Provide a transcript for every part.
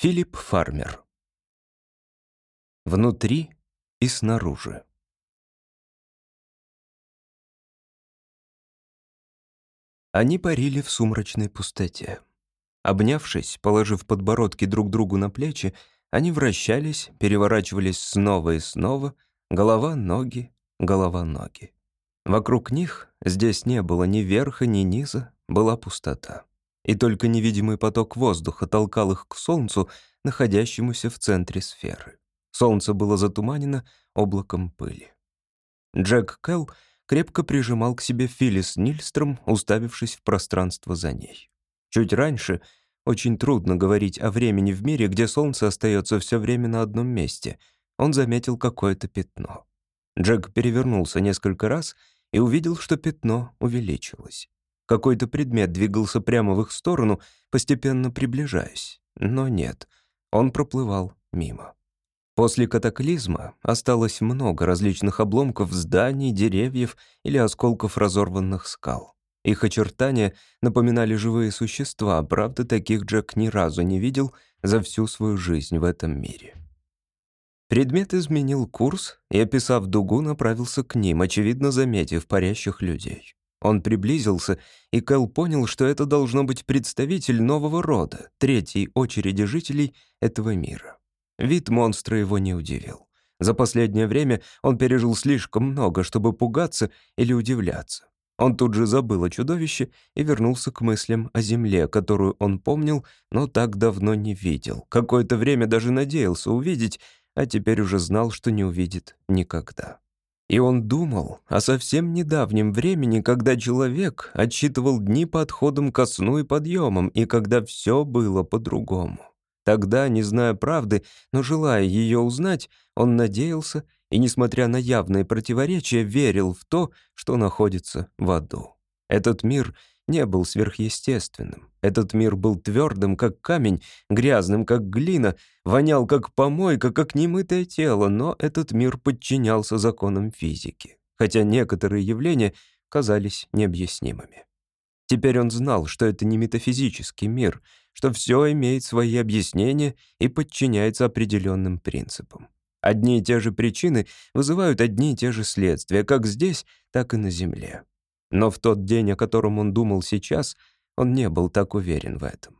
Филипп Фармер. Внутри и снаружи. Они парили в сумрачной пустоте. Обнявшись, положив подбородки друг другу на плечи, они вращались, переворачивались снова и снова, голова, ноги, голова, ноги. Вокруг них здесь не было ни верха, ни низа, была пустота и только невидимый поток воздуха толкал их к Солнцу, находящемуся в центре сферы. Солнце было затуманено облаком пыли. Джек Келл крепко прижимал к себе Филлис Нильстром, уставившись в пространство за ней. Чуть раньше очень трудно говорить о времени в мире, где Солнце остается все время на одном месте. Он заметил какое-то пятно. Джек перевернулся несколько раз и увидел, что пятно увеличилось. Какой-то предмет двигался прямо в их сторону, постепенно приближаясь. Но нет, он проплывал мимо. После катаклизма осталось много различных обломков зданий, деревьев или осколков разорванных скал. Их очертания напоминали живые существа, правда, таких Джек ни разу не видел за всю свою жизнь в этом мире. Предмет изменил курс и, описав дугу, направился к ним, очевидно заметив парящих людей. Он приблизился, и Кэл понял, что это должно быть представитель нового рода, третьей очереди жителей этого мира. Вид монстра его не удивил. За последнее время он пережил слишком много, чтобы пугаться или удивляться. Он тут же забыл о чудовище и вернулся к мыслям о земле, которую он помнил, но так давно не видел. Какое-то время даже надеялся увидеть, а теперь уже знал, что не увидит никогда. И он думал о совсем недавнем времени, когда человек отсчитывал дни по отходам ко сну и подъемам, и когда все было по-другому. Тогда, не зная правды, но желая ее узнать, он надеялся и, несмотря на явные противоречия, верил в то, что находится в аду. Этот мир не был сверхъестественным. Этот мир был твердым, как камень, грязным, как глина, вонял, как помойка, как немытое тело, но этот мир подчинялся законам физики, хотя некоторые явления казались необъяснимыми. Теперь он знал, что это не метафизический мир, что все имеет свои объяснения и подчиняется определенным принципам. Одни и те же причины вызывают одни и те же следствия, как здесь, так и на Земле. Но в тот день, о котором он думал сейчас, он не был так уверен в этом.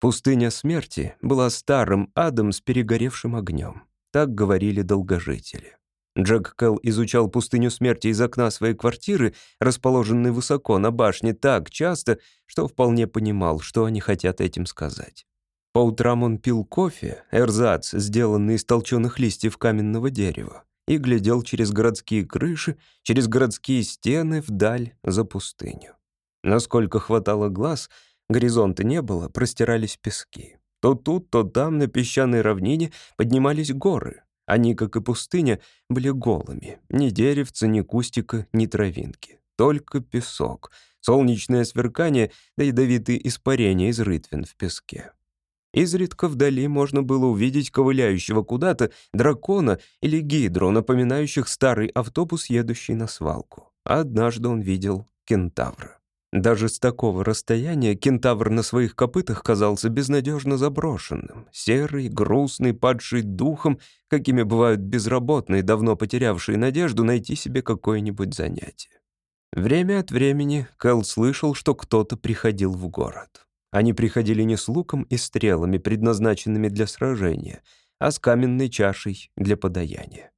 Пустыня смерти была старым адом с перегоревшим огнем. Так говорили долгожители. Джек Келл изучал пустыню смерти из окна своей квартиры, расположенной высоко на башне, так часто, что вполне понимал, что они хотят этим сказать. По утрам он пил кофе, эрзац, сделанный из толченых листьев каменного дерева и глядел через городские крыши, через городские стены вдаль за пустыню. Насколько хватало глаз, горизонта не было, простирались пески. То тут, то там на песчаной равнине поднимались горы. Они, как и пустыня, были голыми. Ни деревца, ни кустика, ни травинки. Только песок, солнечное сверкание да ядовитые испарения из рытвин в песке. Изредка вдали можно было увидеть ковыляющего куда-то дракона или гидру, напоминающих старый автобус, едущий на свалку. Однажды он видел кентавра. Даже с такого расстояния кентавр на своих копытах казался безнадежно заброшенным. Серый, грустный, падший духом, какими бывают безработные, давно потерявшие надежду найти себе какое-нибудь занятие. Время от времени Кэл слышал, что кто-то приходил в город. Они приходили не с луком и стрелами, предназначенными для сражения, а с каменной чашей для подаяния.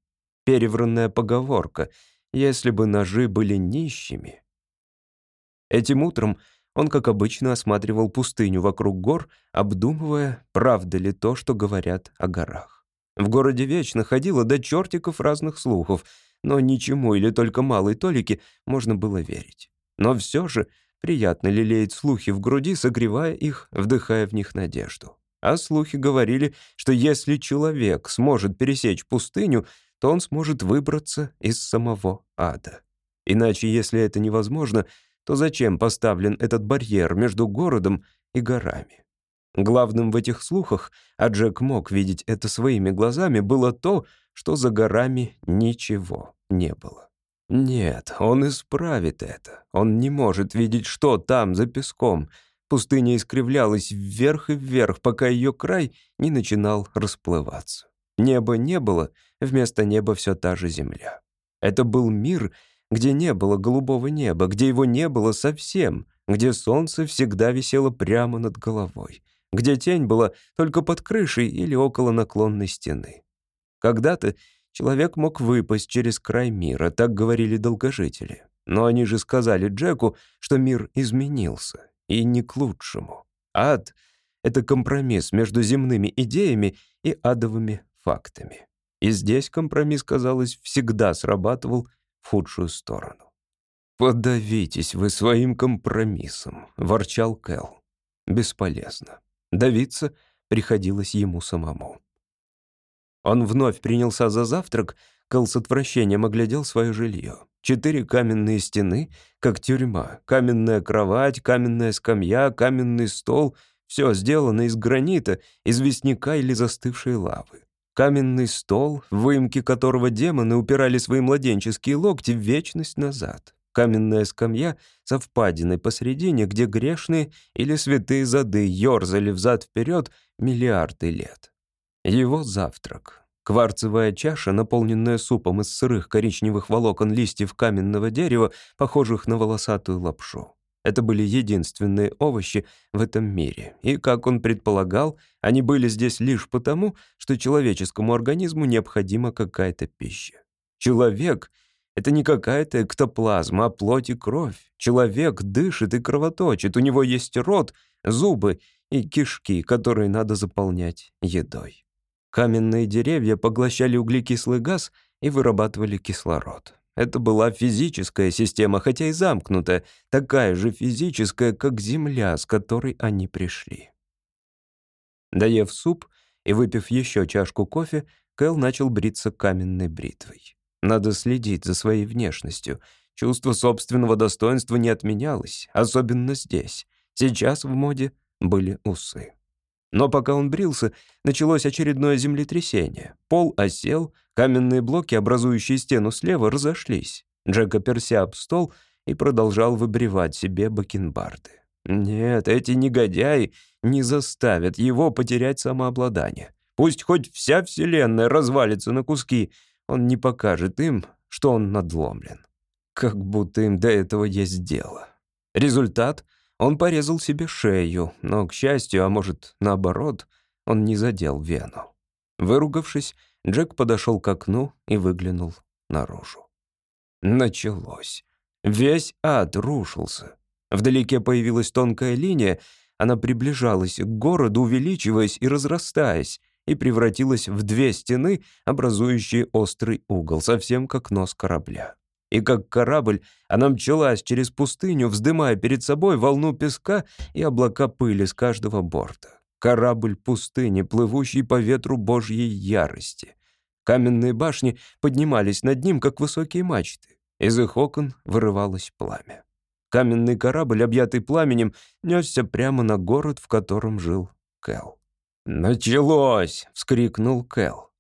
Перевранная поговорка «если бы ножи были нищими». Этим утром он, как обычно, осматривал пустыню вокруг гор, обдумывая, правда ли то, что говорят о горах. В городе вечно ходило до чертиков разных слухов, но ничему или только малой толике можно было верить. Но все же Приятно лелеять слухи в груди, согревая их, вдыхая в них надежду. А слухи говорили, что если человек сможет пересечь пустыню, то он сможет выбраться из самого ада. Иначе, если это невозможно, то зачем поставлен этот барьер между городом и горами? Главным в этих слухах, а Джек мог видеть это своими глазами, было то, что за горами ничего не было. Нет, он исправит это. Он не может видеть, что там, за песком. Пустыня искривлялась вверх и вверх, пока ее край не начинал расплываться. Неба не было, вместо неба все та же земля. Это был мир, где не было голубого неба, где его не было совсем, где солнце всегда висело прямо над головой, где тень была только под крышей или около наклонной стены. Когда-то человек мог выпасть через край мира, так говорили долгожители. Но они же сказали Джеку, что мир изменился, и не к лучшему. Ад — это компромисс между земными идеями и адовыми фактами. И здесь компромисс, казалось, всегда срабатывал в худшую сторону. «Подавитесь вы своим компромиссом», — ворчал Кэл. Бесполезно. Давиться приходилось ему самому. Он вновь принялся за завтрак, Кэл с отвращением оглядел свое жилье. Четыре каменные стены, как тюрьма, каменная кровать, каменная скамья, каменный стол — все сделано из гранита, известняка или застывшей лавы. Каменный стол, в выемке которого демоны упирали свои младенческие локти в вечность назад. Каменная скамья со впадиной посередине, где грешные или святые зады ёрзали взад-вперед миллиарды лет. Его завтрак. Кварцевая чаша, наполненная супом из сырых коричневых волокон листьев каменного дерева, похожих на волосатую лапшу. Это были единственные овощи в этом мире, и, как он предполагал, они были здесь лишь потому, что человеческому организму необходима какая-то пища. Человек — это не какая-то эктоплазма, а плоть и кровь. Человек дышит и кровоточит, у него есть рот, зубы и кишки, которые надо заполнять едой. Каменные деревья поглощали углекислый газ и вырабатывали кислород. Это была физическая система, хотя и замкнутая, такая же физическая, как Земля, с которой они пришли. Доев суп и выпив еще чашку кофе, Кэл начал бриться каменной бритвой. Надо следить за своей внешностью. Чувство собственного достоинства не отменялось, особенно здесь. Сейчас в моде были усы. Но пока он брился, началось очередное землетрясение. Пол осел, каменные блоки, образующие стену слева, разошлись. Джек оперся об стол и продолжал выбривать себе бакенбарды. Нет, эти негодяи не заставят его потерять самообладание. Пусть хоть вся вселенная развалится на куски, он не покажет им, что он надломлен. Как будто им до этого есть дело. Результат — он порезал себе шею, но, к счастью, а может, наоборот, он не задел вену. Выругавшись, Джек подошел к окну и выглянул наружу. Началось. Весь ад рушился. Вдалеке появилась тонкая линия, она приближалась к городу, увеличиваясь и разрастаясь, и превратилась в две стены, образующие острый угол, совсем как нос корабля. И как корабль, она мчалась через пустыню, вздымая перед собой волну песка и облака пыли с каждого борта. Корабль пустыни, плывущий по ветру Божьей ярости. Каменные башни поднимались над ним, как высокие мачты. Из их окон вырывалось пламя. Каменный корабль, объятый пламенем, несся прямо на город, в котором жил Кэл. «Началось!» — вскрикнул Кэл.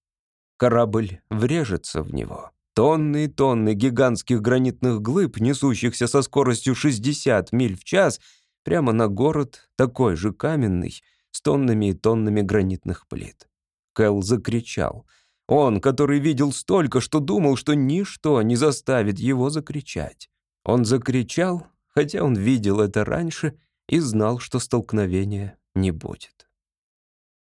Корабль врежется в него. Тонны и тонны гигантских гранитных глыб, несущихся со скоростью 60 миль в час, прямо на город, такой же каменный, с тоннами и тоннами гранитных плит. Кэл закричал. Он, который видел столько, что думал, что ничто не заставит его закричать. Он закричал, хотя он видел это раньше и знал, что столкновения не будет.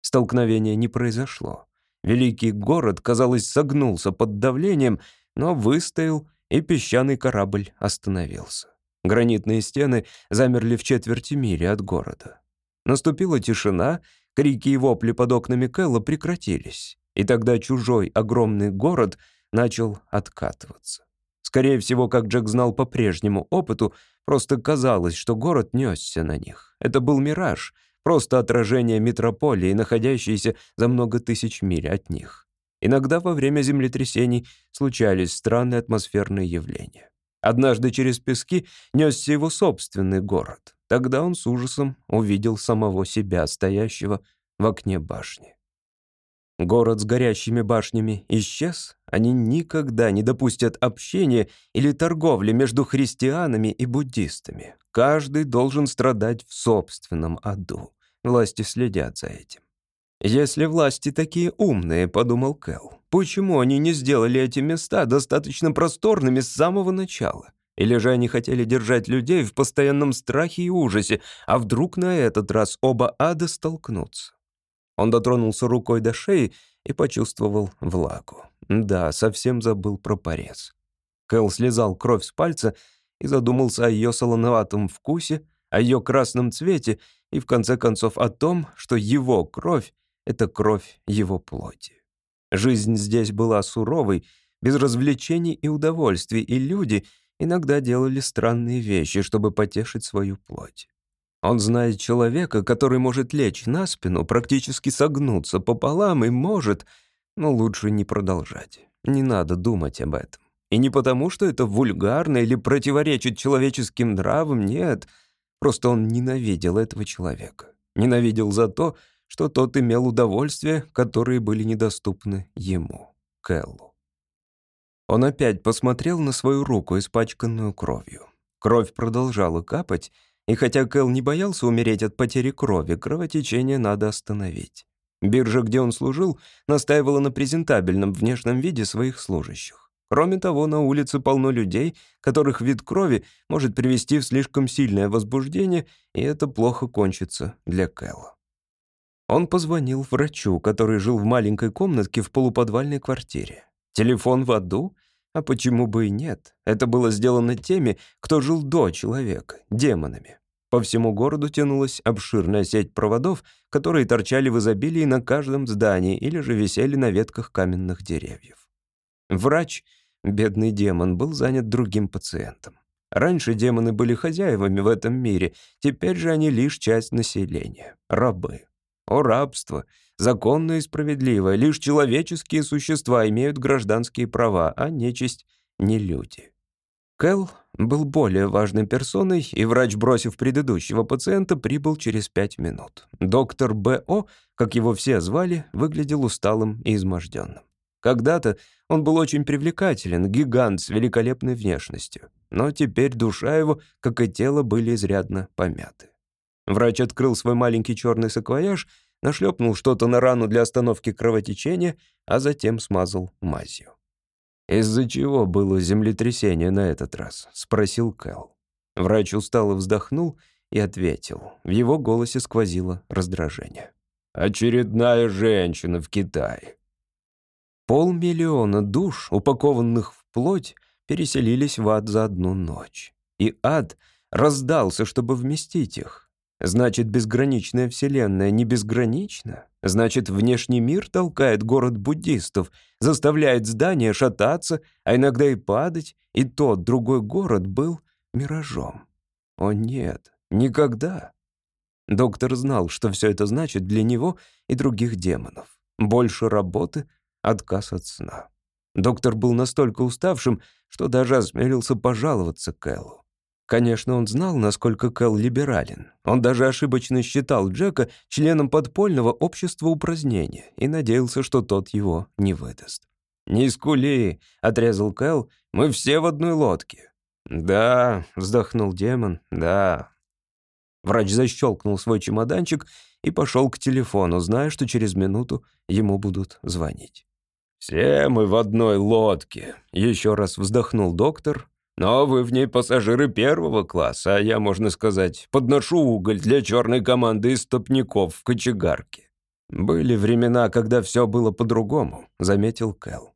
Столкновения не произошло. Великий город, казалось, согнулся под давлением, но выстоял, и песчаный корабль остановился. Гранитные стены замерли в четверти мили от города. Наступила тишина, крики и вопли под окнами Кэлла прекратились, и тогда чужой огромный город начал откатываться. Скорее всего, как Джек знал по прежнему опыту, просто казалось, что город несся на них. Это был мираж — Просто отражение метрополии, находящейся за много тысяч миль от них. Иногда во время землетрясений случались странные атмосферные явления. Однажды через пески несся его собственный город. Тогда он с ужасом увидел самого себя, стоящего в окне башни. Город с горящими башнями исчез, они никогда не допустят общения или торговли между христианами и буддистами. Каждый должен страдать в собственном аду. Власти следят за этим. «Если власти такие умные», — подумал Кэл, «почему они не сделали эти места достаточно просторными с самого начала? Или же они хотели держать людей в постоянном страхе и ужасе, а вдруг на этот раз оба ада столкнутся?» Он дотронулся рукой до шеи и почувствовал влагу. Да, совсем забыл про порез. Кэл слезал кровь с пальца и задумался о ее солоноватом вкусе, о ее красном цвете и, в конце концов, о том, что его кровь — это кровь его плоти. Жизнь здесь была суровой, без развлечений и удовольствий, и люди иногда делали странные вещи, чтобы потешить свою плоть. Он знает человека, который может лечь на спину, практически согнуться пополам и может, но лучше не продолжать. Не надо думать об этом. И не потому, что это вульгарно или противоречит человеческим нравам, нет. Просто он ненавидел этого человека. Ненавидел за то, что тот имел удовольствия, которые были недоступны ему, Кэллу. Он опять посмотрел на свою руку, испачканную кровью. Кровь продолжала капать, и хотя Кэл не боялся умереть от потери крови, кровотечение надо остановить. Биржа, где он служил, настаивала на презентабельном внешнем виде своих служащих. Кроме того, на улице полно людей, которых вид крови может привести в слишком сильное возбуждение, и это плохо кончится для Кэла. Он позвонил врачу, который жил в маленькой комнатке в полуподвальной квартире. Телефон в аду — а почему бы и нет? Это было сделано теми, кто жил до человека, демонами. По всему городу тянулась обширная сеть проводов, которые торчали в изобилии на каждом здании или же висели на ветках каменных деревьев. Врач, бедный демон, был занят другим пациентом. Раньше демоны были хозяевами в этом мире, теперь же они лишь часть населения, рабы. О рабство! Законное и справедливое. Лишь человеческие существа имеют гражданские права, а нечисть — не люди. Кэл был более важной персоной, и врач, бросив предыдущего пациента, прибыл через пять минут. Доктор Б.О., как его все звали, выглядел усталым и изможденным. Когда-то он был очень привлекателен, гигант с великолепной внешностью. Но теперь душа его, как и тело, были изрядно помяты. Врач открыл свой маленький черный саквояж, нашлепнул что-то на рану для остановки кровотечения, а затем смазал мазью. «Из-за чего было землетрясение на этот раз?» — спросил Кэл. Врач устало вздохнул и ответил. В его голосе сквозило раздражение. «Очередная женщина в Китае». Полмиллиона душ, упакованных в плоть, переселились в ад за одну ночь. И ад раздался, чтобы вместить их. Значит, безграничная вселенная не безгранична? Значит, внешний мир толкает город буддистов, заставляет здания шататься, а иногда и падать, и тот другой город был миражом. О нет, никогда. Доктор знал, что все это значит для него и других демонов. Больше работы, отказ от сна. Доктор был настолько уставшим, что даже осмелился пожаловаться Кэллу. Конечно, он знал, насколько Кэл либерален. Он даже ошибочно считал Джека членом подпольного общества упразднения и надеялся, что тот его не выдаст. «Не скули», — отрезал Кэл, — «мы все в одной лодке». «Да», — вздохнул демон, — «да». Врач защелкнул свой чемоданчик и пошел к телефону, зная, что через минуту ему будут звонить. «Все мы в одной лодке», — еще раз вздохнул доктор но вы в ней пассажиры первого класса, а я, можно сказать, подношу уголь для черной команды из топников в кочегарке. Были времена, когда все было по-другому, заметил Кэл.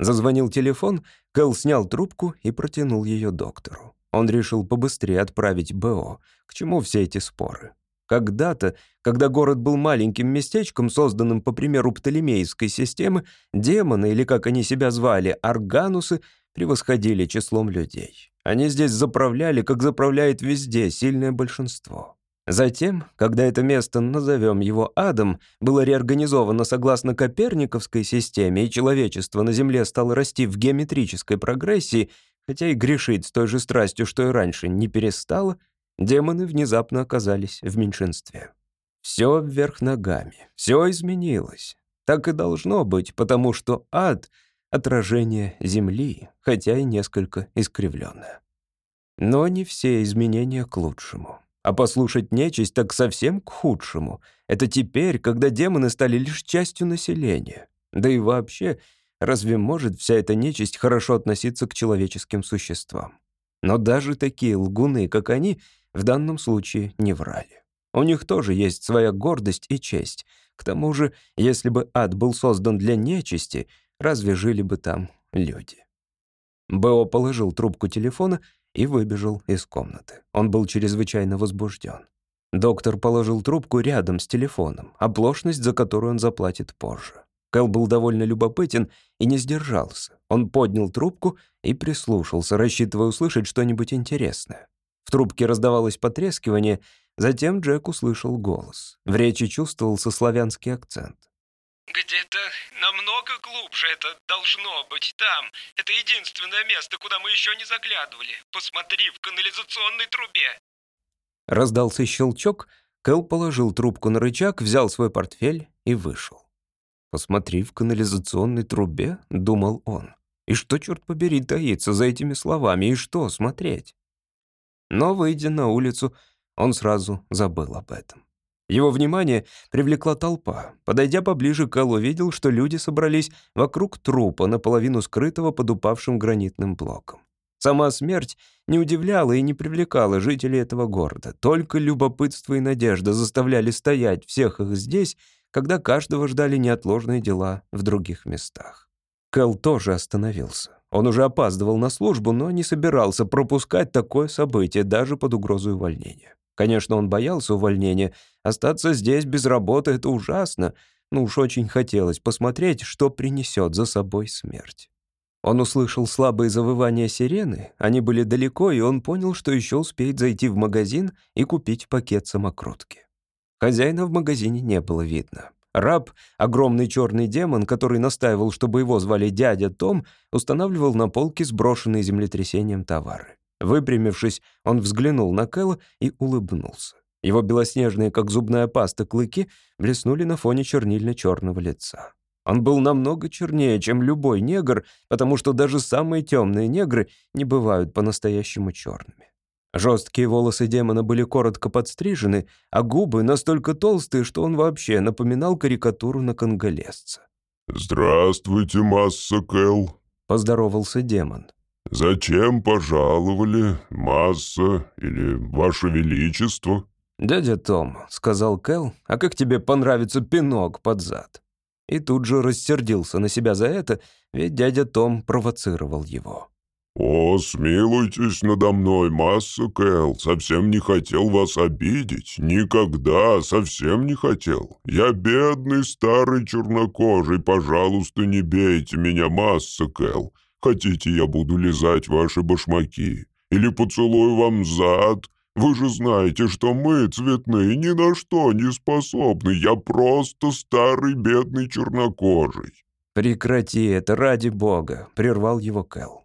Зазвонил телефон, Кэл снял трубку и протянул ее доктору. Он решил побыстрее отправить БО. К чему все эти споры? Когда-то, когда город был маленьким местечком, созданным по примеру Птолемейской системы, демоны, или как они себя звали, арганусы, превосходили числом людей. Они здесь заправляли, как заправляет везде сильное большинство. Затем, когда это место, назовем его адом, было реорганизовано согласно Коперниковской системе, и человечество на Земле стало расти в геометрической прогрессии, хотя и грешить с той же страстью, что и раньше, не перестало, демоны внезапно оказались в меньшинстве. Все вверх ногами, все изменилось. Так и должно быть, потому что ад — отражение Земли, хотя и несколько искривленное. Но не все изменения к лучшему. А послушать нечисть так совсем к худшему. Это теперь, когда демоны стали лишь частью населения. Да и вообще, разве может вся эта нечисть хорошо относиться к человеческим существам? Но даже такие лгуны, как они, в данном случае не врали. У них тоже есть своя гордость и честь. К тому же, если бы ад был создан для нечисти, разве жили бы там люди? Бео положил трубку телефона и выбежал из комнаты. Он был чрезвычайно возбужден. Доктор положил трубку рядом с телефоном, оплошность, за которую он заплатит позже. Кэл был довольно любопытен и не сдержался. Он поднял трубку и прислушался, рассчитывая услышать что-нибудь интересное. В трубке раздавалось потрескивание, затем Джек услышал голос. В речи чувствовался славянский акцент. Где-то намного глубже это должно быть там. Это единственное место, куда мы еще не заглядывали. Посмотри в канализационной трубе. Раздался щелчок, Кэл положил трубку на рычаг, взял свой портфель и вышел. «Посмотри в канализационной трубе», — думал он. «И что, черт побери, таится за этими словами, и что смотреть?» Но, выйдя на улицу, он сразу забыл об этом. Его внимание привлекла толпа. Подойдя поближе, Кэл увидел, что люди собрались вокруг трупа, наполовину скрытого под упавшим гранитным блоком. Сама смерть не удивляла и не привлекала жителей этого города. Только любопытство и надежда заставляли стоять всех их здесь, когда каждого ждали неотложные дела в других местах. Кэл тоже остановился. Он уже опаздывал на службу, но не собирался пропускать такое событие даже под угрозой увольнения. Конечно, он боялся увольнения. Остаться здесь без работы — это ужасно. Но уж очень хотелось посмотреть, что принесет за собой смерть. Он услышал слабые завывания сирены, они были далеко, и он понял, что еще успеет зайти в магазин и купить пакет самокрутки. Хозяина в магазине не было видно. Раб, огромный черный демон, который настаивал, чтобы его звали дядя Том, устанавливал на полке сброшенные землетрясением товары. Выпрямившись, он взглянул на Кэлла и улыбнулся. Его белоснежные, как зубная паста, клыки блеснули на фоне чернильно-черного лица. Он был намного чернее, чем любой негр, потому что даже самые темные негры не бывают по-настоящему черными. Жесткие волосы демона были коротко подстрижены, а губы настолько толстые, что он вообще напоминал карикатуру на конголезца. «Здравствуйте, масса Кэл», — поздоровался демон. «Зачем пожаловали, масса или ваше величество?» «Дядя Том», — сказал Кэл, — «а как тебе понравится пинок под зад?» И тут же рассердился на себя за это, ведь дядя Том провоцировал его. «О, смилуйтесь надо мной, масса Кэл, совсем не хотел вас обидеть, никогда, совсем не хотел. Я бедный старый чернокожий, пожалуйста, не бейте меня, масса Кэл. Хотите, я буду лизать ваши башмаки? Или поцелую вам зад? Вы же знаете, что мы, цветные, ни на что не способны. Я просто старый бедный чернокожий». «Прекрати это, ради бога», — прервал его Кэл.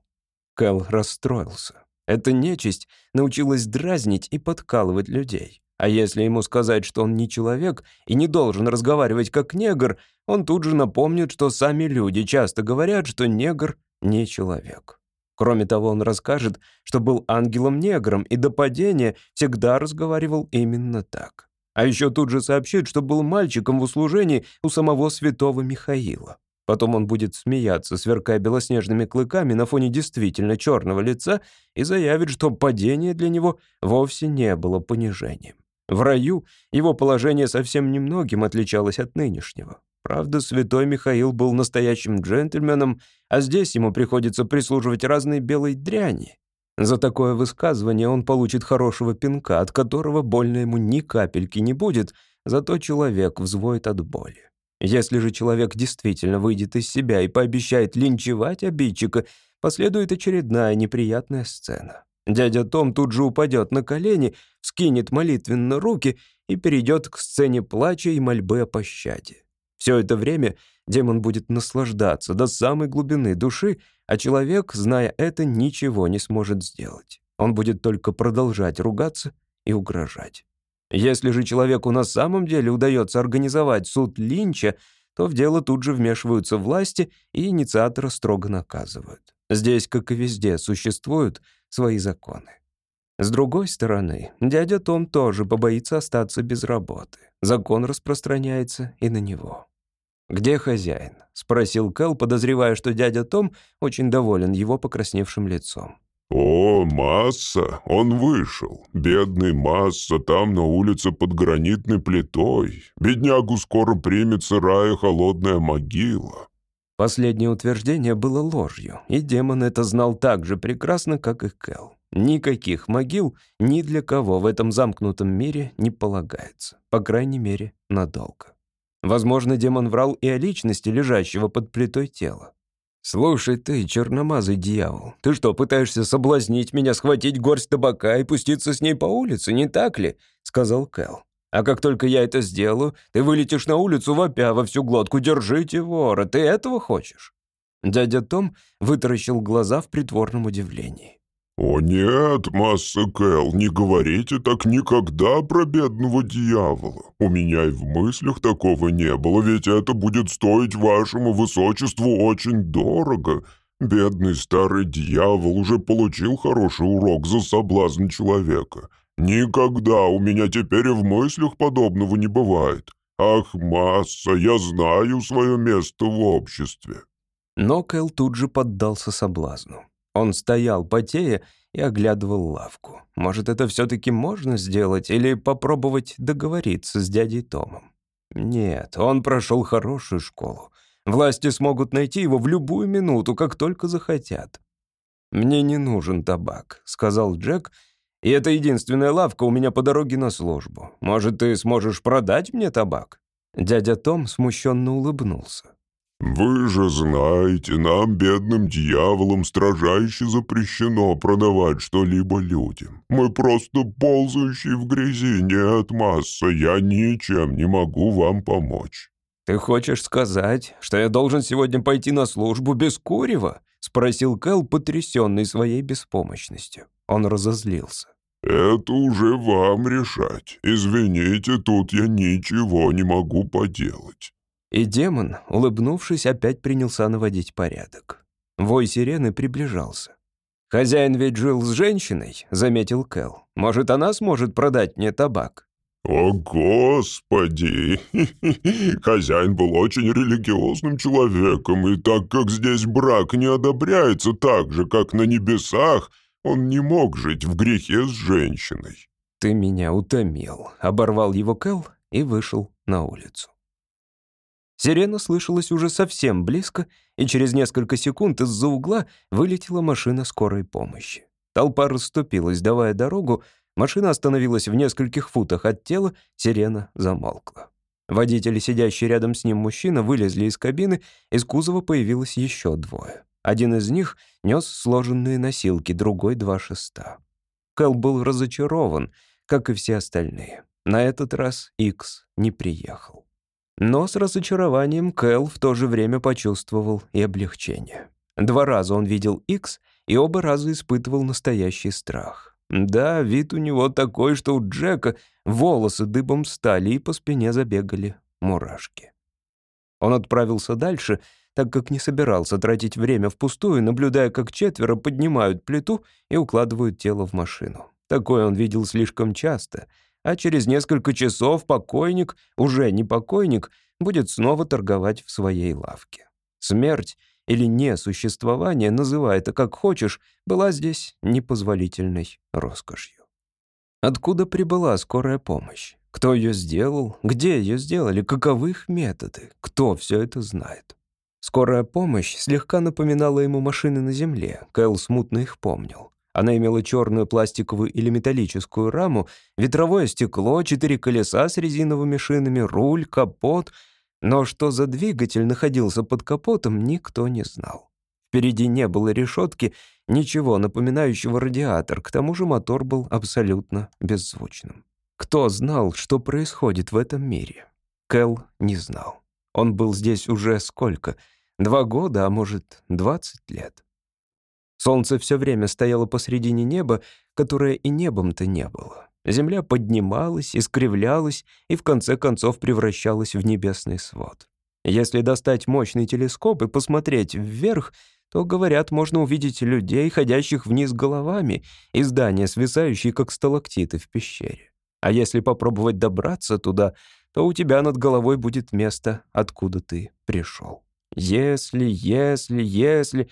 Кэл расстроился. Эта нечисть научилась дразнить и подкалывать людей. А если ему сказать, что он не человек и не должен разговаривать как негр, он тут же напомнит, что сами люди часто говорят, что негр не человек. Кроме того, он расскажет, что был ангелом-негром и до падения всегда разговаривал именно так. А еще тут же сообщит, что был мальчиком в услужении у самого святого Михаила. Потом он будет смеяться, сверкая белоснежными клыками на фоне действительно черного лица и заявит, что падение для него вовсе не было понижением. В раю его положение совсем немногим отличалось от нынешнего. Правда, святой Михаил был настоящим джентльменом, а здесь ему приходится прислуживать разной белой дряни. За такое высказывание он получит хорошего пинка, от которого больно ему ни капельки не будет, зато человек взвоет от боли. Если же человек действительно выйдет из себя и пообещает линчевать обидчика, последует очередная неприятная сцена. Дядя Том тут же упадет на колени, скинет молитвенно руки и перейдет к сцене плача и мольбы о пощаде. Все это время демон будет наслаждаться до самой глубины души, а человек, зная это, ничего не сможет сделать. Он будет только продолжать ругаться и угрожать. Если же человеку на самом деле удается организовать суд Линча, то в дело тут же вмешиваются власти и инициатора строго наказывают. Здесь, как и везде, существуют свои законы. С другой стороны, дядя Том тоже побоится остаться без работы. Закон распространяется и на него. «Где хозяин?» — спросил Кэл, подозревая, что дядя Том очень доволен его покрасневшим лицом. «О, Масса! Он вышел. Бедный Масса там на улице под гранитной плитой. Беднягу скоро примет сырая холодная могила». Последнее утверждение было ложью, и демон это знал так же прекрасно, как и Кэл. Никаких могил ни для кого в этом замкнутом мире не полагается, по крайней мере, надолго. Возможно, демон врал и о личности лежащего под плитой тела. «Слушай ты, черномазый дьявол, ты что, пытаешься соблазнить меня, схватить горсть табака и пуститься с ней по улице, не так ли?» — сказал Кэл. «А как только я это сделаю, ты вылетишь на улицу вопя во всю глотку, держите вора, ты этого хочешь?» Дядя Том вытаращил глаза в притворном удивлении. «О нет, масса Кэл, не говорите так никогда про бедного дьявола. У меня и в мыслях такого не было, ведь это будет стоить вашему высочеству очень дорого. Бедный старый дьявол уже получил хороший урок за соблазн человека. Никогда у меня теперь и в мыслях подобного не бывает. Ах, масса, я знаю свое место в обществе». Но Кэл тут же поддался соблазну. Он стоял, потея, и оглядывал лавку. Может, это все-таки можно сделать или попробовать договориться с дядей Томом? Нет, он прошел хорошую школу. Власти смогут найти его в любую минуту, как только захотят. «Мне не нужен табак», — сказал Джек, «и это единственная лавка у меня по дороге на службу. Может, ты сможешь продать мне табак?» Дядя Том смущенно улыбнулся. «Вы же знаете, нам, бедным дьяволам, строжайше запрещено продавать что-либо людям. Мы просто ползающие в грязи, нет, масса, я ничем не могу вам помочь». «Ты хочешь сказать, что я должен сегодня пойти на службу без курева?» — спросил Кэл, потрясенный своей беспомощностью. Он разозлился. «Это уже вам решать. Извините, тут я ничего не могу поделать». И демон, улыбнувшись, опять принялся наводить порядок. Вой сирены приближался. «Хозяин ведь жил с женщиной», — заметил Кэл. «Может, она сможет продать мне табак?» «О, Господи! Хозяин был очень религиозным человеком, и так как здесь брак не одобряется так же, как на небесах, он не мог жить в грехе с женщиной». «Ты меня утомил», — оборвал его Кэл и вышел на улицу. Сирена слышалась уже совсем близко, и через несколько секунд из-за угла вылетела машина скорой помощи. Толпа расступилась, давая дорогу, машина остановилась в нескольких футах от тела, сирена замолкла. Водители, сидящий рядом с ним мужчина, вылезли из кабины, из кузова появилось еще двое. Один из них нес сложенные носилки, другой — два шеста. Кэл был разочарован, как и все остальные. На этот раз Икс не приехал. Но с разочарованием Кэл в то же время почувствовал и облегчение. Два раза он видел Икс, и оба раза испытывал настоящий страх. Да, вид у него такой, что у Джека волосы дыбом стали и по спине забегали мурашки. Он отправился дальше, так как не собирался тратить время впустую, наблюдая, как четверо поднимают плиту и укладывают тело в машину. Такое он видел слишком часто — а через несколько часов покойник, уже не покойник, будет снова торговать в своей лавке. Смерть или несуществование, называй это как хочешь, была здесь непозволительной роскошью. Откуда прибыла скорая помощь? Кто ее сделал? Где ее сделали? Каковы их методы? Кто все это знает? Скорая помощь слегка напоминала ему машины на земле. Кэл смутно их помнил. Она имела черную пластиковую или металлическую раму, ветровое стекло, четыре колеса с резиновыми шинами, руль, капот. Но что за двигатель находился под капотом, никто не знал. Впереди не было решетки, ничего напоминающего радиатор, к тому же мотор был абсолютно беззвучным. Кто знал, что происходит в этом мире? Кэл не знал. Он был здесь уже сколько? Два года, а может, двадцать лет. Солнце все время стояло посредине неба, которое и небом-то не было. Земля поднималась, искривлялась и в конце концов превращалась в небесный свод. Если достать мощный телескоп и посмотреть вверх, то, говорят, можно увидеть людей, ходящих вниз головами, и здания, свисающие, как сталактиты в пещере. А если попробовать добраться туда, то у тебя над головой будет место, откуда ты пришел. Если, если, если...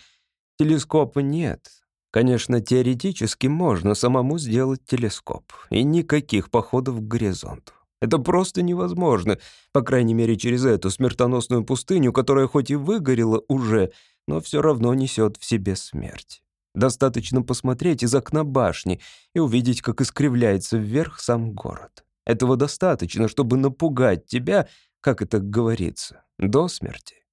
Телескопа нет. Конечно, теоретически можно самому сделать телескоп. И никаких походов к горизонту. Это просто невозможно, по крайней мере, через эту смертоносную пустыню, которая хоть и выгорела уже, но все равно несет в себе смерть. Достаточно посмотреть из окна башни и увидеть, как искривляется вверх сам город. Этого достаточно, чтобы напугать тебя, как это говорится, до смерти.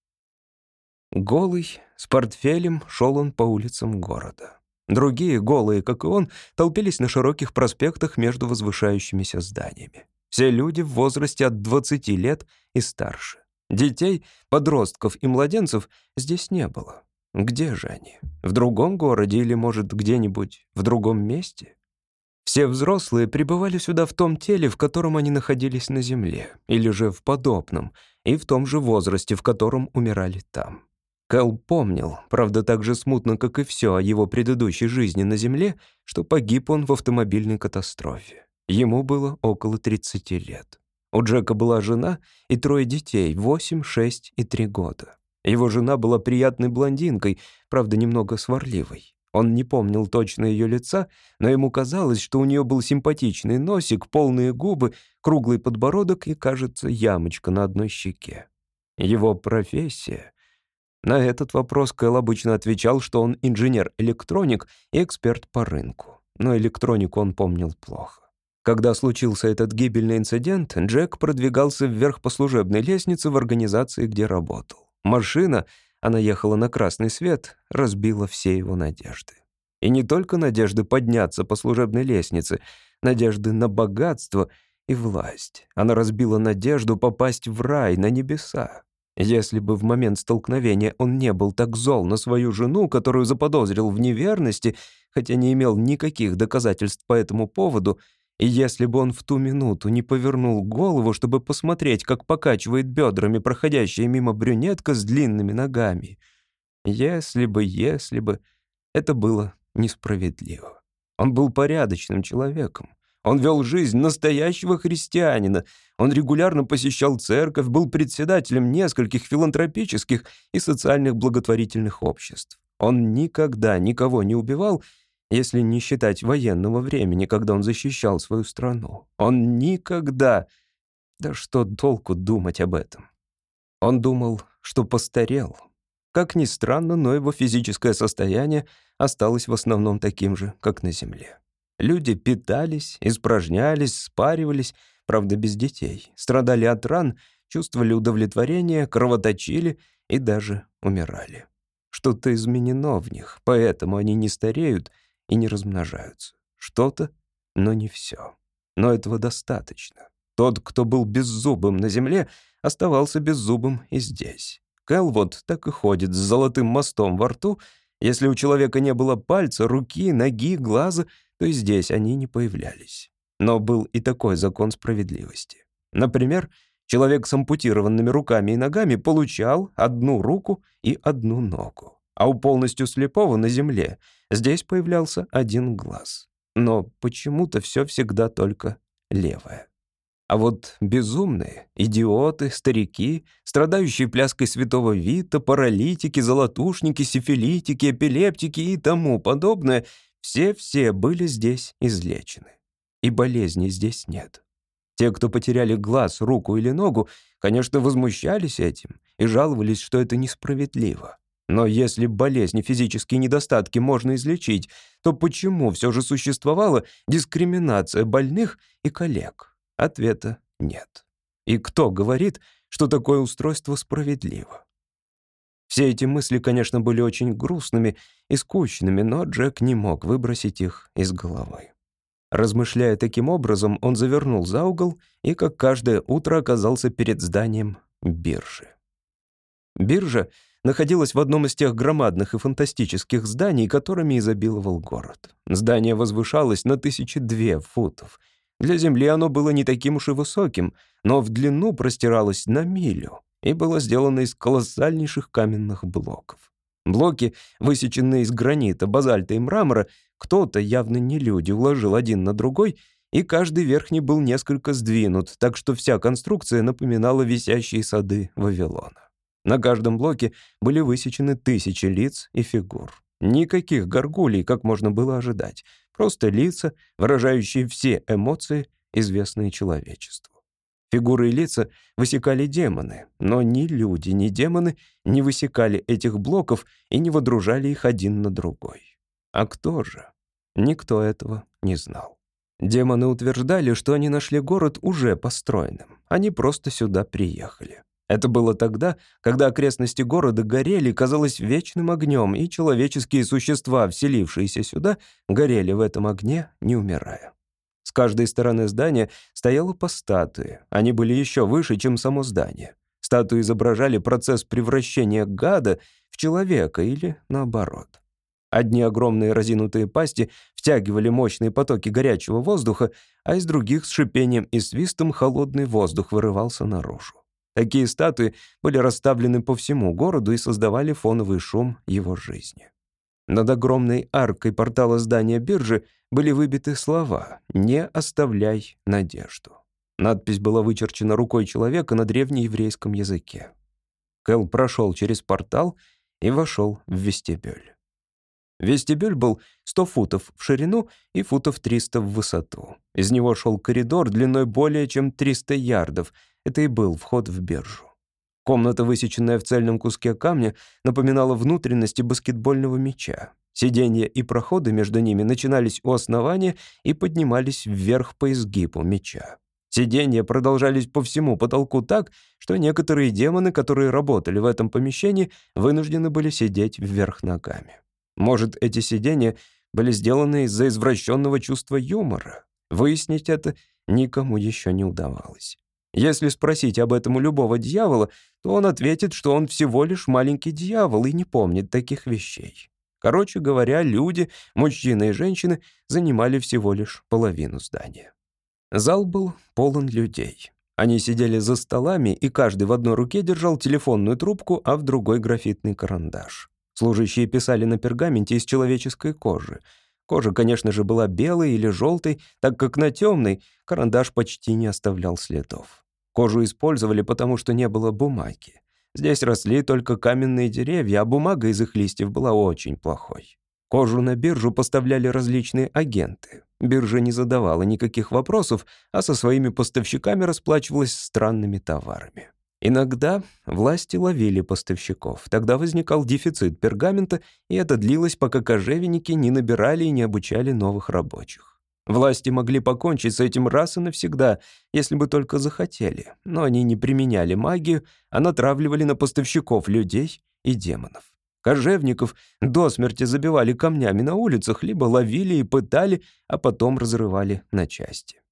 Голый, с портфелем, шел он по улицам города. Другие, голые, как и он, толпились на широких проспектах между возвышающимися зданиями. Все люди в возрасте от 20 лет и старше. Детей, подростков и младенцев здесь не было. Где же они? В другом городе или, может, где-нибудь в другом месте? Все взрослые прибывали сюда в том теле, в котором они находились на земле, или же в подобном, и в том же возрасте, в котором умирали там. Кэл помнил, правда так же смутно, как и все о его предыдущей жизни на земле, что погиб он в автомобильной катастрофе. Ему было около 30 лет. У Джека была жена и трое детей, 8, 6 и 3 года. Его жена была приятной блондинкой, правда, немного сварливой. Он не помнил точно ее лица, но ему казалось, что у нее был симпатичный носик, полные губы, круглый подбородок и, кажется, ямочка на одной щеке. Его профессия... На этот вопрос Кэл обычно отвечал, что он инженер-электроник и эксперт по рынку. Но электронику он помнил плохо. Когда случился этот гибельный инцидент, Джек продвигался вверх по служебной лестнице в организации, где работал. Машина, она ехала на красный свет, разбила все его надежды. И не только надежды подняться по служебной лестнице, надежды на богатство и власть. Она разбила надежду попасть в рай, на небеса. Если бы в момент столкновения он не был так зол на свою жену, которую заподозрил в неверности, хотя не имел никаких доказательств по этому поводу, и если бы он в ту минуту не повернул голову, чтобы посмотреть, как покачивает бедрами проходящая мимо брюнетка с длинными ногами, если бы, если бы, это было несправедливо. Он был порядочным человеком. Он вел жизнь настоящего христианина. Он регулярно посещал церковь, был председателем нескольких филантропических и социальных благотворительных обществ. Он никогда никого не убивал если не считать военного времени, когда он защищал свою страну. Он никогда... Да что толку думать об этом? Он думал, что постарел. Как ни странно, но его физическое состояние осталось в основном таким же, как на Земле. Люди питались, испражнялись, спаривались, правда, без детей, страдали от ран, чувствовали удовлетворение, кровоточили и даже умирали. Что-то изменено в них, поэтому они не стареют и не размножаются. Что-то, но не все. Но этого достаточно. Тот, кто был беззубым на земле, оставался беззубым и здесь. Кэл вот так и ходит с золотым мостом во рту. Если у человека не было пальца, руки, ноги, глаза, то и здесь они не появлялись. Но был и такой закон справедливости. Например, человек с ампутированными руками и ногами получал одну руку и одну ногу а у полностью слепого на земле здесь появлялся один глаз. Но почему-то все всегда только левое. А вот безумные, идиоты, старики, страдающие пляской святого Вита, паралитики, золотушники, сифилитики, эпилептики и тому подобное, все-все были здесь излечены. И болезней здесь нет. Те, кто потеряли глаз, руку или ногу, конечно, возмущались этим и жаловались, что это несправедливо. Но если болезни, физические недостатки можно излечить, то почему все же существовала дискриминация больных и коллег? Ответа нет. И кто говорит, что такое устройство справедливо? Все эти мысли, конечно, были очень грустными и скучными, но Джек не мог выбросить их из головы. Размышляя таким образом, он завернул за угол и, как каждое утро, оказался перед зданием биржи. Биржа находилась в одном из тех громадных и фантастических зданий, которыми изобиловал город. Здание возвышалось на тысячи две футов. Для Земли оно было не таким уж и высоким, но в длину простиралось на милю. И было сделано из колоссальнейших каменных блоков. Блоки, высеченные из гранита, базальта и мрамора, кто-то, явно не люди, уложил один на другой, и каждый верхний был несколько сдвинут, так что вся конструкция напоминала висящие сады Вавилона. На каждом блоке были высечены тысячи лиц и фигур. Никаких горгулей, как можно было ожидать. Просто лица, выражающие все эмоции, известные человечеству. Фигуры и лица высекали демоны, но ни люди, ни демоны не высекали этих блоков и не водружали их один на другой. А кто же? Никто этого не знал. Демоны утверждали, что они нашли город уже построенным. Они просто сюда приехали. Это было тогда, когда окрестности города горели, казалось, вечным огнем, и человеческие существа, вселившиеся сюда, горели в этом огне, не умирая. С каждой стороны здания стояло по статуе. Они были еще выше, чем само здание. Статуи изображали процесс превращения гада в человека или наоборот. Одни огромные разинутые пасти втягивали мощные потоки горячего воздуха, а из других с шипением и свистом холодный воздух вырывался наружу. Такие статуи были расставлены по всему городу и создавали фоновый шум его жизни. Над огромной аркой портала здания биржи были выбиты слова «Не оставляй надежду». Надпись была вычерчена рукой человека на древнееврейском языке. Кэл прошел через портал и вошел в вестибюль. Вестибюль был 100 футов в ширину и футов 300 в высоту. Из него шел коридор длиной более чем 300 ярдов. Это и был вход в биржу. Комната, высеченная в цельном куске камня, напоминала внутренности баскетбольного мяча. Сиденья и проходы между ними начинались у основания и поднимались вверх по изгибу мяча. Сиденья продолжались по всему потолку так, что некоторые демоны, которые работали в этом помещении, вынуждены были сидеть вверх ногами. Может, эти сидения были сделаны из-за извращенного чувства юмора? Выяснить это никому еще не удавалось. Если спросить об этом у любого дьявола, то он ответит, что он всего лишь маленький дьявол и не помнит таких вещей. Короче говоря, люди, мужчины и женщины, занимали всего лишь половину здания. Зал был полон людей. Они сидели за столами, и каждый в одной руке держал телефонную трубку, а в другой — графитный карандаш. Служащие писали на пергаменте из человеческой кожи. Кожа, конечно же, была белой или желтой, так как на темной карандаш почти не оставлял следов. Кожу использовали, потому что не было бумаги. Здесь росли только каменные деревья, а бумага из их листьев была очень плохой. Кожу на биржу поставляли различные агенты. Биржа не задавала никаких вопросов, а со своими поставщиками расплачивалась странными товарами. Иногда власти ловили поставщиков. Тогда возникал дефицит пергамента, и это длилось, пока кожевенники не набирали и не обучали новых рабочих. Власти могли покончить с этим раз и навсегда, если бы только захотели, но они не применяли магию, а натравливали на поставщиков людей и демонов. Кожевников до смерти забивали камнями на улицах, либо ловили и пытали, а потом разрывали на части.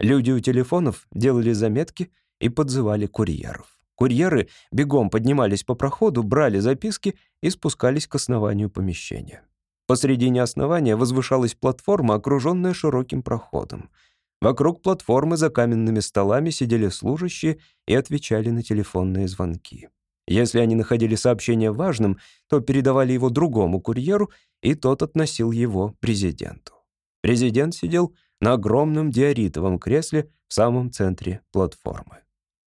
Люди у телефонов делали заметки — и подзывали курьеров. Курьеры бегом поднимались по проходу, брали записки и спускались к основанию помещения. Посредине основания возвышалась платформа, окруженная широким проходом. Вокруг платформы за каменными столами сидели служащие и отвечали на телефонные звонки. Если они находили сообщение важным, то передавали его другому курьеру, и тот относил его президенту. Президент сидел на огромном диоритовом кресле в самом центре платформы.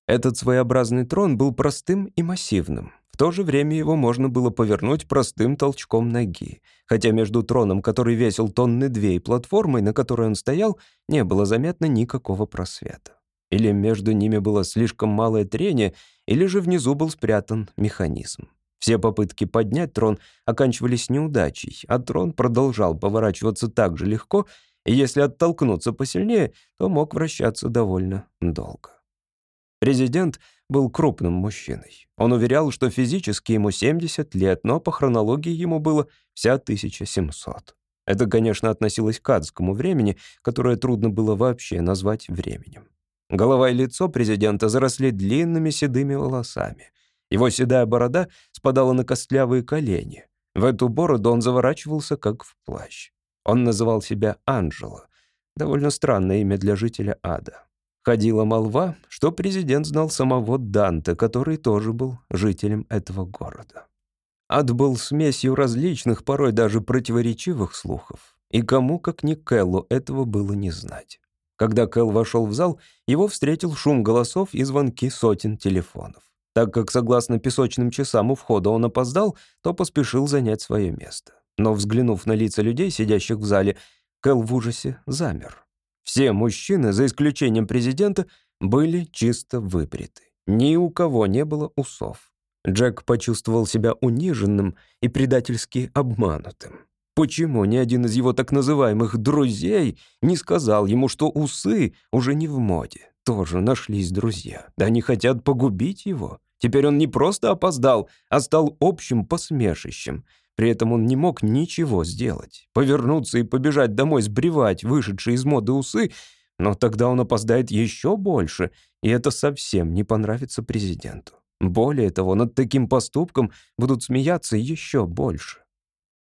Этот своеобразный трон был простым и массивным. То же время его можно было повернуть простым толчком ноги, хотя между троном, который весил тонны две, и платформой, на которой он стоял, не было заметно никакого просвета. Или между ними было слишком малое трение, или же внизу был спрятан механизм. Все попытки поднять трон оканчивались неудачей, а трон продолжал поворачиваться так же легко, и если оттолкнуться посильнее, то мог вращаться довольно долго. Президент был крупным мужчиной. Он уверял, что физически ему 70 лет, но по хронологии ему было вся 1700. Это, конечно, относилось к адскому времени, которое трудно было вообще назвать временем. Голова и лицо президента заросли длинными седыми волосами. Его седая борода спадала на костлявые колени. В эту бороду он заворачивался, как в плащ. Он называл себя Анджело. Довольно странное имя для жителя ада. Ходила молва, что президент знал самого Данте, который тоже был жителем этого города. Ад был смесью различных, порой даже противоречивых слухов. И кому, как ни Кэллу, этого было не знать. Когда Кэл вошел в зал, его встретил шум голосов и звонки сотен телефонов. Так как, согласно песочным часам у входа он опоздал, то поспешил занять свое место. Но, взглянув на лица людей, сидящих в зале, Кэл в ужасе замер. Все мужчины, за исключением президента, были чисто выбриты. Ни у кого не было усов. Джек почувствовал себя униженным и предательски обманутым. Почему ни один из его так называемых «друзей» не сказал ему, что усы уже не в моде? Тоже нашлись друзья. Да они хотят погубить его. Теперь он не просто опоздал, а стал общим посмешищем. При этом он не мог ничего сделать. Повернуться и побежать домой сбривать вышедшие из моды усы, но тогда он опоздает еще больше, и это совсем не понравится президенту. Более того, над таким поступком будут смеяться еще больше.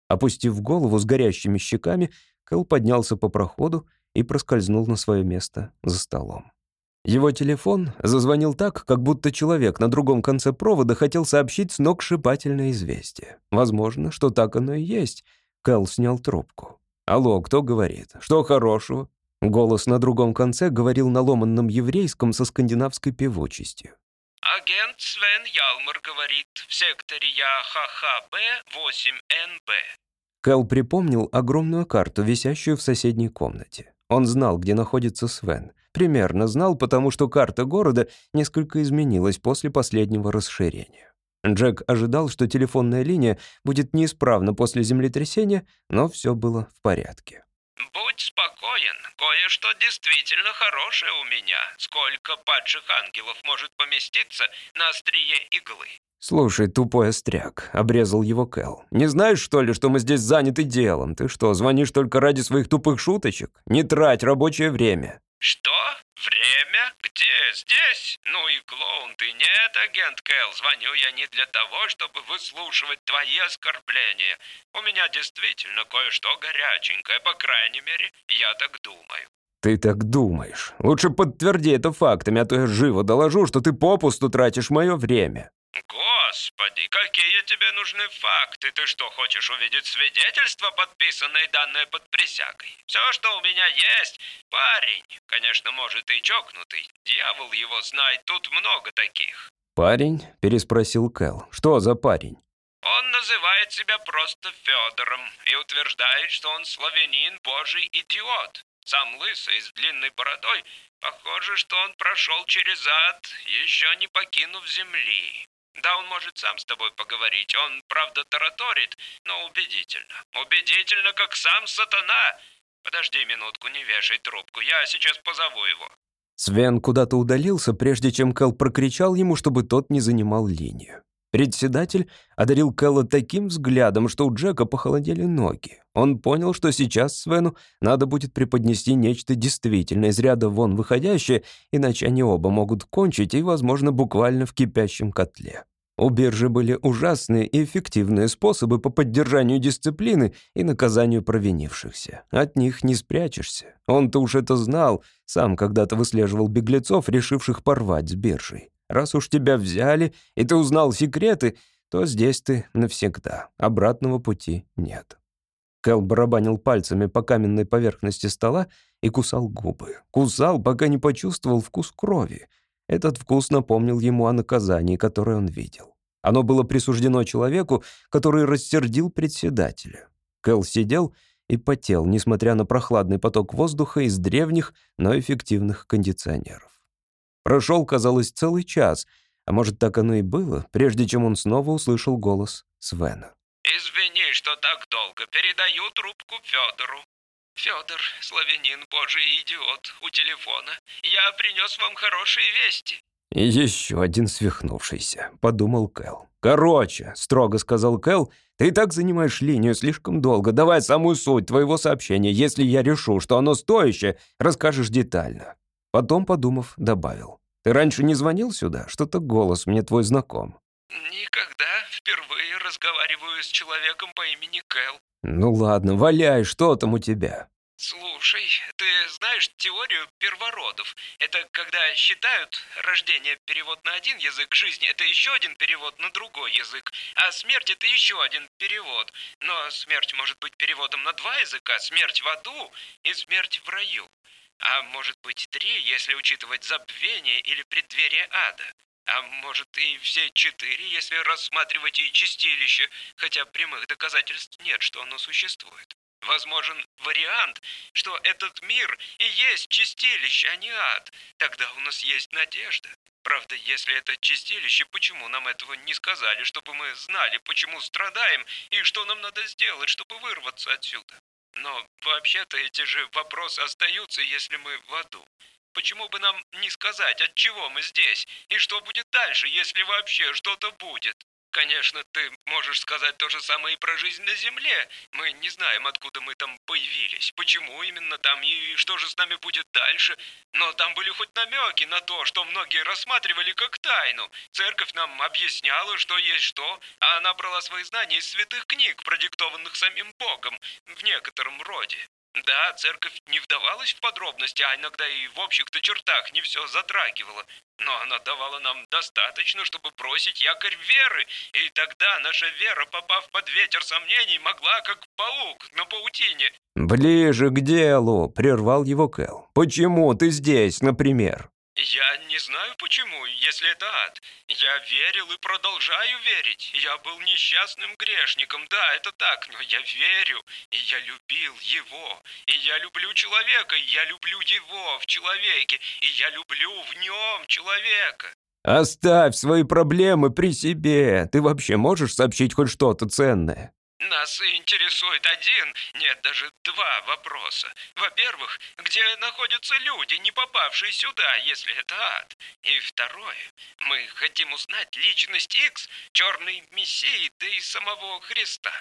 Опустив голову с горящими щеками, Кэл поднялся по проходу и проскользнул на свое место за столом. Его телефон зазвонил так, как будто человек на другом конце провода хотел сообщить сногсшибательное известие. Возможно, что так оно и есть. Кэл снял трубку. «Алло, кто говорит? Что хорошего?» Голос на другом конце говорил на ломанном еврейском со скандинавской певучестью. Агент Свен Ялмар говорит, в секторе ЯХХБ-8НБ. Кэл припомнил огромную карту, висящую в соседней комнате. Он знал, где находится Свен. Примерно знал, потому что карта города несколько изменилась после последнего расширения. Джек ожидал, что телефонная линия будет неисправна после землетрясения, но все было в порядке. «Будь спокоен, кое-что действительно хорошее у меня. Сколько падших ангелов может поместиться на острие иглы?» «Слушай, тупой остряк», — обрезал его Кэл. «Не знаешь, что ли, что мы здесь заняты делом? Ты что, звонишь только ради своих тупых шуточек? Не трать рабочее время». «Что? Время? Где? Здесь? Ну и клоун ты. Нет, агент Кэл, звоню я не для того, чтобы выслушивать твои оскорбления. У меня действительно кое-что горяченькое, по крайней мере, я так думаю». «Ты так думаешь. Лучше подтверди это фактами, а то я живо доложу, что ты попусту тратишь мое время». «Господи, какие тебе нужны факты? Ты что, хочешь увидеть свидетельство, подписанное данное под присягой? Все, что у меня есть, парень. Конечно, может и чокнутый. Дьявол его знает, тут много таких». «Парень?» — переспросил Кэл. «Что за парень?» Он называет себя просто Федором и утверждает, что он славянин, божий идиот. Сам лысый, с длинной бородой. Похоже, что он прошел через ад, еще не покинув земли. Да, он может сам с тобой поговорить. Он, правда, тараторит, но убедительно. Убедительно, как сам сатана. Подожди минутку, не вешай трубку. Я сейчас позову его. Свен куда-то удалился, прежде чем Кэл прокричал ему, чтобы тот не занимал линию. Председатель одарил Кэлла таким взглядом, что у Джека похолодели ноги. Он понял, что сейчас Свену надо будет преподнести нечто действительно из ряда вон выходящее, иначе они оба могут кончить и, возможно, буквально в кипящем котле. У биржи были ужасные и эффективные способы по поддержанию дисциплины и наказанию провинившихся. От них не спрячешься. Он-то уж это знал, сам когда-то выслеживал беглецов, решивших порвать с биржей. Раз уж тебя взяли, и ты узнал секреты, то здесь ты навсегда. Обратного пути нет. Кэл барабанил пальцами по каменной поверхности стола и кусал губы. Кусал, пока не почувствовал вкус крови. Этот вкус напомнил ему о наказании, которое он видел. Оно было присуждено человеку, который рассердил председателя. Кэл сидел и потел, несмотря на прохладный поток воздуха из древних, но эффективных кондиционеров. Прошел, казалось, целый час, а может, так оно и было, прежде чем он снова услышал голос Свена. «Извини, что так долго. Передаю трубку Федору». «Федор, славянин, божий идиот, у телефона. Я принес вам хорошие вести». «И еще один свихнувшийся», — подумал Кэл. «Короче», — строго сказал Кэл, — «ты и так занимаешь линию слишком долго. Давай самую суть твоего сообщения. Если я решу, что оно стоящее, расскажешь детально». Потом, подумав, добавил. «Ты раньше не звонил сюда? Что-то голос мне твой знаком». «Никогда. Впервые разговариваю с человеком по имени Кэл». «Ну ладно, валяй, что там у тебя?» Слушай, ты знаешь теорию первородов? Это когда считают рождение перевод на один язык, жизнь это еще один перевод на другой язык, а смерть это еще один перевод. Но смерть может быть переводом на два языка, смерть в аду и смерть в раю. А может быть три, если учитывать забвение или преддверие ада. А может и все четыре, если рассматривать и чистилище, хотя прямых доказательств нет, что оно существует. Возможен вариант, что этот мир и есть чистилище, а не ад. Тогда у нас есть надежда. Правда, если это чистилище, почему нам этого не сказали, чтобы мы знали, почему страдаем и что нам надо сделать, чтобы вырваться отсюда? Но вообще-то эти же вопросы остаются, если мы в аду. Почему бы нам не сказать, от чего мы здесь, и что будет дальше, если вообще что-то будет? Конечно, ты можешь сказать то же самое и про жизнь на Земле. Мы не знаем, откуда мы там появились, почему именно там и что же с нами будет дальше. Но там были хоть намеки на то, что многие рассматривали как тайну. Церковь нам объясняла, что есть что, а она брала свои знания из святых книг, продиктованных самим Богом, в некотором роде. Да, церковь не вдавалась в подробности, а иногда и в общих-то чертах не все затрагивала. Но она давала нам достаточно, чтобы бросить якорь веры, и тогда наша вера, попав под ветер сомнений, могла, как паук на паутине. «Ближе к делу», — прервал его Кэл. «Почему ты здесь, например?» Я не знаю почему, если это ад. Я верил и продолжаю верить. Я был несчастным грешником, да, это так, но я верю, и я любил его. И я люблю человека, и я люблю его в человеке, и я люблю в нем человека. «Оставь свои проблемы при себе. Ты вообще можешь сообщить хоть что-то ценное?» Нас интересует один, нет, даже два вопроса. Во-первых, где находятся люди, не попавшие сюда, если это ад? И второе, мы хотим узнать личность Икс, черной мессии, да и самого Христа.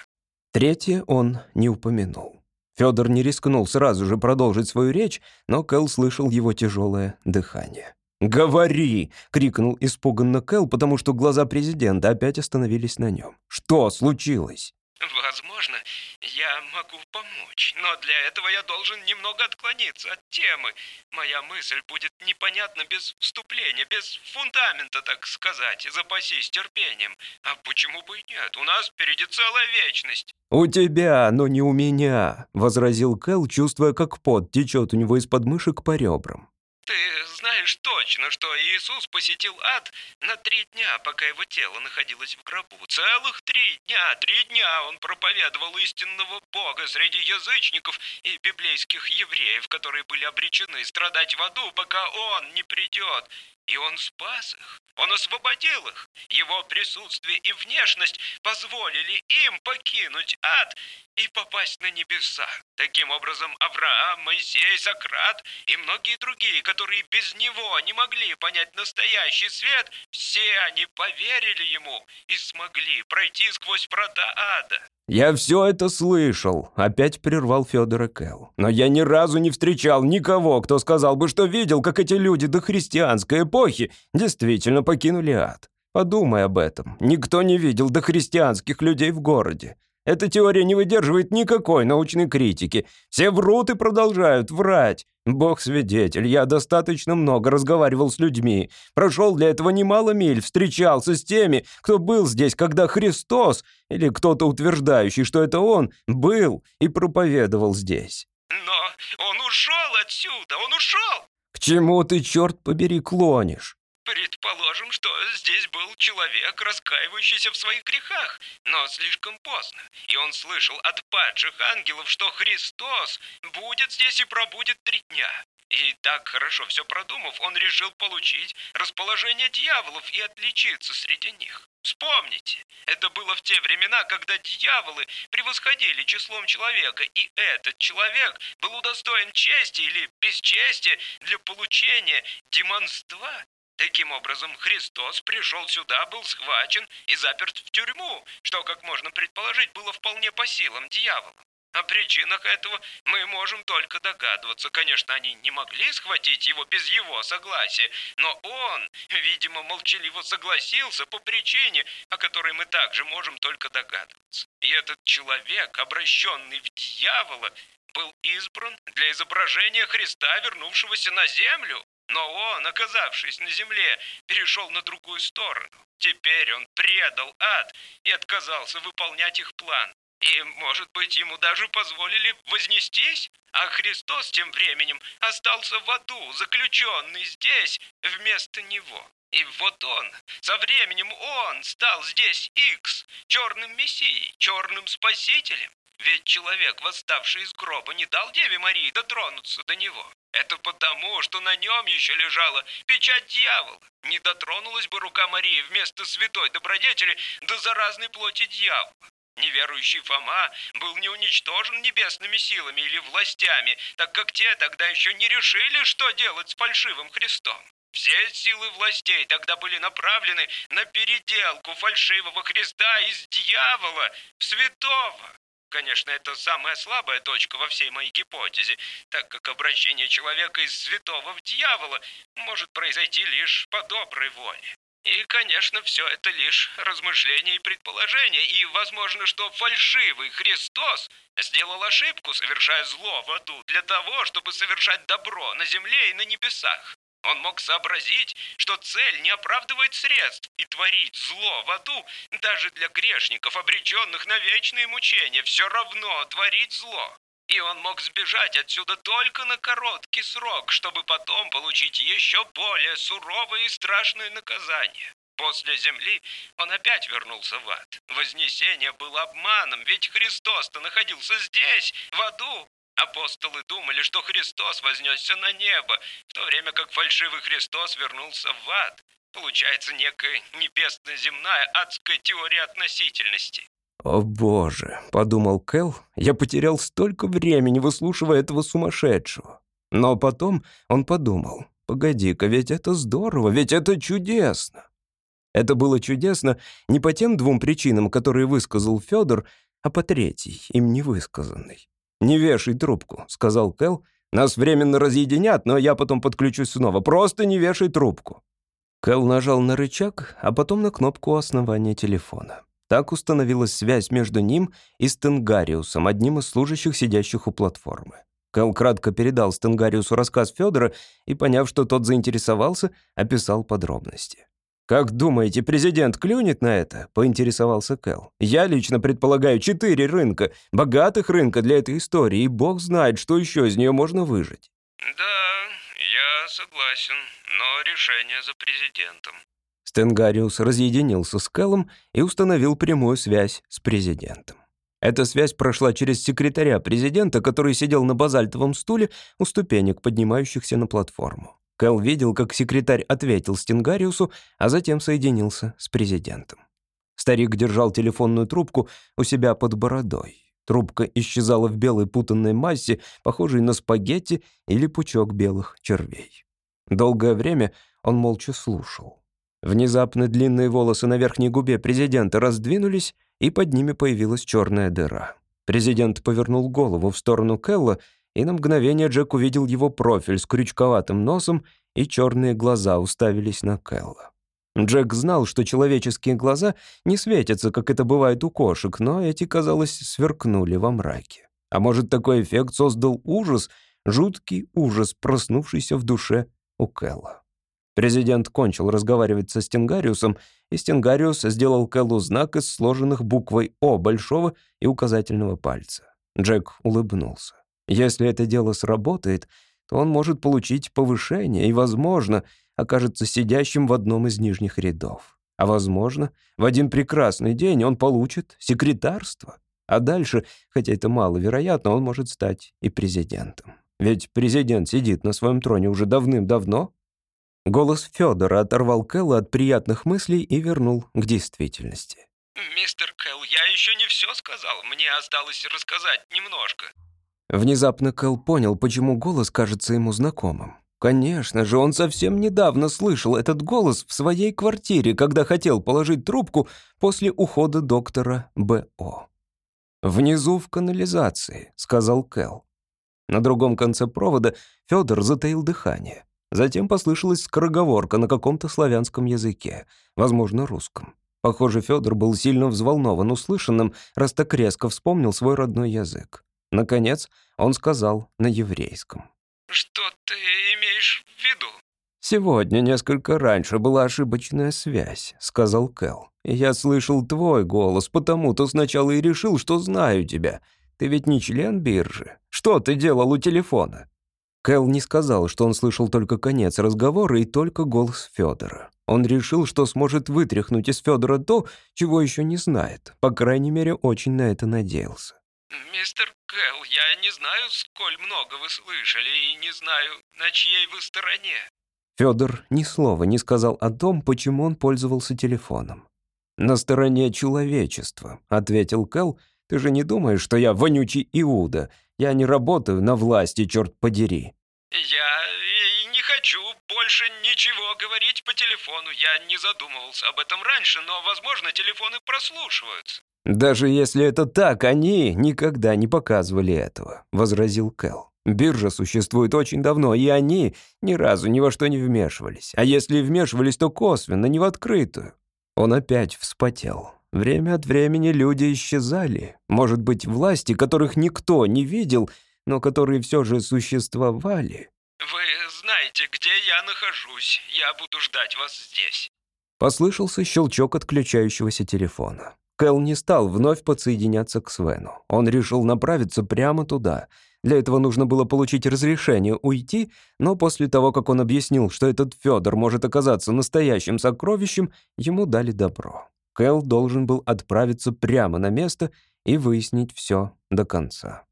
Третье он не упомянул. Федор не рискнул сразу же продолжить свою речь, но Кэл слышал его тяжелое дыхание. «Говори!» — крикнул испуганно Кэл, потому что глаза президента опять остановились на нем. «Что случилось?» Возможно, я могу помочь, но для этого я должен немного отклониться от темы. Моя мысль будет непонятна без вступления, без фундамента, так сказать. Запасись терпением. А почему бы и нет? У нас впереди целая вечность. «У тебя, но не у меня», — возразил Кэл, чувствуя, как пот течет у него из подмышек по ребрам. Ты знаешь точно, что Иисус посетил ад на три дня, пока его тело находилось в гробу. Целых три дня, три дня он проповедовал истинного Бога среди язычников и библейских евреев, которые были обречены страдать в аду, пока он не придет. И он спас их, он освободил их. Его присутствие и внешность позволили им покинуть ад и попасть на небеса. Таким образом, Авраам, Моисей, Сократ и многие другие, которые без него не могли понять настоящий свет, все они поверили ему и смогли пройти сквозь врата ада. «Я все это слышал», — опять прервал Федора Кэл. «Но я ни разу не встречал никого, кто сказал бы, что видел, как эти люди до христианской эпохи действительно покинули ад. Подумай об этом. Никто не видел до христианских людей в городе. Эта теория не выдерживает никакой научной критики. Все врут и продолжают врать. Бог свидетель, я достаточно много разговаривал с людьми. Прошел для этого немало миль, встречался с теми, кто был здесь, когда Христос, или кто-то утверждающий, что это Он, был и проповедовал здесь. Но он ушел отсюда, он ушел! К чему ты, черт побери, клонишь? Предположим, что здесь был человек, раскаивающийся в своих грехах, но слишком поздно, и он слышал от падших ангелов, что Христос будет здесь и пробудет три дня. И так хорошо все продумав, он решил получить расположение дьяволов и отличиться среди них. Вспомните, это было в те времена, когда дьяволы превосходили числом человека, и этот человек был удостоен чести или бесчестия для получения демонства Таким образом, Христос пришел сюда, был схвачен и заперт в тюрьму, что, как можно предположить, было вполне по силам дьявола. О причинах этого мы можем только догадываться. Конечно, они не могли схватить его без его согласия, но он, видимо, молчаливо согласился по причине, о которой мы также можем только догадываться. И этот человек, обращенный в дьявола, был избран для изображения Христа, вернувшегося на землю. Но он, оказавшись на земле, перешел на другую сторону. Теперь он предал ад и отказался выполнять их план. И, может быть, ему даже позволили вознестись? А Христос тем временем остался в аду, заключенный здесь вместо него. И вот он, со временем он стал здесь Икс, черным мессией, черным спасителем. Ведь человек, восставший из гроба, не дал Деве Марии дотронуться до него. Это потому, что на нем еще лежала печать дьявола. Не дотронулась бы рука Марии вместо святой добродетели до заразной плоти дьявола. Неверующий Фома был не уничтожен небесными силами или властями, так как те тогда еще не решили, что делать с фальшивым Христом. Все силы властей тогда были направлены на переделку фальшивого Христа из дьявола в святого. Конечно, это самая слабая точка во всей моей гипотезе, так как обращение человека из святого в дьявола может произойти лишь по доброй воле. И, конечно, все это лишь размышления и предположения, и возможно, что фальшивый Христос сделал ошибку, совершая зло в аду, для того, чтобы совершать добро на земле и на небесах. Он мог сообразить, что цель не оправдывает средств, и творить зло в аду даже для грешников, обреченных на вечные мучения, все равно творить зло. И он мог сбежать отсюда только на короткий срок, чтобы потом получить еще более суровое и страшное наказание. После земли он опять вернулся в ад. Вознесение было обманом, ведь Христос-то находился здесь, в аду, Апостолы думали, что Христос вознесся на небо, в то время как фальшивый Христос вернулся в ад. Получается некая небесно-земная адская теория относительности. «О боже», — подумал Кэл, — «я потерял столько времени, выслушивая этого сумасшедшего». Но потом он подумал, «Погоди-ка, ведь это здорово, ведь это чудесно». Это было чудесно не по тем двум причинам, которые высказал Федор, а по третьей, им не высказанной. «Не вешай трубку», — сказал Кэл. «Нас временно разъединят, но я потом подключусь снова. Просто не вешай трубку». Кэл нажал на рычаг, а потом на кнопку основания телефона. Так установилась связь между ним и Стенгариусом, одним из служащих, сидящих у платформы. Кэл кратко передал Стенгариусу рассказ Федора и, поняв, что тот заинтересовался, описал подробности. «Как думаете, президент клюнет на это?» — поинтересовался Кэл. «Я лично предполагаю четыре рынка, богатых рынка для этой истории, и бог знает, что еще из нее можно выжить». «Да, я согласен, но решение за президентом». Стенгариус разъединился с Кэллом и установил прямую связь с президентом. Эта связь прошла через секретаря президента, который сидел на базальтовом стуле у ступенек, поднимающихся на платформу. Кэл видел, как секретарь ответил Стингариусу, а затем соединился с президентом. Старик держал телефонную трубку у себя под бородой. Трубка исчезала в белой путанной массе, похожей на спагетти или пучок белых червей. Долгое время он молча слушал. Внезапно длинные волосы на верхней губе президента раздвинулись, и под ними появилась черная дыра. Президент повернул голову в сторону Кэлла и на мгновение Джек увидел его профиль с крючковатым носом, и черные глаза уставились на Кэлла. Джек знал, что человеческие глаза не светятся, как это бывает у кошек, но эти, казалось, сверкнули во мраке. А может, такой эффект создал ужас, жуткий ужас, проснувшийся в душе у Кэлла. Президент кончил разговаривать со Стенгариусом, и Стенгариус сделал Кэллу знак из сложенных буквой «О» большого и указательного пальца. Джек улыбнулся. Если это дело сработает, то он может получить повышение и, возможно, окажется сидящим в одном из нижних рядов. А возможно, в один прекрасный день он получит секретарство. А дальше, хотя это маловероятно, он может стать и президентом. Ведь президент сидит на своем троне уже давным-давно. Голос Федора оторвал Кэлла от приятных мыслей и вернул к действительности. «Мистер Кэл, я еще не все сказал. Мне осталось рассказать немножко». Внезапно Кэл понял, почему голос кажется ему знакомым. Конечно же, он совсем недавно слышал этот голос в своей квартире, когда хотел положить трубку после ухода доктора Б.О. «Внизу в канализации», — сказал Кэл. На другом конце провода Федор затаил дыхание. Затем послышалась скороговорка на каком-то славянском языке, возможно, русском. Похоже, Федор был сильно взволнован услышанным, раз так резко вспомнил свой родной язык. Наконец, он сказал на еврейском. «Что ты имеешь в виду?» «Сегодня несколько раньше была ошибочная связь», — сказал Кэл. «Я слышал твой голос, потому-то сначала и решил, что знаю тебя. Ты ведь не член биржи. Что ты делал у телефона?» Кэл не сказал, что он слышал только конец разговора и только голос Федора. Он решил, что сможет вытряхнуть из Федора то, чего еще не знает. По крайней мере, очень на это надеялся. «Мистер Кэл, я не знаю, сколь много вы слышали, и не знаю, на чьей вы стороне». Федор ни слова не сказал о том, почему он пользовался телефоном. «На стороне человечества», — ответил Кэл. «Ты же не думаешь, что я вонючий Иуда? Я не работаю на власти, черт подери». «Я и не хочу больше ничего говорить по телефону. Я не задумывался об этом раньше, но, возможно, телефоны прослушиваются». «Даже если это так, они никогда не показывали этого», — возразил Кэл. «Биржа существует очень давно, и они ни разу ни во что не вмешивались. А если и вмешивались, то косвенно, не в открытую». Он опять вспотел. Время от времени люди исчезали. Может быть, власти, которых никто не видел, но которые все же существовали. «Вы знаете, где я нахожусь. Я буду ждать вас здесь». Послышался щелчок отключающегося телефона. Кэл не стал вновь подсоединяться к Свену. Он решил направиться прямо туда. Для этого нужно было получить разрешение уйти, но после того, как он объяснил, что этот Федор может оказаться настоящим сокровищем, ему дали добро. Кэл должен был отправиться прямо на место и выяснить все до конца.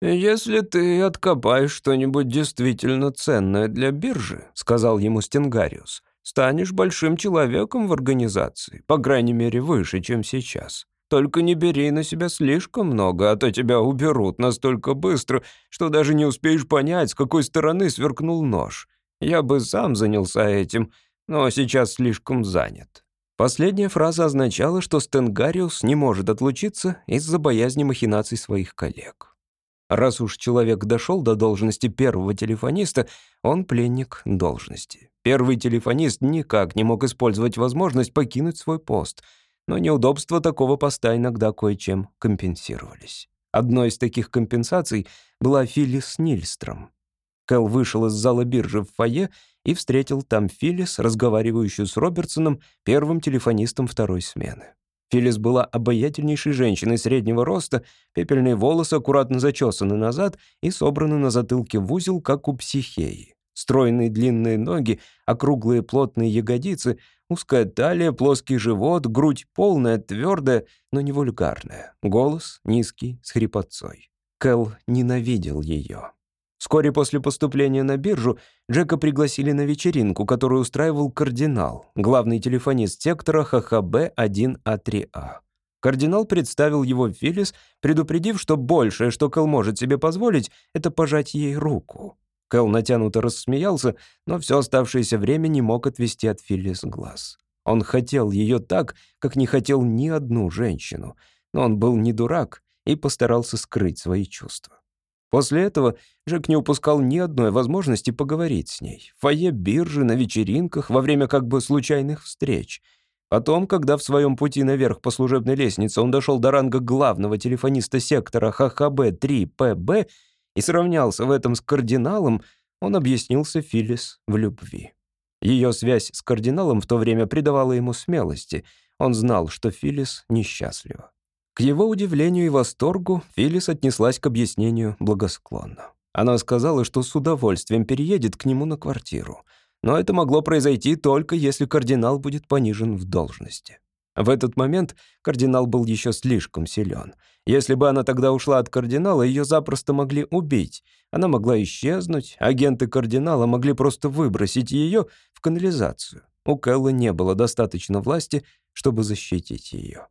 «Если ты откопаешь что-нибудь действительно ценное для биржи», — сказал ему Стенгариус, Станешь большим человеком в организации, по крайней мере, выше, чем сейчас. Только не бери на себя слишком много, а то тебя уберут настолько быстро, что даже не успеешь понять, с какой стороны сверкнул нож. Я бы сам занялся этим, но сейчас слишком занят». Последняя фраза означала, что Стенгариус не может отлучиться из-за боязни махинаций своих коллег. Раз уж человек дошел до должности первого телефониста, он пленник должности. Первый телефонист никак не мог использовать возможность покинуть свой пост, но неудобства такого поста иногда кое-чем компенсировались. Одной из таких компенсаций была Филлис Нильстром. Кэл вышел из зала биржи в фойе и встретил там Филлис, разговаривающую с Робертсоном, первым телефонистом второй смены. Филлис была обаятельнейшей женщиной среднего роста, пепельные волосы аккуратно зачесаны назад и собраны на затылке в узел, как у психеи. Стройные длинные ноги, округлые плотные ягодицы, узкая талия, плоский живот, грудь полная, твердая, но не вульгарная. Голос низкий, с хрипотцой. Кэл ненавидел ее. Вскоре после поступления на биржу Джека пригласили на вечеринку, которую устраивал кардинал, главный телефонист сектора ХХБ-1А3А. А. Кардинал представил его Филлис, предупредив, что большее, что Кэл может себе позволить, это пожать ей руку. Кэл натянуто рассмеялся, но все оставшееся время не мог отвести от Филлис глаз. Он хотел ее так, как не хотел ни одну женщину, но он был не дурак и постарался скрыть свои чувства. После этого Джек не упускал ни одной возможности поговорить с ней. В фойе биржи, на вечеринках, во время как бы случайных встреч. Потом, когда в своем пути наверх по служебной лестнице он дошел до ранга главного телефониста сектора ХХБ-3ПБ, и сравнялся в этом с кардиналом, он объяснился Филлис в любви. Ее связь с кардиналом в то время придавала ему смелости. Он знал, что Филлис несчастлива. К его удивлению и восторгу Филлис отнеслась к объяснению благосклонно. Она сказала, что с удовольствием переедет к нему на квартиру. Но это могло произойти только если кардинал будет понижен в должности. В этот момент кардинал был еще слишком силен. Если бы она тогда ушла от кардинала, ее запросто могли убить. Она могла исчезнуть, агенты кардинала могли просто выбросить ее в канализацию. У Кэлла не было достаточно власти, чтобы защитить ее.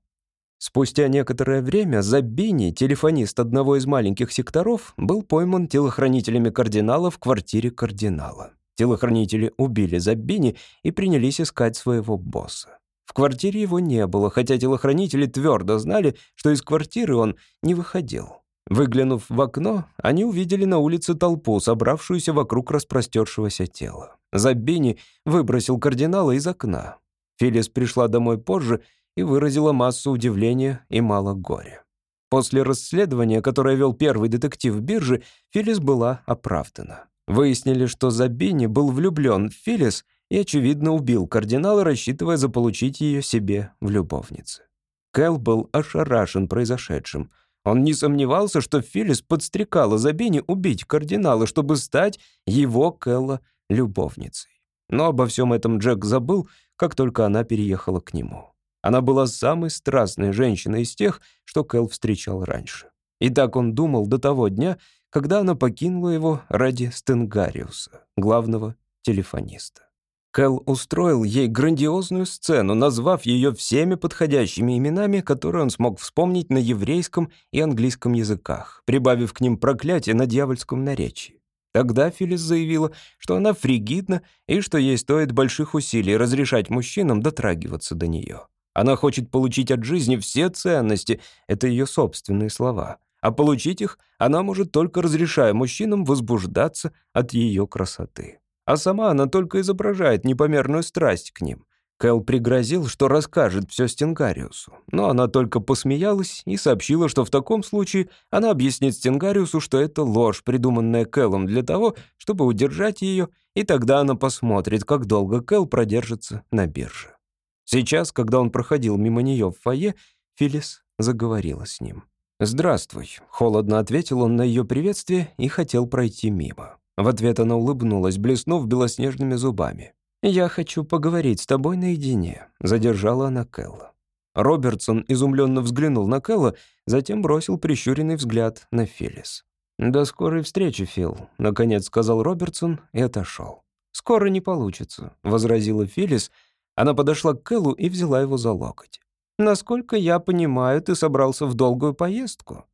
Спустя некоторое время Забини, телефонист одного из маленьких секторов, был пойман телохранителями кардинала в квартире кардинала. Телохранители убили Забини и принялись искать своего босса. В квартире его не было, хотя телохранители твердо знали, что из квартиры он не выходил. Выглянув в окно, они увидели на улице толпу, собравшуюся вокруг распростершегося тела. Забини выбросил кардинала из окна. Филис пришла домой позже и выразила массу удивления и мало горя. После расследования, которое вел первый детектив биржи, Филлис была оправдана. Выяснили, что Забини был влюблен в Филлис и, очевидно, убил кардинала, рассчитывая заполучить ее себе в любовнице. Кэл был ошарашен произошедшим. Он не сомневался, что Филлис подстрекала Забини убить кардинала, чтобы стать его Кэлла любовницей. Но обо всем этом Джек забыл, как только она переехала к нему. Она была самой страстной женщиной из тех, что Кэл встречал раньше. И так он думал до того дня, когда она покинула его ради Стенгариуса, главного телефониста. Кэл устроил ей грандиозную сцену, назвав ее всеми подходящими именами, которые он смог вспомнить на еврейском и английском языках, прибавив к ним проклятие на дьявольском наречии. Тогда Филлис заявила, что она фригидна и что ей стоит больших усилий разрешать мужчинам дотрагиваться до нее. Она хочет получить от жизни все ценности, это ее собственные слова. А получить их она может только разрешая мужчинам возбуждаться от ее красоты. А сама она только изображает непомерную страсть к ним. Кэл пригрозил, что расскажет все Стенгариусу, но она только посмеялась и сообщила, что в таком случае она объяснит Стенгариусу, что это ложь, придуманная Кэлом для того, чтобы удержать ее, и тогда она посмотрит, как долго Кэл продержится на бирже. Сейчас, когда он проходил мимо нее в фойе, Филлис заговорила с ним. «Здравствуй», — холодно ответил он на ее приветствие и хотел пройти мимо. В ответ она улыбнулась, блеснув белоснежными зубами. «Я хочу поговорить с тобой наедине», — задержала она Кэлла. Робертсон изумленно взглянул на Кэлла, затем бросил прищуренный взгляд на Филлис. «До скорой встречи, Фил», — наконец сказал Робертсон и отошел. «Скоро не получится», — возразила Филлис, — она подошла к Кэллу и взяла его за локоть. «Насколько я понимаю, ты собрался в долгую поездку».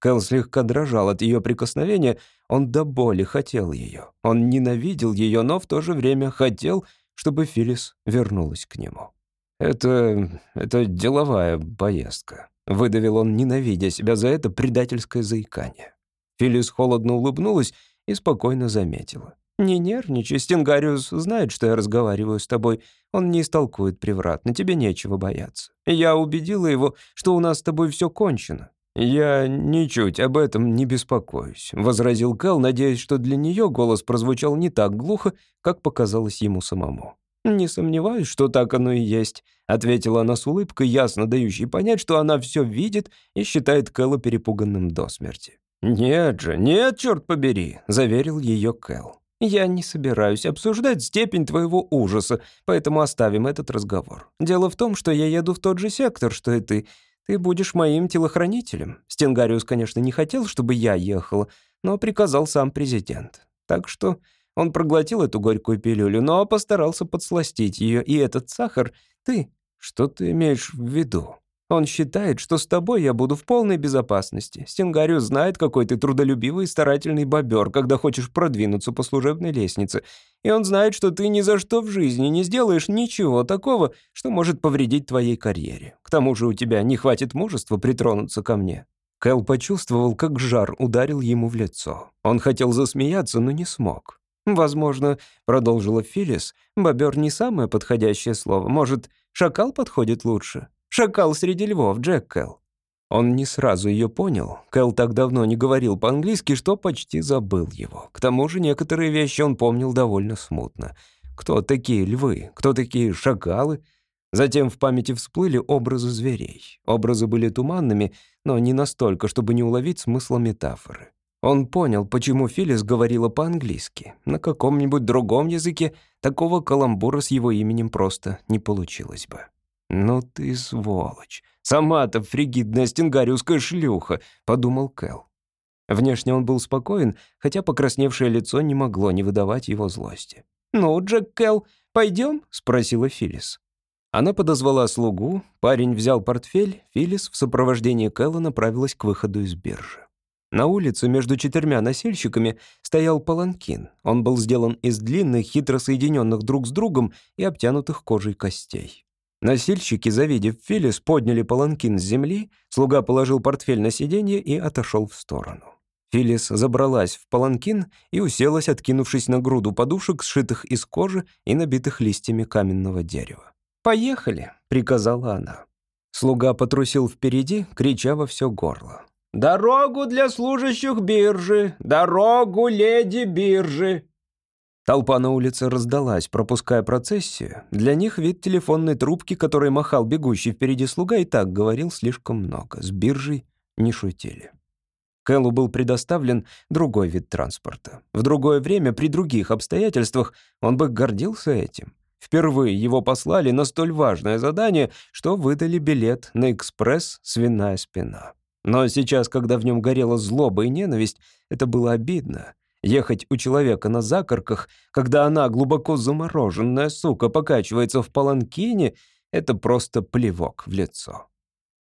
Кэл слегка дрожал от ее прикосновения, он до боли хотел ее. Он ненавидел ее, но в то же время хотел, чтобы Филлис вернулась к нему. «Это... это деловая поездка», — выдавил он, ненавидя себя за это предательское заикание. Филлис холодно улыбнулась и спокойно заметила. «Не нервничай, Стингариус знает, что я разговариваю с тобой. Он не истолкует превратно, тебе нечего бояться. Я убедила его, что у нас с тобой все кончено». «Я ничуть об этом не беспокоюсь», — возразил Кэл, надеясь, что для нее голос прозвучал не так глухо, как показалось ему самому. «Не сомневаюсь, что так оно и есть», — ответила она с улыбкой, ясно дающей понять, что она все видит и считает Кэла перепуганным до смерти. «Нет же, нет, черт побери», — заверил ее Кэл. Я не собираюсь обсуждать степень твоего ужаса, поэтому оставим этот разговор. Дело в том, что я еду в тот же сектор, что и ты. Ты будешь моим телохранителем. Стенгариус, конечно, не хотел, чтобы я ехала, но приказал сам президент. Так что он проглотил эту горькую пилюлю, но постарался подсластить ее, и этот сахар ты... Что ты имеешь в виду? Он считает, что с тобой я буду в полной безопасности. Стенгариус знает, какой ты трудолюбивый и старательный бобер, когда хочешь продвинуться по служебной лестнице. И он знает, что ты ни за что в жизни не сделаешь ничего такого, что может повредить твоей карьере. К тому же у тебя не хватит мужества притронуться ко мне». Кэл почувствовал, как жар ударил ему в лицо. Он хотел засмеяться, но не смог. «Возможно, — продолжила Филлис, — бобер не самое подходящее слово. Может, шакал подходит лучше?» Шакал среди львов, Джек Кэл». Он не сразу ее понял. Кэл так давно не говорил по-английски, что почти забыл его. К тому же некоторые вещи он помнил довольно смутно. Кто такие львы? Кто такие шакалы? Затем в памяти всплыли образы зверей. Образы были туманными, но не настолько, чтобы не уловить смысла метафоры. Он понял, почему Филлис говорила по-английски. На каком-нибудь другом языке такого каламбура с его именем просто не получилось бы. «Ну ты сволочь! Сама-то фригидная стенгариуская шлюха!» — подумал Кэл. Внешне он был спокоен, хотя покрасневшее лицо не могло не выдавать его злости. «Ну, Джек Кэл, пойдем?» — спросила Филлис. Она подозвала слугу, парень взял портфель, Филлис в сопровождении Кэлла направилась к выходу из биржи. На улице между четырьмя носильщиками стоял паланкин. Он был сделан из длинных, хитро соединенных друг с другом и обтянутых кожей костей. Носильщики, завидев Филлис, подняли паланкин с земли, слуга положил портфель на сиденье и отошел в сторону. Филлис забралась в паланкин и уселась, откинувшись на груду подушек, сшитых из кожи и набитых листьями каменного дерева. «Поехали», — приказала она. Слуга потрусил впереди, крича во все горло. «Дорогу для служащих биржи! Дорогу леди биржи!» Толпа на улице раздалась, пропуская процессию. Для них вид телефонной трубки, которой махал бегущий впереди слуга, и так говорил слишком много. С биржей не шутили. Кэллу был предоставлен другой вид транспорта. В другое время, при других обстоятельствах, он бы гордился этим. Впервые его послали на столь важное задание, что выдали билет на экспресс «Свиная спина». Но сейчас, когда в нем горела злоба и ненависть, это было обидно. Ехать у человека на закорках, когда она, глубоко замороженная сука, покачивается в паланкине, это просто плевок в лицо.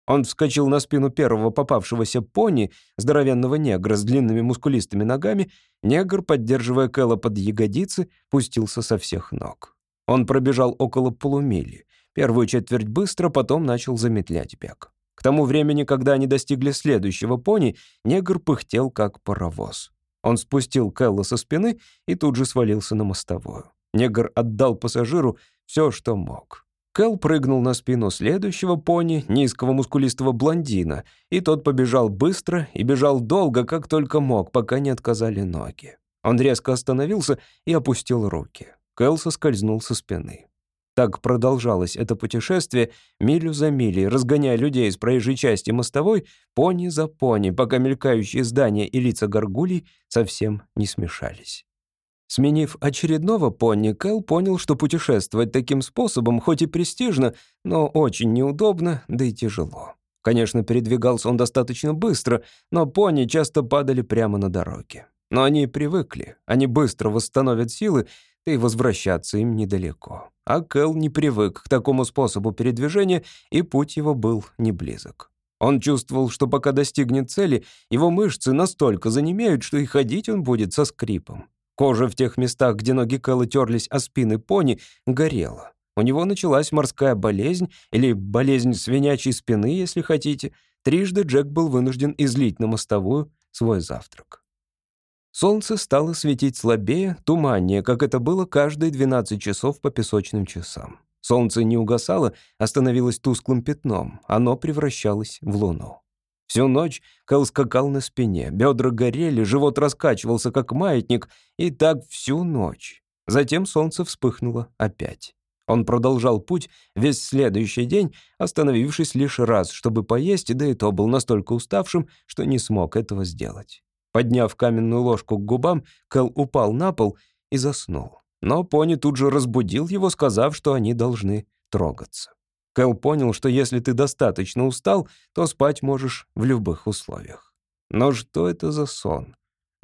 Он вскочил на спину первого попавшегося пони, здоровенного негра с длинными мускулистыми ногами. Негр, поддерживая Кэлла под ягодицы, пустился со всех ног. Он пробежал около полумили. Первую четверть быстро, потом начал замедлять бег. К тому времени, когда они достигли следующего пони, негр пыхтел, как паровоз. Он спустил Кэлла со спины и тут же свалился на мостовую. Негр отдал пассажиру все, что мог. Кэл прыгнул на спину следующего пони, низкого мускулистого блондина, и тот побежал быстро и бежал долго, как только мог, пока не отказали ноги. Он резко остановился и опустил руки. Кэл соскользнул со спины. Так продолжалось это путешествие милю за милей, разгоняя людей из проезжей части мостовой пони за пони, пока мелькающие здания и лица горгулей совсем не смешались. Сменив очередного пони, Кэл понял, что путешествовать таким способом хоть и престижно, но очень неудобно, да и тяжело. Конечно, передвигался он достаточно быстро, но пони часто падали прямо на дороге. Но они привыкли, они быстро восстановят силы, и возвращаться им недалеко. А Кэл не привык к такому способу передвижения, и путь его был не близок. Он чувствовал, что пока достигнет цели, его мышцы настолько занемеют, что и ходить он будет со скрипом. Кожа в тех местах, где ноги Кэлла терлись о спины пони, горела. У него началась морская болезнь или болезнь свинячьей спины, если хотите. Трижды Джек был вынужден излить на мостовую свой завтрак. Солнце стало светить слабее, туманнее, как это было каждые 12 часов по песочным часам. Солнце не угасало, а становилось тусклым пятном. Оно превращалось в луну. Всю ночь Кэл скакал на спине, бедра горели, живот раскачивался, как маятник, и так всю ночь. Затем солнце вспыхнуло опять. Он продолжал путь весь следующий день, остановившись лишь раз, чтобы поесть, да и то был настолько уставшим, что не смог этого сделать. Подняв каменную ложку к губам, Кэл упал на пол и заснул. Но пони тут же разбудил его, сказав, что они должны трогаться. Кэл понял, что если ты достаточно устал, то спать можешь в любых условиях. Но что это за сон?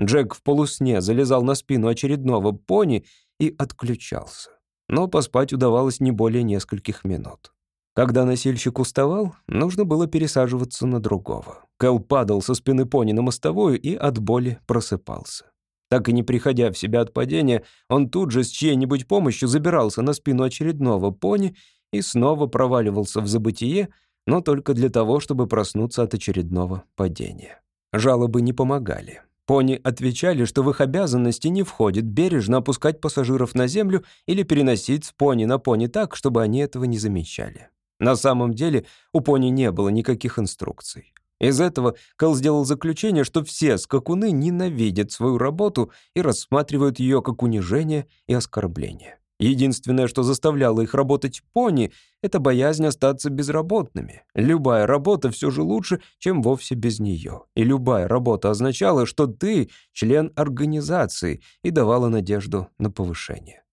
Джек в полусне залезал на спину очередного пони и отключался. Но поспать удавалось не более нескольких минут. Когда носильщик уставал, нужно было пересаживаться на другого. Кэл падал со спины пони на мостовую и от боли просыпался. Так и не приходя в себя от падения, он тут же с чьей-нибудь помощью забирался на спину очередного пони и снова проваливался в забытие, но только для того, чтобы проснуться от очередного падения. Жалобы не помогали. Пони отвечали, что в их обязанности не входит бережно опускать пассажиров на землю или переносить с пони на пони так, чтобы они этого не замечали. На самом деле у пони не было никаких инструкций. Из этого Кэл сделал заключение, что все скакуны ненавидят свою работу и рассматривают ее как унижение и оскорбление. Единственное, что заставляло их работать пони, это боязнь остаться безработными. Любая работа все же лучше, чем вовсе без нее. И любая работа означала, что ты член организации и давала надежду на повышение.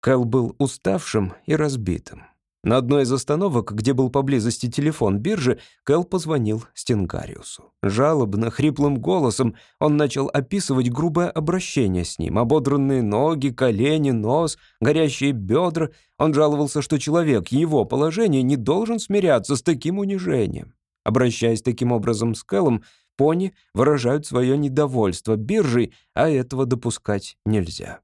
Кэл был уставшим и разбитым. На одной из остановок, где был поблизости телефон биржи, Кэл позвонил Стенгариусу. Жалобно, хриплым голосом он начал описывать грубое обращение с ним. Ободранные ноги, колени, нос, горящие бедра. Он жаловался, что человек его положения не должен смиряться с таким унижением. Обращаясь таким образом с Кэлом, пони выражают свое недовольство биржей, а этого допускать нельзя.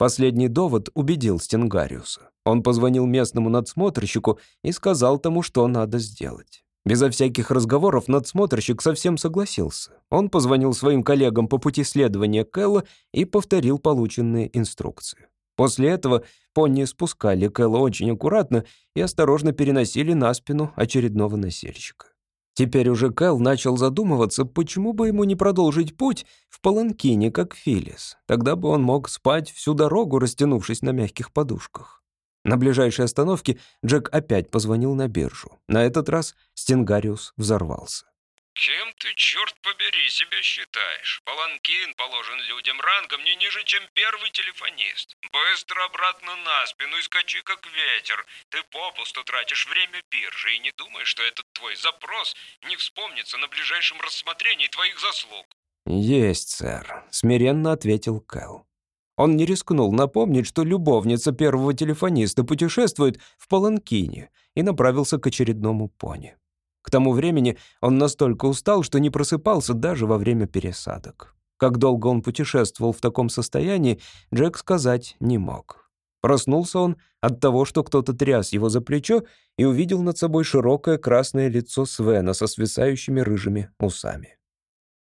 Последний довод убедил Стенгариуса. Он позвонил местному надсмотрщику и сказал тому, что надо сделать. Безо всяких разговоров надсмотрщик совсем согласился. Он позвонил своим коллегам по пути следования Кэлла и повторил полученные инструкции. После этого пони спускали Кэлла очень аккуратно и осторожно переносили на спину очередного носильщика. Теперь уже Кэл начал задумываться, почему бы ему не продолжить путь в Паланкине, как Филис. Тогда бы он мог спать всю дорогу, растянувшись на мягких подушках. На ближайшей остановке Джек опять позвонил на биржу. На этот раз Стенгариус взорвался. Кем ты, черт побери, себя считаешь? Паланкин положен людям рангом не ниже, чем первый телефонист. Быстро обратно на спину и скачи, как ветер. Ты попусту тратишь время биржи и не думаешь, что этот твой запрос не вспомнится на ближайшем рассмотрении твоих заслуг. «Есть, сэр», — смиренно ответил Кэл. Он не рискнул напомнить, что любовница первого телефониста путешествует в Паланкине и направился к очередному пони. К тому времени он настолько устал, что не просыпался даже во время пересадок. Как долго он путешествовал в таком состоянии, Джек сказать не мог. Проснулся он от того, что кто-то тряс его за плечо и увидел над собой широкое красное лицо Свена со свисающими рыжими усами.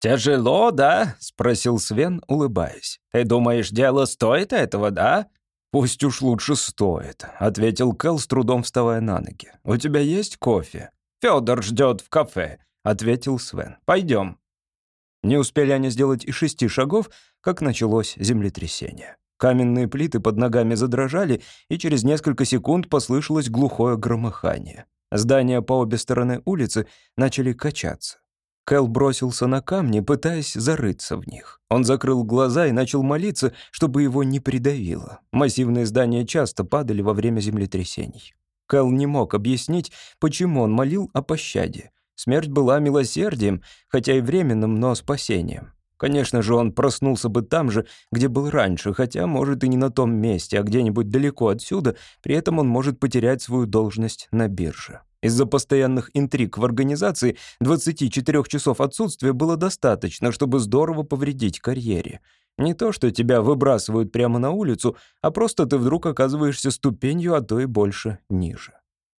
«Тяжело, да?» — спросил Свен, улыбаясь. «Ты думаешь, дело стоит этого, да?» «Пусть уж лучше стоит», — ответил Кэл, с трудом вставая на ноги. «У тебя есть кофе?» «Федор ждет в кафе», — ответил Свен. «Пойдем». Не успели они сделать и шести шагов, как началось землетрясение. Каменные плиты под ногами задрожали, и через несколько секунд послышалось глухое громыхание. Здания по обе стороны улицы начали качаться. Кэл бросился на камни, пытаясь зарыться в них. Он закрыл глаза и начал молиться, чтобы его не придавило. Массивные здания часто падали во время землетрясений. Кэл не мог объяснить, почему он молил о пощаде. Смерть была милосердием, хотя и временным, но спасением. Конечно же, он проснулся бы там же, где был раньше, хотя, может, и не на том месте, а где-нибудь далеко отсюда, при этом он может потерять свою должность на бирже. Из-за постоянных интриг в организации 24 часов отсутствия было достаточно, чтобы здорово повредить карьере. Не то, что тебя выбрасывают прямо на улицу, а просто ты вдруг оказываешься ступенью, а то и больше, ниже.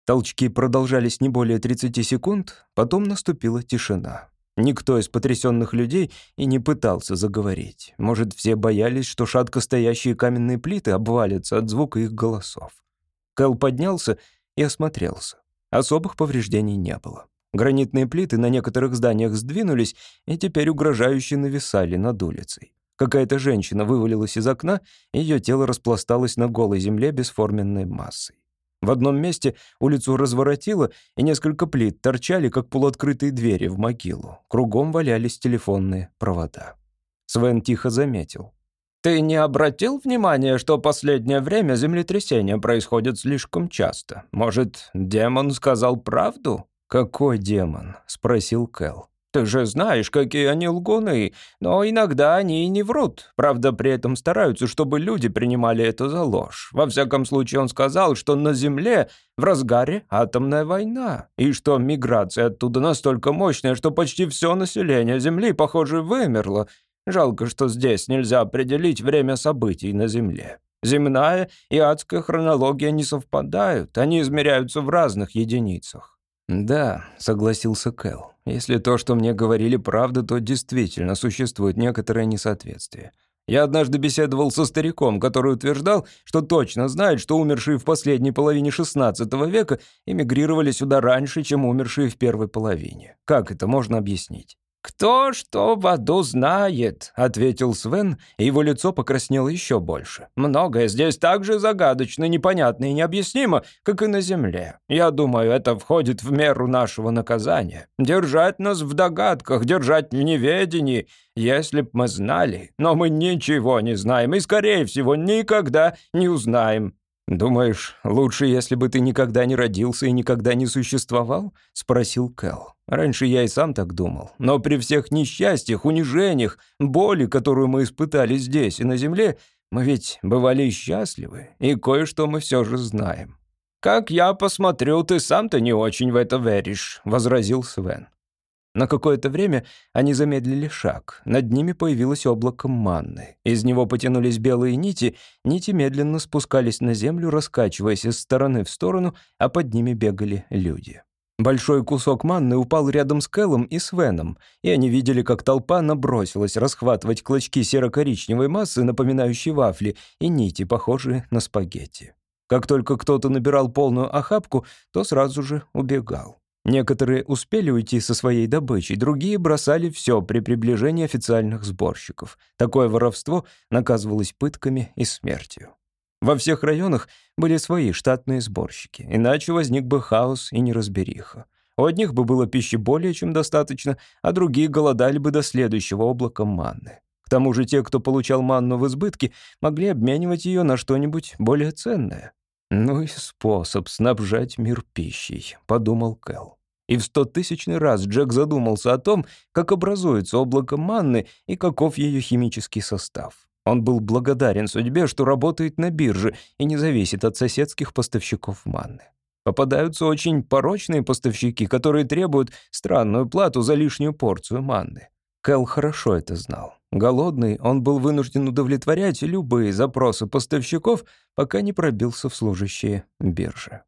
Толчки продолжались не более 30 секунд, потом наступила тишина. Никто из потрясенных людей и не пытался заговорить. Может, все боялись, что шатко стоящие каменные плиты обвалятся от звука их голосов. Кэл поднялся и осмотрелся. Особых повреждений не было. Гранитные плиты на некоторых зданиях сдвинулись и теперь угрожающе нависали над улицей. Какая-то женщина вывалилась из окна, и ее тело распласталось на голой земле бесформенной массой. В одном месте улицу разворотило, и несколько плит торчали, как полуоткрытые двери в могилу. Кругом валялись телефонные провода. Свен тихо заметил. «Ты не обратил внимания, что последнее время землетрясения происходят слишком часто? Может, демон сказал правду?» «Какой демон?» — спросил Кэл. Ты же знаешь, какие они лгуны, но иногда они и не врут. Правда, при этом стараются, чтобы люди принимали это за ложь. Во всяком случае, он сказал, что на Земле в разгаре атомная война, и что миграция оттуда настолько мощная, что почти все население Земли, похоже, вымерло. Жалко, что здесь нельзя определить время событий на Земле. Земная и адская хронология не совпадают, они измеряются в разных единицах. «Да», — согласился Кэл. «Если то, что мне говорили, правда, то действительно существует некоторое несоответствие. Я однажды беседовал со стариком, который утверждал, что точно знает, что умершие в последней половине XVI века эмигрировали сюда раньше, чем умершие в первой половине. Как это можно объяснить?» «Кто что в аду знает», — ответил Свен, и его лицо покраснело еще больше. «Многое здесь так же загадочно, непонятно и необъяснимо, как и на земле. Я думаю, это входит в меру нашего наказания. Держать нас в догадках, держать в неведении, если б мы знали. Но мы ничего не знаем и, скорее всего, никогда не узнаем». «Думаешь, лучше, если бы ты никогда не родился и никогда не существовал?» — спросил Кэл. «Раньше я и сам так думал. Но при всех несчастьях, унижениях, боли, которую мы испытали здесь и на земле, мы ведь бывали счастливы, и кое-что мы все же знаем». «Как я посмотрю, ты сам-то не очень в это веришь», — возразил Свен. На какое-то время они замедлили шаг. Над ними появилось облако манны. Из него потянулись белые нити, нити медленно спускались на землю, раскачиваясь из стороны в сторону, а под ними бегали люди. Большой кусок манны упал рядом с Кэллом и Свеном, и они видели, как толпа набросилась расхватывать клочки серо-коричневой массы, напоминающей вафли, и нити, похожие на спагетти. Как только кто-то набирал полную охапку, то сразу же убегал. Некоторые успели уйти со своей добычей, другие бросали все при приближении официальных сборщиков. Такое воровство наказывалось пытками и смертью. Во всех районах были свои штатные сборщики, иначе возник бы хаос и неразбериха. У одних бы было пищи более чем достаточно, а другие голодали бы до следующего облака манны. К тому же те, кто получал манну в избытке, могли обменивать ее на что-нибудь более ценное. «Ну и способ снабжать мир пищей», — подумал Кэл. И в стотысячный раз Джек задумался о том, как образуется облако манны и каков ее химический состав. Он был благодарен судьбе, что работает на бирже и не зависит от соседских поставщиков манны. Попадаются очень порочные поставщики, которые требуют странную плату за лишнюю порцию манны. Кэл хорошо это знал. Голодный, он был вынужден удовлетворять любые запросы поставщиков, пока не пробился в служащие биржи.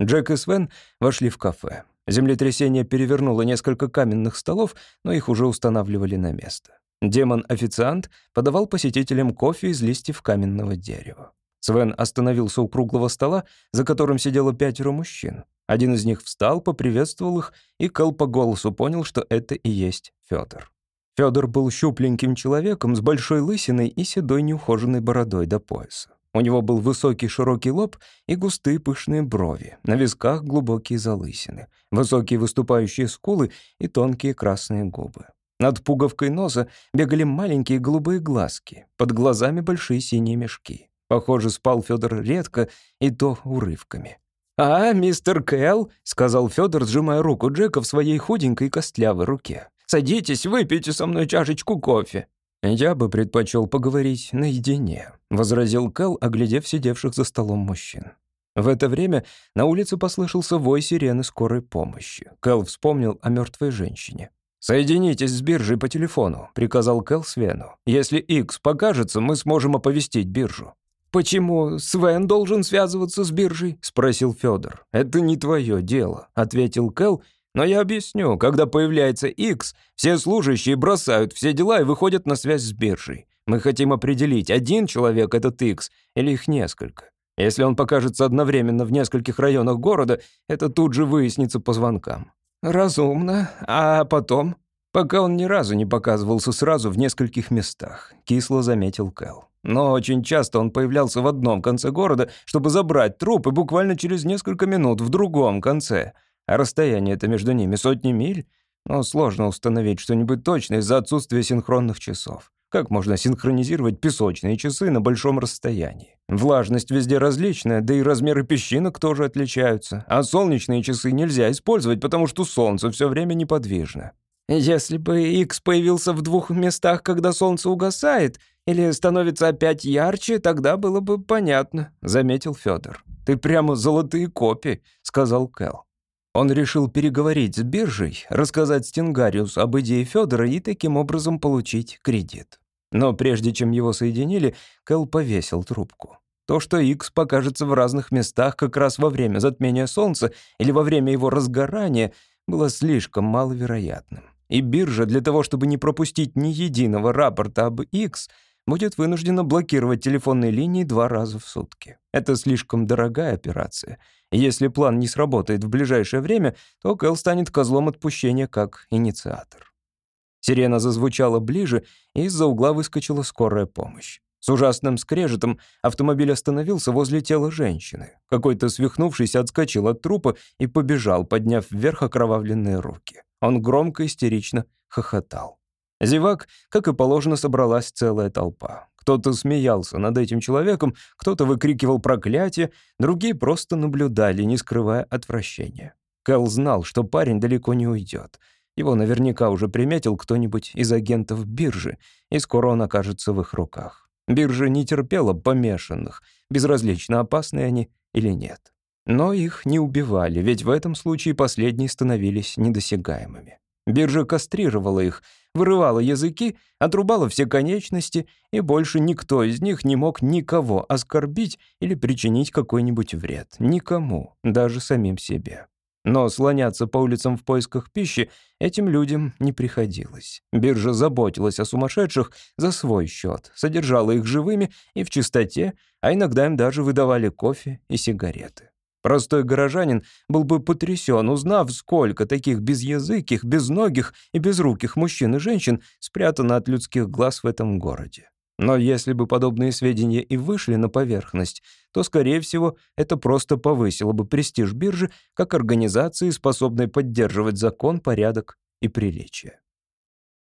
Джек и Свен вошли в кафе. Землетрясение перевернуло несколько каменных столов, но их уже устанавливали на место. Демон-официант подавал посетителям кофе из листьев каменного дерева. Свен остановился у круглого стола, за которым сидело пятеро мужчин. Один из них встал, поприветствовал их, и Кэл по голосу понял, что это и есть Федор. Федор был щупленьким человеком с большой лысиной и седой неухоженной бородой до пояса. У него был высокий широкий лоб и густые пышные брови, на висках глубокие залысины, высокие выступающие скулы и тонкие красные губы. Над пуговкой носа бегали маленькие голубые глазки, под глазами большие синие мешки. Похоже, спал Федор редко и то урывками. «А, мистер Кэл», — сказал Федор, сжимая руку Джека в своей худенькой костлявой руке. «Садитесь, выпейте со мной чашечку кофе». «Я бы предпочел поговорить наедине», — возразил Кэл, оглядев сидевших за столом мужчин. В это время на улице послышался вой сирены скорой помощи. Кэл вспомнил о мертвой женщине. «Соединитесь с биржей по телефону», — приказал Кэл Свену. «Если X покажется, мы сможем оповестить биржу». «Почему Свен должен связываться с биржей?» — спросил Федор. «Это не твое дело», — ответил Кэл. «Но я объясню, когда появляется X, все служащие бросают все дела и выходят на связь с биржей. Мы хотим определить, один человек — этот X или их несколько. Если он покажется одновременно в нескольких районах города, это тут же выяснится по звонкам. «Разумно. А потом?» «Пока он ни разу не показывался сразу в нескольких местах», — кисло заметил Кэл. «Но очень часто он появлялся в одном конце города, чтобы забрать труп, и буквально через несколько минут в другом конце. А расстояние-то между ними сотни миль. Но сложно установить что-нибудь точное из-за отсутствия синхронных часов. Как можно синхронизировать песочные часы на большом расстоянии? Влажность везде различная, да и размеры песчинок тоже отличаются. А солнечные часы нельзя использовать, потому что солнце все время неподвижно. Если бы X появился в двух местах, когда солнце угасает, или становится опять ярче, тогда было бы понятно, заметил Федор. Ты прямо золотые копии, сказал Кэл. Он решил переговорить с биржей, рассказать Стингариус об идее Федора и таким образом получить кредит. Но прежде чем его соединили, Кэл повесил трубку. То, что X покажется в разных местах как раз во время затмения Солнца или во время его разгорания, было слишком маловероятным. И биржа для того, чтобы не пропустить ни единого рапорта об X, будет вынуждена блокировать телефонные линии два раза в сутки. Это слишком дорогая операция — если план не сработает в ближайшее время, то Кэл станет козлом отпущения как инициатор. Сирена зазвучала ближе, и из-за угла выскочила скорая помощь. С ужасным скрежетом автомобиль остановился возле тела женщины. Какой-то свихнувшийся отскочил от трупа и побежал, подняв вверх окровавленные руки. Он громко истерично хохотал. Зевак, как и положено, собралась целая толпа. Кто-то смеялся над этим человеком, кто-то выкрикивал проклятие, другие просто наблюдали, не скрывая отвращения. Кэл знал, что парень далеко не уйдет. Его наверняка уже приметил кто-нибудь из агентов биржи, и скоро он окажется в их руках. Биржа не терпела помешанных, безразлично, опасны они или нет. Но их не убивали, ведь в этом случае последние становились недосягаемыми. Биржа кастрировала их, вырывала языки, отрубала все конечности, и больше никто из них не мог никого оскорбить или причинить какой-нибудь вред. Никому, даже самим себе. Но слоняться по улицам в поисках пищи этим людям не приходилось. Биржа заботилась о сумасшедших за свой счет, содержала их живыми и в чистоте, а иногда им даже выдавали кофе и сигареты. Простой горожанин был бы потрясен, узнав, сколько таких безязыких, безногих и безруких мужчин и женщин спрятано от людских глаз в этом городе. Но если бы подобные сведения и вышли на поверхность, то, скорее всего, это просто повысило бы престиж биржи как организации, способной поддерживать закон, порядок и приличие.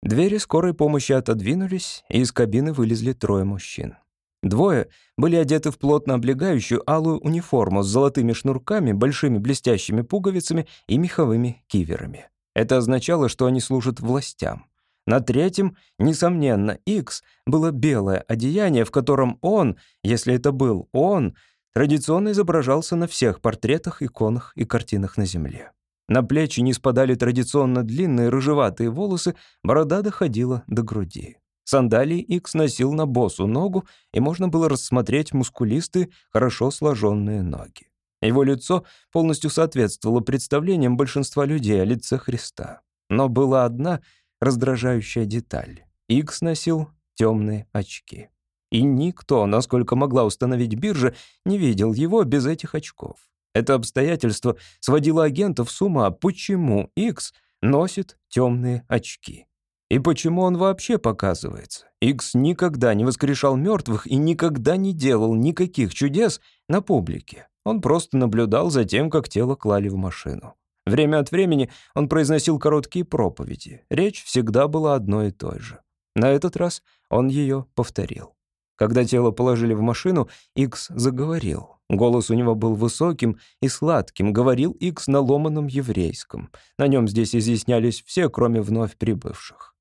Двери скорой помощи отодвинулись, и из кабины вылезли трое мужчин. Двое были одеты в плотно облегающую алую униформу с золотыми шнурками, большими блестящими пуговицами и меховыми киверами. Это означало, что они служат властям. На третьем, несомненно, X, было белое одеяние, в котором он, если это был он, традиционно изображался на всех портретах, иконах и картинах на Земле. На плечи не спадали традиционно длинные рыжеватые волосы, борода доходила до груди. Сандалии Икс носил на босу ногу, и можно было рассмотреть мускулистые, хорошо сложенные ноги. Его лицо полностью соответствовало представлениям большинства людей о лице Христа. Но была одна раздражающая деталь. Икс носил темные очки. И никто, насколько могла установить биржа, не видел его без этих очков. Это обстоятельство сводило агентов с ума, почему Икс носит темные очки. И почему он вообще показывается? Икс никогда не воскрешал мертвых и никогда не делал никаких чудес на публике. Он просто наблюдал за тем, как тело клали в машину. Время от времени он произносил короткие проповеди. Речь всегда была одной и той же. На этот раз он ее повторил. Когда тело положили в машину, Икс заговорил. Голос у него был высоким и сладким, говорил Икс на ломаном еврейском. На нем здесь изъяснялись все, кроме вновь прибывших.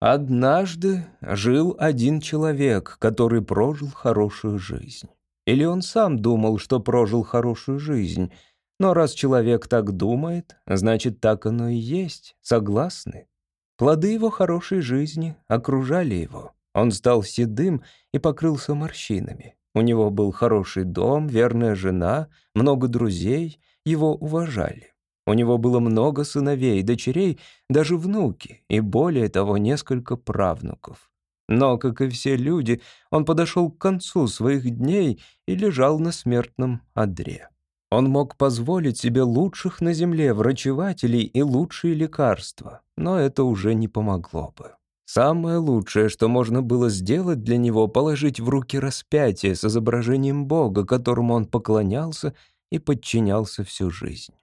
«Однажды жил один человек, который прожил хорошую жизнь. Или он сам думал, что прожил хорошую жизнь — но раз человек так думает, значит, так оно и есть, согласны? Плоды его хорошей жизни окружали его. Он стал седым и покрылся морщинами. У него был хороший дом, верная жена, много друзей, его уважали. У него было много сыновей, дочерей, даже внуки, и более того, несколько правнуков. Но, как и все люди, он подошел к концу своих дней и лежал на смертном одре. Он мог позволить себе лучших на земле врачевателей и лучшие лекарства, но это уже не помогло бы. Самое лучшее, что можно было сделать для него, положить в руки распятие с изображением Бога, которому он поклонялся и подчинялся всю жизнь.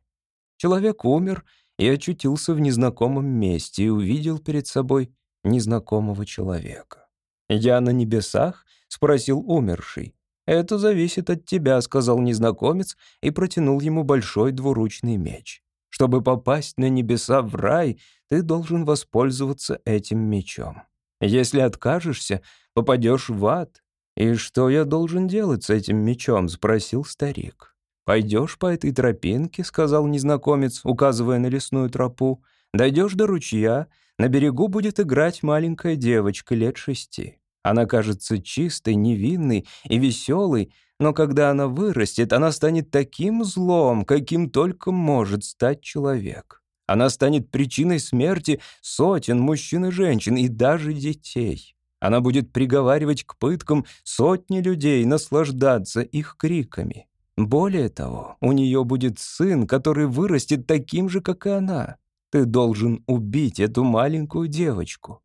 Человек умер и очутился в незнакомом месте и увидел перед собой незнакомого человека. «Я на небесах?» — спросил умерший. «Это зависит от тебя», — сказал незнакомец и протянул ему большой двуручный меч. «Чтобы попасть на небеса в рай, ты должен воспользоваться этим мечом. Если откажешься, попадешь в ад». «И что я должен делать с этим мечом?» — спросил старик. «Пойдешь по этой тропинке», — сказал незнакомец, указывая на лесную тропу. «Дойдешь до ручья, на берегу будет играть маленькая девочка лет шести. Она кажется чистой, невинной и веселой, но когда она вырастет, она станет таким злом, каким только может стать человек. Она станет причиной смерти сотен мужчин и женщин, и даже детей. Она будет приговаривать к пыткам сотни людей, наслаждаться их криками. Более того, у нее будет сын, который вырастет таким же, как и она. Ты должен убить эту маленькую девочку.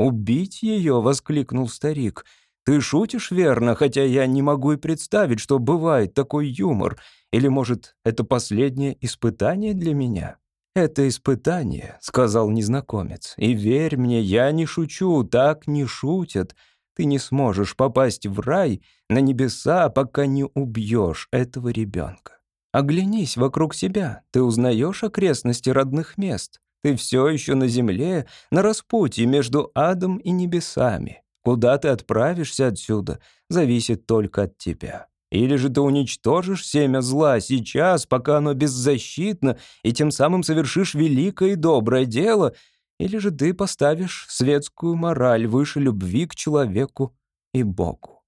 «Убить ее?» — воскликнул старик. «Ты шутишь верно, хотя я не могу и представить, что бывает такой юмор. Или, может, это последнее испытание для меня?» «Это испытание», — сказал незнакомец. «И верь мне, я не шучу, так не шутят. Ты не сможешь попасть в рай, на небеса, пока не убьешь этого ребенка. Оглянись вокруг себя, ты узнаешь окрестности родных мест. Ты все еще на земле, на распутье между адом и небесами. Куда ты отправишься отсюда, зависит только от тебя. Или же ты уничтожишь семя зла сейчас, пока оно беззащитно, и тем самым совершишь великое и доброе дело, или же ты поставишь светскую мораль выше любви к человеку и Богу.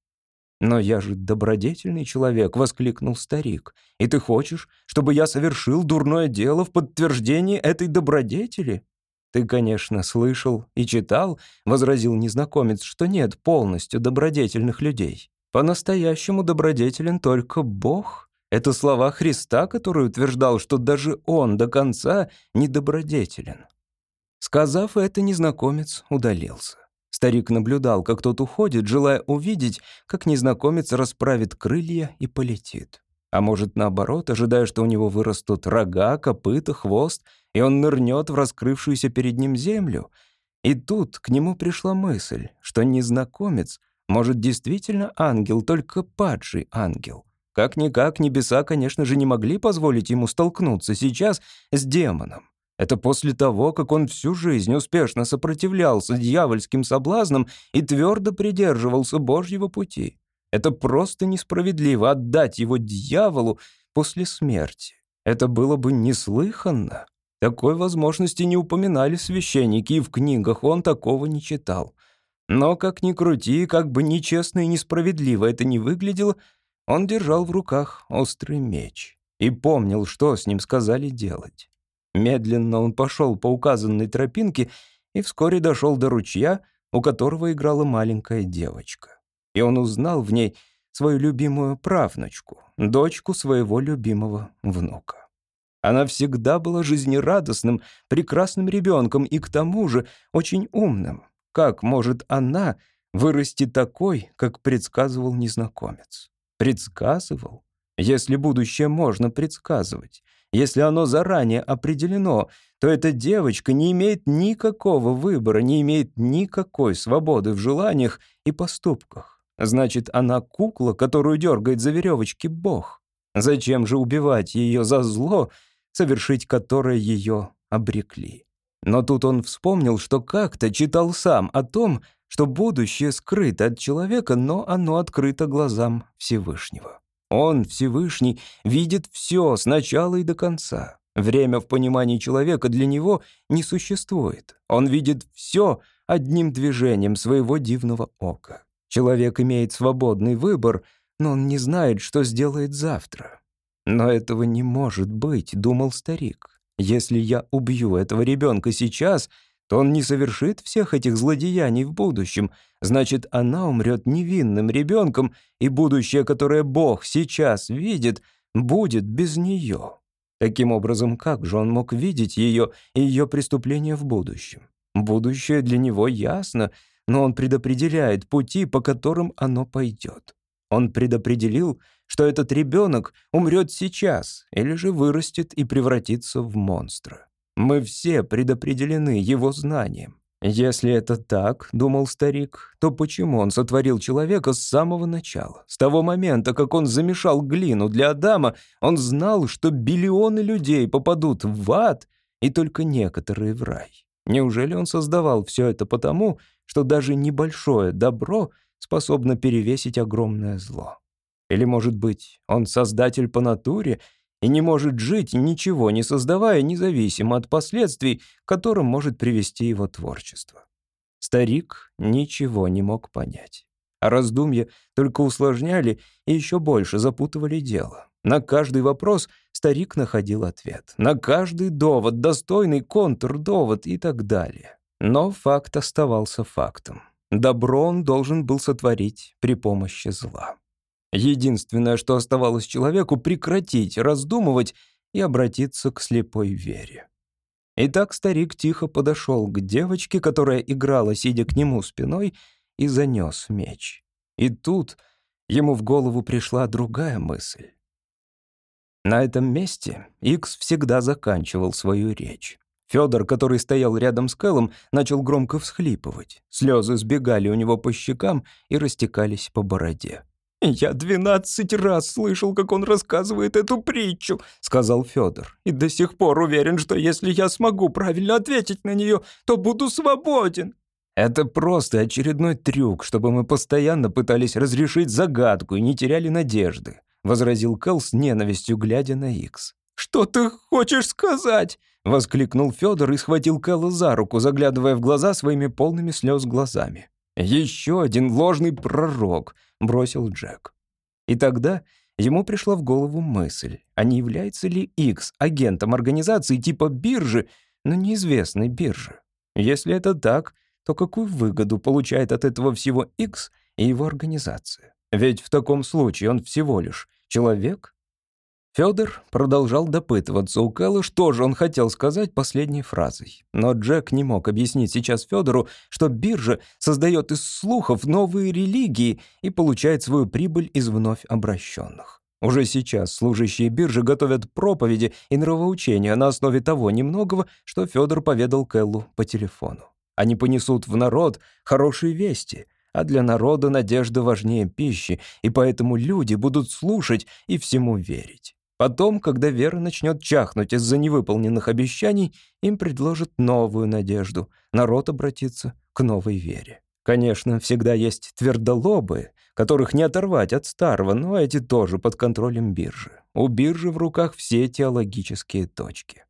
«Но я же добродетельный человек», — воскликнул старик. «И ты хочешь, чтобы я совершил дурное дело в подтверждении этой добродетели?» «Ты, конечно, слышал и читал», — возразил незнакомец, «что нет полностью добродетельных людей. По-настоящему добродетелен только Бог. Это слова Христа, который утверждал, что даже Он до конца недобродетелен». Сказав это, незнакомец удалился. Старик наблюдал, как тот уходит, желая увидеть, как незнакомец расправит крылья и полетит. А может, наоборот, ожидая, что у него вырастут рога, копыта, хвост, и он нырнет в раскрывшуюся перед ним землю. И тут к нему пришла мысль, что незнакомец, может, действительно ангел, только падший ангел. Как-никак небеса, конечно же, не могли позволить ему столкнуться сейчас с демоном. Это после того, как он всю жизнь успешно сопротивлялся дьявольским соблазнам и твердо придерживался Божьего пути. Это просто несправедливо отдать его дьяволу после смерти. Это было бы неслыханно. Такой возможности не упоминали священники, и в книгах он такого не читал. Но как ни крути, как бы нечестно и несправедливо это ни выглядело, он держал в руках острый меч и помнил, что с ним сказали делать. Медленно он пошел по указанной тропинке и вскоре дошел до ручья, у которого играла маленькая девочка. И он узнал в ней свою любимую правнучку, дочку своего любимого внука. Она всегда была жизнерадостным, прекрасным ребенком и к тому же очень умным. Как может она вырасти такой, как предсказывал незнакомец? Предсказывал? Если будущее можно предсказывать. Если оно заранее определено, то эта девочка не имеет никакого выбора, не имеет никакой свободы в желаниях и поступках. Значит, она кукла, которую дергает за веревочки Бог. Зачем же убивать ее за зло, совершить которое ее обрекли? Но тут он вспомнил, что как-то читал сам о том, что будущее скрыто от человека, но оно открыто глазам Всевышнего. Он, Всевышний, видит все с начала и до конца. Время в понимании человека для него не существует. Он видит все одним движением своего дивного ока. Человек имеет свободный выбор, но он не знает, что сделает завтра. «Но этого не может быть», — думал старик. «Если я убью этого ребенка сейчас, то он не совершит всех этих злодеяний в будущем. Значит, она умрет невинным ребенком, и будущее, которое Бог сейчас видит, будет без нее. Таким образом, как же он мог видеть ее и ее преступление в будущем? Будущее для него ясно, но он предопределяет пути, по которым оно пойдет. Он предопределил, что этот ребенок умрет сейчас или же вырастет и превратится в монстра. Мы все предопределены его знанием. Если это так, думал старик, то почему он сотворил человека с самого начала? С того момента, как он замешал глину для Адама, он знал, что биллионы людей попадут в ад, и только некоторые в рай. Неужели он создавал все это потому, что даже небольшое добро способно перевесить огромное зло? Или, может быть, он создатель по натуре и не может жить, ничего не создавая, независимо от последствий, которым может привести его творчество. Старик ничего не мог понять. А раздумья только усложняли и еще больше запутывали дело. На каждый вопрос старик находил ответ. На каждый довод, достойный контрдовод и так далее. Но факт оставался фактом. Добро он должен был сотворить при помощи зла. Единственное, что оставалось человеку, прекратить раздумывать и обратиться к слепой вере. Итак, старик тихо подошел к девочке, которая играла, сидя к нему спиной, и занес меч. И тут ему в голову пришла другая мысль. На этом месте Икс всегда заканчивал свою речь. Федор, который стоял рядом с Кэллом, начал громко всхлипывать. Слезы сбегали у него по щекам и растекались по бороде. «Я двенадцать раз слышал, как он рассказывает эту притчу», — сказал Федор. «И до сих пор уверен, что если я смогу правильно ответить на нее, то буду свободен». «Это просто очередной трюк, чтобы мы постоянно пытались разрешить загадку и не теряли надежды», — возразил Кэл с ненавистью, глядя на Икс. «Что ты хочешь сказать?» — воскликнул Федор и схватил Кэлла за руку, заглядывая в глаза своими полными слез глазами. «Еще один ложный пророк», — бросил Джек. И тогда ему пришла в голову мысль, а не является ли X агентом организации типа биржи, но неизвестной биржи. Если это так, то какую выгоду получает от этого всего X и его организация? Ведь в таком случае он всего лишь человек. Федор продолжал допытываться у Кэлла, что же он хотел сказать последней фразой. Но Джек не мог объяснить сейчас Федору, что биржа создает из слухов новые религии и получает свою прибыль из вновь обращенных. Уже сейчас служащие биржи готовят проповеди и нравоучения на основе того немногого, что Федор поведал Кэллу по телефону. Они понесут в народ хорошие вести, а для народа надежда важнее пищи, и поэтому люди будут слушать и всему верить. Потом, когда вера начнет чахнуть из-за невыполненных обещаний, им предложат новую надежду. Народ обратится к новой вере. Конечно, всегда есть твердолобые, которых не оторвать от старого, но эти тоже под контролем биржи. У биржи в руках все теологические точки.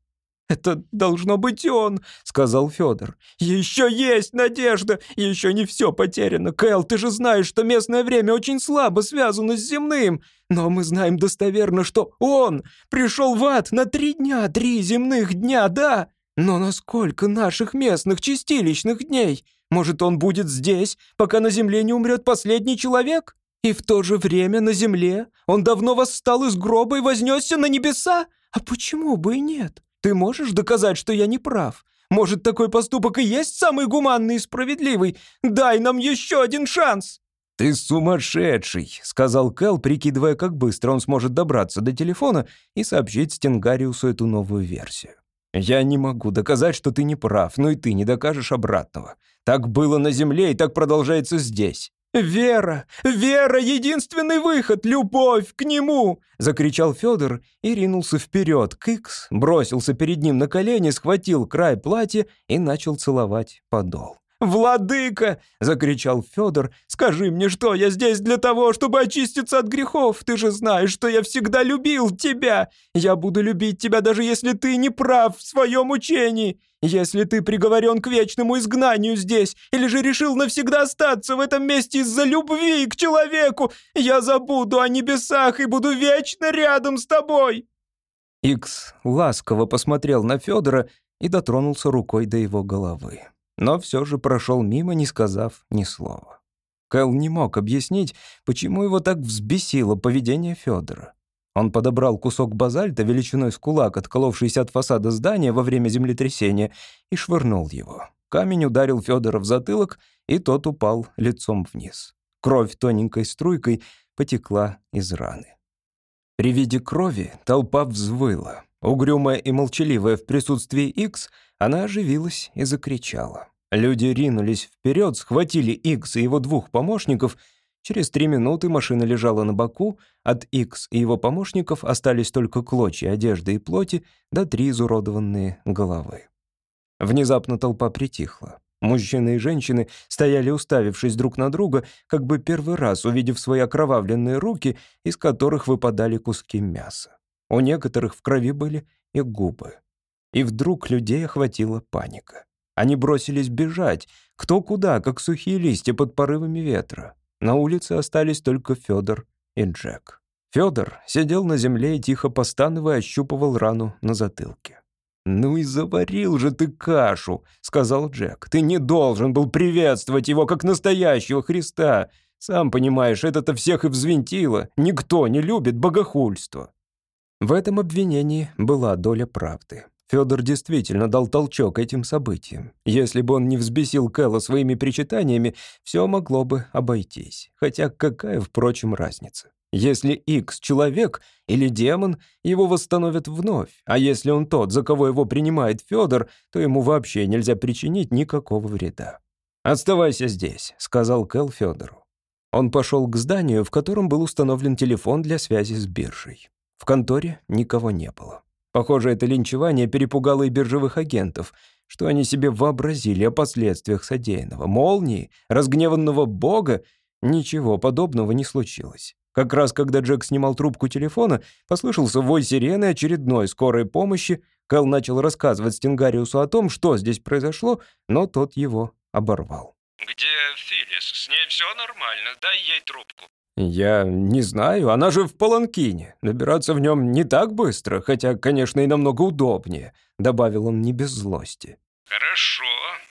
«Это должно быть он», — сказал Федор. «Еще есть надежда, еще не все потеряно. Кэл, ты же знаешь, что местное время очень слабо связано с земным. Но мы знаем достоверно, что он пришел в ад на три дня, три земных дня, да? Но на сколько наших местных чистилищных дней? Может, он будет здесь, пока на земле не умрет последний человек? И в то же время на земле он давно восстал из гроба и вознесся на небеса? А почему бы и нет?» Ты можешь доказать, что я не прав? Может, такой поступок и есть самый гуманный и справедливый? Дай нам еще один шанс!» «Ты сумасшедший», — сказал Кэл, прикидывая, как быстро он сможет добраться до телефона и сообщить Стенгариусу эту новую версию. «Я не могу доказать, что ты не прав, но и ты не докажешь обратного. Так было на Земле и так продолжается здесь. «Вера! Вера — единственный выход! Любовь к нему!» — закричал Федор и ринулся вперед. Кикс бросился перед ним на колени, схватил край платья и начал целовать подол. «Владыка!» — закричал Федор. «Скажи мне, что я здесь для того, чтобы очиститься от грехов? Ты же знаешь, что я всегда любил тебя. Я буду любить тебя, даже если ты не прав в своем учении. Если ты приговорен к вечному изгнанию здесь, или же решил навсегда остаться в этом месте из-за любви к человеку, я забуду о небесах и буду вечно рядом с тобой!» Икс ласково посмотрел на Федора и дотронулся рукой до его головы но все же прошел мимо, не сказав ни слова. Кэл не мог объяснить, почему его так взбесило поведение Федора. Он подобрал кусок базальта величиной с кулак, отколовшийся от фасада здания во время землетрясения, и швырнул его. Камень ударил Федора в затылок, и тот упал лицом вниз. Кровь тоненькой струйкой потекла из раны. При виде крови толпа взвыла. Угрюмая и молчаливая в присутствии Икс, она оживилась и закричала. Люди ринулись вперед, схватили Икс и его двух помощников. Через три минуты машина лежала на боку, от Икс и его помощников остались только клочья одежды и плоти, да три изуродованные головы. Внезапно толпа притихла. Мужчины и женщины стояли, уставившись друг на друга, как бы первый раз увидев свои окровавленные руки, из которых выпадали куски мяса. У некоторых в крови были и губы. И вдруг людей охватила паника. Они бросились бежать, кто куда, как сухие листья под порывами ветра. На улице остались только Федор и Джек. Федор сидел на земле и тихо постановая ощупывал рану на затылке. «Ну и заварил же ты кашу», — сказал Джек. «Ты не должен был приветствовать его как настоящего Христа. Сам понимаешь, это-то всех и взвинтило. Никто не любит богохульство». В этом обвинении была доля правды. Федор действительно дал толчок этим событиям. Если бы он не взбесил Кэлла своими причитаниями, все могло бы обойтись. Хотя какая, впрочем, разница? Если Икс — человек или демон, его восстановят вновь, а если он тот, за кого его принимает Федор, то ему вообще нельзя причинить никакого вреда. «Оставайся здесь», — сказал Кэл Федору. Он пошел к зданию, в котором был установлен телефон для связи с биржей. В конторе никого не было. Похоже, это линчевание перепугало и биржевых агентов. Что они себе вообразили о последствиях содеянного? Молнии? Разгневанного бога? Ничего подобного не случилось. Как раз когда Джек снимал трубку телефона, послышался вой сирены очередной скорой помощи. Кэл начал рассказывать Стингариусу о том, что здесь произошло, но тот его оборвал. Где Филлис? С ней все нормально, дай ей трубку». «Я не знаю, она же в Паланкине. Набираться в нем не так быстро, хотя, конечно, и намного удобнее», — добавил он не без злости. «Хорошо,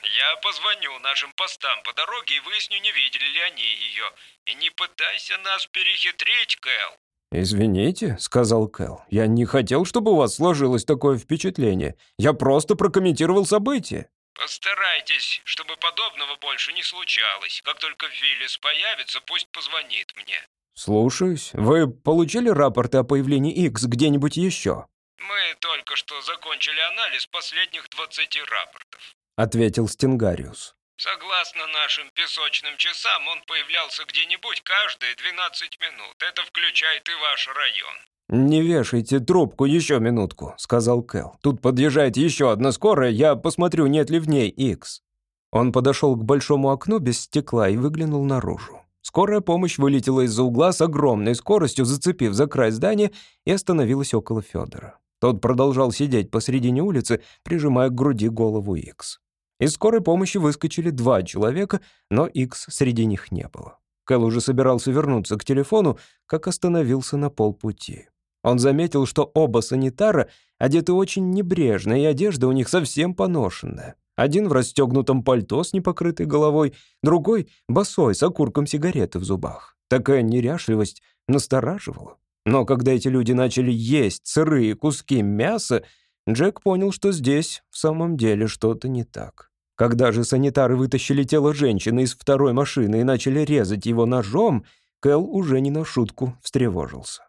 я позвоню нашим постам по дороге и выясню, не видели ли они ее. И не пытайся нас перехитрить, Кэл». «Извините», — сказал Кэл, — «я не хотел, чтобы у вас сложилось такое впечатление. Я просто прокомментировал события». «Постарайтесь, чтобы подобного больше не случалось. Как только Филлис появится, пусть позвонит мне». «Слушаюсь. Вы получили рапорты о появлении X где-нибудь еще?» «Мы только что закончили анализ последних 20 рапортов», — ответил Стенгариус. «Согласно нашим песочным часам, он появлялся где-нибудь каждые 12 минут. Это включает и ваш район». «Не вешайте трубку еще минутку», — сказал Кэл. «Тут подъезжает еще одна скорая, я посмотрю, нет ли в ней X». Он подошел к большому окну без стекла и выглянул наружу. Скорая помощь вылетела из-за угла с огромной скоростью, зацепив за край здания, и остановилась около Федора. Тот продолжал сидеть посредине улицы, прижимая к груди голову X. Из скорой помощи выскочили два человека, но X среди них не было. Кэл уже собирался вернуться к телефону, как остановился на полпути. Он заметил, что оба санитара одеты очень небрежно, и одежда у них совсем поношенная. Один в расстегнутом пальто с непокрытой головой, другой — босой, с окурком сигареты в зубах. Такая неряшливость настораживала. Но когда эти люди начали есть сырые куски мяса, Джек понял, что здесь в самом деле что-то не так. Когда же санитары вытащили тело женщины из второй машины и начали резать его ножом, Кэл уже не на шутку встревожился.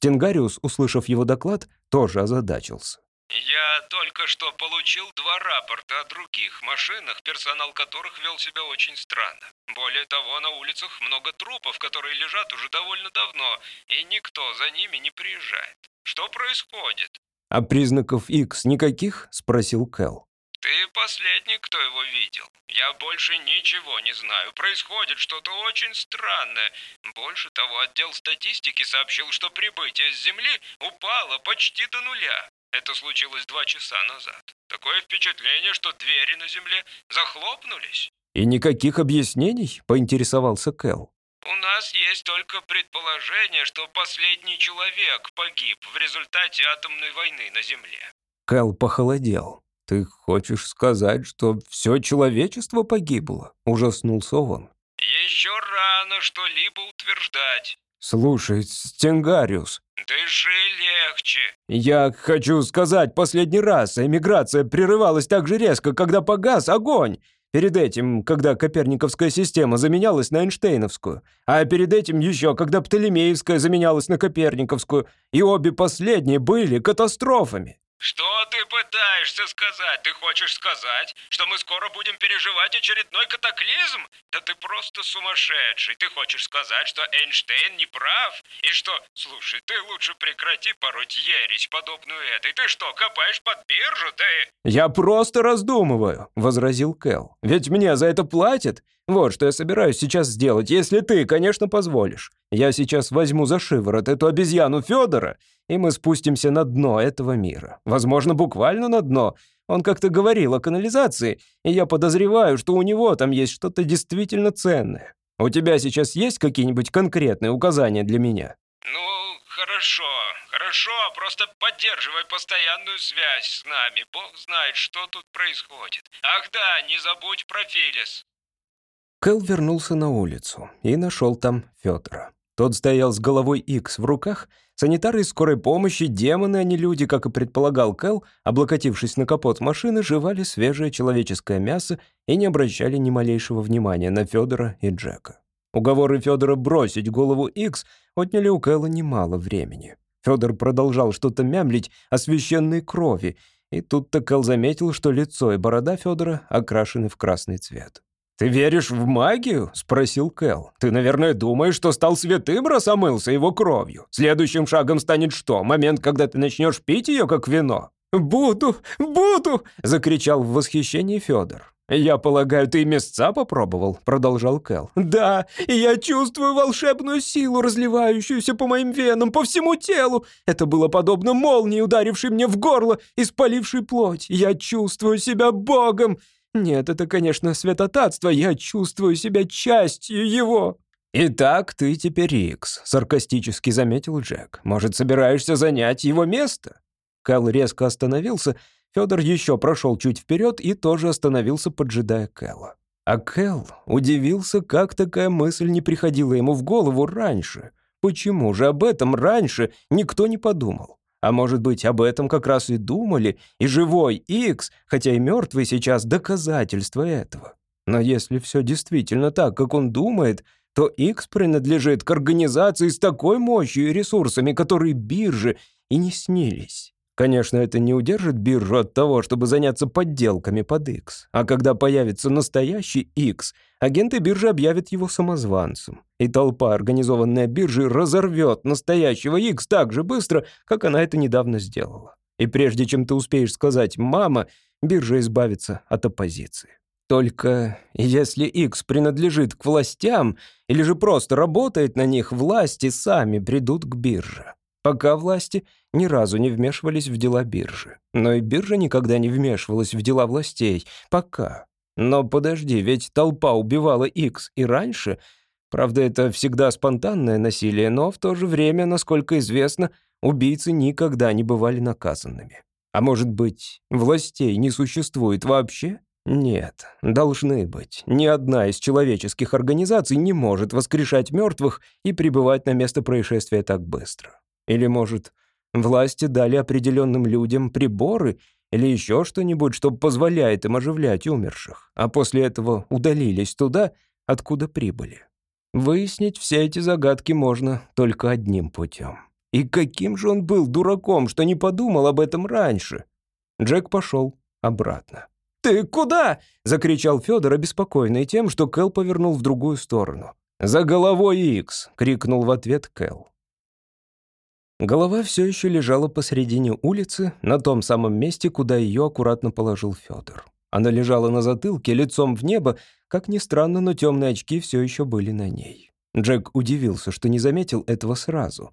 Стенгариус, услышав его доклад, тоже озадачился. «Я только что получил два рапорта о других машинах, персонал которых вел себя очень странно. Более того, на улицах много трупов, которые лежат уже довольно давно, и никто за ними не приезжает. Что происходит?» «А признаков X никаких?» — спросил Кэл. «Ты последний, кто его видел. Я больше ничего не знаю. Происходит что-то очень странное. Больше того, отдел статистики сообщил, что прибытие с Земли упало почти до нуля. Это случилось два часа назад. Такое впечатление, что двери на Земле захлопнулись». «И никаких объяснений?» — поинтересовался Кэл. «У нас есть только предположение, что последний человек погиб в результате атомной войны на Земле». Кэл похолодел. «Ты хочешь сказать, что все человечество погибло?» — ужаснулся он. «Еще рано что-либо утверждать». «Слушай, Стенгариус...» «Дыши легче». «Я хочу сказать последний раз, эмиграция прерывалась так же резко, когда погас огонь. Перед этим, когда Коперниковская система заменялась на Эйнштейновскую, а перед этим еще, когда Птолемеевская заменялась на Коперниковскую, и обе последние были катастрофами. «Что ты пытаешься сказать? Ты хочешь сказать, что мы скоро будем переживать очередной катаклизм? Да ты просто сумасшедший. Ты хочешь сказать, что Эйнштейн не прав? И что... Слушай, ты лучше прекрати пороть ересь, подобную этой. Ты что, копаешь под биржу? Ты...» «Я просто раздумываю», — возразил Кэл. «Ведь мне за это платят. Вот что я собираюсь сейчас сделать, если ты, конечно, позволишь. Я сейчас возьму за шиворот эту обезьяну Федора, и мы спустимся на дно этого мира. Возможно, буквально на дно. Он как-то говорил о канализации, и я подозреваю, что у него там есть что-то действительно ценное. У тебя сейчас есть какие-нибудь конкретные указания для меня?» «Ну, хорошо, хорошо, просто поддерживай постоянную связь с нами. Бог знает, что тут происходит. Ах да, не забудь про Филис». Кэл вернулся на улицу и нашел там Федора. Тот стоял с головой Икс в руках. Санитары из скорой помощи, демоны, а не люди, как и предполагал Кэл, облокотившись на капот машины, жевали свежее человеческое мясо и не обращали ни малейшего внимания на Федора и Джека. Уговоры Федора бросить голову Икс отняли у Кэла немало времени. Федор продолжал что-то мямлить о священной крови, и тут-то Кэл заметил, что лицо и борода Федора окрашены в красный цвет. «Ты веришь в магию?» — спросил Кэл. «Ты, наверное, думаешь, что стал святым, раз омылся его кровью. Следующим шагом станет что? Момент, когда ты начнешь пить ее, как вино?» «Буду, буду!» — закричал в восхищении Федор. «Я полагаю, ты места попробовал?» — продолжал Кэл. «Да, и я чувствую волшебную силу, разливающуюся по моим венам, по всему телу. Это было подобно молнии, ударившей мне в горло и спалившей плоть. Я чувствую себя богом. Нет, это, конечно, святотатство, я чувствую себя частью его». «Итак, ты теперь Икс», — саркастически заметил Джек. «Может, собираешься занять его место?» Кэл резко остановился, Федор еще прошел чуть вперед и тоже остановился, поджидая Кэла. А Кэл удивился, как такая мысль не приходила ему в голову раньше. Почему же об этом раньше никто не подумал? А может быть, об этом как раз и думали, и живой Икс, хотя и мертвый сейчас, доказательство этого. Но если все действительно так, как он думает, то X принадлежит к организации с такой мощью и ресурсами, которые биржи и не снились. Конечно, это не удержит биржу от того, чтобы заняться подделками под X. А когда появится настоящий X, агенты биржи объявят его самозванцем. И толпа, организованная биржей, разорвет настоящего X так же быстро, как она это недавно сделала. И прежде чем ты успеешь сказать «мама», биржа избавится от оппозиции. Только если X принадлежит к властям или же просто работает на них, власти сами придут к бирже. Пока власти ни разу не вмешивались в дела биржи. Но и биржа никогда не вмешивалась в дела властей. Пока. Но подожди, ведь толпа убивала X и раньше. Правда, это всегда спонтанное насилие, но в то же время, насколько известно, убийцы никогда не бывали наказанными. А может быть, властей не существует вообще? Нет, должны быть. Ни одна из человеческих организаций не может воскрешать мертвых и прибывать на место происшествия так быстро. Или, может, власти дали определенным людям приборы или еще что-нибудь, что позволяет им оживлять умерших, а после этого удалились туда, откуда прибыли. Выяснить все эти загадки можно только одним путем. И каким же он был дураком, что не подумал об этом раньше? Джек пошел обратно. «Ты куда?» — закричал Федор, обеспокоенный тем, что Кэл повернул в другую сторону. «За головой Икс!» — крикнул в ответ Кэл. Голова все еще лежала посредине улицы, на том самом месте, куда ее аккуратно положил Федор. Она лежала на затылке, лицом в небо. Как ни странно, но темные очки все еще были на ней. Джек удивился, что не заметил этого сразу.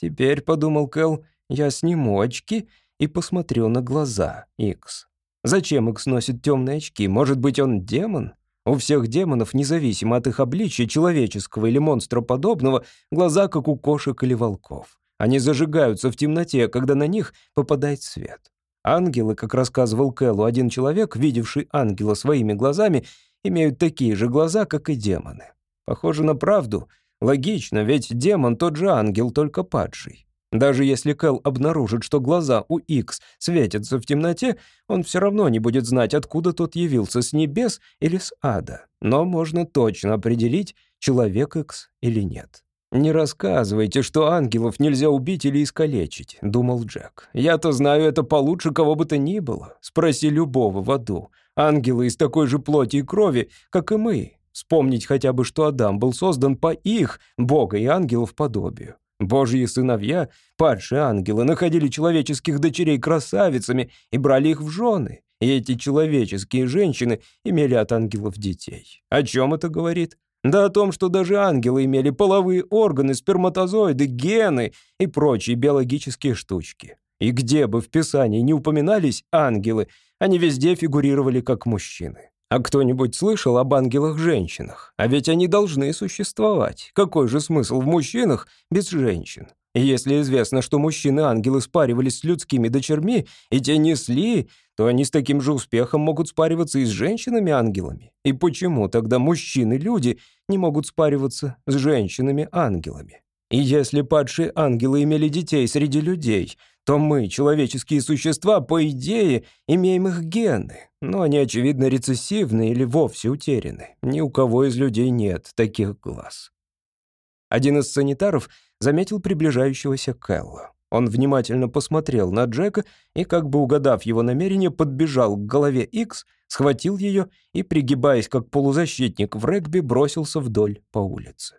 «Теперь», — подумал Кэл, — «я сниму очки и посмотрю на глаза Икс». Зачем Икс носит темные очки? Может быть, он демон? У всех демонов, независимо от их обличия, человеческого или монстроподобного, глаза как у кошек или волков. Они зажигаются в темноте, когда на них попадает свет. Ангелы, как рассказывал Кэллу один человек, видевший ангела своими глазами, имеют такие же глаза, как и демоны. Похоже на правду. Логично, ведь демон тот же ангел, только падший. Даже если Кэл обнаружит, что глаза у Икс светятся в темноте, он все равно не будет знать, откуда тот явился, с небес или с ада. Но можно точно определить, человек Икс или нет. «Не рассказывайте, что ангелов нельзя убить или искалечить», — думал Джек. «Я-то знаю это получше кого бы то ни было. Спроси любого в аду. Ангелы из такой же плоти и крови, как и мы. Вспомнить хотя бы, что Адам был создан по их, Бога и ангелов, подобию. Божьи сыновья, падшие ангелы, находили человеческих дочерей красавицами и брали их в жены. И эти человеческие женщины имели от ангелов детей. О чем это говорит? Да о том, что даже ангелы имели половые органы, сперматозоиды, гены и прочие биологические штучки. И где бы в Писании не упоминались ангелы, они везде фигурировали как мужчины. А кто-нибудь слышал об ангелах-женщинах? А ведь они должны существовать. Какой же смысл в мужчинах без женщин? Если известно, что мужчины-ангелы спаривались с людскими дочерьми, и те несли, то они с таким же успехом могут спариваться и с женщинами-ангелами. И почему тогда мужчины-люди не могут спариваться с женщинами-ангелами? И если падшие ангелы имели детей среди людей, то мы, человеческие существа, по идее, имеем их гены, но они, очевидно, рецессивны или вовсе утеряны. Ни у кого из людей нет таких глаз. Один из санитаров заметил приближающегося Кэлла. Он внимательно посмотрел на Джека и, как бы угадав его намерение, подбежал к голове Икс, схватил ее и, пригибаясь как полузащитник в регби, бросился вдоль по улице.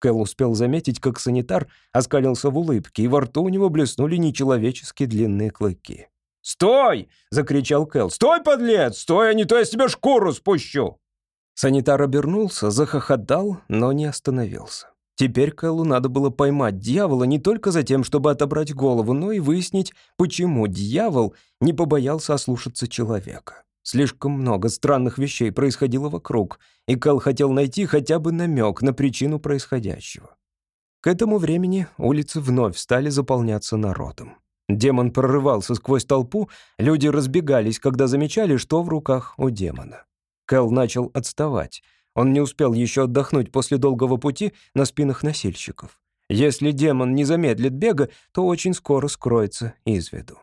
Кэл успел заметить, как санитар оскалился в улыбке, и во рту у него блеснули нечеловеческие длинные клыки. «Стой!» — закричал Кэл. «Стой, подлец! Стой, а не то я с тебя шкуру спущу!» Санитар обернулся, захохотал, но не остановился. Теперь Кэллу надо было поймать дьявола не только за тем, чтобы отобрать голову, но и выяснить, почему дьявол не побоялся ослушаться человека. Слишком много странных вещей происходило вокруг, и Кэл хотел найти хотя бы намек на причину происходящего. К этому времени улицы вновь стали заполняться народом. Демон прорывался сквозь толпу, люди разбегались, когда замечали, что в руках у демона. Кэл начал отставать. Он не успел еще отдохнуть после долгого пути на спинах носильщиков. Если демон не замедлит бега, то очень скоро скроется из виду.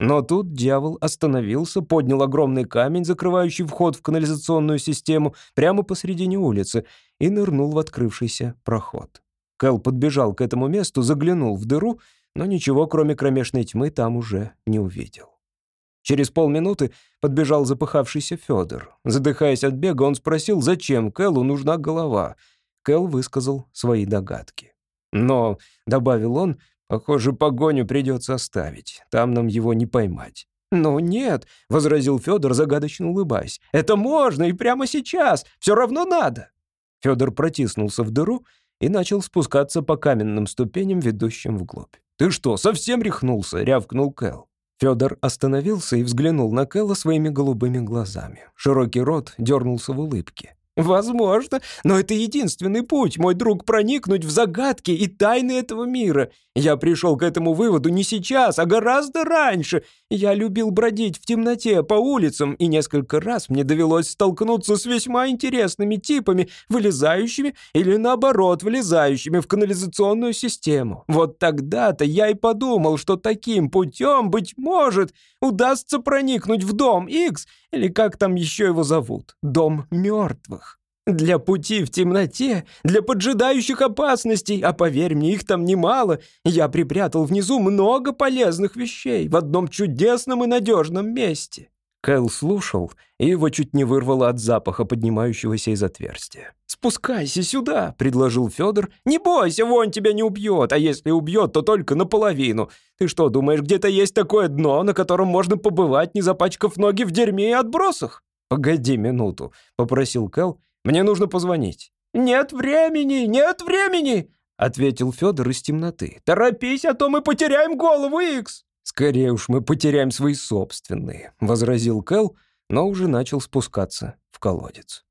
Но тут дьявол остановился, поднял огромный камень, закрывающий вход в канализационную систему, прямо посредине улицы, и нырнул в открывшийся проход. Кэл подбежал к этому месту, заглянул в дыру, но ничего, кроме кромешной тьмы, там уже не увидел. Через полминуты подбежал запыхавшийся Федор. Задыхаясь от бега, он спросил, зачем Кэлу нужна голова. Кэл высказал свои догадки. «Но», — добавил он, Похоже, погоню придется оставить. Там нам его не поймать. «Ну нет», — возразил Федор, загадочно улыбаясь. «Это можно и прямо сейчас. Все равно надо». Федор протиснулся в дыру и начал спускаться по каменным ступеням, ведущим вглубь. «Ты что, совсем рехнулся?» — рявкнул Кэл. Федор остановился и взглянул на Кэла своими голубыми глазами. Широкий рот дернулся в улыбке. «Возможно, но это единственный путь, мой друг, проникнуть в загадки и тайны этого мира. Я пришел к этому выводу не сейчас, а гораздо раньше. Я любил бродить в темноте по улицам, и несколько раз мне довелось столкнуться с весьма интересными типами, вылезающими или, наоборот, влезающими в канализационную систему. Вот тогда-то я и подумал, что таким путем, быть может, удастся проникнуть в дом X, или как там еще его зовут, дом мертвых. Для пути в темноте, для поджидающих опасностей, а поверь мне, их там немало, я припрятал внизу много полезных вещей в одном чудесном и надежном месте». Кэл слушал, и его чуть не вырвало от запаха, поднимающегося из отверстия. «Спускайся сюда», — предложил Федор. «Не бойся, вон тебя не убьет, а если убьет, то только наполовину. Ты что, думаешь, где-то есть такое дно, на котором можно побывать, не запачкав ноги в дерьме и отбросах?» «Погоди минуту», — попросил Кэл мне нужно позвонить». «Нет времени, нет времени!» — ответил Федор из темноты. «Торопись, а то мы потеряем голову, Икс!» «Скорее уж мы потеряем свои собственные», — возразил Кэл, но уже начал спускаться в колодец.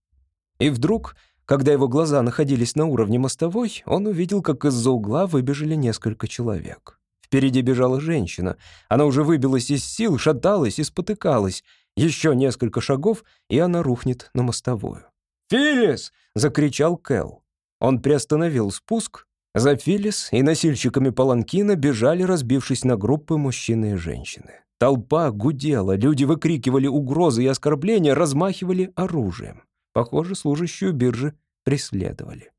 И вдруг, когда его глаза находились на уровне мостовой, он увидел, как из-за угла выбежали несколько человек. Впереди бежала женщина. Она уже выбилась из сил, шаталась и спотыкалась. Еще несколько шагов, и она рухнет на мостовую. «Филлис!» — закричал Кэл. Он приостановил спуск. За Филлис и носильщиками паланкина бежали, разбившись на группы мужчины и женщины. Толпа гудела, люди выкрикивали угрозы и оскорбления, размахивали оружием. Похоже, служащую биржи преследовали.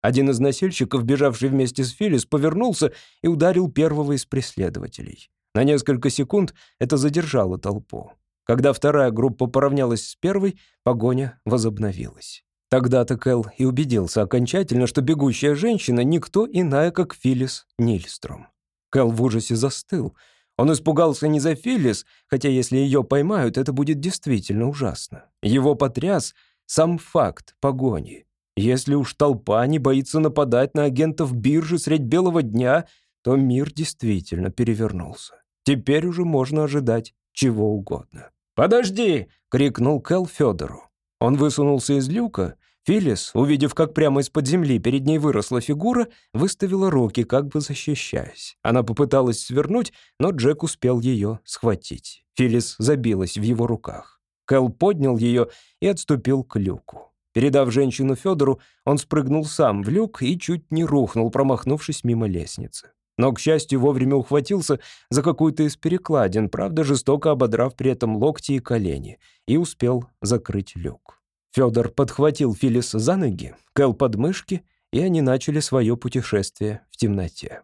Один из носильщиков, бежавший вместе с Филлис, повернулся и ударил первого из преследователей. На несколько секунд это задержало толпу. Когда вторая группа поравнялась с первой, погоня возобновилась. Тогда-то Кэл и убедился окончательно, что бегущая женщина никто иная, как Филлис Нильстром. Кэл в ужасе застыл. Он испугался не за Филлис, хотя если ее поймают, это будет действительно ужасно. Его потряс сам факт погони. Если уж толпа не боится нападать на агентов биржи средь белого дня, то мир действительно перевернулся. Теперь уже можно ожидать чего угодно. «Подожди!» — крикнул Кэл Федору. Он высунулся из люка. Филлис, увидев, как прямо из-под земли перед ней выросла фигура, выставила руки, как бы защищаясь. Она попыталась свернуть, но Джек успел ее схватить. Филлис забилась в его руках. Кэл поднял ее и отступил к люку. Передав женщину Федору, он спрыгнул сам в люк и чуть не рухнул, промахнувшись мимо лестницы но, к счастью, вовремя ухватился за какую-то из перекладин, правда, жестоко ободрав при этом локти и колени, и успел закрыть люк. Федор подхватил Филис за ноги, Кэл под мышки, и они начали свое путешествие в темноте.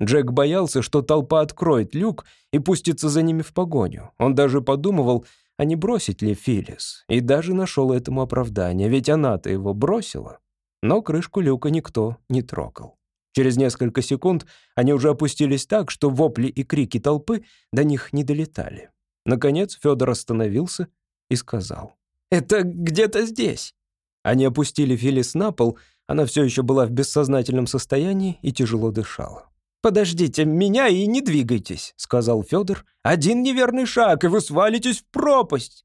Джек боялся, что толпа откроет люк и пустится за ними в погоню. Он даже подумывал, а не бросить ли Филис, и даже нашел этому оправдание, ведь она-то его бросила. Но крышку люка никто не трогал. Через несколько секунд они уже опустились так, что вопли и крики толпы до них не долетали. Наконец Федор остановился и сказал. «Это где-то здесь». Они опустили Филис на пол, она все еще была в бессознательном состоянии и тяжело дышала. «Подождите меня и не двигайтесь», — сказал Федор. «Один неверный шаг, и вы свалитесь в пропасть».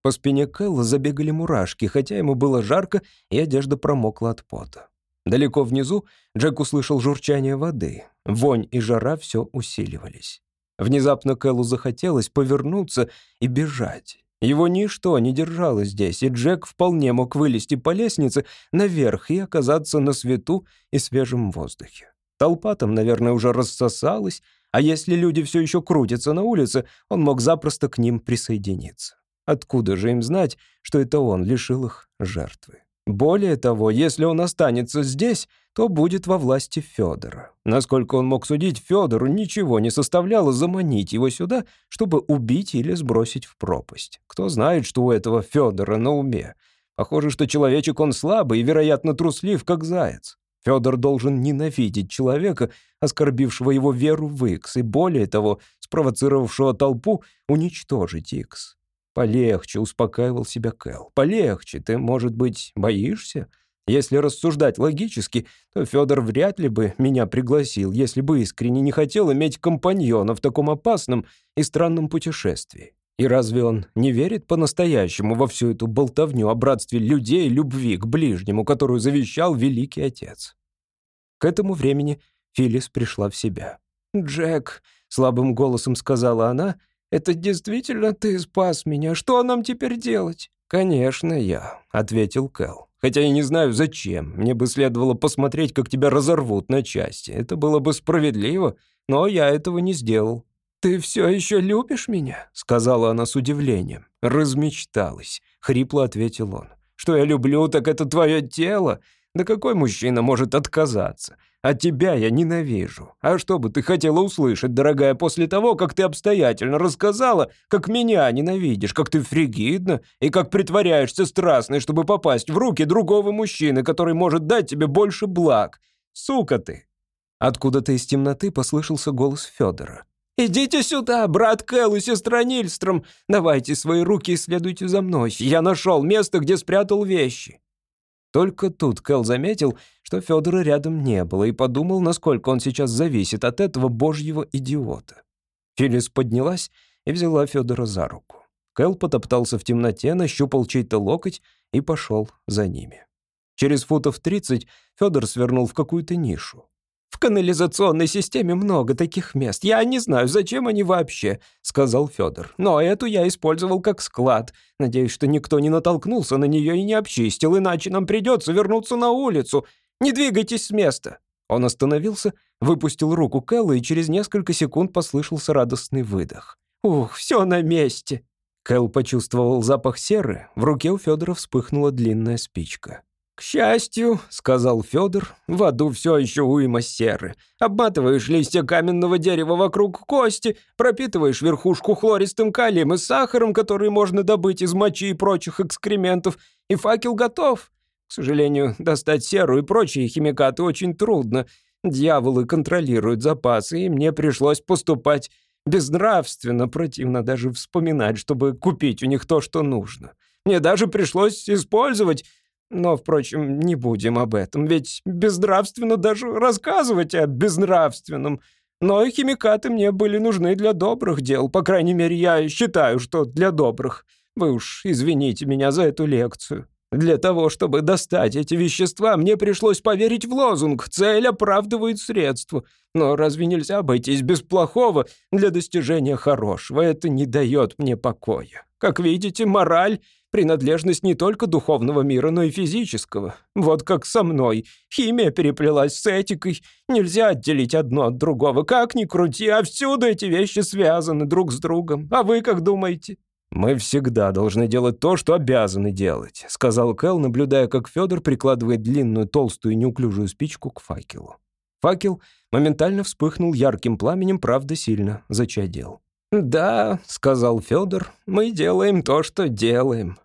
По спине Кэлла забегали мурашки, хотя ему было жарко, и одежда промокла от пота. Далеко внизу Джек услышал журчание воды. Вонь и жара все усиливались. Внезапно Кэллу захотелось повернуться и бежать. Его ничто не держало здесь, и Джек вполне мог вылезти по лестнице наверх и оказаться на свету и свежем воздухе. Толпа там, наверное, уже рассосалась, а если люди все еще крутятся на улице, он мог запросто к ним присоединиться. Откуда же им знать, что это он лишил их жертвы? Более того, если он останется здесь, то будет во власти Федора. Насколько он мог судить, Федору ничего не составляло заманить его сюда, чтобы убить или сбросить в пропасть. Кто знает, что у этого Федора на уме. Похоже, что человечек он слабый и, вероятно, труслив, как заяц. Федор должен ненавидеть человека, оскорбившего его веру в Икс, и более того, спровоцировавшего толпу уничтожить Икс. «Полегче», — успокаивал себя Кэл. «Полегче, ты, может быть, боишься?» Если рассуждать логически, то Федор вряд ли бы меня пригласил, если бы искренне не хотел иметь компаньона в таком опасном и странном путешествии. И разве он не верит по-настоящему во всю эту болтовню о братстве людей и любви к ближнему, которую завещал Великий Отец? К этому времени Филлис пришла в себя. «Джек», — слабым голосом сказала она, — это действительно ты спас меня? Что нам теперь делать?» «Конечно, я», — ответил Кэл. «Хотя я не знаю, зачем. Мне бы следовало посмотреть, как тебя разорвут на части. Это было бы справедливо, но я этого не сделал». «Ты все еще любишь меня?» — сказала она с удивлением. «Размечталась», — хрипло ответил он. «Что я люблю, так это твое тело. Да какой мужчина может отказаться? А тебя я ненавижу. А что бы ты хотела услышать, дорогая, после того, как ты обстоятельно рассказала, как меня ненавидишь, как ты фригидна и как притворяешься страстной, чтобы попасть в руки другого мужчины, который может дать тебе больше благ? Сука ты!» Откуда-то из темноты послышался голос Федора. «Идите сюда, брат Кэл и сестра Нильстром! Давайте свои руки и следуйте за мной. Я нашел место, где спрятал вещи». Только тут Кэл заметил, что Федора рядом не было, и подумал, насколько он сейчас зависит от этого божьего идиота. Филлис поднялась и взяла Федора за руку. Кэл потоптался в темноте, нащупал чей-то локоть и пошел за ними. Через футов тридцать Федор свернул в какую-то нишу. «В канализационной системе много таких мест. Я не знаю, зачем они вообще», — сказал Федор. «Но эту я использовал как склад. Надеюсь, что никто не натолкнулся на нее и не обчистил, иначе нам придется вернуться на улицу. Не двигайтесь с места». Он остановился, выпустил руку Кэлла, и через несколько секунд послышался радостный выдох. «Ух, все на месте!» Кэл почувствовал запах серы, в руке у Федора вспыхнула длинная спичка. «К счастью», — сказал Федор, — «в аду все еще уйма серы. Обматываешь листья каменного дерева вокруг кости, пропитываешь верхушку хлористым калием и сахаром, который можно добыть из мочи и прочих экскрементов, и факел готов. К сожалению, достать серу и прочие химикаты очень трудно. Дьяволы контролируют запасы, и мне пришлось поступать безнравственно, противно даже вспоминать, чтобы купить у них то, что нужно. Мне даже пришлось использовать но, впрочем, не будем об этом, ведь безнравственно даже рассказывать о безнравственном. Но химикаты мне были нужны для добрых дел, по крайней мере, я считаю, что для добрых. Вы уж извините меня за эту лекцию. Для того, чтобы достать эти вещества, мне пришлось поверить в лозунг «Цель оправдывает средства». Но разве нельзя обойтись без плохого для достижения хорошего? Это не дает мне покоя. Как видите, мораль Принадлежность не только духовного мира, но и физического. Вот как со мной. Химия переплелась с этикой. Нельзя отделить одно от другого. Как ни крути, а всюду эти вещи связаны друг с другом. А вы как думаете?» «Мы всегда должны делать то, что обязаны делать», — сказал Кэл, наблюдая, как Федор прикладывает длинную, толстую, неуклюжую спичку к факелу. Факел моментально вспыхнул ярким пламенем, правда, сильно зачадел. «Да», — сказал Федор, — «мы делаем то, что делаем.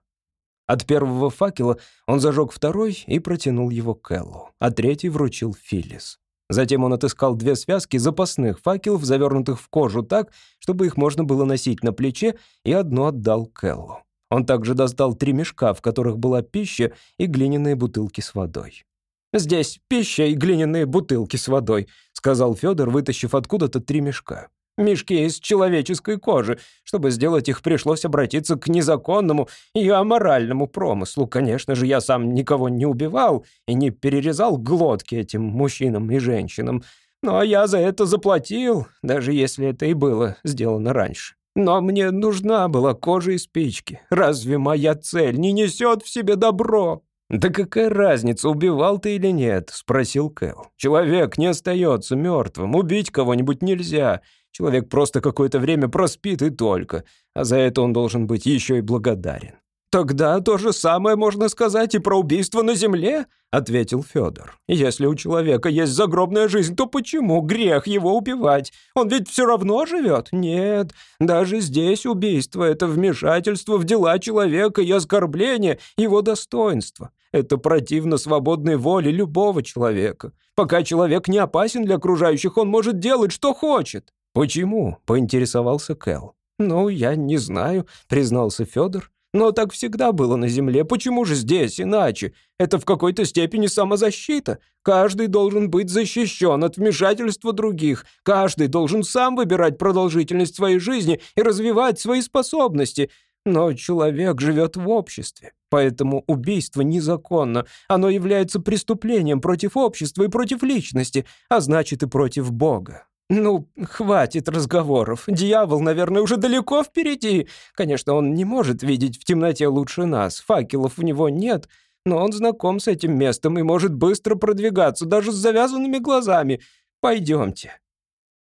От первого факела он зажег второй и протянул его Кэллу, а третий вручил Филлис. Затем он отыскал две связки запасных факелов, завернутых в кожу так, чтобы их можно было носить на плече, и одну отдал Кэллу. Он также достал три мешка, в которых была пища и глиняные бутылки с водой. «Здесь пища и глиняные бутылки с водой», — сказал Федор, вытащив откуда-то три мешка. Мешки из человеческой кожи. Чтобы сделать их, пришлось обратиться к незаконному и аморальному промыслу. Конечно же, я сам никого не убивал и не перерезал глотки этим мужчинам и женщинам. Но я за это заплатил, даже если это и было сделано раньше. Но мне нужна была кожа и спички. Разве моя цель не несет в себе добро? «Да какая разница, убивал ты или нет?» — спросил Кэл. «Человек не остается мертвым, убить кого-нибудь нельзя. Человек просто какое-то время проспит и только, а за это он должен быть еще и благодарен». «Тогда то же самое можно сказать и про убийство на земле», — ответил Федор. «Если у человека есть загробная жизнь, то почему грех его убивать? Он ведь все равно живет? Нет, даже здесь убийство — это вмешательство в дела человека и оскорбление его достоинства. Это противно свободной воле любого человека. Пока человек не опасен для окружающих, он может делать, что хочет». «Почему?» — поинтересовался Кэл. «Ну, я не знаю», — признался Федор. Но так всегда было на Земле. Почему же здесь иначе? Это в какой-то степени самозащита. Каждый должен быть защищен от вмешательства других. Каждый должен сам выбирать продолжительность своей жизни и развивать свои способности. Но человек живет в обществе. Поэтому убийство незаконно. Оно является преступлением против общества и против личности, а значит и против Бога. «Ну, хватит разговоров. Дьявол, наверное, уже далеко впереди. Конечно, он не может видеть в темноте лучше нас. Факелов у него нет, но он знаком с этим местом и может быстро продвигаться, даже с завязанными глазами. Пойдемте».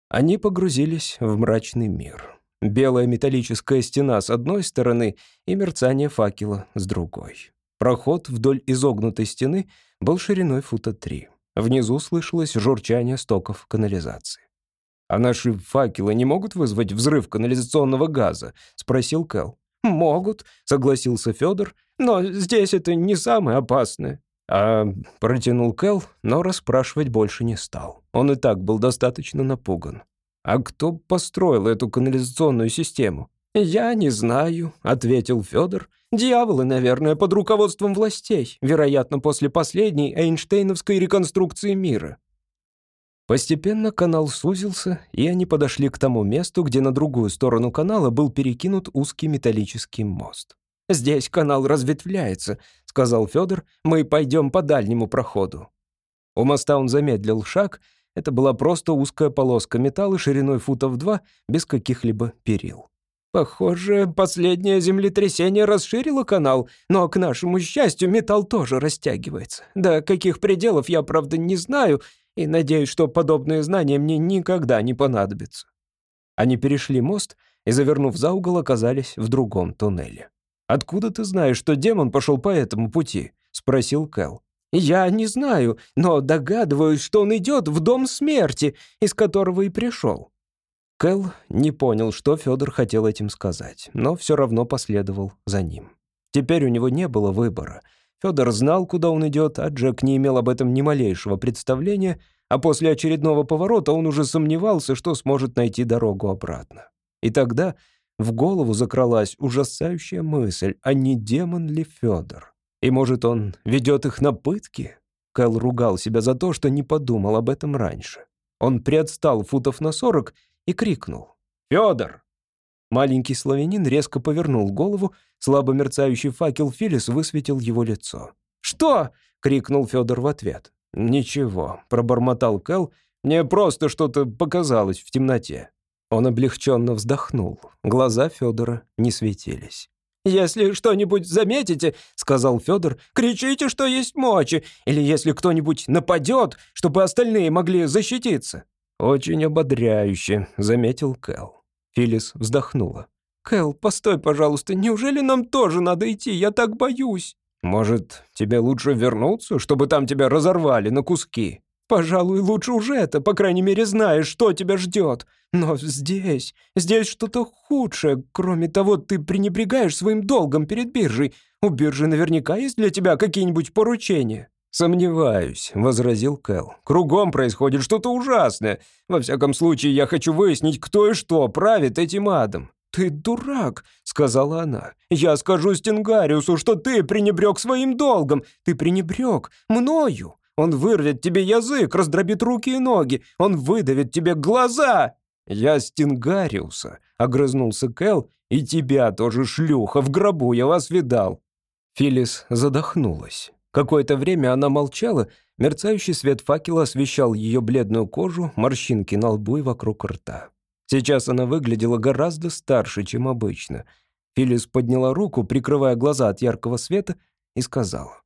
Они погрузились в мрачный мир. Белая металлическая стена с одной стороны и мерцание факела с другой. Проход вдоль изогнутой стены был шириной фута три. Внизу слышалось журчание стоков канализации. «А наши факелы не могут вызвать взрыв канализационного газа?» — спросил Кэл. «Могут», — согласился Федор, «но здесь это не самое опасное». «А...» — протянул Кэл, но расспрашивать больше не стал. Он и так был достаточно напуган. «А кто построил эту канализационную систему?» «Я не знаю», — ответил Федор. «Дьяволы, наверное, под руководством властей, вероятно, после последней Эйнштейновской реконструкции мира. Постепенно канал сузился, и они подошли к тому месту, где на другую сторону канала был перекинут узкий металлический мост. «Здесь канал разветвляется», — сказал Федор. «Мы пойдем по дальнему проходу». У моста он замедлил шаг. Это была просто узкая полоска металла шириной футов два, без каких-либо перил. «Похоже, последнее землетрясение расширило канал, но, к нашему счастью, металл тоже растягивается. До каких пределов я, правда, не знаю, и надеюсь, что подобные знания мне никогда не понадобятся». Они перешли мост и, завернув за угол, оказались в другом туннеле. «Откуда ты знаешь, что демон пошел по этому пути?» — спросил Кэл. «Я не знаю, но догадываюсь, что он идет в дом смерти, из которого и пришел». Кэл не понял, что Федор хотел этим сказать, но все равно последовал за ним. Теперь у него не было выбора — Федор знал, куда он идет, а Джек не имел об этом ни малейшего представления, а после очередного поворота он уже сомневался, что сможет найти дорогу обратно. И тогда в голову закралась ужасающая мысль, а не демон ли Федор? И, может, он ведет их на пытки? Кэл ругал себя за то, что не подумал об этом раньше. Он приотстал футов на сорок и крикнул. «Федор!» Маленький славянин резко повернул голову, слабо мерцающий факел Филис высветил его лицо. «Что?» — крикнул Федор в ответ. «Ничего», — пробормотал Кэл, — «мне просто что-то показалось в темноте». Он облегченно вздохнул. Глаза Федора не светились. «Если что-нибудь заметите, — сказал Федор, — кричите, что есть мочи, или если кто-нибудь нападет, чтобы остальные могли защититься». «Очень ободряюще», — заметил Кэл. Филис вздохнула. «Кэл, постой, пожалуйста, неужели нам тоже надо идти? Я так боюсь». «Может, тебе лучше вернуться, чтобы там тебя разорвали на куски?» «Пожалуй, лучше уже это, по крайней мере, знаешь, что тебя ждет. Но здесь, здесь что-то худшее. Кроме того, ты пренебрегаешь своим долгом перед биржей. У биржи наверняка есть для тебя какие-нибудь поручения». «Сомневаюсь», — возразил Кэл. «Кругом происходит что-то ужасное. Во всяком случае, я хочу выяснить, кто и что правит этим адом». «Ты дурак», — сказала она. «Я скажу Стенгариусу, что ты пренебрег своим долгом. Ты пренебрег мною. Он вырвет тебе язык, раздробит руки и ноги. Он выдавит тебе глаза». «Я Стингариуса», — огрызнулся Кэл, «и тебя тоже, шлюха, в гробу я вас видал». Филис задохнулась. Какое-то время она молчала, мерцающий свет факела освещал ее бледную кожу, морщинки на лбу и вокруг рта. Сейчас она выглядела гораздо старше, чем обычно. Филис подняла руку, прикрывая глаза от яркого света, и сказала.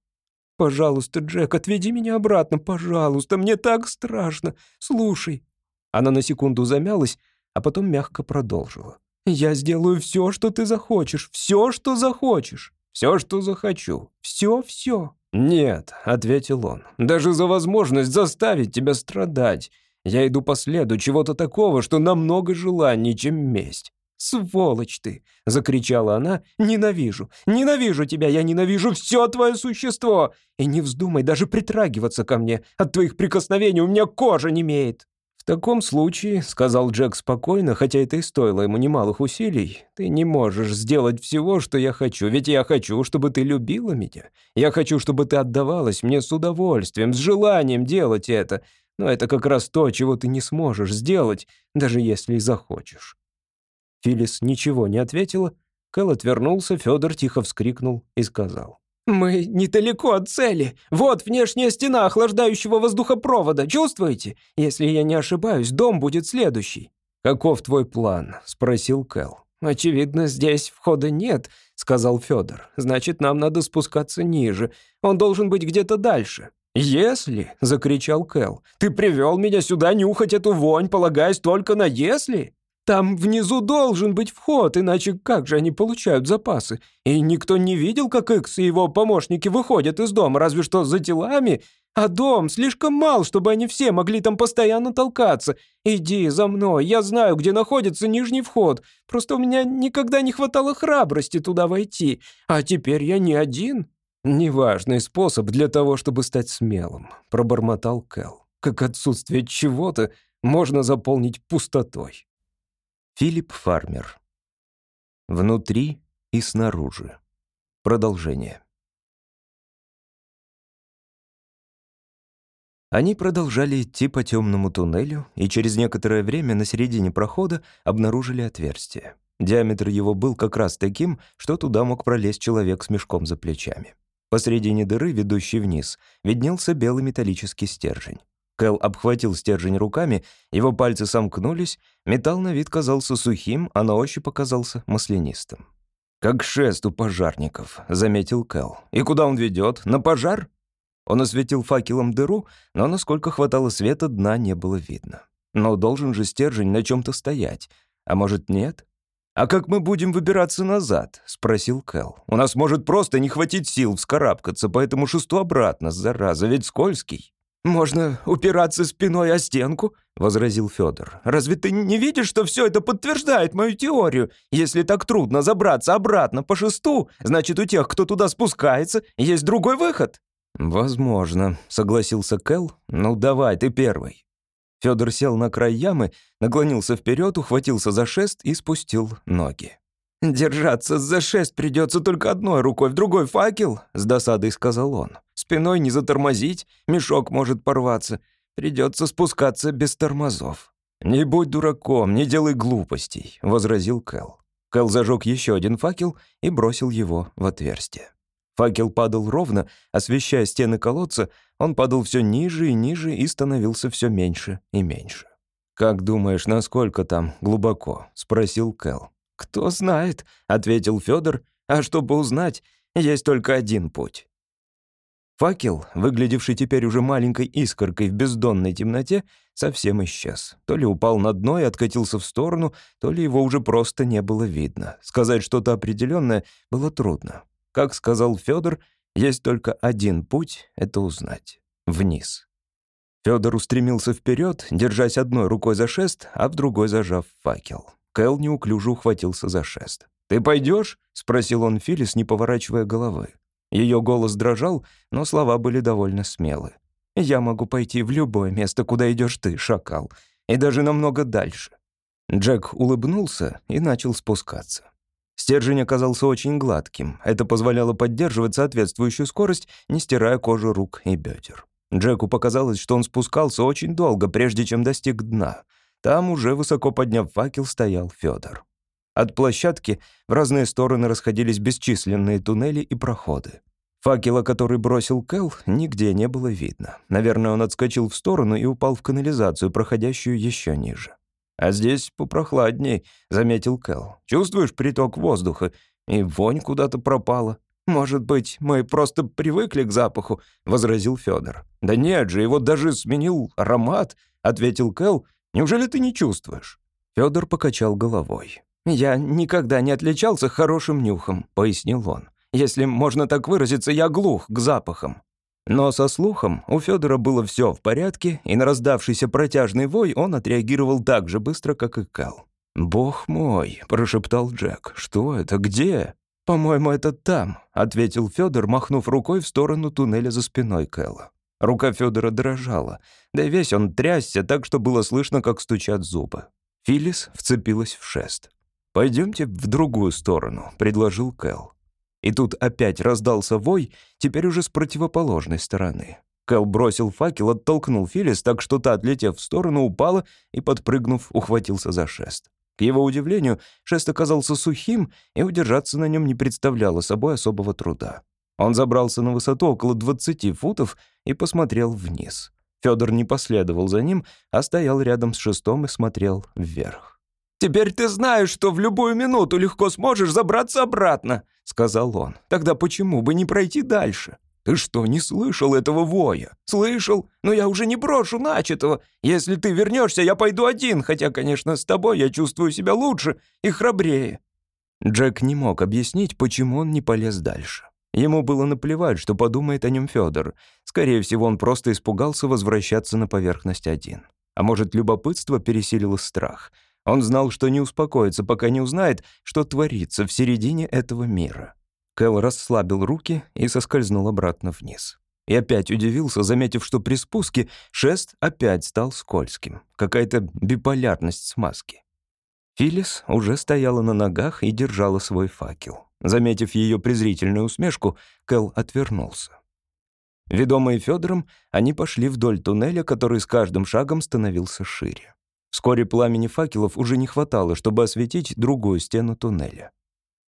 «Пожалуйста, Джек, отведи меня обратно, пожалуйста, мне так страшно. Слушай». Она на секунду замялась, а потом мягко продолжила. «Я сделаю все, что ты захочешь, все, что захочешь, все, что захочу, все-все». «Нет», — ответил он, — «даже за возможность заставить тебя страдать. Я иду по следу чего-то такого, что намного желаний, чем месть. «Сволочь ты!» — закричала она. «Ненавижу! Ненавижу тебя! Я ненавижу все твое существо! И не вздумай даже притрагиваться ко мне! От твоих прикосновений у меня кожа немеет!» «В таком случае», — сказал Джек спокойно, хотя это и стоило ему немалых усилий, «ты не можешь сделать всего, что я хочу, ведь я хочу, чтобы ты любила меня. Я хочу, чтобы ты отдавалась мне с удовольствием, с желанием делать это. Но это как раз то, чего ты не сможешь сделать, даже если и захочешь». Филис ничего не ответила. Кэл отвернулся, Федор тихо вскрикнул и сказал. «Мы недалеко от цели. Вот внешняя стена охлаждающего воздухопровода. Чувствуете? Если я не ошибаюсь, дом будет следующий». «Каков твой план?» — спросил Кэл. «Очевидно, здесь входа нет», — сказал Федор. «Значит, нам надо спускаться ниже. Он должен быть где-то дальше». «Если?» — закричал Кэл. «Ты привел меня сюда нюхать эту вонь, полагаясь только на «если»?» Там внизу должен быть вход, иначе как же они получают запасы? И никто не видел, как Икс и его помощники выходят из дома, разве что за делами. А дом слишком мал, чтобы они все могли там постоянно толкаться. Иди за мной, я знаю, где находится нижний вход. Просто у меня никогда не хватало храбрости туда войти. А теперь я не один». «Неважный способ для того, чтобы стать смелым», — пробормотал Кэл. «Как отсутствие чего-то можно заполнить пустотой». Филипп Фармер. Внутри и снаружи. Продолжение. Они продолжали идти по темному туннелю, и через некоторое время на середине прохода обнаружили отверстие. Диаметр его был как раз таким, что туда мог пролезть человек с мешком за плечами. Посредине дыры, ведущей вниз, виднелся белый металлический стержень. Кэл обхватил стержень руками, его пальцы сомкнулись, металл на вид казался сухим, а на ощупь оказался маслянистым. «Как шест у пожарников», — заметил Кэл. «И куда он ведет? На пожар?» Он осветил факелом дыру, но насколько хватало света, дна не было видно. Но должен же стержень на чем то стоять. А может, нет? «А как мы будем выбираться назад?» — спросил Кэл. «У нас может просто не хватить сил вскарабкаться по этому шесту обратно, зараза, ведь скользкий». «Можно упираться спиной о стенку», — возразил Федор. «Разве ты не видишь, что все это подтверждает мою теорию? Если так трудно забраться обратно по шесту, значит, у тех, кто туда спускается, есть другой выход». «Возможно», — согласился Кэл. «Ну давай, ты первый». Федор сел на край ямы, наклонился вперед, ухватился за шест и спустил ноги. «Держаться за шест придется только одной рукой, в другой факел», — с досадой сказал он. «Спиной не затормозить, мешок может порваться. Придется спускаться без тормозов». «Не будь дураком, не делай глупостей», — возразил Кэл. Кэл зажег еще один факел и бросил его в отверстие. Факел падал ровно, освещая стены колодца, он падал все ниже и ниже и становился все меньше и меньше. «Как думаешь, насколько там глубоко?» — спросил Кэл. «Кто знает», — ответил Федор, «а чтобы узнать, есть только один путь». Факел, выглядевший теперь уже маленькой искоркой в бездонной темноте, совсем исчез. То ли упал на дно и откатился в сторону, то ли его уже просто не было видно. Сказать что-то определенное было трудно. Как сказал Федор, есть только один путь — это узнать. Вниз. Федор устремился вперед, держась одной рукой за шест, а в другой зажав факел. Кэл неуклюже ухватился за шест. «Ты пойдешь?» — спросил он Филис, не поворачивая головы. Ее голос дрожал, но слова были довольно смелы. «Я могу пойти в любое место, куда идешь ты, шакал, и даже намного дальше». Джек улыбнулся и начал спускаться. Стержень оказался очень гладким. Это позволяло поддерживать соответствующую скорость, не стирая кожу рук и бедер. Джеку показалось, что он спускался очень долго, прежде чем достиг дна. Там, уже высоко подняв факел, стоял Федор. От площадки в разные стороны расходились бесчисленные туннели и проходы. Факела, который бросил Кэл, нигде не было видно. Наверное, он отскочил в сторону и упал в канализацию, проходящую еще ниже. «А здесь попрохладней», — заметил Кэл. «Чувствуешь приток воздуха? И вонь куда-то пропала». «Может быть, мы просто привыкли к запаху», — возразил Федор. «Да нет же, его даже сменил аромат», — ответил Кэл. «Неужели ты не чувствуешь?» Федор покачал головой. «Я никогда не отличался хорошим нюхом», — пояснил он. «Если можно так выразиться, я глух к запахам». Но со слухом у Федора было все в порядке, и на раздавшийся протяжный вой он отреагировал так же быстро, как и Кал. «Бог мой», — прошептал Джек, — «что это? Где?» «По-моему, это там», — ответил Федор, махнув рукой в сторону туннеля за спиной Кэла. Рука Федора дрожала, да весь он трясся так, что было слышно, как стучат зубы. Филис вцепилась в шест. «Пойдемте в другую сторону», — предложил Кэл. И тут опять раздался вой, теперь уже с противоположной стороны. Кэл бросил факел, оттолкнул Филис так, что та, отлетев в сторону, упала и, подпрыгнув, ухватился за шест. К его удивлению, шест оказался сухим, и удержаться на нем не представляло собой особого труда. Он забрался на высоту около 20 футов и посмотрел вниз. Федор не последовал за ним, а стоял рядом с шестом и смотрел вверх. «Теперь ты знаешь, что в любую минуту легко сможешь забраться обратно», — сказал он. «Тогда почему бы не пройти дальше?» «Ты что, не слышал этого воя?» «Слышал, но я уже не брошу начатого. Если ты вернешься, я пойду один, хотя, конечно, с тобой я чувствую себя лучше и храбрее». Джек не мог объяснить, почему он не полез дальше. Ему было наплевать, что подумает о нем Федор. Скорее всего, он просто испугался возвращаться на поверхность один. А может, любопытство пересилило страх — он знал, что не успокоится, пока не узнает, что творится в середине этого мира. Кэл расслабил руки и соскользнул обратно вниз. И опять удивился, заметив, что при спуске шест опять стал скользким. Какая-то биполярность смазки. Филис уже стояла на ногах и держала свой факел. Заметив ее презрительную усмешку, Кэл отвернулся. Ведомые Федором, они пошли вдоль туннеля, который с каждым шагом становился шире. Вскоре пламени факелов уже не хватало, чтобы осветить другую стену туннеля.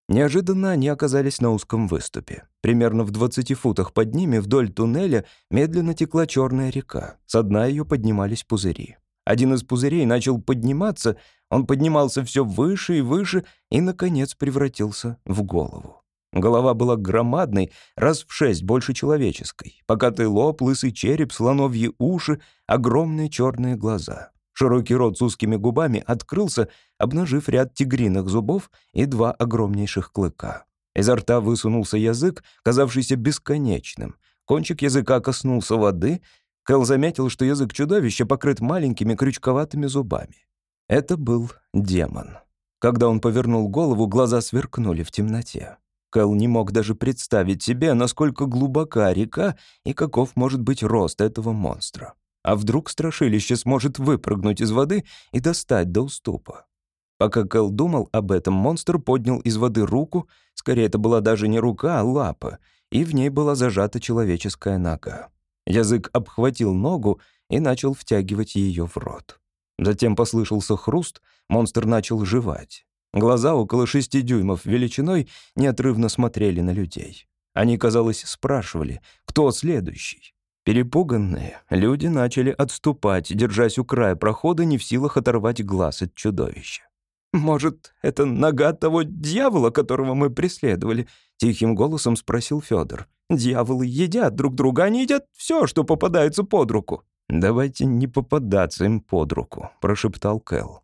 Неожиданно они оказались на узком выступе. Примерно в 20 футах под ними вдоль туннеля медленно текла черная река. С дна ее поднимались пузыри. Один из пузырей начал подниматься, он поднимался все выше и выше и, наконец, превратился в голову. Голова была громадной, раз в шесть больше человеческой. Покатый лоб, лысый череп, слоновьи уши, огромные черные глаза. Широкий рот с узкими губами открылся, обнажив ряд тигриных зубов и два огромнейших клыка. Изо рта высунулся язык, казавшийся бесконечным. Кончик языка коснулся воды. Кэл заметил, что язык чудовища покрыт маленькими крючковатыми зубами. Это был демон. Когда он повернул голову, глаза сверкнули в темноте. Кэл не мог даже представить себе, насколько глубока река и каков может быть рост этого монстра. А вдруг страшилище сможет выпрыгнуть из воды и достать до уступа? Пока Кэл думал об этом, монстр поднял из воды руку, скорее это была даже не рука, а лапа, и в ней была зажата человеческая нога. Язык обхватил ногу и начал втягивать ее в рот. Затем послышался хруст, монстр начал жевать. Глаза около шести дюймов величиной неотрывно смотрели на людей. Они, казалось, спрашивали, кто следующий. Перепуганные, люди начали отступать, держась у края прохода, не в силах оторвать глаз от чудовища. «Может, это нога того дьявола, которого мы преследовали?» — тихим голосом спросил Федор. «Дьяволы едят друг друга, они едят все, что попадается под руку». «Давайте не попадаться им под руку», — прошептал Кэл.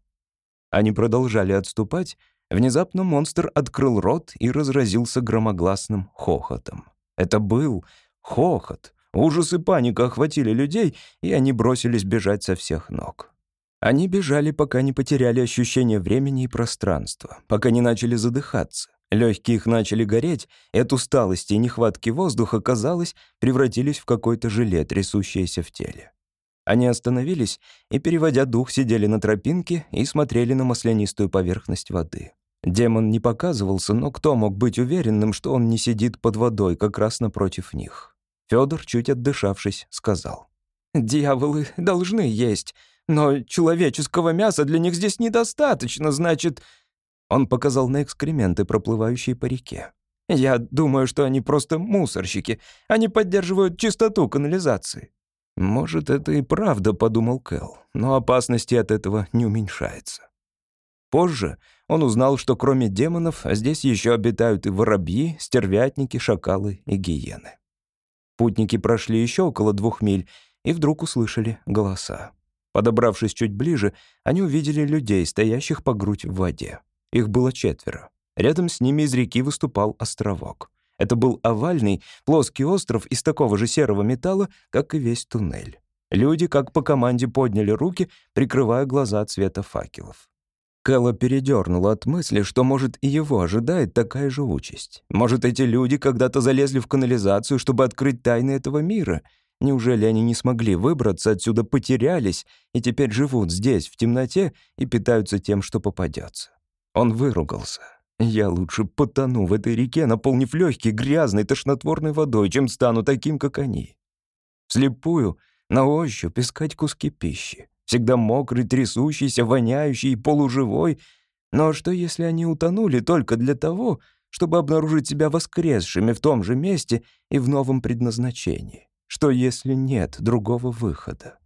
Они продолжали отступать. Внезапно монстр открыл рот и разразился громогласным хохотом. Это был хохот, Ужас и паника охватили людей, и они бросились бежать со всех ног. Они бежали, пока не потеряли ощущение времени и пространства, пока не начали задыхаться. Легкие их начали гореть, и от усталости и нехватки воздуха, казалось, превратились в какой-то желе, трясущееся в теле. Они остановились и, переводя дух, сидели на тропинке и смотрели на маслянистую поверхность воды. Демон не показывался, но кто мог быть уверенным, что он не сидит под водой как раз напротив них? Федор, чуть отдышавшись, сказал. Дьяволы должны есть, но человеческого мяса для них здесь недостаточно, значит...» Он показал на экскременты, проплывающие по реке. «Я думаю, что они просто мусорщики. Они поддерживают чистоту канализации». «Может, это и правда», — подумал Кэл, но опасности от этого не уменьшается. Позже он узнал, что кроме демонов здесь еще обитают и воробьи, стервятники, шакалы и гиены. Путники прошли еще около двух миль и вдруг услышали голоса. Подобравшись чуть ближе, они увидели людей, стоящих по грудь в воде. Их было четверо. Рядом с ними из реки выступал островок. Это был овальный, плоский остров из такого же серого металла, как и весь туннель. Люди, как по команде, подняли руки, прикрывая глаза от света факелов. Кэлла передернула от мысли, что, может, и его ожидает такая же участь. Может, эти люди когда-то залезли в канализацию, чтобы открыть тайны этого мира. Неужели они не смогли выбраться отсюда, потерялись и теперь живут здесь, в темноте, и питаются тем, что попадется? Он выругался. Я лучше потону в этой реке, наполнив легкие грязной, тошнотворной водой, чем стану таким, как они. Вслепую, на ощупь искать куски пищи. Всегда мокрый, трясущийся, воняющий полуживой. Но что, если они утонули только для того, чтобы обнаружить себя воскресшими в том же месте и в новом предназначении? Что, если нет другого выхода?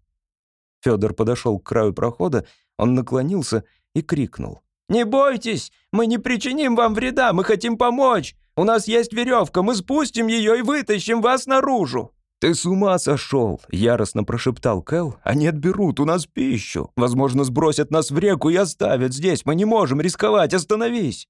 Федор подошел к краю прохода, он наклонился и крикнул. «Не бойтесь! Мы не причиним вам вреда, мы хотим помочь! У нас есть веревка, мы спустим ее и вытащим вас наружу!» «Ты с ума сошел!» — яростно прошептал Кэл. «Они отберут у нас пищу. Возможно, сбросят нас в реку и оставят здесь. Мы не можем рисковать. Остановись!»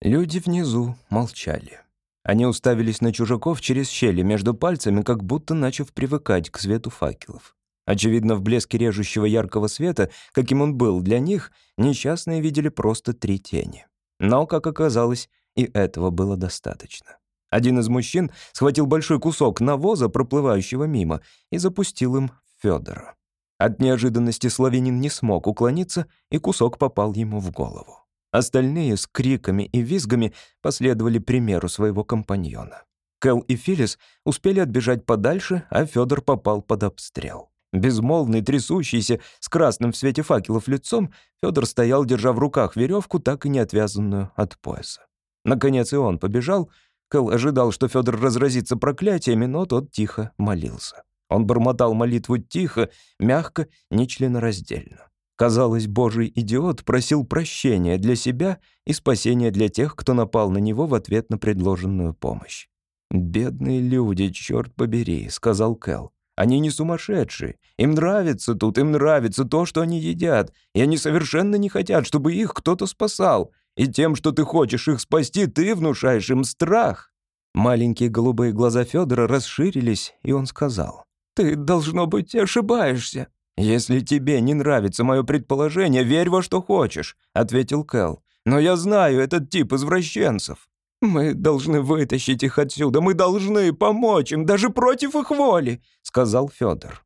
Люди внизу молчали. Они уставились на чужаков через щели между пальцами, как будто начав привыкать к свету факелов. Очевидно, в блеске режущего яркого света, каким он был для них, несчастные видели просто три тени. Но, как оказалось, и этого было достаточно. Один из мужчин схватил большой кусок навоза, проплывающего мимо, и запустил им Федора. От неожиданности славянин не смог уклониться, и кусок попал ему в голову. Остальные с криками и визгами последовали примеру своего компаньона. Кэл и Филлис успели отбежать подальше, а Федор попал под обстрел. Безмолвный, трясущийся, с красным в свете факелов лицом, Федор стоял, держа в руках веревку, так и не отвязанную от пояса. Наконец и он побежал, Кэл ожидал, что Федор разразится проклятиями, но тот тихо молился. Он бормотал молитву тихо, мягко, нечленораздельно. Казалось, божий идиот просил прощения для себя и спасения для тех, кто напал на него в ответ на предложенную помощь. «Бедные люди, черт побери», — сказал Кэл. «Они не сумасшедшие. Им нравится тут, им нравится то, что они едят, и они совершенно не хотят, чтобы их кто-то спасал. И тем, что ты хочешь их спасти, ты внушаешь им страх». Маленькие голубые глаза Федора расширились, и он сказал. «Ты, должно быть, ошибаешься». «Если тебе не нравится мое предположение, верь во что хочешь», — ответил Кэл. «Но я знаю этот тип извращенцев. Мы должны вытащить их отсюда, мы должны помочь им, даже против их воли», — сказал Федор.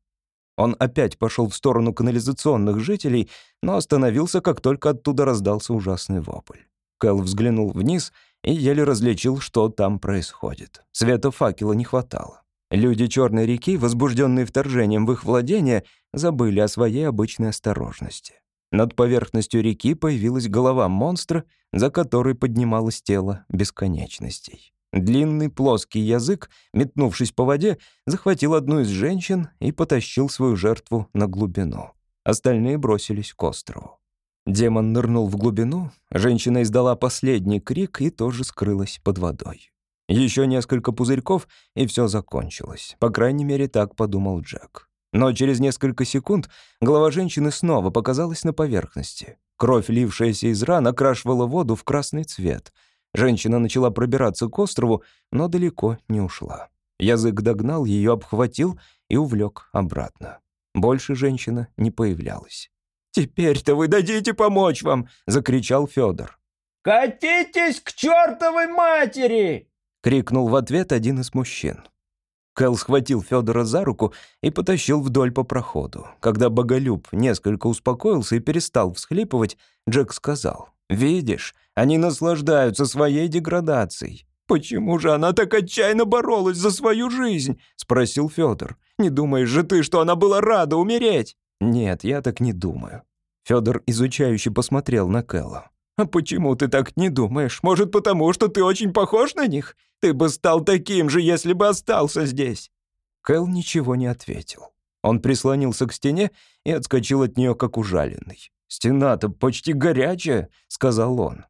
Он опять пошел в сторону канализационных жителей, но остановился, как только оттуда раздался ужасный вопль. Кэл взглянул вниз и еле различил, что там происходит. Света факела не хватало. Люди Черной реки, возбужденные вторжением в их владение, забыли о своей обычной осторожности. Над поверхностью реки появилась голова монстра, за которой поднималось тело бесконечностей. Длинный плоский язык, метнувшись по воде, захватил одну из женщин и потащил свою жертву на глубину. Остальные бросились к острову. Демон нырнул в глубину, женщина издала последний крик и тоже скрылась под водой. Еще несколько пузырьков, и все закончилось. По крайней мере, так подумал Джек. Но через несколько секунд голова женщины снова показалась на поверхности. Кровь, лившаяся из ран, окрашивала воду в красный цвет. Женщина начала пробираться к острову, но далеко не ушла. Язык догнал ее, обхватил и увлек обратно. Больше женщина не появлялась. «Теперь-то вы дадите помочь вам!» — закричал Федор. «Катитесь к чертовой матери!» — крикнул в ответ один из мужчин. Кэл схватил Федора за руку и потащил вдоль по проходу. Когда Боголюб несколько успокоился и перестал всхлипывать, Джек сказал, «Видишь, они наслаждаются своей деградацией». «Почему же она так отчаянно боролась за свою жизнь?» — спросил Федор. Не думаешь же ты, что она была рада умереть?» «Нет, я так не думаю». Федор изучающе посмотрел на Кэлла. «А почему ты так не думаешь? Может, потому что ты очень похож на них? Ты бы стал таким же, если бы остался здесь». Кэл ничего не ответил. Он прислонился к стене и отскочил от нее, как ужаленный. «Стена-то почти горячая», — сказал он.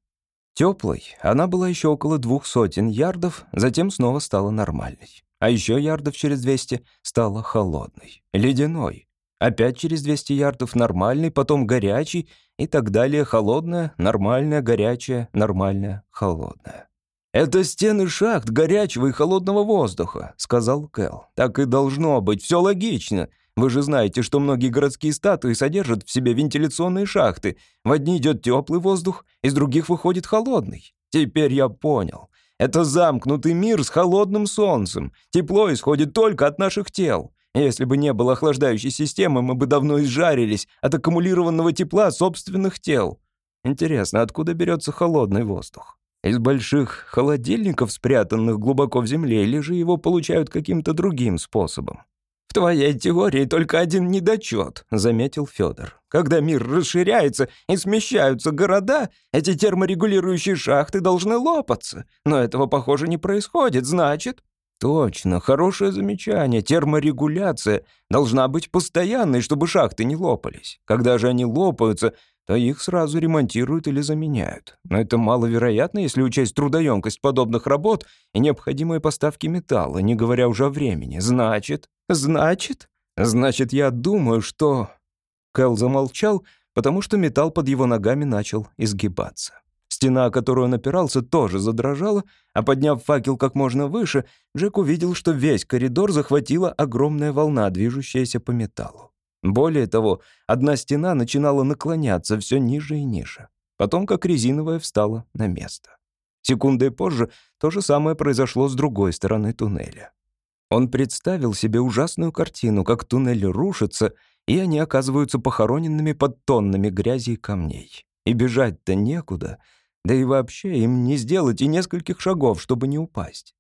Теплой она была еще около двух сотен ярдов, затем снова стала нормальной. А еще ярдов через 200 стала холодной, ледяной. Опять через 200 ярдов нормальный, потом горячий и так далее холодная, нормальная, горячая, нормальная, холодная. «Это стены шахт горячего и холодного воздуха», — сказал Кэл. «Так и должно быть, все логично. Вы же знаете, что многие городские статуи содержат в себе вентиляционные шахты. В одни идет теплый воздух, из других выходит холодный. Теперь я понял. Это замкнутый мир с холодным солнцем. Тепло исходит только от наших тел. Если бы не было охлаждающей системы, мы бы давно изжарились от аккумулированного тепла собственных тел. Интересно, откуда берется холодный воздух? Из больших холодильников, спрятанных глубоко в земле, или же его получают каким-то другим способом? «В твоей теории только один недочет», — заметил Федор. «Когда мир расширяется и смещаются города, эти терморегулирующие шахты должны лопаться. Но этого, похоже, не происходит, значит...» «Точно, хорошее замечание. Терморегуляция должна быть постоянной, чтобы шахты не лопались. Когда же они лопаются, то их сразу ремонтируют или заменяют. Но это маловероятно, если учесть трудоемкость подобных работ и необходимые поставки металла, не говоря уже о времени. Значит, значит, значит, я думаю, что... Кэл замолчал, потому что металл под его ногами начал изгибаться. Стена, о которую он опирался, тоже задрожала, а подняв факел как можно выше, Джек увидел, что весь коридор захватила огромная волна, движущаяся по металлу. Более того, одна стена начинала наклоняться все ниже и ниже. Потом, как резиновая, встала на место. Секундой позже то же самое произошло с другой стороны туннеля. Он представил себе ужасную картину, как туннель рушится, и они оказываются похороненными под тоннами грязи и камней. И бежать-то некуда, да и вообще им не сделать и нескольких шагов, чтобы не упасть.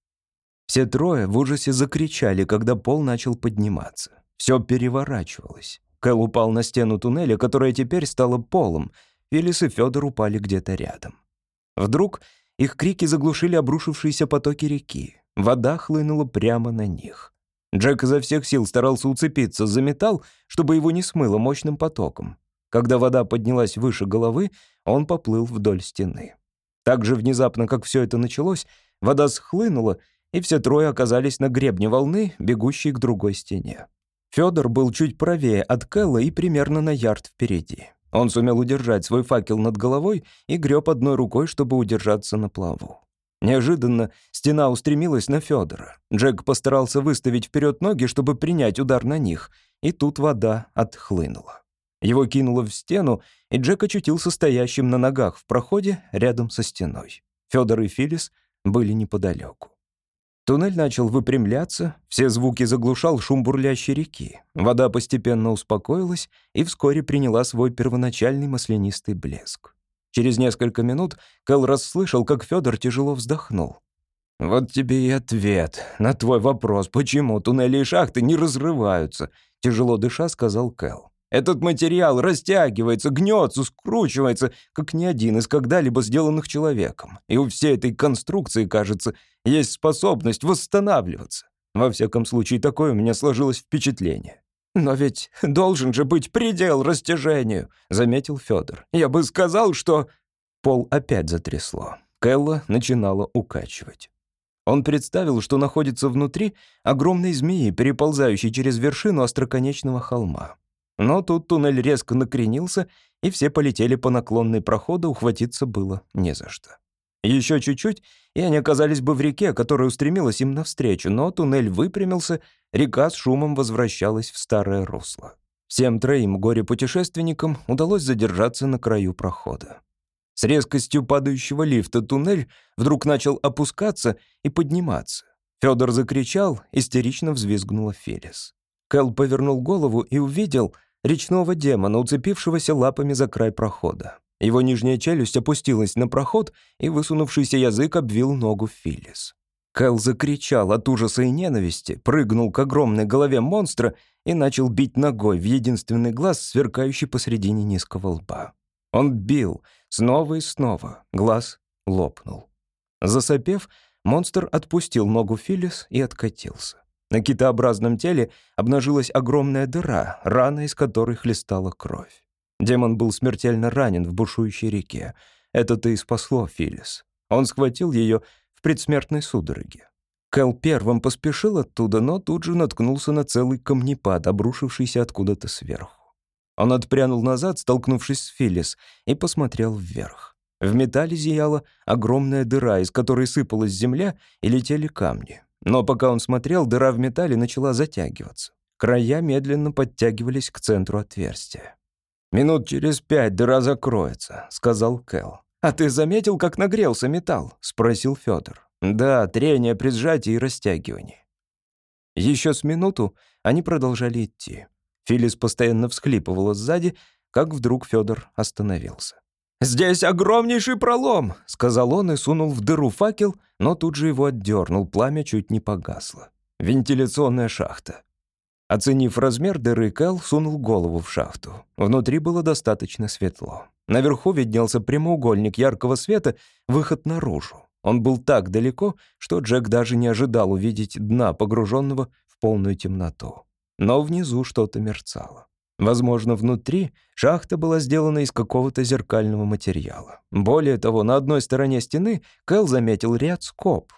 Все трое в ужасе закричали, когда пол начал подниматься. Все переворачивалось. Кэл упал на стену туннеля, которая теперь стала полом. Филлис и Федор упали где-то рядом. Вдруг их крики заглушили обрушившиеся потоки реки. Вода хлынула прямо на них. Джек изо всех сил старался уцепиться за металл, чтобы его не смыло мощным потоком. Когда вода поднялась выше головы, он поплыл вдоль стены. Так же внезапно, как все это началось, вода схлынула, и все трое оказались на гребне волны, бегущей к другой стене. Федор был чуть правее от Кэлла и примерно на ярд впереди. Он сумел удержать свой факел над головой и греб одной рукой, чтобы удержаться на плаву. Неожиданно стена устремилась на Федора. Джек постарался выставить вперед ноги, чтобы принять удар на них, и тут вода отхлынула. Его кинуло в стену, и Джек очутился стоящим на ногах в проходе рядом со стеной. Федор и Филис были неподалеку. Туннель начал выпрямляться, все звуки заглушал шум бурлящей реки. Вода постепенно успокоилась и вскоре приняла свой первоначальный маслянистый блеск. Через несколько минут Кэл расслышал, как Федор тяжело вздохнул. «Вот тебе и ответ на твой вопрос, почему туннели и шахты не разрываются», — тяжело дыша сказал Кэл. Этот материал растягивается, гнется, скручивается, как ни один из когда-либо сделанных человеком. И у всей этой конструкции, кажется, есть способность восстанавливаться. Во всяком случае, такое у меня сложилось впечатление. «Но ведь должен же быть предел растяжению», — заметил Федор. «Я бы сказал, что...» Пол опять затрясло. Кэлла начинала укачивать. Он представил, что находится внутри огромной змеи, переползающей через вершину остроконечного холма. Но тут туннель резко накренился, и все полетели по наклонной проходу, ухватиться было не за что. Еще чуть-чуть, и они оказались бы в реке, которая устремилась им навстречу, но туннель выпрямился, река с шумом возвращалась в старое русло. Всем троим горе-путешественникам удалось задержаться на краю прохода. С резкостью падающего лифта туннель вдруг начал опускаться и подниматься. Федор закричал, истерично взвизгнула Фелис. Кэл повернул голову и увидел — речного демона, уцепившегося лапами за край прохода. Его нижняя челюсть опустилась на проход, и высунувшийся язык обвил ногу Филлис. Кэл закричал от ужаса и ненависти, прыгнул к огромной голове монстра и начал бить ногой в единственный глаз, сверкающий посредине низкого лба. Он бил снова и снова, глаз лопнул. Засопев, монстр отпустил ногу Филлис и откатился. На китообразном теле обнажилась огромная дыра, рана из которой хлестала кровь. Демон был смертельно ранен в бушующей реке. Это-то и спасло Филлис. Он схватил ее в предсмертной судороге. Кэл первым поспешил оттуда, но тут же наткнулся на целый камнепад, обрушившийся откуда-то сверху. Он отпрянул назад, столкнувшись с Филлис, и посмотрел вверх. В металле зияла огромная дыра, из которой сыпалась земля и летели камни. Но пока он смотрел, дыра в металле начала затягиваться. Края медленно подтягивались к центру отверстия. «Минут через пять дыра закроется», — сказал Кэл. «А ты заметил, как нагрелся металл?» — спросил Федор. «Да, трение при сжатии и растягивании». Еще с минуту они продолжали идти. Филис постоянно всхлипывала сзади, как вдруг Федор остановился. «Здесь огромнейший пролом!» — сказал он и сунул в дыру факел, но тут же его отдернул, пламя чуть не погасло. «Вентиляционная шахта». Оценив размер дыры, Кэл сунул голову в шахту. Внутри было достаточно светло. Наверху виднелся прямоугольник яркого света, выход наружу. Он был так далеко, что Джек даже не ожидал увидеть дна, погруженного в полную темноту. Но внизу что-то мерцало. Возможно, внутри шахта была сделана из какого-то зеркального материала. Более того, на одной стороне стены Кэл заметил ряд скоб.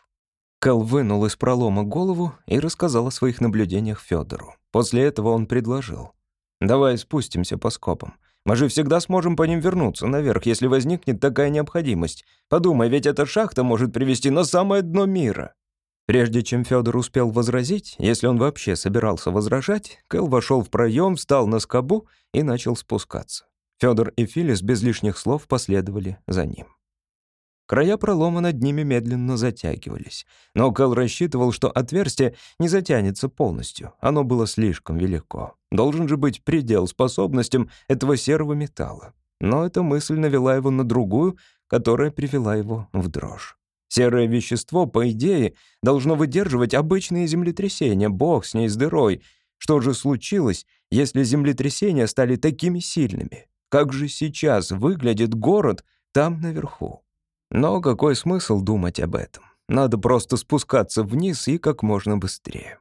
Кэл вынул из пролома голову и рассказал о своих наблюдениях Федору. После этого он предложил. «Давай спустимся по скобам. Мы же всегда сможем по ним вернуться наверх, если возникнет такая необходимость. Подумай, ведь эта шахта может привести на самое дно мира». Прежде чем Федор успел возразить, если он вообще собирался возражать, Кэл вошел в проем, встал на скобу и начал спускаться. Федор и Филис без лишних слов последовали за ним. Края пролома над ними медленно затягивались. Но Кэл рассчитывал, что отверстие не затянется полностью. Оно было слишком велико. Должен же быть предел способностям этого серого металла. Но эта мысль навела его на другую, которая привела его в дрожь. Серое вещество, по идее, должно выдерживать обычные землетрясения, бог с ней с дырой. Что же случилось, если землетрясения стали такими сильными? Как же сейчас выглядит город там наверху? Но какой смысл думать об этом? Надо просто спускаться вниз и как можно быстрее.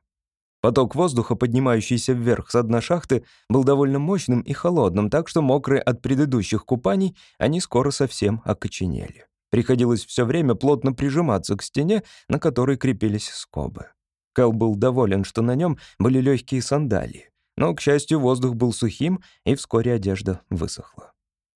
Поток воздуха, поднимающийся вверх с дна шахты, был довольно мощным и холодным, так что мокрые от предыдущих купаний, они скоро совсем окоченели. Приходилось все время плотно прижиматься к стене, на которой крепились скобы. Кэл был доволен, что на нем были легкие сандалии. Но, к счастью, воздух был сухим, и вскоре одежда высохла.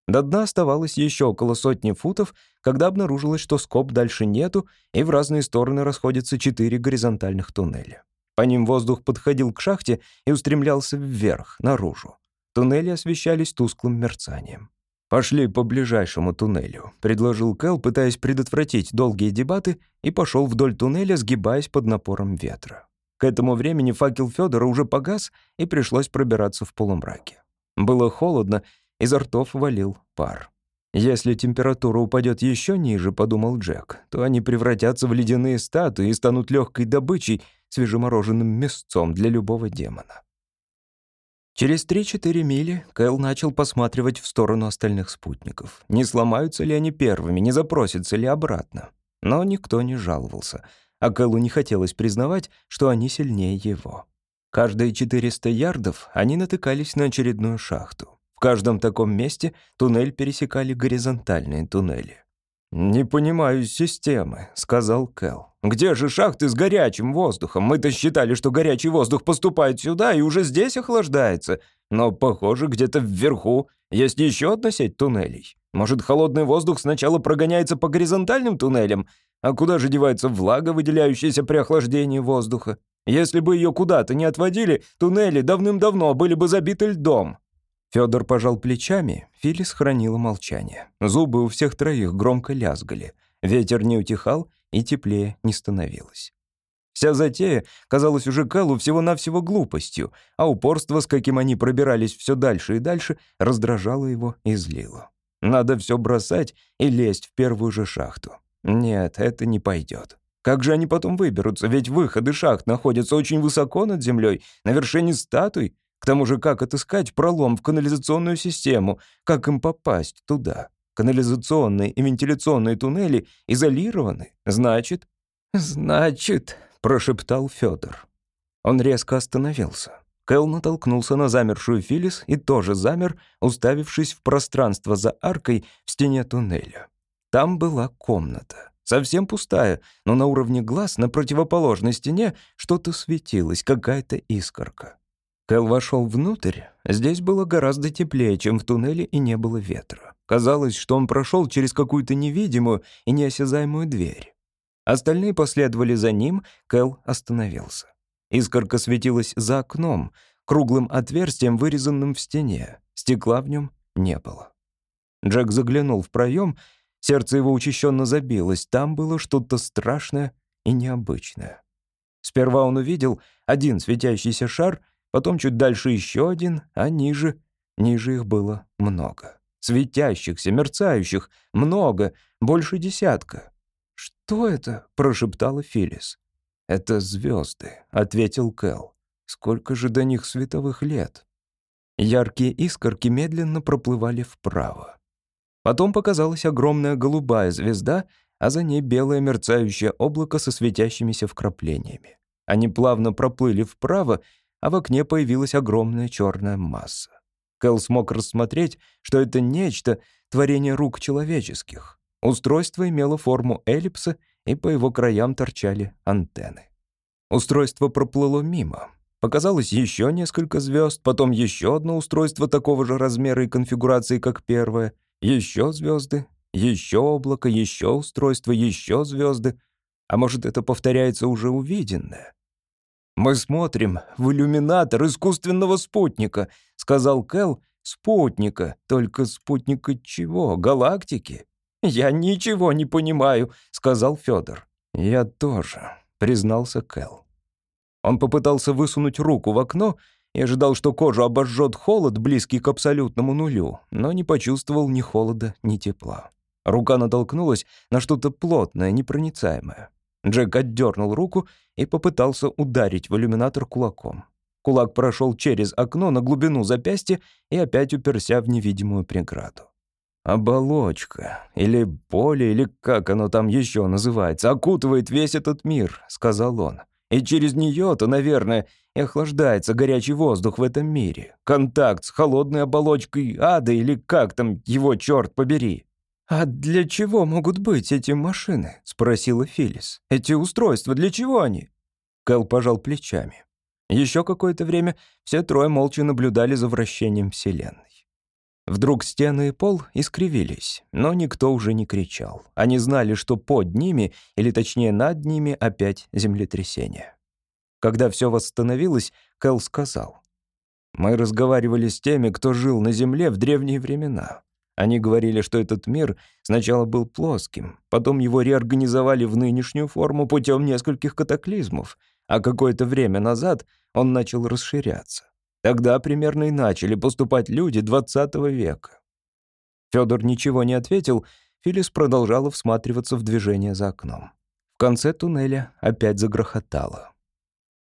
До дна оставалось еще около сотни футов, когда обнаружилось, что скоб дальше нету, и в разные стороны расходятся четыре горизонтальных туннеля. По ним воздух подходил к шахте и устремлялся вверх, наружу. Туннели освещались тусклым мерцанием. «Пошли по ближайшему туннелю», — предложил Кэл, пытаясь предотвратить долгие дебаты, и пошел вдоль туннеля, сгибаясь под напором ветра. К этому времени факел Федора уже погас, и пришлось пробираться в полумраке. Было холодно, Изо ртов валил пар. «Если температура упадет еще ниже, — подумал Джек, — то они превратятся в ледяные статуи и станут легкой добычей, свежемороженным мясцом для любого демона». Через 3-4 мили Кэл начал посматривать в сторону остальных спутников. Не сломаются ли они первыми, не запросятся ли обратно. Но никто не жаловался, а Кэлу не хотелось признавать, что они сильнее его. Каждые 400 ярдов они натыкались на очередную шахту каждом таком месте туннель пересекали горизонтальные туннели. «Не понимаю системы», — сказал Кэл. «Где же шахты с горячим воздухом? Мы-то считали, что горячий воздух поступает сюда и уже здесь охлаждается. Но, похоже, где-то вверху есть еще одна сеть туннелей. Может, холодный воздух сначала прогоняется по горизонтальным туннелям? А куда же девается влага, выделяющаяся при охлаждении воздуха? Если бы ее куда-то не отводили, туннели давным-давно были бы забиты льдом. Федор пожал плечами, Филис хранила молчание. Зубы у всех троих громко лязгали. Ветер не утихал и теплее не становилось. Вся затея казалась уже Кэллу всего-навсего глупостью, а упорство, с каким они пробирались все дальше и дальше, раздражало его и злило. Надо все бросать и лезть в первую же шахту. Нет, это не пойдет. Как же они потом выберутся? Ведь выходы шахт находятся очень высоко над землей, на вершине статуй. К тому же, как отыскать пролом в канализационную систему? Как им попасть туда? Канализационные и вентиляционные туннели изолированы. Значит... «Значит», — прошептал Федор. Он резко остановился. Кэл натолкнулся на замершую Филис и тоже замер, уставившись в пространство за аркой в стене туннеля. Там была комната. Совсем пустая, но на уровне глаз на противоположной стене что-то светилось, какая-то искорка. Кэл вошел внутрь. Здесь было гораздо теплее, чем в туннеле, и не было ветра. Казалось, что он прошел через какую-то невидимую и неосязаемую дверь. Остальные последовали за ним, Кэл остановился. Искорка светилась за окном, круглым отверстием, вырезанным в стене. Стекла в нем не было. Джек заглянул в проем, сердце его учащенно забилось. Там было что-то страшное и необычное. Сперва он увидел один светящийся шар, потом чуть дальше еще один, а ниже, ниже их было много. Светящихся, мерцающих, много, больше десятка. «Что это?» — прошептала Филлис. «Это звезды», — ответил Кэл. «Сколько же до них световых лет?» Яркие искорки медленно проплывали вправо. Потом показалась огромная голубая звезда, а за ней белое мерцающее облако со светящимися вкраплениями. Они плавно проплыли вправо, а в окне появилась огромная черная масса. Кэл смог рассмотреть, что это нечто — творение рук человеческих. Устройство имело форму эллипса — и по его краям торчали антенны. Устройство проплыло мимо. Показалось еще несколько звезд, потом еще одно устройство такого же размера и конфигурации, как первое, еще звезды, еще облако, еще устройство, еще звезды. А может, это повторяется уже увиденное? «Мы смотрим в иллюминатор искусственного спутника», — сказал Кэл. «Спутника. Только спутника чего? Галактики?» «Я ничего не понимаю», — сказал Федор. «Я тоже», — признался Кэл. Он попытался высунуть руку в окно и ожидал, что кожу обожжет холод, близкий к абсолютному нулю, но не почувствовал ни холода, ни тепла. Рука натолкнулась на что-то плотное, непроницаемое. Джек отдернул руку и попытался ударить в иллюминатор кулаком. Кулак прошел через окно на глубину запястья и опять уперся в невидимую преграду. «Оболочка, или поле, или как оно там еще называется, окутывает весь этот мир», — сказал он. «И через нее-то, наверное, и охлаждается горячий воздух в этом мире. Контакт с холодной оболочкой ада, или как там его, черт побери». «А для чего могут быть эти машины?» — спросила Филлис. «Эти устройства, для чего они?» Кэл пожал плечами. Еще какое-то время все трое молча наблюдали за вращением Вселенной. Вдруг стены и пол искривились, но никто уже не кричал. Они знали, что под ними, или точнее над ними, опять землетрясение. Когда все восстановилось, Кэл сказал. «Мы разговаривали с теми, кто жил на Земле в древние времена. Они говорили, что этот мир сначала был плоским, потом его реорганизовали в нынешнюю форму путем нескольких катаклизмов, а какое-то время назад он начал расширяться. Тогда примерно и начали поступать люди 20 века. Федор ничего не ответил, Филис продолжала всматриваться в движение за окном. В конце туннеля опять загрохотало.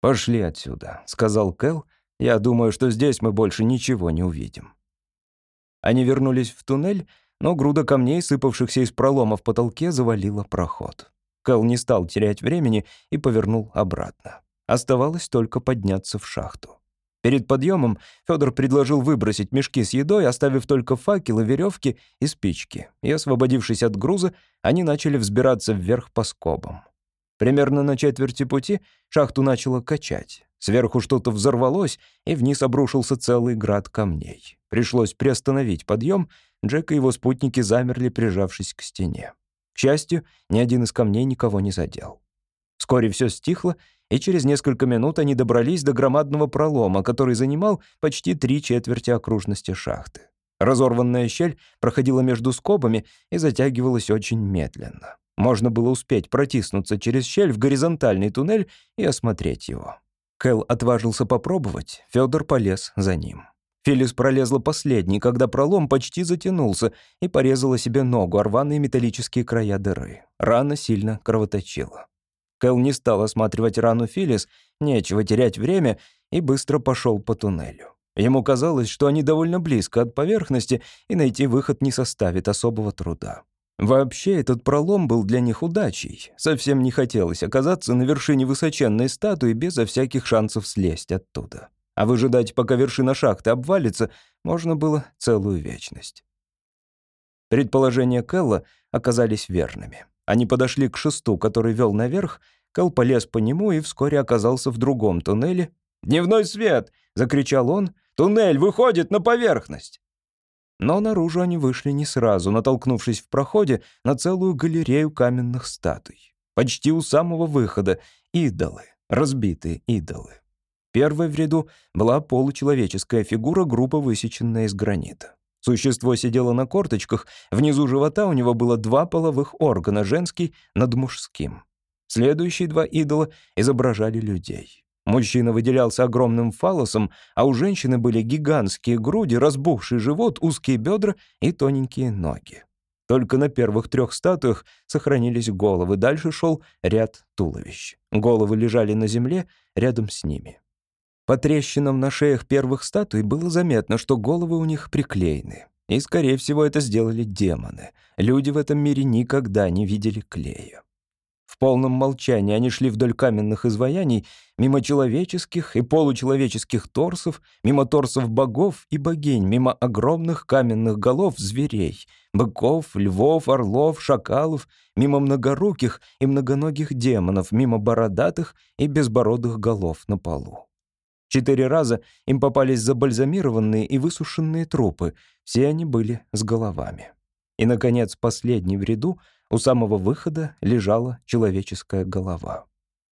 «Пошли отсюда», — сказал Кэл. «Я думаю, что здесь мы больше ничего не увидим». Они вернулись в туннель, но груда камней, сыпавшихся из пролома в потолке, завалила проход. Кэл не стал терять времени и повернул обратно. Оставалось только подняться в шахту. Перед подъемом Федор предложил выбросить мешки с едой, оставив только факелы, веревки и спички. И, освободившись от груза, они начали взбираться вверх по скобам. Примерно на четверти пути шахту начало качать. Сверху что-то взорвалось, и вниз обрушился целый град камней. Пришлось приостановить подъем, Джек и его спутники замерли, прижавшись к стене. К счастью, ни один из камней никого не задел. Вскоре все стихло, и через несколько минут они добрались до громадного пролома, который занимал почти три четверти окружности шахты. Разорванная щель проходила между скобами и затягивалась очень медленно. Можно было успеть протиснуться через щель в горизонтальный туннель и осмотреть его. Кэл отважился попробовать, Федор полез за ним. Филлис пролезла последней, когда пролом почти затянулся и порезала себе ногу, рваные металлические края дыры. Рана сильно кровоточила. Кэл не стал осматривать рану Филис, нечего терять время, и быстро пошел по туннелю. Ему казалось, что они довольно близко от поверхности, и найти выход не составит особого труда. Вообще, этот пролом был для них удачей. Совсем не хотелось оказаться на вершине высоченной статуи безо всяких шансов слезть оттуда. А выжидать, пока вершина шахты обвалится, можно было целую вечность. Предположения Кэлла оказались верными. Они подошли к шесту, который вел наверх, Кэл полез по нему и вскоре оказался в другом туннеле. «Дневной свет!» — закричал он. «Туннель выходит на поверхность!» Но наружу они вышли не сразу, натолкнувшись в проходе на целую галерею каменных статуй. Почти у самого выхода — идолы, разбитые идолы. Первой в ряду была получеловеческая фигура, группа высеченная из гранита. Существо сидело на корточках, внизу живота у него было два половых органа, женский над мужским. Следующие два идола изображали людей. Мужчина выделялся огромным фалосом, а у женщины были гигантские груди, разбухший живот, узкие бедра и тоненькие ноги. Только на первых трех статуях сохранились головы, дальше шел ряд туловищ. Головы лежали на земле рядом с ними. По трещинам на шеях первых статуй было заметно, что головы у них приклеены. И, скорее всего, это сделали демоны. Люди в этом мире никогда не видели клея. В полном молчании они шли вдоль каменных изваяний, мимо человеческих и получеловеческих торсов, мимо торсов богов и богинь, мимо огромных каменных голов зверей, быков, львов, орлов, шакалов, мимо многоруких и многоногих демонов, мимо бородатых и безбородых голов на полу. Четыре раза им попались забальзамированные и высушенные трупы, все они были с головами. И, наконец, последний в ряду — у самого выхода лежала человеческая голова.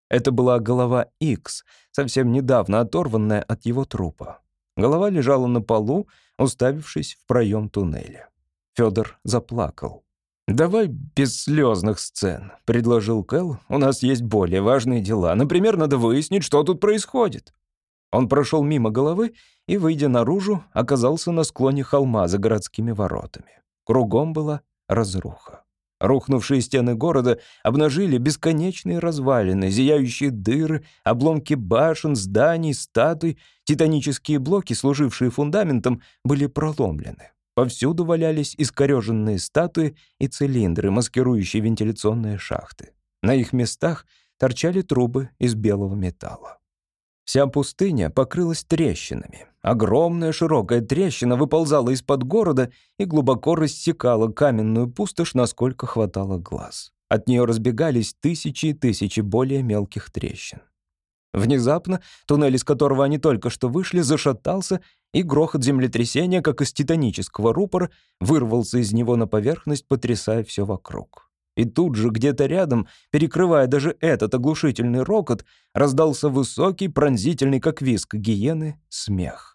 Это была голова X, совсем недавно оторванная от его трупа. Голова лежала на полу, уставившись в проем туннеля. Федор заплакал. «Давай без слезных сцен», — предложил Кэл. «У нас есть более важные дела. Например, надо выяснить, что тут происходит». Он прошел мимо головы и, выйдя наружу, оказался на склоне холма за городскими воротами. Кругом была разруха. Рухнувшие стены города обнажили бесконечные развалины, зияющие дыры, обломки башен, зданий, статуй. Титанические блоки, служившие фундаментом, были проломлены. Повсюду валялись искореженные статуи и цилиндры, маскирующие вентиляционные шахты. На их местах торчали трубы из белого металла. Вся пустыня покрылась трещинами. Огромная широкая трещина выползала из-под города и глубоко рассекала каменную пустошь, насколько хватало глаз. От нее разбегались тысячи и тысячи более мелких трещин. Внезапно туннель, из которого они только что вышли, зашатался, и грохот землетрясения, как из титанического рупора, вырвался из него на поверхность, потрясая все вокруг. И тут же, где-то рядом, перекрывая даже этот оглушительный рокот, раздался высокий, пронзительный, как виск гиены, смех.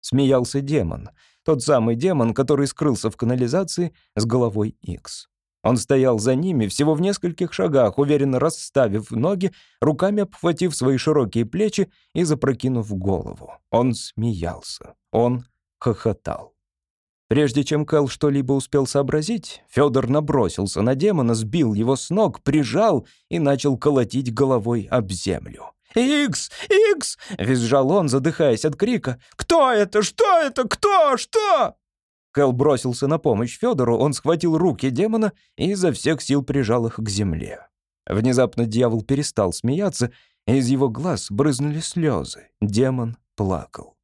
Смеялся демон. Тот самый демон, который скрылся в канализации с головой Икс. Он стоял за ними всего в нескольких шагах, уверенно расставив ноги, руками обхватив свои широкие плечи и запрокинув голову. Он смеялся. Он хохотал. Прежде чем Кэл что-либо успел сообразить, Федор набросился на демона, сбил его с ног, прижал и начал колотить головой об землю. «Икс! Икс!» — визжал он, задыхаясь от крика. «Кто это? Что это? Кто? Что?» Кэл бросился на помощь Федору, он схватил руки демона и изо всех сил прижал их к земле. Внезапно дьявол перестал смеяться, и из его глаз брызнули слезы. Демон плакал.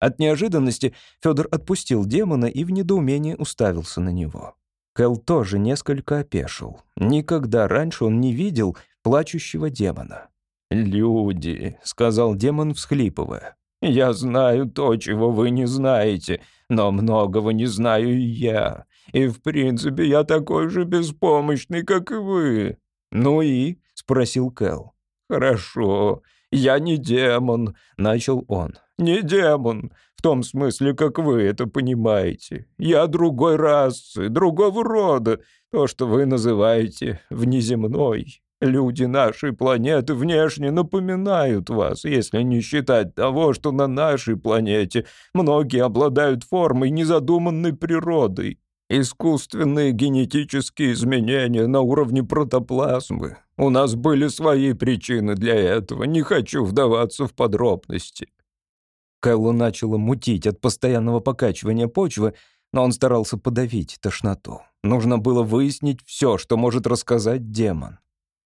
От неожиданности Федор отпустил демона и в недоумении уставился на него. Кэл тоже несколько опешил. Никогда раньше он не видел плачущего демона. «Люди», — сказал демон, всхлипывая. «Я знаю то, чего вы не знаете, но многого не знаю и я. И, в принципе, я такой же беспомощный, как и вы». «Ну и?» — спросил Кэл. «Хорошо, я не демон», — начал он. Не демон, в том смысле, как вы это понимаете. Я другой расы, другого рода, то, что вы называете внеземной. Люди нашей планеты внешне напоминают вас, если не считать того, что на нашей планете многие обладают формой незадуманной природой. Искусственные генетические изменения на уровне протоплазмы. У нас были свои причины для этого, не хочу вдаваться в подробности». Кэллу начало мутить от постоянного покачивания почвы, но он старался подавить тошноту. Нужно было выяснить все, что может рассказать демон.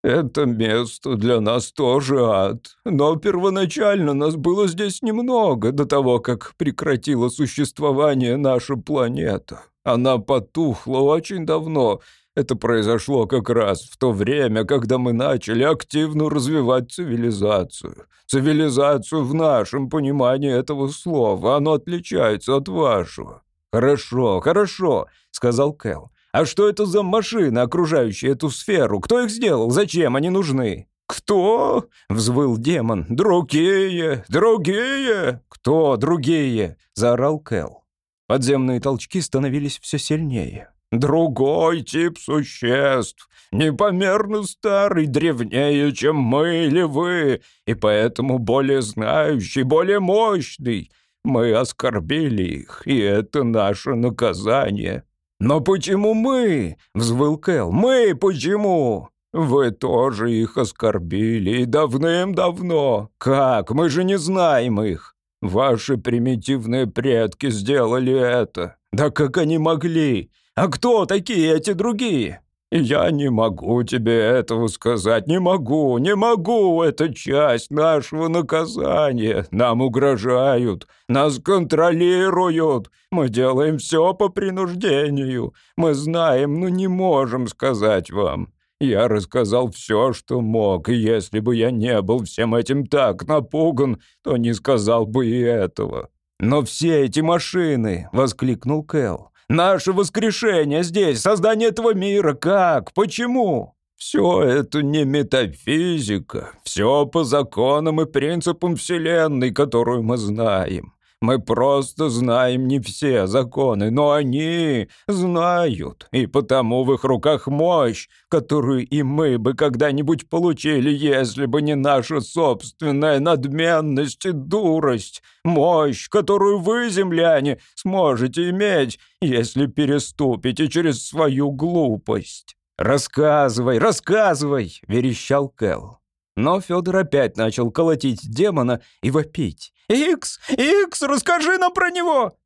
«Это место для нас тоже ад, но первоначально нас было здесь немного до того, как прекратила существование наша планета. Она потухла очень давно. Это произошло как раз в то время, когда мы начали активно развивать цивилизацию. Цивилизацию в нашем понимании этого слова. Оно отличается от вашего». «Хорошо, хорошо», — сказал Кэл. «А что это за машины, окружающие эту сферу? Кто их сделал? Зачем они нужны?» «Кто?» — взвыл демон. «Другие! Другие!» «Кто другие?» — заорал Кэл. Подземные толчки становились все сильнее. «Другой тип существ, непомерно старый, древнее, чем мы или вы, и поэтому более знающий, более мощный. Мы оскорбили их, и это наше наказание». «Но почему мы?» — взвыл Кэл. «Мы почему?» «Вы тоже их оскорбили, и давным-давно. Как? Мы же не знаем их. Ваши примитивные предки сделали это. Да как они могли? А кто такие эти другие? Я не могу тебе этого сказать, не могу, не могу. Это часть нашего наказания. Нам угрожают, нас контролируют. Мы делаем все по принуждению. Мы знаем, но не можем сказать вам. Я рассказал все, что мог, и если бы я не был всем этим так напуган, то не сказал бы и этого». «Но все эти машины!» — воскликнул Кэл. «Наше воскрешение здесь, создание этого мира, как? Почему?» «Все это не метафизика, все по законам и принципам Вселенной, которую мы знаем. Мы просто знаем не все законы, но они знают, и потому в их руках мощь, которую и мы бы когда-нибудь получили, если бы не наша собственная надменность и дурость. Мощь, которую вы, земляне, сможете иметь, если переступите через свою глупость. «Рассказывай, рассказывай!» — верещал Кэл. Но Федор опять начал колотить демона и вопить. «Икс! Икс, расскажи нам про него!»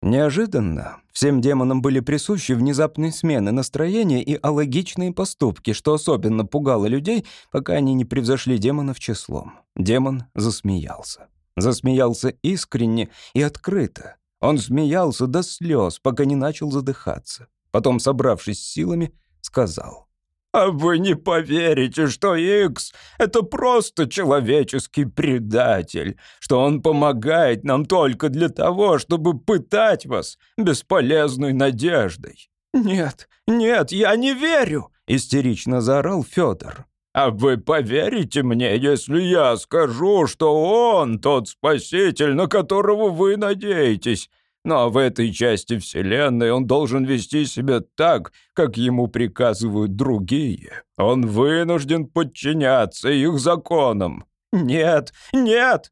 Неожиданно всем демонам были присущи внезапные смены настроения и алогичные поступки, что особенно пугало людей, пока они не превзошли демонов числом. Демон засмеялся. Засмеялся искренне и открыто. Он смеялся до слез, пока не начал задыхаться. Потом, собравшись с силами, сказал. А вы не поверите, что Икс — это просто человеческий предатель, что он помогает нам только для того, чтобы пытать вас бесполезной надеждой. «Нет, нет, я не верю!» — истерично заорал Федор. «А вы поверите мне, если я скажу, что он тот спаситель, на которого вы надеетесь, но в этой части Вселенной он должен вести себя так, как ему приказывают другие. Он вынужден подчиняться их законам. Нет, нет!»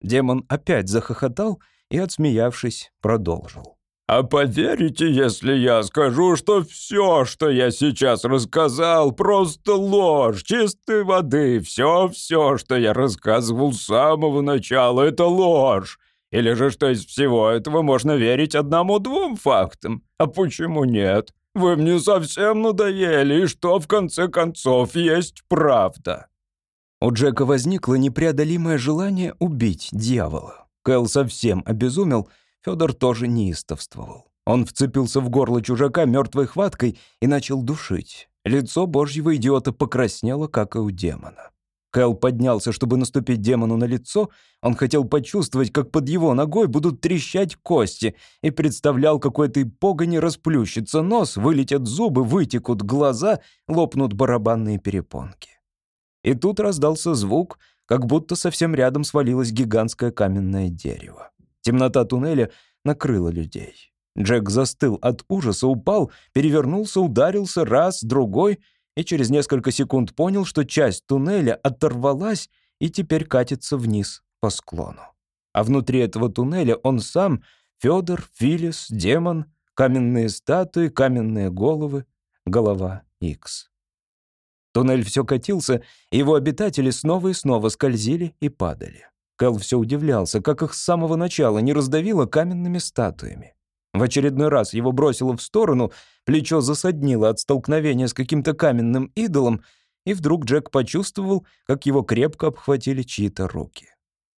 Демон опять захохотал и, отсмеявшись, продолжил. «А поверите, если я скажу, что все, что я сейчас рассказал, просто ложь, чистой воды, все-все, что я рассказывал с самого начала, это ложь. Или же, что из всего этого можно верить одному-двум фактам? А почему нет? Вы мне совсем надоели, и что в конце концов есть правда?» У Джека возникло непреодолимое желание убить дьявола. Кэл совсем обезумел, Федор тоже неистовствовал. Он вцепился в горло чужака мертвой хваткой и начал душить. Лицо божьего идиота покраснело, как и у демона. Кэл поднялся, чтобы наступить демону на лицо. Он хотел почувствовать, как под его ногой будут трещать кости, и представлял, какой этой погони расплющится нос, вылетят зубы, вытекут глаза, лопнут барабанные перепонки. И тут раздался звук, как будто совсем рядом свалилось гигантское каменное дерево. Темнота туннеля накрыла людей. Джек застыл от ужаса, упал, перевернулся, ударился раз, другой — и через несколько секунд понял, что часть туннеля оторвалась и теперь катится вниз по склону. А внутри этого туннеля он сам, Федор, Филис, демон, каменные статуи, каменные головы, голова Икс. Туннель все катился, и его обитатели снова и снова скользили и падали. Кэл все удивлялся, как их с самого начала не раздавило каменными статуями. В очередной раз его бросило в сторону, плечо засаднило от столкновения с каким-то каменным идолом, и вдруг Джек почувствовал, как его крепко обхватили чьи-то руки.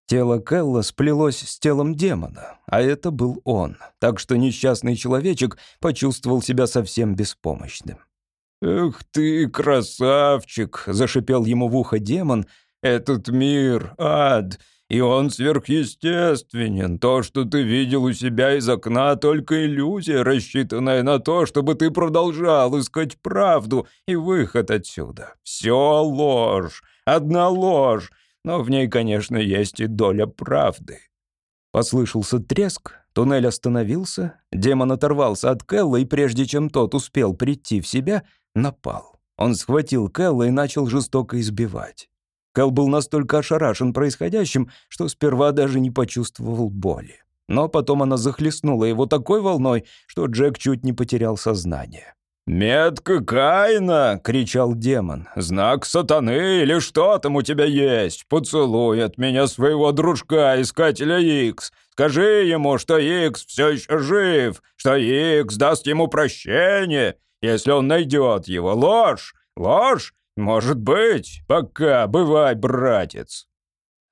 Тело Кэлла сплелось с телом демона, а это был он, так что несчастный человечек почувствовал себя совсем беспомощным. «Эх ты, красавчик!» — зашипел ему в ухо демон. «Этот мир — ад, и он сверхъестественен. То, что ты видел у себя из окна, только иллюзия, рассчитанная на то, чтобы ты продолжал искать правду и выход отсюда. Все ложь, одна ложь, но в ней, конечно, есть и доля правды». Послышался треск, туннель остановился, демон оторвался от Кэлла, и прежде чем тот успел прийти в себя, напал. Он схватил Кэлла и начал жестоко избивать. Кэл был настолько ошарашен происходящим, что сперва даже не почувствовал боли. Но потом она захлестнула его такой волной, что Джек чуть не потерял сознание. «Метка Каина!» — кричал демон. «Знак сатаны или что там у тебя есть? Поцелуй от меня своего дружка, искателя Икс. Скажи ему, что Икс все еще жив, что Икс даст ему прощение, если он найдет его. Ложь! Ложь! Может быть! Пока, бывай, братец!»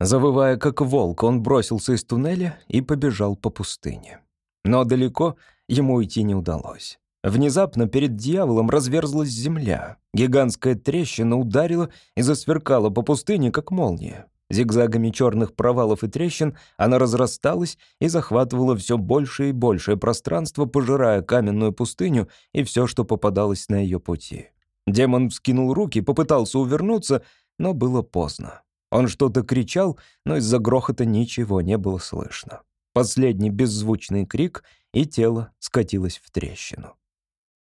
Завывая как волк, он бросился из туннеля и побежал по пустыне. Но далеко ему уйти не удалось. Внезапно перед дьяволом разверзлась земля. Гигантская трещина ударила и засверкала по пустыне, как молния. Зигзагами черных провалов и трещин она разрасталась и захватывала все большее и большее пространство, пожирая каменную пустыню и все, что попадалось на ее пути. Демон вскинул руки, попытался увернуться, но было поздно. Он что-то кричал, но из-за грохота ничего не было слышно. Последний беззвучный крик, и тело скатилось в трещину.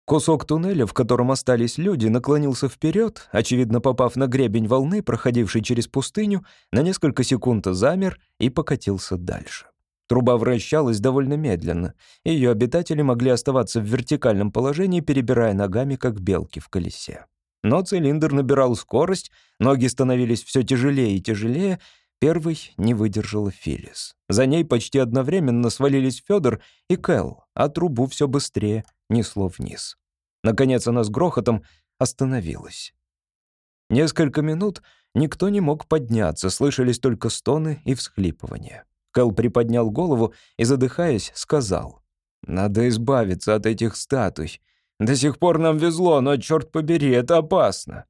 Кусок туннеля, в котором остались люди, наклонился вперед, очевидно попав на гребень волны, проходившей через пустыню, на несколько секунд замер и покатился дальше. Труба вращалась довольно медленно, ее обитатели могли оставаться в вертикальном положении, перебирая ногами, как белки в колесе. Но цилиндр набирал скорость, ноги становились все тяжелее и тяжелее. Первый не выдержала Филис. За ней почти одновременно свалились Федор и Кэл, а трубу все быстрее несло вниз. Наконец она с грохотом остановилась. Несколько минут никто не мог подняться, слышались только стоны и всхлипывания. Кэл приподнял голову и, задыхаясь, сказал, «Надо избавиться от этих статуй. До сих пор нам везло, но, черт побери, это опасно».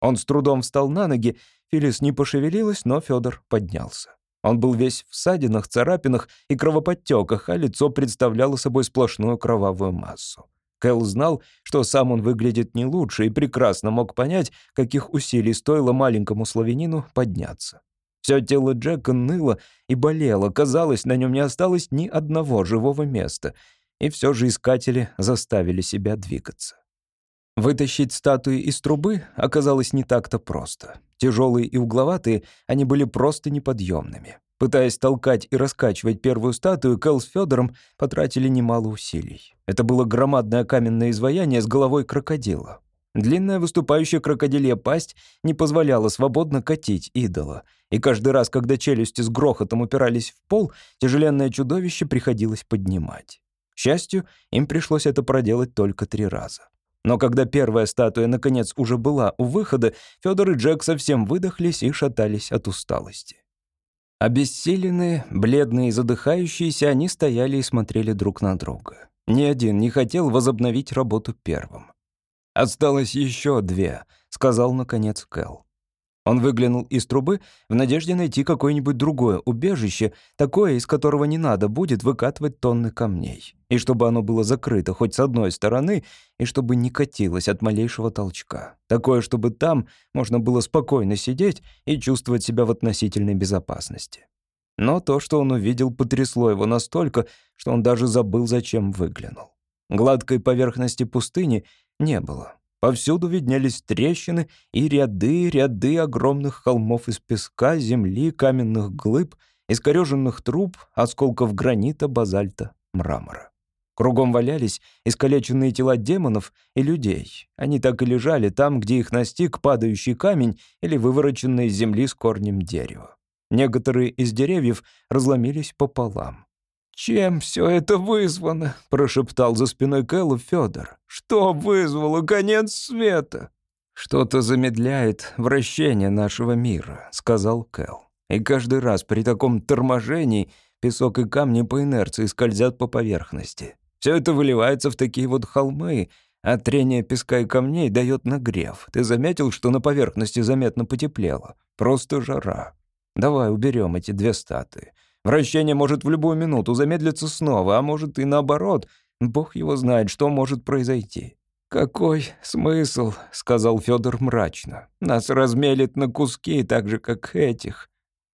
Он с трудом встал на ноги, Филис не пошевелилась, но Федор поднялся. Он был весь в ссадинах, царапинах и кровоподтеках, а лицо представляло собой сплошную кровавую массу. Кэл знал, что сам он выглядит не лучше и прекрасно мог понять, каких усилий стоило маленькому славянину подняться. Все тело Джека ныло и болело, казалось, на нем не осталось ни одного живого места, и все же искатели заставили себя двигаться. Вытащить статуи из трубы оказалось не так-то просто. Тяжелые и угловатые, они были просто неподъемными. Пытаясь толкать и раскачивать первую статую, Кэл с Федором потратили немало усилий. Это было громадное каменное изваяние с головой крокодила. Длинная выступающая крокодилья пасть не позволяла свободно катить идола, и каждый раз, когда челюсти с грохотом упирались в пол, тяжеленное чудовище приходилось поднимать. К счастью, им пришлось это проделать только три раза. Но когда первая статуя наконец уже была у выхода, Федор и Джек совсем выдохлись и шатались от усталости. Обессиленные, бледные и задыхающиеся, они стояли и смотрели друг на друга. Ни один не хотел возобновить работу первым. «Осталось еще две», — сказал, наконец, Кэл. Он выглянул из трубы в надежде найти какое-нибудь другое убежище, такое, из которого не надо будет выкатывать тонны камней, и чтобы оно было закрыто хоть с одной стороны, и чтобы не катилось от малейшего толчка. Такое, чтобы там можно было спокойно сидеть и чувствовать себя в относительной безопасности. Но то, что он увидел, потрясло его настолько, что он даже забыл, зачем выглянул. Гладкой поверхности пустыни не было. Повсюду виднелись трещины и ряды, ряды огромных холмов из песка, земли, каменных глыб, искореженных труб, осколков гранита, базальта, мрамора. Кругом валялись искалеченные тела демонов и людей. Они так и лежали там, где их настиг падающий камень или вывороченное из земли с корнем дерева. Некоторые из деревьев разломились пополам. «Чем все это вызвано?» — прошептал за спиной Кэлла Федор. «Что вызвало конец света?» «Что-то замедляет вращение нашего мира», — сказал Кэл. «И каждый раз при таком торможении песок и камни по инерции скользят по поверхности. Все это выливается в такие вот холмы, а трение песка и камней дает нагрев. Ты заметил, что на поверхности заметно потеплело? Просто жара. Давай уберем эти две статуи. Вращение может в любую минуту замедлиться снова, а может и наоборот. Бог его знает, что может произойти. «Какой смысл?» — сказал Федор мрачно. «Нас размелит на куски, так же, как этих.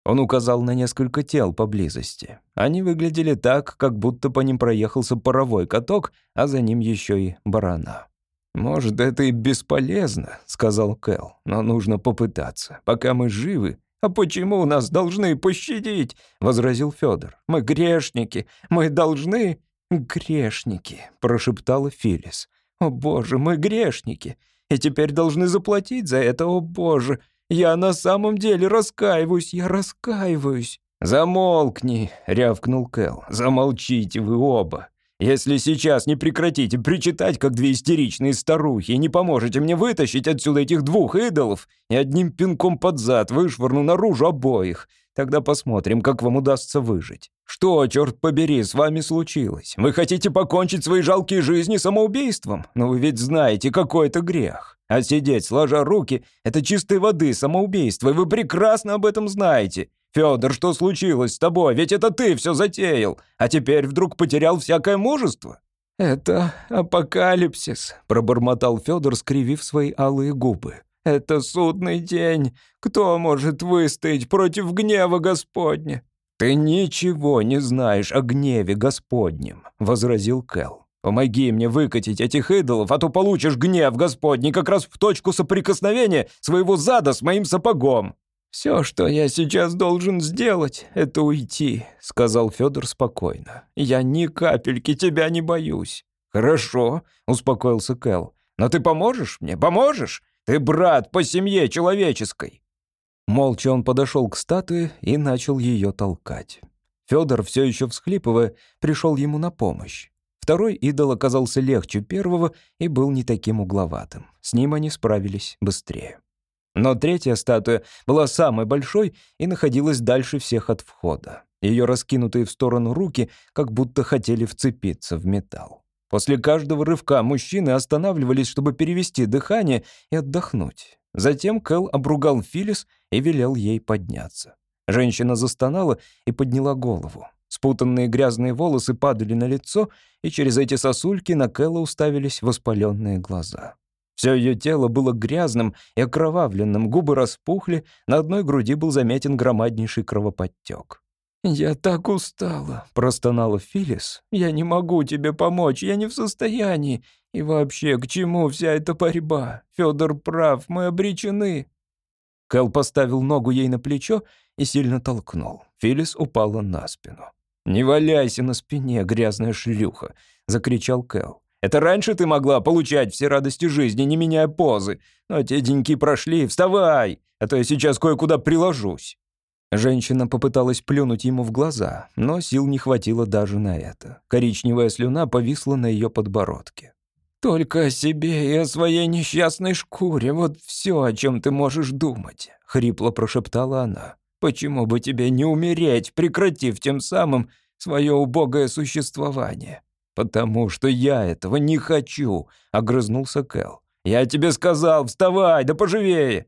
Он указал на несколько тел поблизости. Они выглядели так, как будто по ним проехался паровой каток, а за ним еще и барана. «Может, это и бесполезно», — сказал Кэл, «но нужно попытаться. Пока мы живы...» «А почему нас должны пощадить?» — возразил Федор. «Мы грешники. Мы должны...» «Грешники», — прошептала Филис. «О боже, мы грешники. И теперь должны заплатить за это, о боже. Я на самом деле раскаиваюсь, я раскаиваюсь». «Замолкни», — рявкнул Кэл. «Замолчите вы оба. Если сейчас не прекратите причитать, как две истеричные старухи, и не поможете мне вытащить отсюда этих двух идолов, и одним пинком под зад вышвырну наружу обоих, тогда посмотрим, как вам удастся выжить. Что, черт побери, с вами случилось? Вы хотите покончить свои жалкие жизни самоубийством? Но вы ведь знаете, какой это грех. А сидеть, сложа руки, это чистой воды самоубийство, и вы прекрасно об этом знаете. Федор, что случилось с тобой? Ведь это ты все затеял, а теперь вдруг потерял всякое мужество». «Это апокалипсис», — пробормотал Федор, скривив свои алые губы. «Это судный день. Кто может выстоять против гнева Господня?» «Ты ничего не знаешь о гневе Господнем», — возразил Кэл. Помоги мне выкатить этих идолов, а то получишь гнев Господний как раз в точку соприкосновения своего зада с моим сапогом». «Все, что я сейчас должен сделать, это уйти», — сказал Федор спокойно. «Я ни капельки тебя не боюсь». «Хорошо», — успокоился Кэл. «Но ты поможешь мне? Поможешь? Ты брат по семье человеческой». Молча он подошел к статуе и начал ее толкать. Федор, все еще всхлипывая, пришел ему на помощь. Второй идол оказался легче первого и был не таким угловатым. С ним они справились быстрее. Но третья статуя была самой большой и находилась дальше всех от входа. Ее раскинутые в сторону руки как будто хотели вцепиться в металл. После каждого рывка мужчины останавливались, чтобы перевести дыхание и отдохнуть. Затем Кэл обругал Филис и велел ей подняться. Женщина застонала и подняла голову. Спутанные грязные волосы падали на лицо, и через эти сосульки на Кэлла уставились воспаленные глаза. Все ее тело было грязным и окровавленным, губы распухли, на одной груди был заметен громаднейший кровоподтек. «Я так устала», — простонала Филис. «Я не могу тебе помочь, я не в состоянии. И вообще, к чему вся эта борьба? Федор прав, мы обречены». Кэл поставил ногу ей на плечо и сильно толкнул. Филис упала на спину. «Не валяйся на спине, грязная шлюха!» — закричал Кэл. «Это раньше ты могла получать все радости жизни, не меняя позы. Но те деньки прошли. Вставай, а то я сейчас кое-куда приложусь». Женщина попыталась плюнуть ему в глаза, но сил не хватило даже на это. Коричневая слюна повисла на ее подбородке. «Только о себе и о своей несчастной шкуре, вот все, о чем ты можешь думать», — хрипло прошептала она. Почему бы тебе не умереть, прекратив тем самым свое убогое существование? Потому что я этого не хочу, огрызнулся Кэл. Я тебе сказал, вставай, да поживее.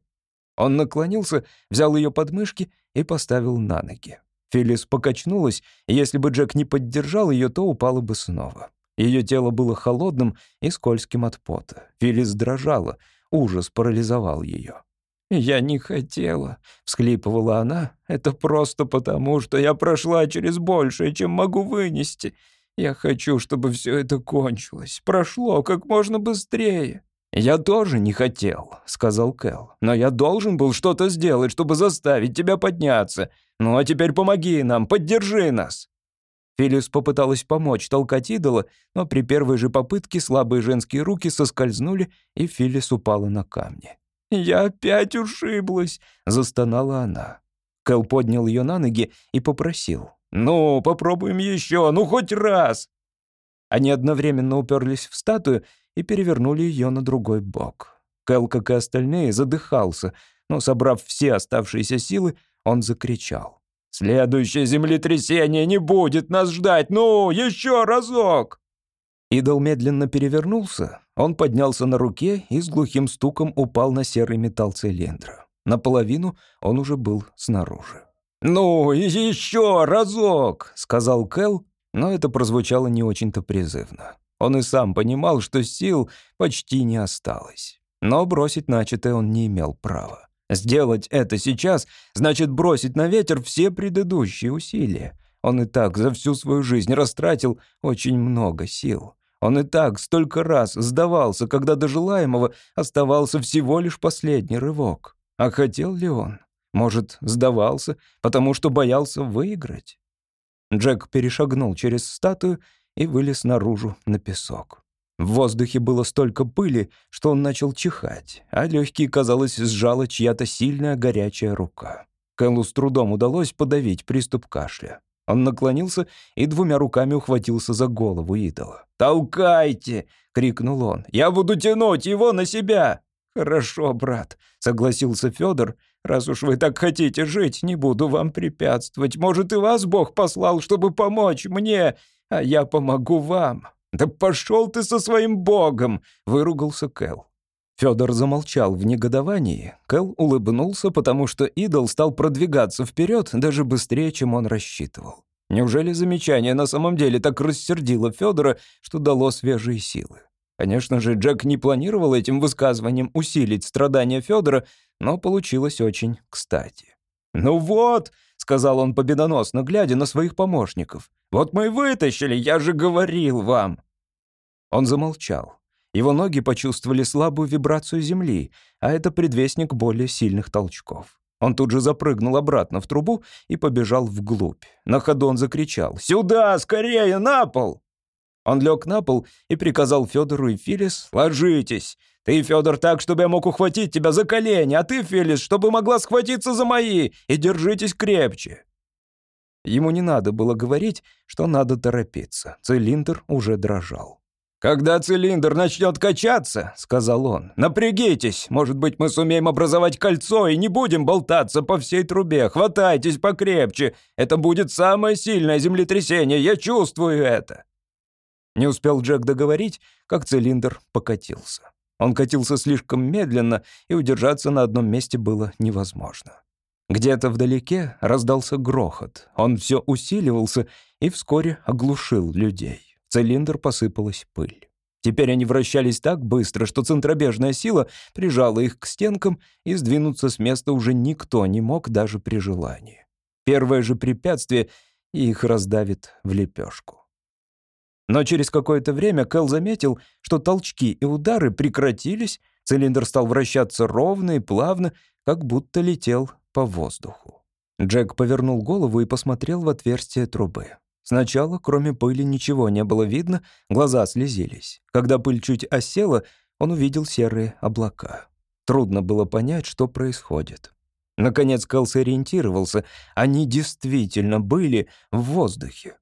Он наклонился, взял ее подмышки и поставил на ноги. Филлис покачнулась, и если бы Джек не поддержал ее, то упала бы снова. Ее тело было холодным и скользким от пота. Филлис дрожала, ужас парализовал ее. «Я не хотела», — всхлипывала она. «Это просто потому, что я прошла через большее, чем могу вынести. Я хочу, чтобы все это кончилось, прошло как можно быстрее». «Я тоже не хотел», — сказал Кэл. «Но я должен был что-то сделать, чтобы заставить тебя подняться. Ну а теперь помоги нам, поддержи нас». Филис попыталась помочь толкать идола, но при первой же попытке слабые женские руки соскользнули, и Филис упала на камни. «Я опять ушиблась!» — застонала она. Кэл поднял ее на ноги и попросил. «Ну, попробуем еще, ну хоть раз!» Они одновременно уперлись в статую и перевернули ее на другой бок. Кэл, как и остальные, задыхался, но, собрав все оставшиеся силы, он закричал. «Следующее землетрясение не будет нас ждать! Ну, еще разок!» Идол медленно перевернулся, он поднялся на руке и с глухим стуком упал на серый металл цилиндра. Наполовину он уже был снаружи. «Ну, еще разок!» — сказал Кэл, но это прозвучало не очень-то призывно. Он и сам понимал, что сил почти не осталось. Но бросить начатое он не имел права. Сделать это сейчас значит бросить на ветер все предыдущие усилия. Он и так за всю свою жизнь растратил очень много сил. Он и так столько раз сдавался, когда до желаемого оставался всего лишь последний рывок. А хотел ли он? Может, сдавался, потому что боялся выиграть? Джек перешагнул через статую и вылез наружу на песок. В воздухе было столько пыли, что он начал чихать, а легкие, казалось, сжала чья-то сильная горячая рука. Кэллу с трудом удалось подавить приступ кашля. Он наклонился и двумя руками ухватился за голову идола. «Толкайте!» — крикнул он. «Я буду тянуть его на себя!» «Хорошо, брат», — согласился Федор. «Раз уж вы так хотите жить, не буду вам препятствовать. Может, и вас Бог послал, чтобы помочь мне, а я помогу вам». «Да пошел ты со своим богом!» — выругался Кэл. Федор замолчал в негодовании. Кэл улыбнулся, потому что идол стал продвигаться вперед даже быстрее, чем он рассчитывал. Неужели замечание на самом деле так рассердило Федора, что дало свежие силы? Конечно же, Джек не планировал этим высказыванием усилить страдания Федора, но получилось очень кстати. «Ну вот», — сказал он победоносно, глядя на своих помощников, «вот мы и вытащили, я же говорил вам». Он замолчал. Его ноги почувствовали слабую вибрацию земли, а это предвестник более сильных толчков. Он тут же запрыгнул обратно в трубу и побежал вглубь. На ходу он закричал «Сюда, скорее, на пол!» Он лег на пол и приказал Федору и Филис «Ложитесь! Ты, Федор, так, чтобы я мог ухватить тебя за колени, а ты, Филис, чтобы могла схватиться за мои, и держитесь крепче!» Ему не надо было говорить, что надо торопиться. Цилиндр уже дрожал. «Когда цилиндр начнет качаться, — сказал он, — напрягитесь, может быть, мы сумеем образовать кольцо и не будем болтаться по всей трубе. Хватайтесь покрепче, это будет самое сильное землетрясение, я чувствую это». Не успел Джек договорить, как цилиндр покатился. Он катился слишком медленно, и удержаться на одном месте было невозможно. Где-то вдалеке раздался грохот. Он все усиливался и вскоре оглушил людей. В цилиндр посыпалась пыль. Теперь они вращались так быстро, что центробежная сила прижала их к стенкам, и сдвинуться с места уже никто не мог даже при желании. Первое же препятствие, их раздавит в лепешку. Но через какое-то время Кэл заметил, что толчки и удары прекратились, цилиндр стал вращаться ровно и плавно, как будто летел по воздуху. Джек повернул голову и посмотрел в отверстие трубы. Сначала, кроме пыли, ничего не было видно, глаза слезились. Когда пыль чуть осела, он увидел серые облака. Трудно было понять, что происходит. Наконец Кэл сориентировался. Они действительно были в воздухе.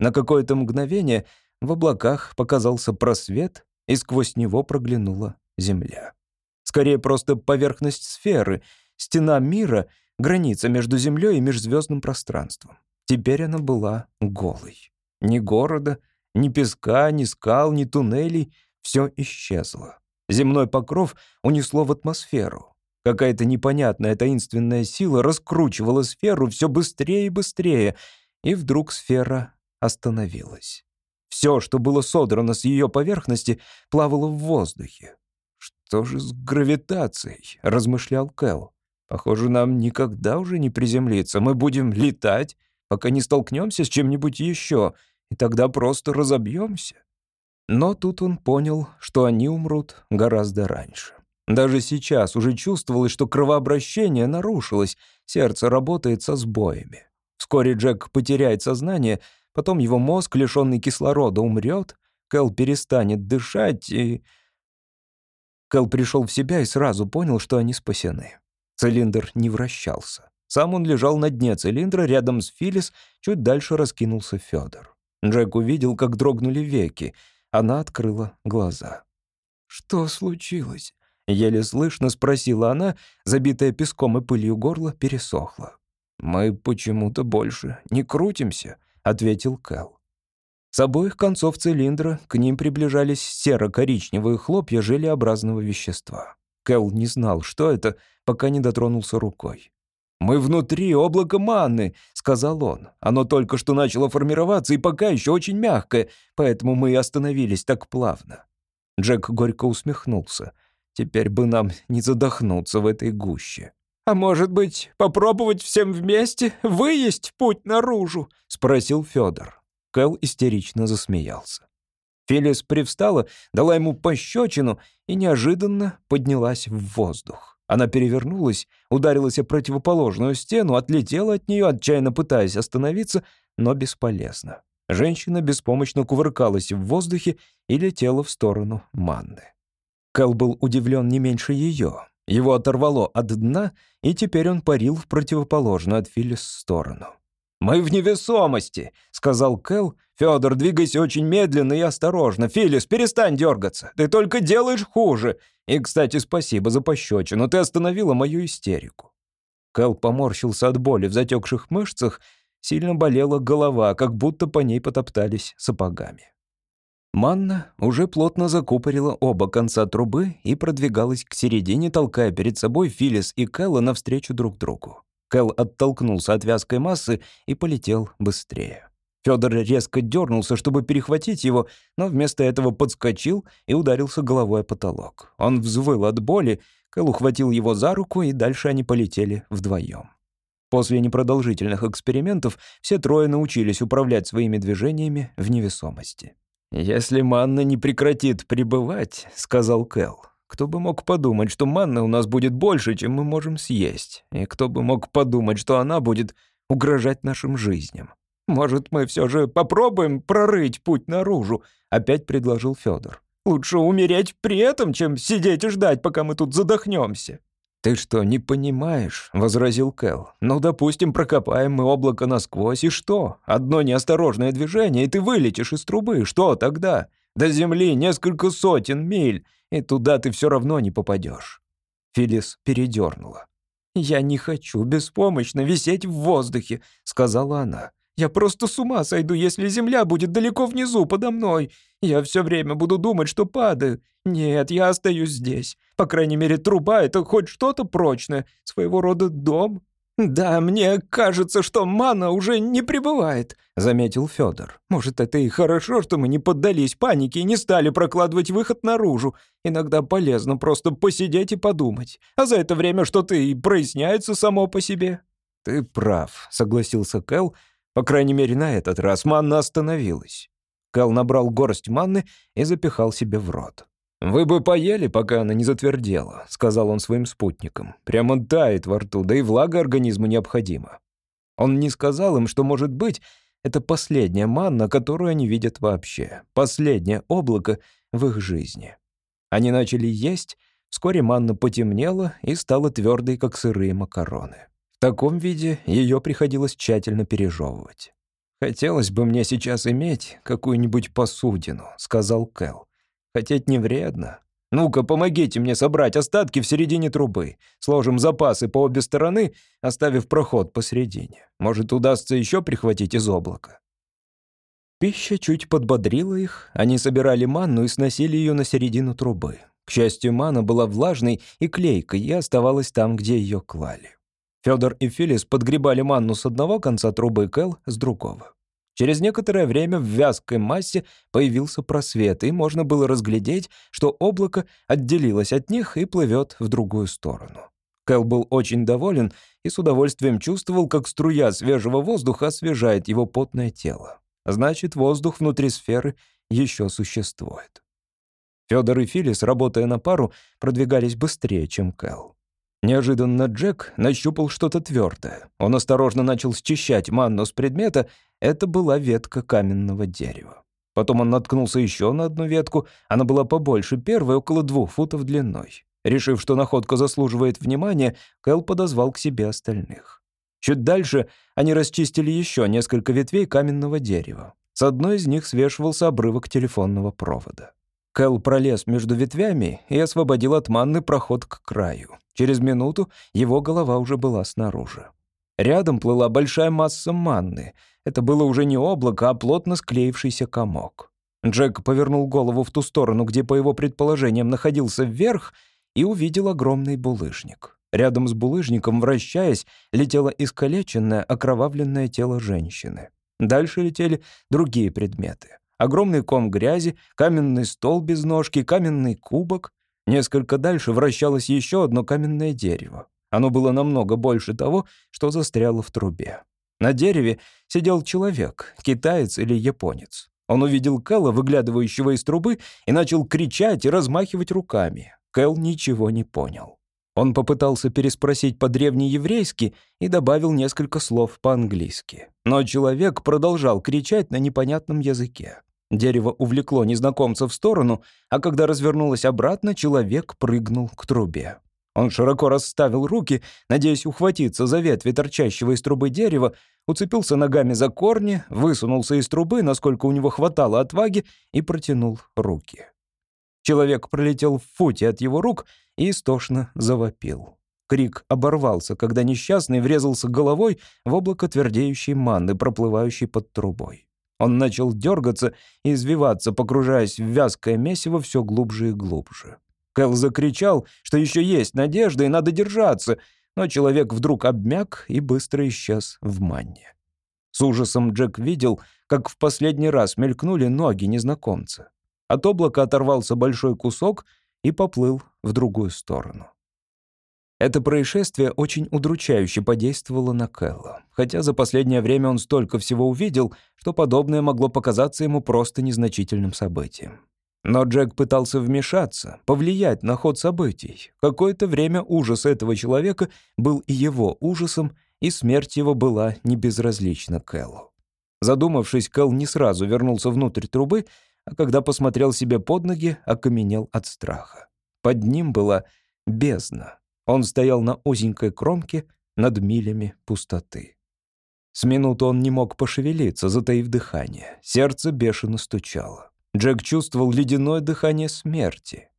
На какое-то мгновение в облаках показался просвет, и сквозь него проглянула земля. Скорее, просто поверхность сферы, стена мира, граница между землей и межзвездным пространством. Теперь она была голой. Ни города, ни песка, ни скал, ни туннелей — все исчезло. Земной покров унесло в атмосферу. Какая-то непонятная таинственная сила раскручивала сферу все быстрее и быстрее, и вдруг сфера остановилась. Все, что было содрано с ее поверхности, плавало в воздухе. «Что же с гравитацией?» — размышлял Кэл. «Похоже, нам никогда уже не приземлиться. Мы будем летать, пока не столкнемся с чем-нибудь еще, и тогда просто разобьемся». Но тут он понял, что они умрут гораздо раньше. Даже сейчас уже чувствовалось, что кровообращение нарушилось, сердце работает со сбоями. Вскоре Джек потеряет сознание, потом его мозг, лишенный кислорода, умрет, Кэл перестанет дышать и... Кэл пришел в себя и сразу понял, что они спасены. Цилиндр не вращался. Сам он лежал на дне цилиндра, рядом с Филис, чуть дальше раскинулся Федор. Джек увидел, как дрогнули веки. Она открыла глаза. «Что случилось?» Еле слышно спросила она, забитая песком и пылью горло пересохло. «Мы почему-то больше не крутимся», — ответил Кэл. С обоих концов цилиндра к ним приближались серо-коричневые хлопья желеобразного вещества. Кэл не знал, что это, пока не дотронулся рукой. «Мы внутри облака манны», — сказал он. «Оно только что начало формироваться и пока еще очень мягкое, поэтому мы и остановились так плавно». Джек горько усмехнулся. «Теперь бы нам не задохнуться в этой гуще». «А может быть, попробовать всем вместе выесть путь наружу?» — спросил Федор. Кэл истерично засмеялся. Фелис привстала, дала ему пощечину и неожиданно поднялась в воздух. Она перевернулась, ударилась о противоположную стену, отлетела от нее, отчаянно пытаясь остановиться, но бесполезно. Женщина беспомощно кувыркалась в воздухе и летела в сторону Манны. Кэл был удивлен не меньше ее. Его оторвало от дна, и теперь он парил в противоположную от Филлис сторону. «Мы в невесомости», — сказал Кэл. «Фёдор, двигайся очень медленно и осторожно. Филлис, перестань дергаться. Ты только делаешь хуже. И, кстати, спасибо за пощечину. Ты остановила мою истерику». Кэл поморщился от боли в затекших мышцах. Сильно болела голова, как будто по ней потоптались сапогами. Манна уже плотно закупорила оба конца трубы и продвигалась к середине, толкая перед собой Филлис и Кэлла навстречу друг другу. Кэл оттолкнулся от вязкой массы и полетел быстрее. Федор резко дернулся, чтобы перехватить его, но вместо этого подскочил и ударился головой о потолок. Он взвыл от боли, Кэл ухватил его за руку, и дальше они полетели вдвоем. После непродолжительных экспериментов все трое научились управлять своими движениями в невесомости. «Если манна не прекратит пребывать», — сказал Кэл, «кто бы мог подумать, что манна у нас будет больше, чем мы можем съесть, и кто бы мог подумать, что она будет угрожать нашим жизням. Может, мы все же попробуем прорыть путь наружу?» — опять предложил Федор. «Лучше умереть при этом, чем сидеть и ждать, пока мы тут задохнемся». «Ты что, не понимаешь?» — возразил Кэл. «Ну, допустим, прокопаем мы облако насквозь, и что? Одно неосторожное движение, и ты вылетишь из трубы. Что тогда? До земли несколько сотен миль, и туда ты все равно не попадешь». Филис передернула. «Я не хочу беспомощно висеть в воздухе», — сказала она. Я просто с ума сойду, если земля будет далеко внизу подо мной. Я все время буду думать, что падаю. Нет, я остаюсь здесь. По крайней мере, труба — это хоть что-то прочное, своего рода дом. «Да, мне кажется, что мана уже не прибывает», — заметил Федор. «Может, это и хорошо, что мы не поддались панике и не стали прокладывать выход наружу. Иногда полезно просто посидеть и подумать. А за это время что-то и проясняется само по себе». «Ты прав», — согласился Кэл, — по крайней мере, на этот раз манна остановилась. Кал набрал горсть манны и запихал себе в рот. «Вы бы поели, пока она не затвердела», — сказал он своим спутникам. «Прямо тает во рту, да и влага организму необходима». Он не сказал им, что, может быть, это последняя манна, которую они видят вообще. Последнее облако в их жизни. Они начали есть, вскоре манна потемнела и стала твердой, как сырые макароны. В таком виде ее приходилось тщательно пережевывать. «Хотелось бы мне сейчас иметь какую-нибудь посудину», — сказал Кэл. «Хотеть не вредно. Ну-ка, помогите мне собрать остатки в середине трубы. Сложим запасы по обе стороны, оставив проход посередине. Может, удастся еще прихватить из облака». Пища чуть подбодрила их, они собирали манну и сносили ее на середину трубы. К счастью, мана была влажной и клейкой и оставалась там, где ее клали. Федор и Филис подгребали манну с одного конца трубы, Кэл — с другого. Через некоторое время в вязкой массе появился просвет, и можно было разглядеть, что облако отделилось от них и плывет в другую сторону. Кэл был очень доволен и с удовольствием чувствовал, как струя свежего воздуха освежает его потное тело. Значит, воздух внутри сферы еще существует. Федор и Филис, работая на пару, продвигались быстрее, чем Кэл. Неожиданно Джек нащупал что-то твердое. Он осторожно начал счищать манну с предмета. Это была ветка каменного дерева. Потом он наткнулся еще на одну ветку. Она была побольше первой, около двух футов длиной. Решив, что находка заслуживает внимания, Кэл подозвал к себе остальных. Чуть дальше они расчистили еще несколько ветвей каменного дерева. С одной из них свешивался обрывок телефонного провода. Кэл пролез между ветвями и освободил от манны проход к краю. Через минуту его голова уже была снаружи. Рядом плыла большая масса манны. Это было уже не облако, а плотно склеившийся комок. Джек повернул голову в ту сторону, где, по его предположениям, находился вверх, и увидел огромный булыжник. Рядом с булыжником, вращаясь, летело искалеченное, окровавленное тело женщины. Дальше летели другие предметы. Огромный ком грязи, каменный стол без ножки, каменный кубок. Несколько дальше вращалось еще одно каменное дерево. Оно было намного больше того, что застряло в трубе. На дереве сидел человек, китаец или японец. Он увидел Кэлла, выглядывающего из трубы, и начал кричать и размахивать руками. Кэл ничего не понял. Он попытался переспросить по-древнееврейски и добавил несколько слов по-английски. Но человек продолжал кричать на непонятном языке. Дерево увлекло незнакомца в сторону, а когда развернулось обратно, человек прыгнул к трубе. Он широко расставил руки, надеясь ухватиться за ветви торчащего из трубы дерева, уцепился ногами за корни, высунулся из трубы, насколько у него хватало отваги, и протянул руки. Человек пролетел в футе от его рук и истошно завопил. Крик оборвался, когда несчастный врезался головой в облако твердеющей манны, проплывающей под трубой. Он начал дергаться и извиваться, погружаясь в вязкое месиво все глубже и глубже. Кэл закричал, что еще есть надежда и надо держаться, но человек вдруг обмяк и быстро исчез в манне. С ужасом Джек видел, как в последний раз мелькнули ноги незнакомца. От облака оторвался большой кусок и поплыл в другую сторону. Это происшествие очень удручающе подействовало на Кэлла, хотя за последнее время он столько всего увидел, что подобное могло показаться ему просто незначительным событием. Но Джек пытался вмешаться, повлиять на ход событий. Какое-то время ужас этого человека был и его ужасом, и смерть его была не безразлична Кэллу. Задумавшись, Кэл не сразу вернулся внутрь трубы а когда посмотрел себе под ноги, окаменел от страха. Под ним была бездна. Он стоял на узенькой кромке над милями пустоты. С минуту он не мог пошевелиться, затаив дыхание. Сердце бешено стучало. Джек чувствовал ледяное дыхание смерти.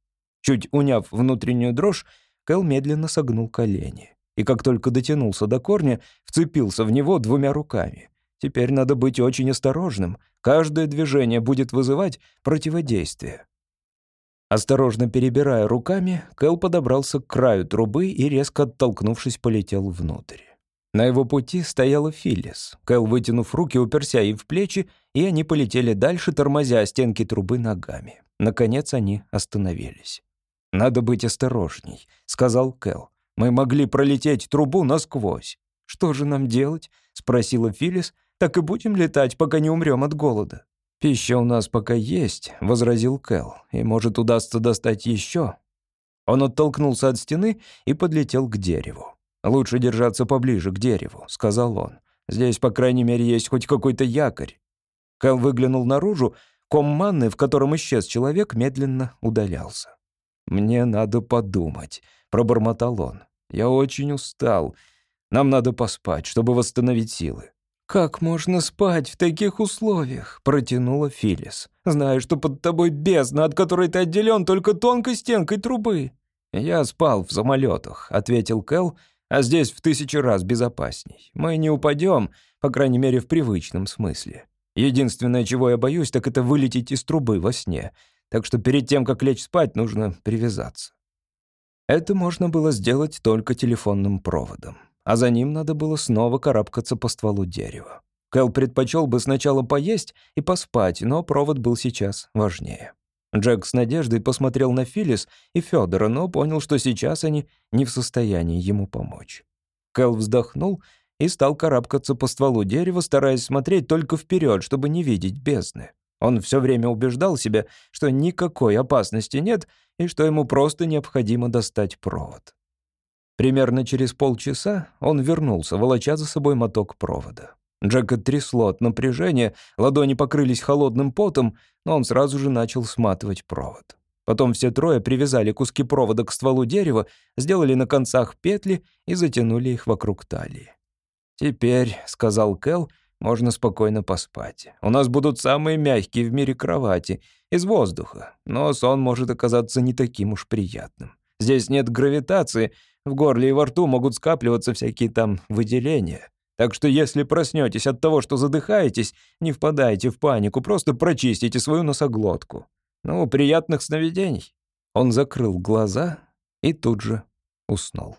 Чуть уняв внутреннюю дрожь, Кэл медленно согнул колени. И как только дотянулся до корня, вцепился в него двумя руками. Теперь надо быть очень осторожным. Каждое движение будет вызывать противодействие. Осторожно перебирая руками, Кэл подобрался к краю трубы и, резко оттолкнувшись, полетел внутрь. На его пути стояла Филлис. Кэл, вытянув руки, уперся ей в плечи, и они полетели дальше, тормозя стенки трубы ногами. Наконец они остановились. «Надо быть осторожней», — сказал Кэл. «Мы могли пролететь трубу насквозь». «Что же нам делать?» — спросила Филлис, так и будем летать, пока не умрем от голода». «Пища у нас пока есть», — возразил Кэл, «и, может, удастся достать еще». Он оттолкнулся от стены и подлетел к дереву. «Лучше держаться поближе к дереву», — сказал он. «Здесь, по крайней мере, есть хоть какой-то якорь». Кэл выглянул наружу, ком манны, в котором исчез человек, медленно удалялся. «Мне надо подумать», — пробормотал он. «Я очень устал. Нам надо поспать, чтобы восстановить силы». «Как можно спать в таких условиях?» — протянула Филис. «Знаю, что под тобой бездна, от которой ты отделен только тонкой стенкой трубы». «Я спал в самолетах», — ответил Кэл, «а здесь в тысячу раз безопасней. Мы не упадем, по крайней мере, в привычном смысле. Единственное, чего я боюсь, так это вылететь из трубы во сне. Так что перед тем, как лечь спать, нужно привязаться». Это можно было сделать только телефонным проводом а за ним надо было снова карабкаться по стволу дерева. Кэл предпочел бы сначала поесть и поспать, но провод был сейчас важнее. Джек с надеждой посмотрел на Филлис и Федора, но понял, что сейчас они не в состоянии ему помочь. Кэл вздохнул и стал карабкаться по стволу дерева, стараясь смотреть только вперед, чтобы не видеть бездны. Он все время убеждал себя, что никакой опасности нет и что ему просто необходимо достать провод. Примерно через полчаса он вернулся, волоча за собой моток провода. Джека трясло от напряжения, ладони покрылись холодным потом, но он сразу же начал сматывать провод. Потом все трое привязали куски провода к стволу дерева, сделали на концах петли и затянули их вокруг талии. «Теперь», — сказал Кэл, — «можно спокойно поспать. У нас будут самые мягкие в мире кровати, из воздуха, но сон может оказаться не таким уж приятным. Здесь нет гравитации, в горле и во рту могут скапливаться всякие там выделения. Так что если проснетесь от того, что задыхаетесь, не впадайте в панику, просто прочистите свою носоглотку. Ну, приятных сновидений. Он закрыл глаза и тут же уснул.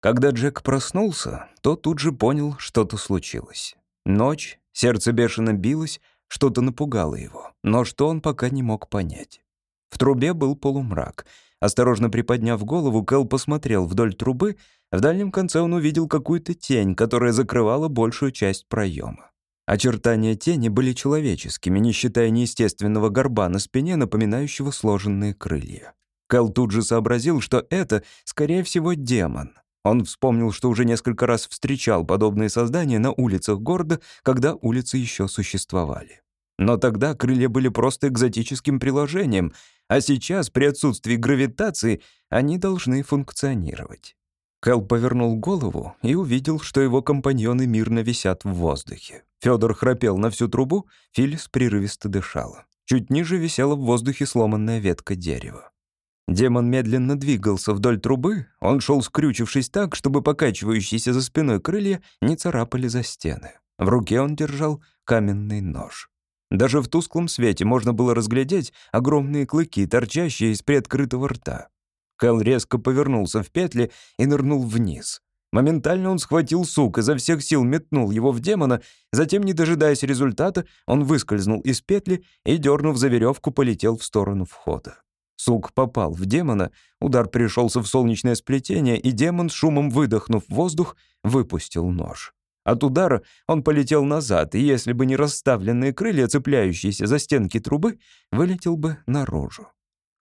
Когда Джек проснулся, то тут же понял, что-то случилось. Ночь, сердце бешено билось, что-то напугало его, но что он пока не мог понять. В трубе был полумрак. Осторожно приподняв голову, Кэл посмотрел вдоль трубы. В дальнем конце он увидел какую-то тень, которая закрывала большую часть проема. Очертания тени были человеческими, не считая неестественного горба на спине, напоминающего сложенные крылья. Кэл тут же сообразил, что это, скорее всего, демон. Он вспомнил, что уже несколько раз встречал подобные создания на улицах города, когда улицы еще существовали. Но тогда крылья были просто экзотическим приложением, а сейчас, при отсутствии гравитации, они должны функционировать. Кэл повернул голову и увидел, что его компаньоны мирно висят в воздухе. Федор храпел на всю трубу, Филис прерывисто дышала. Чуть ниже висела в воздухе сломанная ветка дерева. Демон медленно двигался вдоль трубы, он шел скрючившись так, чтобы покачивающиеся за спиной крылья не царапали за стены. В руке он держал каменный нож. Даже в тусклом свете можно было разглядеть огромные клыки, торчащие из приоткрытого рта. Кэл резко повернулся в петли и нырнул вниз. Моментально он схватил сук, изо всех сил метнул его в демона, затем, не дожидаясь результата, он выскользнул из петли и, дернув за веревку, полетел в сторону входа. Сук попал в демона, удар пришелся в солнечное сплетение, и демон, шумом выдохнув воздух, выпустил нож. От удара он полетел назад, и если бы не расставленные крылья, цепляющиеся за стенки трубы, вылетел бы наружу.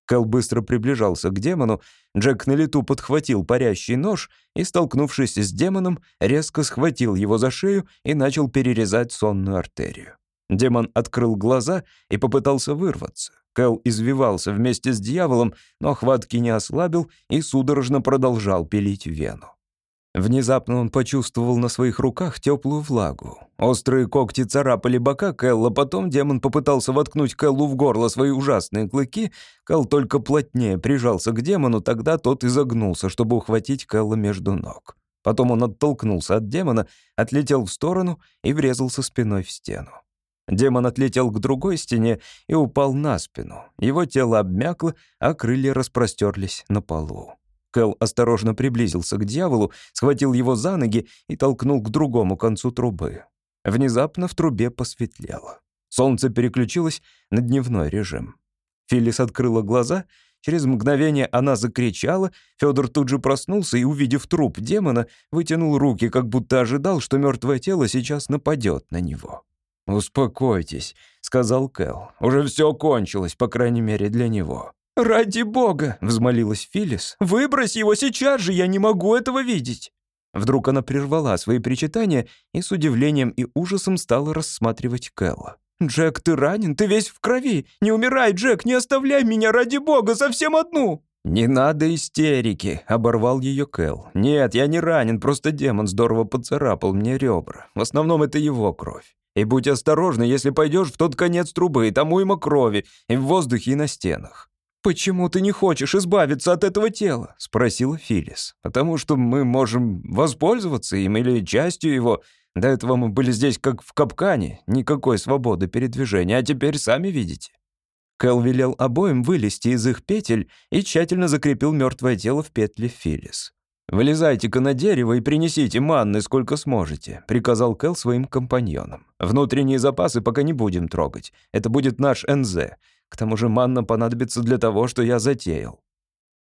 Кэл быстро приближался к демону, Джек на лету подхватил парящий нож и, столкнувшись с демоном, резко схватил его за шею и начал перерезать сонную артерию. Демон открыл глаза и попытался вырваться. Кэл извивался вместе с дьяволом, но хватки не ослабил и судорожно продолжал пилить вену. Внезапно он почувствовал на своих руках теплую влагу. Острые когти царапали бока Кэлла, потом демон попытался воткнуть Кэллу в горло свои ужасные клыки. Кэлл только плотнее прижался к демону, тогда тот изогнулся, чтобы ухватить Кэлла между ног. Потом он оттолкнулся от демона, отлетел в сторону и врезался спиной в стену. Демон отлетел к другой стене и упал на спину. Его тело обмякло, а крылья распростерлись на полу. Кэл осторожно приблизился к дьяволу, схватил его за ноги и толкнул к другому концу трубы. Внезапно в трубе посветлело. Солнце переключилось на дневной режим. Филлис открыла глаза. Через мгновение она закричала. Федор тут же проснулся и, увидев труп демона, вытянул руки, как будто ожидал, что мертвое тело сейчас нападет на него. «Успокойтесь», — сказал Кэл. «Уже все кончилось, по крайней мере, для него». «Ради бога!» — взмолилась Филлис. «Выбрось его сейчас же, я не могу этого видеть!» Вдруг она прервала свои причитания и с удивлением и ужасом стала рассматривать Кэлла. «Джек, ты ранен? Ты весь в крови! Не умирай, Джек! Не оставляй меня, ради бога, совсем одну!» «Не надо истерики», — оборвал ее Кэл. «Нет, я не ранен, просто демон здорово поцарапал мне ребра. В основном это его кровь. И будь осторожна, если пойдешь в тот конец трубы, там уйма крови, и в воздухе, и на стенах. «Почему ты не хочешь избавиться от этого тела?» — спросила Филис. «Потому что мы можем воспользоваться им или частью его. До этого мы были здесь как в капкане, никакой свободы передвижения, а теперь сами видите». Кэл велел обоим вылезти из их петель и тщательно закрепил мертвое тело в петле Филис. «Вылезайте-ка на дерево и принесите манны, сколько сможете», — приказал Кэл своим компаньонам. «Внутренние запасы пока не будем трогать. Это будет наш НЗ. К тому же манна понадобится для того, что я затеял».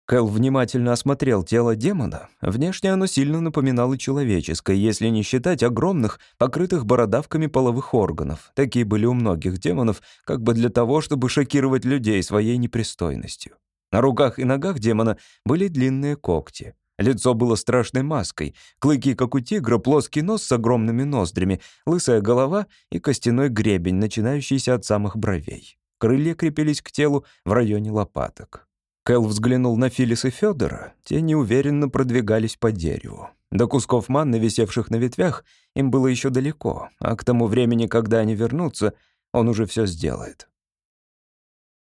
Кэл внимательно осмотрел тело демона. Внешне оно сильно напоминало человеческое, если не считать огромных, покрытых бородавками половых органов. Такие были у многих демонов, как бы для того, чтобы шокировать людей своей непристойностью. На руках и ногах демона были длинные когти. Лицо было страшной маской, клыки, как у тигра, плоский нос с огромными ноздрями, лысая голова и костяной гребень, начинающийся от самых бровей. Крылья крепились к телу в районе лопаток. Кэл взглянул на Филис и Федора. Те неуверенно продвигались по дереву. До кусков манны, висевших на ветвях, им было еще далеко, а к тому времени, когда они вернутся, он уже все сделает.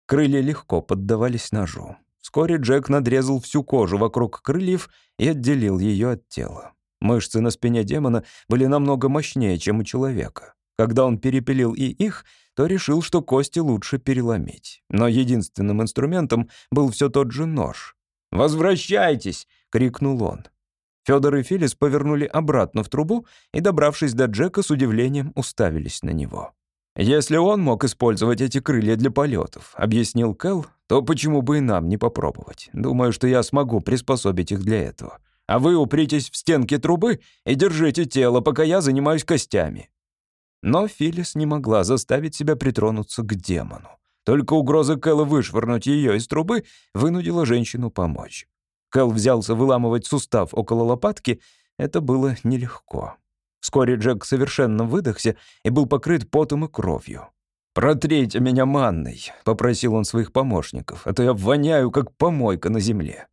Крылья легко поддавались ножу. Вскоре Джек надрезал всю кожу вокруг крыльев и отделил ее от тела. Мышцы на спине демона были намного мощнее, чем у человека. Когда он перепилил и их, то решил, что кости лучше переломить. Но единственным инструментом был все тот же нож. «Возвращайтесь!» — крикнул он. Федор и Филис повернули обратно в трубу и, добравшись до Джека, с удивлением уставились на него. «Если он мог использовать эти крылья для полетов», — объяснил Кэл, «то почему бы и нам не попробовать? Думаю, что я смогу приспособить их для этого. А вы упритесь в стенки трубы и держите тело, пока я занимаюсь костями». Но Филис не могла заставить себя притронуться к демону. Только угроза Кэлла вышвырнуть ее из трубы вынудила женщину помочь. Кэл взялся выламывать сустав около лопатки. Это было нелегко. Вскоре Джек совершенно выдохся и был покрыт потом и кровью. «Протрейте меня манной», — попросил он своих помощников, «а то я воняю, как помойка на земле».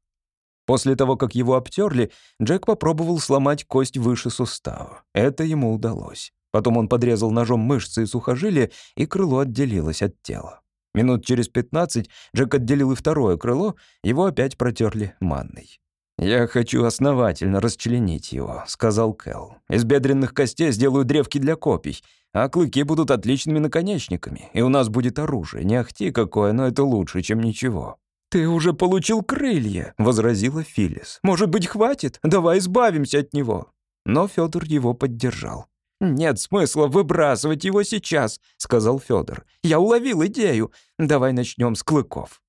После того, как его обтерли, Джек попробовал сломать кость выше сустава. Это ему удалось. Потом он подрезал ножом мышцы и сухожилия, и крыло отделилось от тела. Минут через пятнадцать Джек отделил и второе крыло, его опять протерли манной. «Я хочу основательно расчленить его», — сказал Кэл. «Из бедренных костей сделаю древки для копий, а клыки будут отличными наконечниками, и у нас будет оружие. Не ахти какое, но это лучше, чем ничего». «Ты уже получил крылья», — возразила Филис. «Может быть, хватит? Давай избавимся от него». Но Федор его поддержал. «Нет смысла выбрасывать его сейчас», — сказал Федор. «Я уловил идею. Давай начнем с клыков».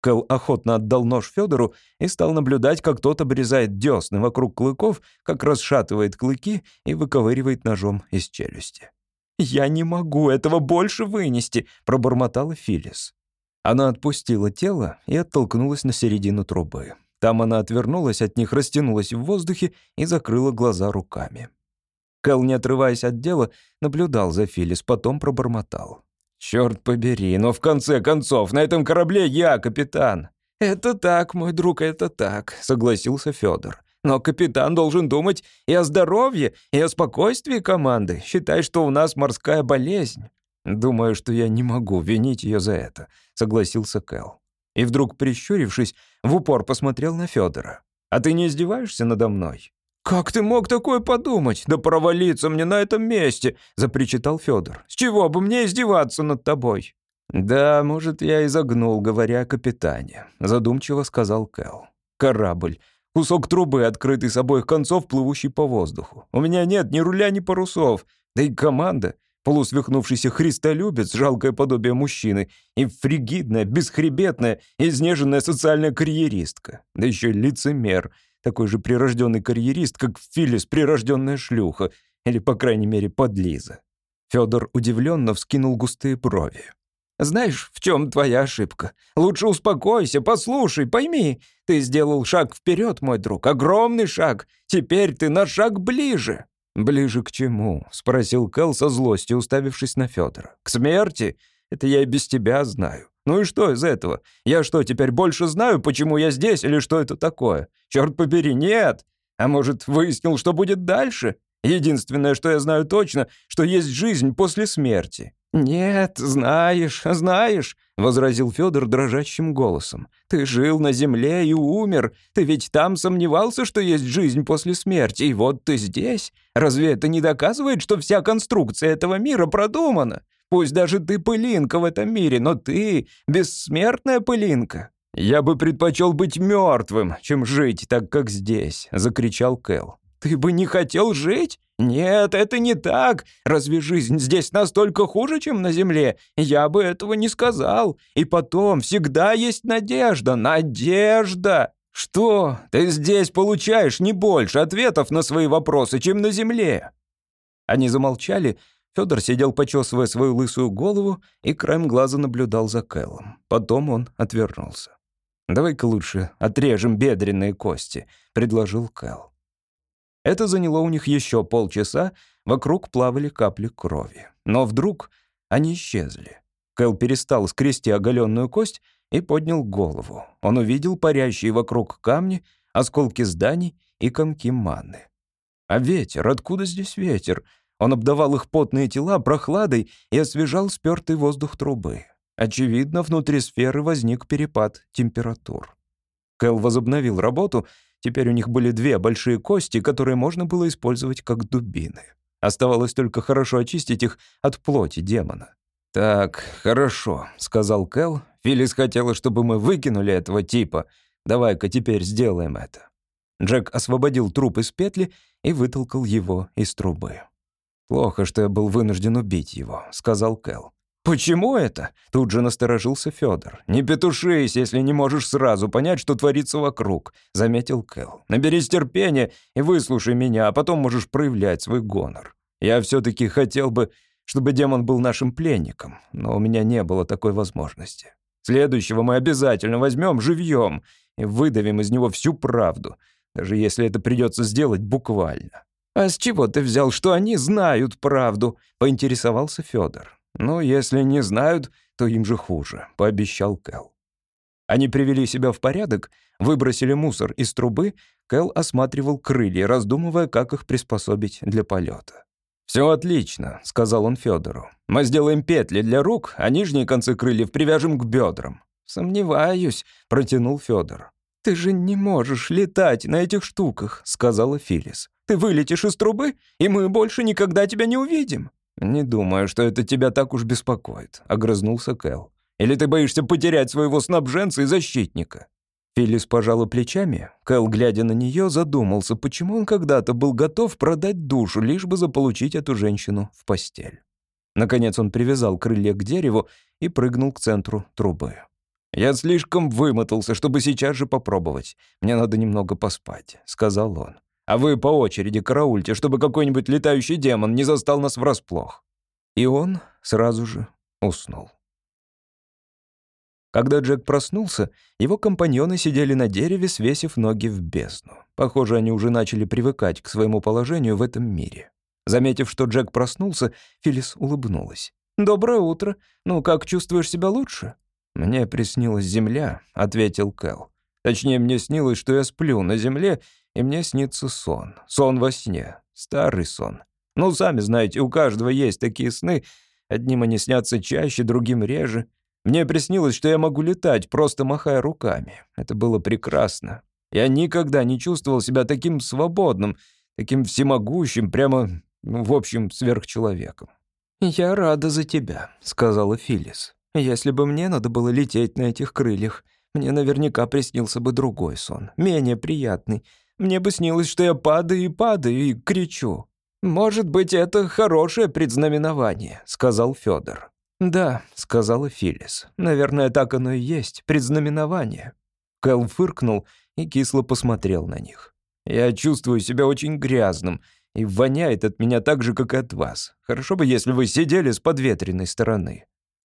Кэл охотно отдал нож Федору и стал наблюдать, как тот обрезает десны вокруг клыков, как расшатывает клыки и выковыривает ножом из челюсти. «Я не могу этого больше вынести», — пробормотала Филис. Она отпустила тело и оттолкнулась на середину трубы. Там она отвернулась от них, растянулась в воздухе и закрыла глаза руками. Кэл, не отрываясь от дела, наблюдал за Филис, потом пробормотал. «Чёрт побери, но в конце концов, на этом корабле я капитан». «Это так, мой друг, это так», — согласился Федор. «Но капитан должен думать и о здоровье, и о спокойствии команды. Считай, что у нас морская болезнь». «Думаю, что я не могу винить ее за это», — согласился Кэл. И вдруг, прищурившись, в упор посмотрел на Федора. «А ты не издеваешься надо мной?» «Как ты мог такое подумать? Да провалиться мне на этом месте!» — запричитал Федор. «С чего бы мне издеваться над тобой?» «Да, может, я и загнул, говоря о капитане», — задумчиво сказал Кэл. «Корабль. Кусок трубы, открытый с обоих концов, плывущий по воздуху. У меня нет ни руля, ни парусов. Да и команда. Полусвихнувшийся христолюбец, жалкое подобие мужчины, и фригидная, бесхребетная, изнеженная социальная карьеристка. Да еще лицемер — такой же прирожденный карьерист, как Филлис прирожденная шлюха, или, по крайней мере, подлиза. Федор удивленно вскинул густые брови. «Знаешь, в чем твоя ошибка? Лучше успокойся, послушай, пойми. Ты сделал шаг вперед, мой друг, огромный шаг. Теперь ты на шаг ближе». «Ближе к чему?» — спросил Кэл со злостью, уставившись на Федора. «К смерти? Это я и без тебя знаю. Ну и что из этого? Я что, теперь больше знаю, почему я здесь или что это такое? Черт побери, нет! А может, выяснил, что будет дальше? Единственное, что я знаю точно, что есть жизнь после смерти. «Нет, знаешь, знаешь», — возразил Федор дрожащим голосом. «Ты жил на земле и умер. Ты ведь там сомневался, что есть жизнь после смерти, и вот ты здесь. Разве это не доказывает, что вся конструкция этого мира продумана? Пусть даже ты пылинка в этом мире, но ты бессмертная пылинка». «Я бы предпочел быть мертвым, чем жить так, как здесь», — закричал Кэл. «Ты бы не хотел жить? Нет, это не так. Разве жизнь здесь настолько хуже, чем на Земле? Я бы этого не сказал. И потом, всегда есть надежда. Надежда!» «Что? Ты здесь получаешь не больше ответов на свои вопросы, чем на Земле?» Они замолчали, Федор сидел, почесывая свою лысую голову, и краем глаза наблюдал за Кэллом. Потом он отвернулся. «Давай-ка лучше отрежем бедренные кости», — предложил Кэл. Это заняло у них еще полчаса, вокруг плавали капли крови. Но вдруг они исчезли. Кэл перестал скрести оголенную кость и поднял голову. Он увидел парящие вокруг камни, осколки зданий и комки маны. А ветер? Откуда здесь ветер? Он обдавал их потные тела прохладой и освежал спёртый воздух трубы. Очевидно, внутри сферы возник перепад температур. Кэл возобновил работу. Теперь у них были две большие кости, которые можно было использовать как дубины. Оставалось только хорошо очистить их от плоти демона. «Так, хорошо», — сказал Кэл. «Филлис хотела, чтобы мы выкинули этого типа. Давай-ка теперь сделаем это». Джек освободил труп из петли и вытолкал его из трубы. «Плохо, что я был вынужден убить его», — сказал Кэл. «Почему это?» — тут же насторожился Федор. «Не петушись, если не можешь сразу понять, что творится вокруг», — заметил Кэл. «Наберись терпения и выслушай меня, а потом можешь проявлять свой гонор. Я все таки хотел бы, чтобы демон был нашим пленником, но у меня не было такой возможности. Следующего мы обязательно возьмем живьем и выдавим из него всю правду, даже если это придется сделать буквально». «А с чего ты взял, что они знают правду?» — поинтересовался Федор. «Ну, если не знают, то им же хуже», — пообещал Кэл. Они привели себя в порядок, выбросили мусор из трубы, Кэл осматривал крылья, раздумывая, как их приспособить для полета. «Все отлично», — сказал он Федору. «Мы сделаем петли для рук, а нижние концы крыльев привяжем к бедрам». «Сомневаюсь», — протянул Федор. «Ты же не можешь летать на этих штуках», — сказала Филис. «Ты вылетишь из трубы, и мы больше никогда тебя не увидим». «Не думаю, что это тебя так уж беспокоит», — огрызнулся Кэл. «Или ты боишься потерять своего снабженца и защитника?» Филлис пожала плечами. Кэл, глядя на нее, задумался, почему он когда-то был готов продать душу, лишь бы заполучить эту женщину в постель. Наконец он привязал крылья к дереву и прыгнул к центру трубы. «Я слишком вымотался, чтобы сейчас же попробовать. Мне надо немного поспать», — сказал он а вы по очереди караульте, чтобы какой-нибудь летающий демон не застал нас врасплох». И он сразу же уснул. Когда Джек проснулся, его компаньоны сидели на дереве, свесив ноги в бездну. Похоже, они уже начали привыкать к своему положению в этом мире. Заметив, что Джек проснулся, Филлис улыбнулась. «Доброе утро. Ну, как чувствуешь себя лучше?» «Мне приснилась земля», — ответил Кэл. «Точнее, мне снилось, что я сплю на земле и мне снится сон. Сон во сне. Старый сон. Ну, сами знаете, у каждого есть такие сны. Одним они снятся чаще, другим реже. Мне приснилось, что я могу летать, просто махая руками. Это было прекрасно. Я никогда не чувствовал себя таким свободным, таким всемогущим, прямо, ну, в общем, сверхчеловеком. «Я рада за тебя», — сказала Филлис. «Если бы мне надо было лететь на этих крыльях, мне наверняка приснился бы другой сон, менее приятный, мне бы снилось, что я падаю и падаю и кричу. «Может быть, это хорошее предзнаменование», — сказал Федор. «Да», — сказала Филлис. «Наверное, так оно и есть, предзнаменование». Кэл фыркнул и кисло посмотрел на них. «Я чувствую себя очень грязным, и воняет от меня так же, как и от вас. Хорошо бы, если вы сидели с подветренной стороны».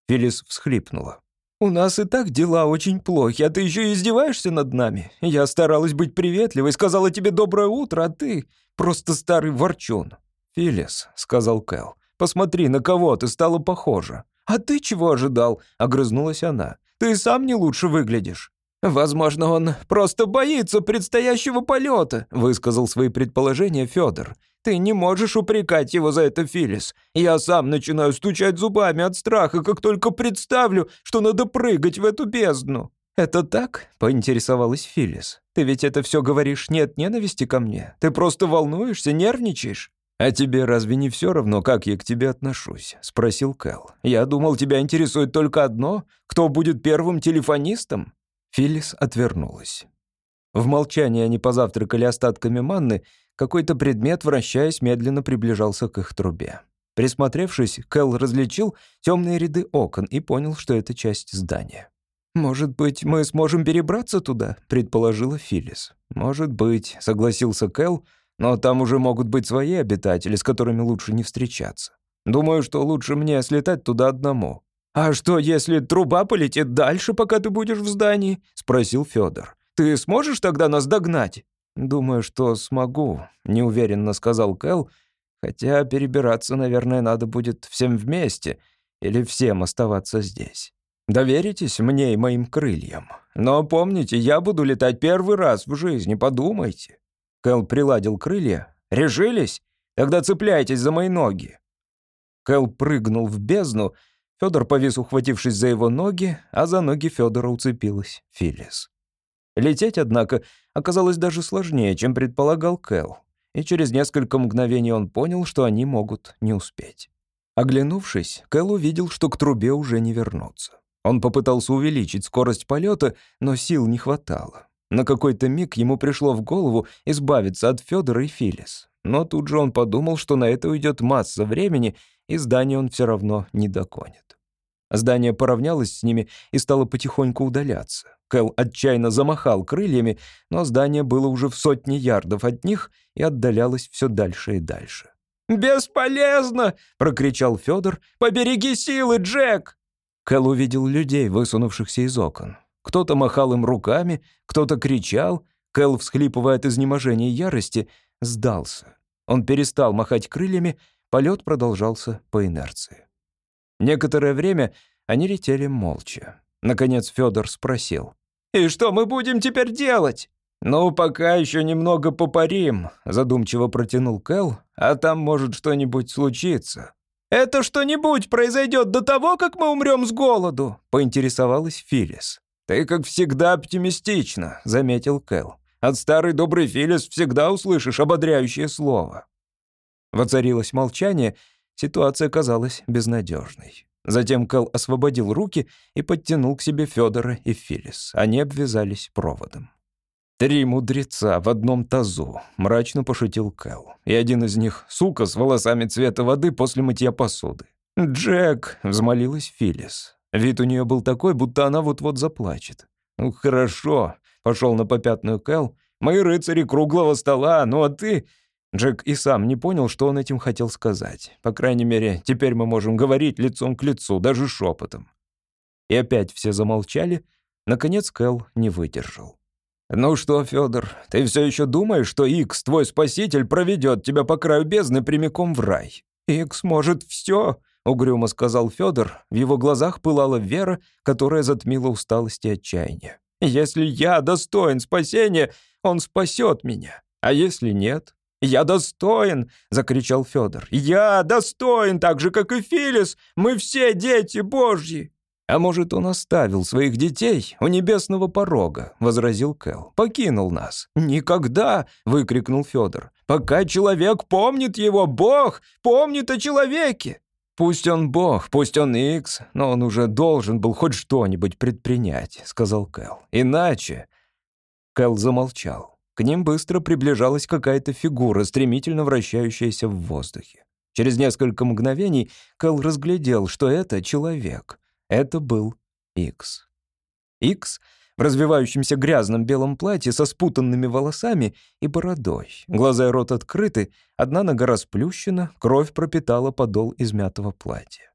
Филлис всхлипнула. «У нас и так дела очень плохи, а ты еще и издеваешься над нами. Я старалась быть приветливой, сказала тебе доброе утро, а ты просто старый ворчун». «Филис», — сказал Кэл, — «посмотри, на кого ты стала похожа». «А ты чего ожидал?» — огрызнулась она. «Ты сам не лучше выглядишь». «Возможно, он просто боится предстоящего полета», — высказал свои предположения Федор. «Ты не можешь упрекать его за это, Филис. Я сам начинаю стучать зубами от страха, как только представлю, что надо прыгать в эту бездну». «Это так?» — поинтересовалась Филис. «Ты ведь это все говоришь не от ненависти ко мне. Ты просто волнуешься, нервничаешь». «А тебе разве не все равно, как я к тебе отношусь?» — спросил Кэл. «Я думал, тебя интересует только одно. Кто будет первым телефонистом?» Филлис отвернулась. В молчании они позавтракали остатками манны, какой-то предмет, вращаясь, медленно приближался к их трубе. Присмотревшись, Кэл различил темные ряды окон и понял, что это часть здания. «Может быть, мы сможем перебраться туда?» — предположила Филлис. «Может быть», — согласился Кэл, «но там уже могут быть свои обитатели, с которыми лучше не встречаться. Думаю, что лучше мне слетать туда одному». «А что, если труба полетит дальше, пока ты будешь в здании?» — спросил Федор. «Ты сможешь тогда нас догнать?» «Думаю, что смогу», — неуверенно сказал Кэл. «Хотя перебираться, наверное, надо будет всем вместе или всем оставаться здесь. Доверитесь мне и моим крыльям. Но помните, я буду летать первый раз в жизни, подумайте». Кэл приладил крылья. «Решились? Тогда цепляйтесь за мои ноги». Кэл прыгнул в бездну. Федор повис, ухватившись за его ноги, а за ноги Федора уцепилась Филис. Лететь, однако, оказалось даже сложнее, чем предполагал Кэл, и через несколько мгновений он понял, что они могут не успеть. Оглянувшись, Кэл увидел, что к трубе уже не вернуться. Он попытался увеличить скорость полета, но сил не хватало. На какой-то миг ему пришло в голову избавиться от Федора и Филис. Но тут же он подумал, что на это уйдет масса времени, и здание он все равно не догонит. Здание поравнялось с ними и стало потихоньку удаляться. Кэл отчаянно замахал крыльями, но здание было уже в сотне ярдов от них и отдалялось все дальше и дальше. «Бесполезно!» — прокричал Федор. «Побереги силы, Джек!» Кэл увидел людей, высунувшихся из окон. Кто-то махал им руками, кто-то кричал. Кэл, всхлипывая от изнеможения и ярости, сдался. Он перестал махать крыльями, полет продолжался по инерции. Некоторое время они летели молча. Наконец Федор спросил. «И что мы будем теперь делать?» «Ну, пока еще немного попарим», — задумчиво протянул Кэл, «а там может что-нибудь случиться». «Это что-нибудь произойдет до того, как мы умрем с голоду?» — поинтересовалась Филис. «Ты, как всегда, оптимистично», — заметил Кэл. «От старой доброй Филис всегда услышишь ободряющее слово». Воцарилось молчание, ситуация казалась безнадежной. Затем Кэл освободил руки и подтянул к себе Федора и Филис. Они обвязались проводом. «Три мудреца в одном тазу», — мрачно пошутил Кэл. «И один из них — сука с волосами цвета воды после мытья посуды». «Джек», — взмолилась Филис. Вид у нее был такой, будто она вот-вот заплачет. «Ну, хорошо», — пошел на попятную Кэл. «Мы рыцари круглого стола, ну а ты...» Джек и сам не понял, что он этим хотел сказать. По крайней мере, теперь мы можем говорить лицом к лицу, даже шепотом. И опять все замолчали. Наконец Кэл не выдержал. «Ну что, Федор, ты все еще думаешь, что Икс, твой спаситель, проведет тебя по краю бездны прямиком в рай?» «Икс может все», — угрюмо сказал Федор. В его глазах пылала вера, которая затмила усталость и отчаяние. «Если я достоин спасения, он спасет меня. А если нет?» «Я достоин!» — закричал Федор. «Я достоин, так же, как и Филис! Мы все дети Божьи!» «А может, он оставил своих детей у небесного порога?» — возразил Кэл. «Покинул нас». «Никогда!» — выкрикнул Федор. «Пока человек помнит его, Бог помнит о человеке!» «Пусть он Бог, пусть он Икс, но он уже должен был хоть что-нибудь предпринять», — сказал Кэл. «Иначе...» Кэл замолчал. К ним быстро приближалась какая-то фигура, стремительно вращающаяся в воздухе. Через несколько мгновений Кэл разглядел, что это человек. Это был Икс. Икс в развивающемся грязном белом платье со спутанными волосами и бородой. Глаза и рот открыты, одна нога расплющена, кровь пропитала подол измятого платья.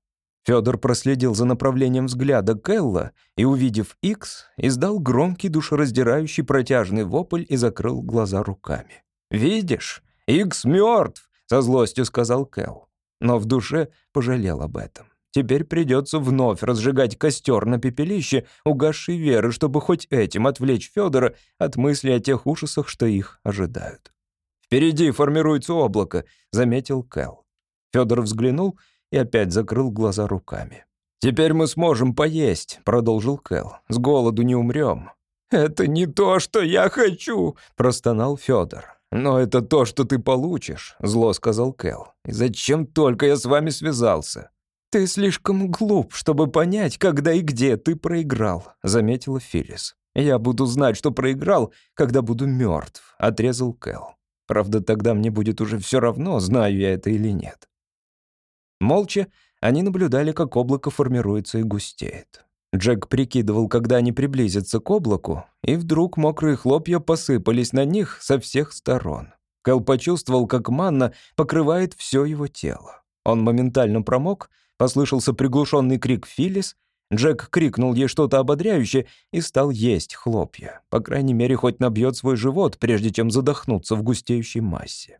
Федор проследил за направлением взгляда Келла и, увидев Икс, издал громкий душераздирающий протяжный вопль и закрыл глаза руками. «Видишь, Икс мертв!» — со злостью сказал Келл. Но в душе пожалел об этом. Теперь придется вновь разжигать костер на пепелище угасшей веры, чтобы хоть этим отвлечь Федора от мысли о тех ужасах, что их ожидают. «Впереди формируется облако», — заметил Кэл. Федор взглянул и опять закрыл глаза руками. «Теперь мы сможем поесть», — продолжил Кэл. «С голоду не умрем». «Это не то, что я хочу», — простонал Федор. «Но это то, что ты получишь», — зло сказал Кэл. «И зачем только я с вами связался?» «Ты слишком глуп, чтобы понять, когда и где ты проиграл», — заметила Филлис. «Я буду знать, что проиграл, когда буду мертв», — отрезал Кэл. «Правда, тогда мне будет уже все равно, знаю я это или нет». Молча они наблюдали, как облако формируется и густеет. Джек прикидывал, когда они приблизятся к облаку, и вдруг мокрые хлопья посыпались на них со всех сторон. Кэл почувствовал, как манна покрывает все его тело. Он моментально промок, Послышался приглушенный крик Филлис. Джек крикнул ей что-то ободряющее и стал есть хлопья. По крайней мере, хоть набьет свой живот, прежде чем задохнуться в густеющей массе.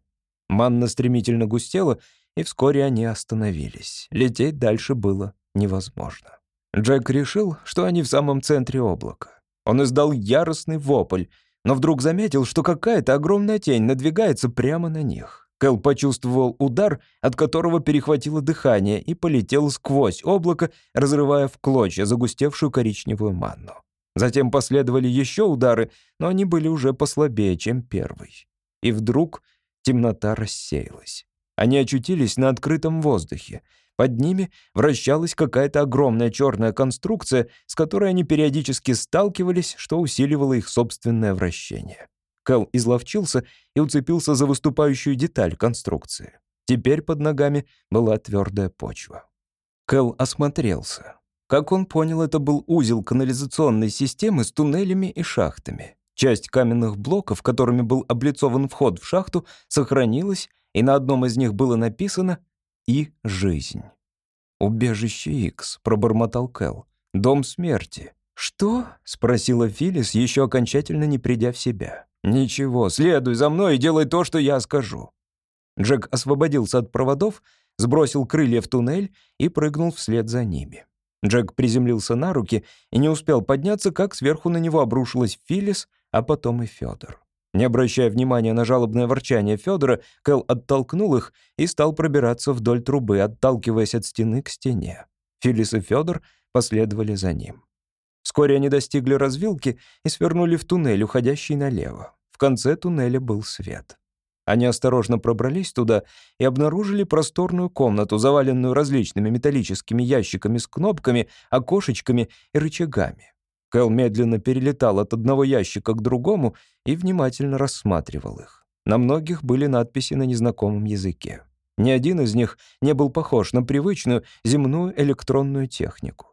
Манна стремительно густела, и вскоре они остановились. Лететь дальше было невозможно. Джек решил, что они в самом центре облака. Он издал яростный вопль, но вдруг заметил, что какая-то огромная тень надвигается прямо на них. Кэл почувствовал удар, от которого перехватило дыхание, и полетел сквозь облако, разрывая в клочья загустевшую коричневую манну. Затем последовали еще удары, но они были уже послабее, чем первый. И вдруг темнота рассеялась. Они очутились на открытом воздухе. Под ними вращалась какая-то огромная черная конструкция, с которой они периодически сталкивались, что усиливало их собственное вращение. Кэл изловчился и уцепился за выступающую деталь конструкции. Теперь под ногами была твердая почва. Кэл осмотрелся. Как он понял, это был узел канализационной системы с туннелями и шахтами. Часть каменных блоков, которыми был облицован вход в шахту, сохранилась, и на одном из них было написано «И жизнь». «Убежище Икс», — пробормотал Кэл. «Дом смерти». «Что?» — спросила Филис, еще окончательно не придя в себя. «Ничего, следуй за мной и делай то, что я скажу». Джек освободился от проводов, сбросил крылья в туннель и прыгнул вслед за ними. Джек приземлился на руки и не успел подняться, как сверху на него обрушилась Филис, а потом и Федор. Не обращая внимания на жалобное ворчание Федора, Кэл оттолкнул их и стал пробираться вдоль трубы, отталкиваясь от стены к стене. Филис и Федор последовали за ним. Вскоре они достигли развилки и свернули в туннель, уходящий налево. В конце туннеля был свет. Они осторожно пробрались туда и обнаружили просторную комнату, заваленную различными металлическими ящиками с кнопками, окошечками и рычагами. Кэл медленно перелетал от одного ящика к другому и внимательно рассматривал их. На многих были надписи на незнакомом языке. Ни один из них не был похож на привычную земную электронную технику.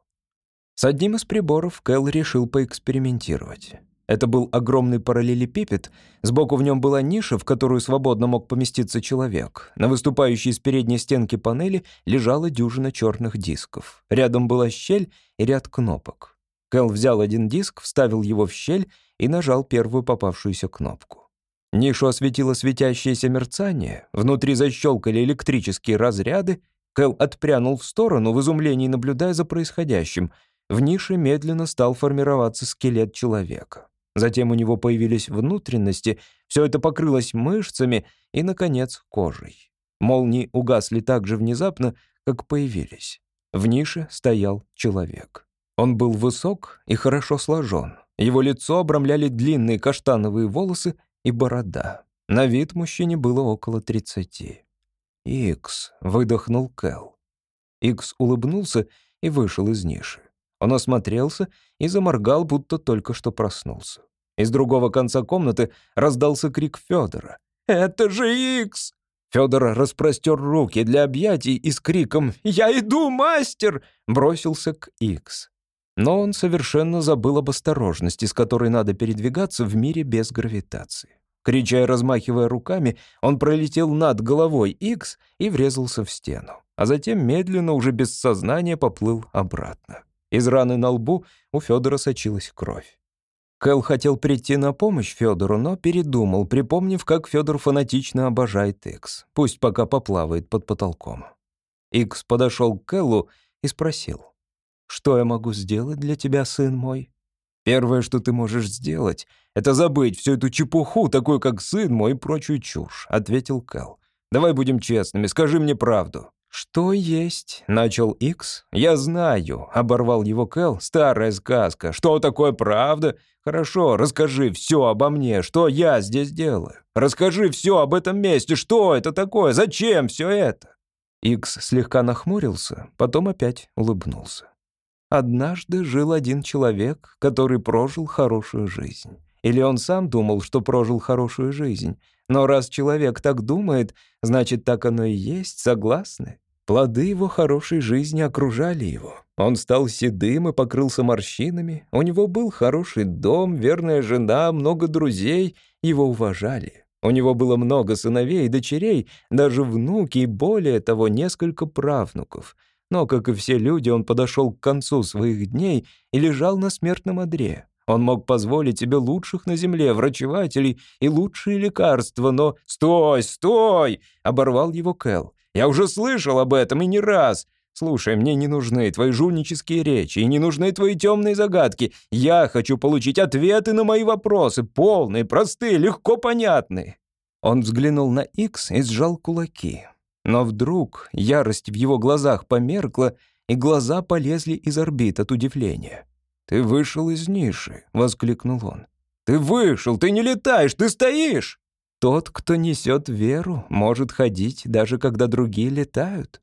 С одним из приборов Кэл решил поэкспериментировать. Это был огромный параллелепипед, сбоку в нем была ниша, в которую свободно мог поместиться человек. На выступающей из передней стенки панели лежала дюжина черных дисков. Рядом была щель и ряд кнопок. Кэл взял один диск, вставил его в щель и нажал первую попавшуюся кнопку. Нишу осветило светящееся мерцание, внутри защелкали электрические разряды, Кэл отпрянул в сторону, в изумлении наблюдая за происходящим. В нише медленно стал формироваться скелет человека. Затем у него появились внутренности, все это покрылось мышцами и, наконец, кожей. Молнии угасли так же внезапно, как появились. В нише стоял человек. Он был высок и хорошо сложен. Его лицо обрамляли длинные каштановые волосы и борода. На вид мужчине было около тридцати. «Икс», — выдохнул Кэл. Икс улыбнулся и вышел из ниши. Он осмотрелся и заморгал, будто только что проснулся. Из другого конца комнаты раздался крик Федора. «Это же Икс!» Федор распростер руки для объятий и с криком «Я иду, мастер!» бросился к Икс. Но он совершенно забыл об осторожности, с которой надо передвигаться в мире без гравитации. Крича и размахивая руками, он пролетел над головой Икс и врезался в стену, а затем медленно, уже без сознания, поплыл обратно. Из раны на лбу у Федора сочилась кровь. Кэл хотел прийти на помощь Федору, но передумал, припомнив, как Федор фанатично обожает Икс. Пусть пока поплавает под потолком. Икс подошел к Кэллу и спросил. «Что я могу сделать для тебя, сын мой?» «Первое, что ты можешь сделать, это забыть всю эту чепуху, такую как сын мой и прочую чушь», — ответил Кэл. «Давай будем честными, скажи мне правду». «Что есть?» — начал Икс. «Я знаю», — оборвал его Кэл. «Старая сказка. Что такое правда? Хорошо, расскажи все обо мне. Что я здесь делаю? Расскажи все об этом месте. Что это такое? Зачем все это?» Икс слегка нахмурился, потом опять улыбнулся. Однажды жил один человек, который прожил хорошую жизнь. Или он сам думал, что прожил хорошую жизнь. Но раз человек так думает, значит, так оно и есть, согласны? Плоды его хорошей жизни окружали его. Он стал седым и покрылся морщинами. У него был хороший дом, верная жена, много друзей. Его уважали. У него было много сыновей и дочерей, даже внуки и более того, несколько правнуков. Но, как и все люди, он подошел к концу своих дней и лежал на смертном одре. Он мог позволить себе лучших на земле врачевателей и лучшие лекарства, но... «Стой, стой!» — оборвал его Кэл. «Я уже слышал об этом и не раз. Слушай, мне не нужны твои жульнические речи и не нужны твои темные загадки. Я хочу получить ответы на мои вопросы, полные, простые, легко понятные». Он взглянул на Икс и сжал кулаки. Но вдруг ярость в его глазах померкла, и глаза полезли из орбит от удивления. «Ты вышел из ниши», — воскликнул он. «Ты вышел, ты не летаешь, ты стоишь!» «Тот, кто несет веру, может ходить, даже когда другие летают».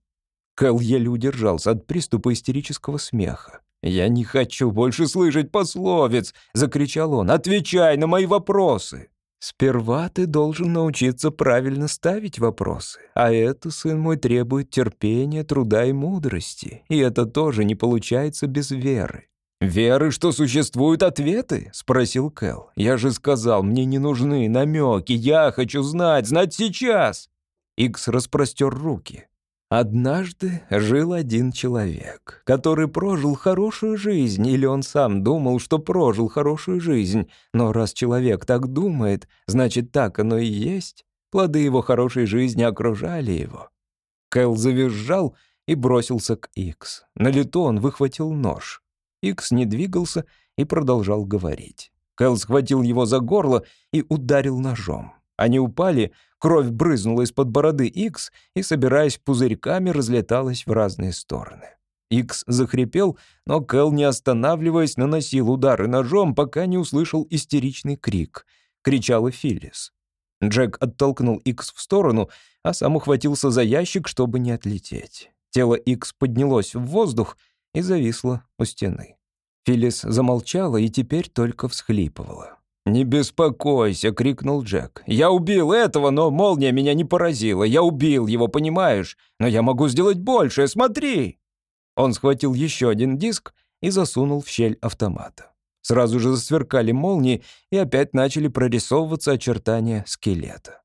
Кэл еле удержался от приступа истерического смеха. «Я не хочу больше слышать пословиц!» — закричал он. «Отвечай на мои вопросы!» «Сперва ты должен научиться правильно ставить вопросы, а это, сын мой, требует терпения, труда и мудрости, и это тоже не получается без веры. «Веры, что существуют ответы?» — спросил Кэл. «Я же сказал, мне не нужны намеки, я хочу знать, знать сейчас!» Икс распростер руки. Однажды жил один человек, который прожил хорошую жизнь, или он сам думал, что прожил хорошую жизнь, но раз человек так думает, значит, так оно и есть. Плоды его хорошей жизни окружали его. Кэл завизжал и бросился к Икс. На лету он выхватил нож. Икс не двигался и продолжал говорить. Кэл схватил его за горло и ударил ножом. Они упали, кровь брызнула из-под бороды Икс и, собираясь пузырьками, разлеталась в разные стороны. Икс захрипел, но Кэл, не останавливаясь, наносил удары ножом, пока не услышал истеричный крик. Кричала Филлис. Джек оттолкнул Икс в сторону, а сам ухватился за ящик, чтобы не отлететь. Тело Икс поднялось в воздух — и зависла у стены. Филлис замолчала и теперь только всхлипывала. «Не беспокойся!» — крикнул Джек. «Я убил этого, но молния меня не поразила. Я убил его, понимаешь? Но я могу сделать больше, смотри!» Он схватил еще один диск и засунул в щель автомата. Сразу же засверкали молнии, и опять начали прорисовываться очертания скелета.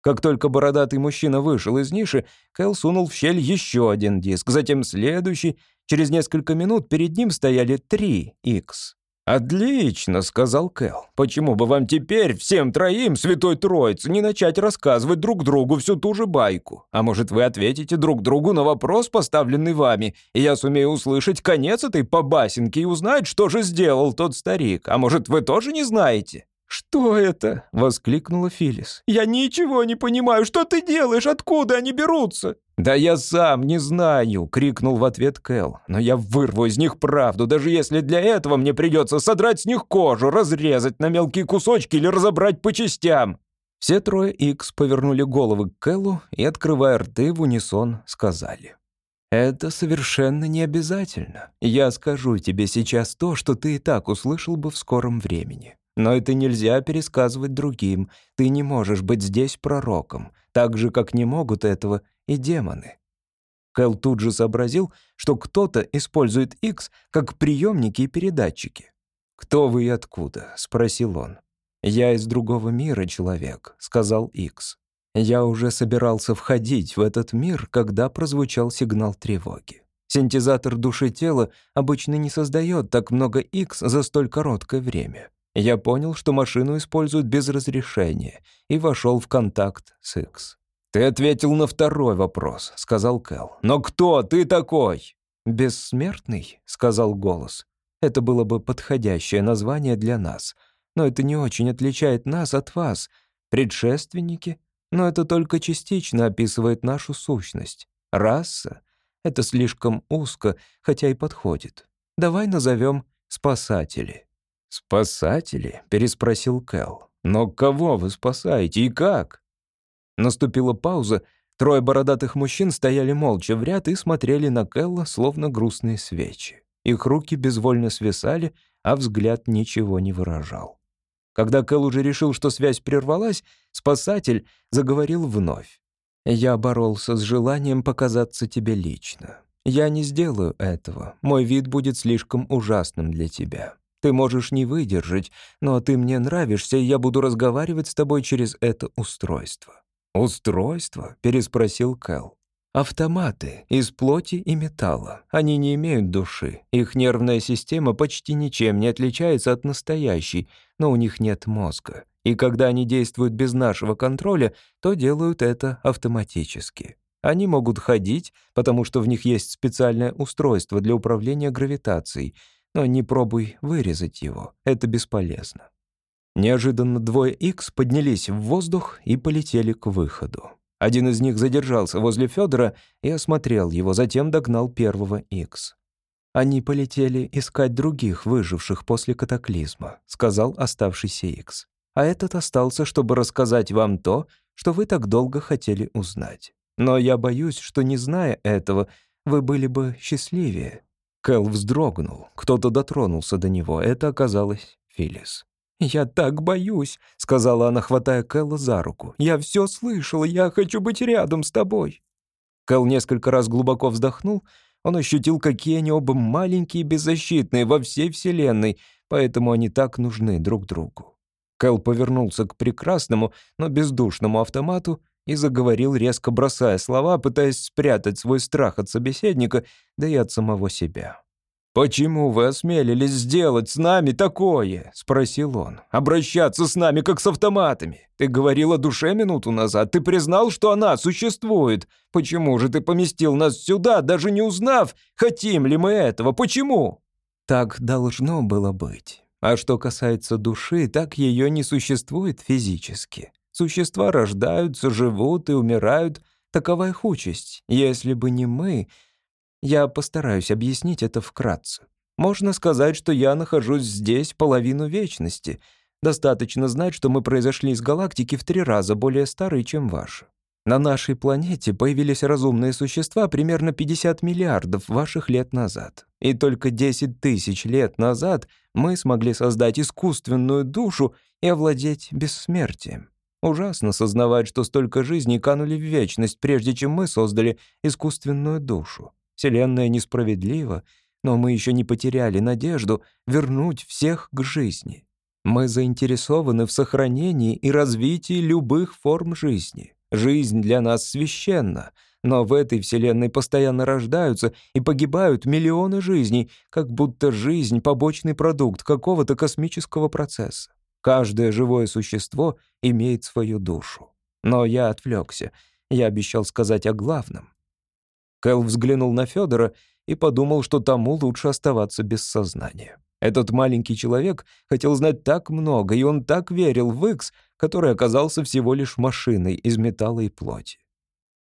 Как только бородатый мужчина вышел из ниши, Кэл сунул в щель еще один диск, затем следующий, Через несколько минут перед ним стояли три Икс. «Отлично», — сказал Кэл. «Почему бы вам теперь, всем троим, Святой Троице, не начать рассказывать друг другу всю ту же байку? А может, вы ответите друг другу на вопрос, поставленный вами, и я сумею услышать конец этой побасенки и узнать, что же сделал тот старик? А может, вы тоже не знаете?» «Что это?» — воскликнула Филис. «Я ничего не понимаю. Что ты делаешь? Откуда они берутся?» «Да я сам не знаю!» — крикнул в ответ Кэл. «Но я вырву из них правду, даже если для этого мне придется содрать с них кожу, разрезать на мелкие кусочки или разобрать по частям!» Все трое Икс повернули головы к Кэлу и, открывая рты в унисон, сказали. «Это совершенно не обязательно. Я скажу тебе сейчас то, что ты и так услышал бы в скором времени. Но это нельзя пересказывать другим. Ты не можешь быть здесь пророком, так же, как не могут этого и демоны. Кэл тут же сообразил, что кто-то использует X как приемники и передатчики. «Кто вы и откуда?» — спросил он. «Я из другого мира человек», — сказал X. «Я уже собирался входить в этот мир, когда прозвучал сигнал тревоги. Синтезатор души тела обычно не создает так много X за столь короткое время. Я понял, что машину используют без разрешения, и вошел в контакт с X. «Ты ответил на второй вопрос», — сказал Кэл. «Но кто ты такой?» «Бессмертный», — сказал голос. «Это было бы подходящее название для нас. Но это не очень отличает нас от вас. Предшественники? Но это только частично описывает нашу сущность. Раса? Это слишком узко, хотя и подходит. Давай назовем спасатели». «Спасатели?» — переспросил Кэл. «Но кого вы спасаете и как?» Наступила пауза. Трое бородатых мужчин стояли молча в ряд и смотрели на Кэлла, словно грустные свечи. Их руки безвольно свисали, а взгляд ничего не выражал. Когда Кэл уже решил, что связь прервалась, спасатель заговорил вновь. «Я боролся с желанием показаться тебе лично. Я не сделаю этого. Мой вид будет слишком ужасным для тебя. Ты можешь не выдержать, но ты мне нравишься, и я буду разговаривать с тобой через это устройство». «Устройство?» — переспросил Кэл. Автоматы из плоти и металла. Они не имеют души. Их нервная система почти ничем не отличается от настоящей, но у них нет мозга. И когда они действуют без нашего контроля, то делают это автоматически. Они могут ходить, потому что в них есть специальное устройство для управления гравитацией, но не пробуй вырезать его, это бесполезно. Неожиданно двое X поднялись в воздух и полетели к выходу. Один из них задержался возле Федора и осмотрел его, затем догнал первого X. «Они полетели искать других выживших после катаклизма», — сказал оставшийся X. «А этот остался, чтобы рассказать вам то, что вы так долго хотели узнать. Но я боюсь, что, не зная этого, вы были бы счастливее». Кэл вздрогнул. Кто-то дотронулся до него. Это оказалось Филлис. «Я так боюсь», — сказала она, хватая Кэлла за руку. «Я все слышала, я хочу быть рядом с тобой». Кэл несколько раз глубоко вздохнул. Он ощутил, какие они оба маленькие и беззащитные во всей Вселенной, поэтому они так нужны друг другу. Кэл повернулся к прекрасному, но бездушному автомату и заговорил, резко бросая слова, пытаясь спрятать свой страх от собеседника, да и от самого себя. «Почему вы осмелились сделать с нами такое?» — спросил он. «Обращаться с нами, как с автоматами. Ты говорил о душе минуту назад. Ты признал, что она существует. Почему же ты поместил нас сюда, даже не узнав, хотим ли мы этого? Почему?» Так должно было быть. А что касается души, так ее не существует физически. Существа рождаются, живут и умирают. Такова их участь. Если бы не мы, я постараюсь объяснить это вкратце. Можно сказать, что я нахожусь здесь половину вечности. Достаточно знать, что мы произошли из галактики в три раза более старой, чем ваша. На нашей планете появились разумные существа примерно 50 миллиардов ваших лет назад. И только 10 тысяч лет назад мы смогли создать искусственную душу и овладеть бессмертием. Ужасно сознавать, что столько жизней канули в вечность, прежде чем мы создали искусственную душу. Вселенная несправедлива, но мы еще не потеряли надежду вернуть всех к жизни. Мы заинтересованы в сохранении и развитии любых форм жизни. Жизнь для нас священна, но в этой вселенной постоянно рождаются и погибают миллионы жизней, как будто жизнь — побочный продукт какого-то космического процесса. Каждое живое существо имеет свою душу. Но я отвлекся. Я обещал сказать о главном. Кэл взглянул на Федора и подумал, что тому лучше оставаться без сознания. Этот маленький человек хотел знать так много, и он так верил в Икс, который оказался всего лишь машиной из металла и плоти.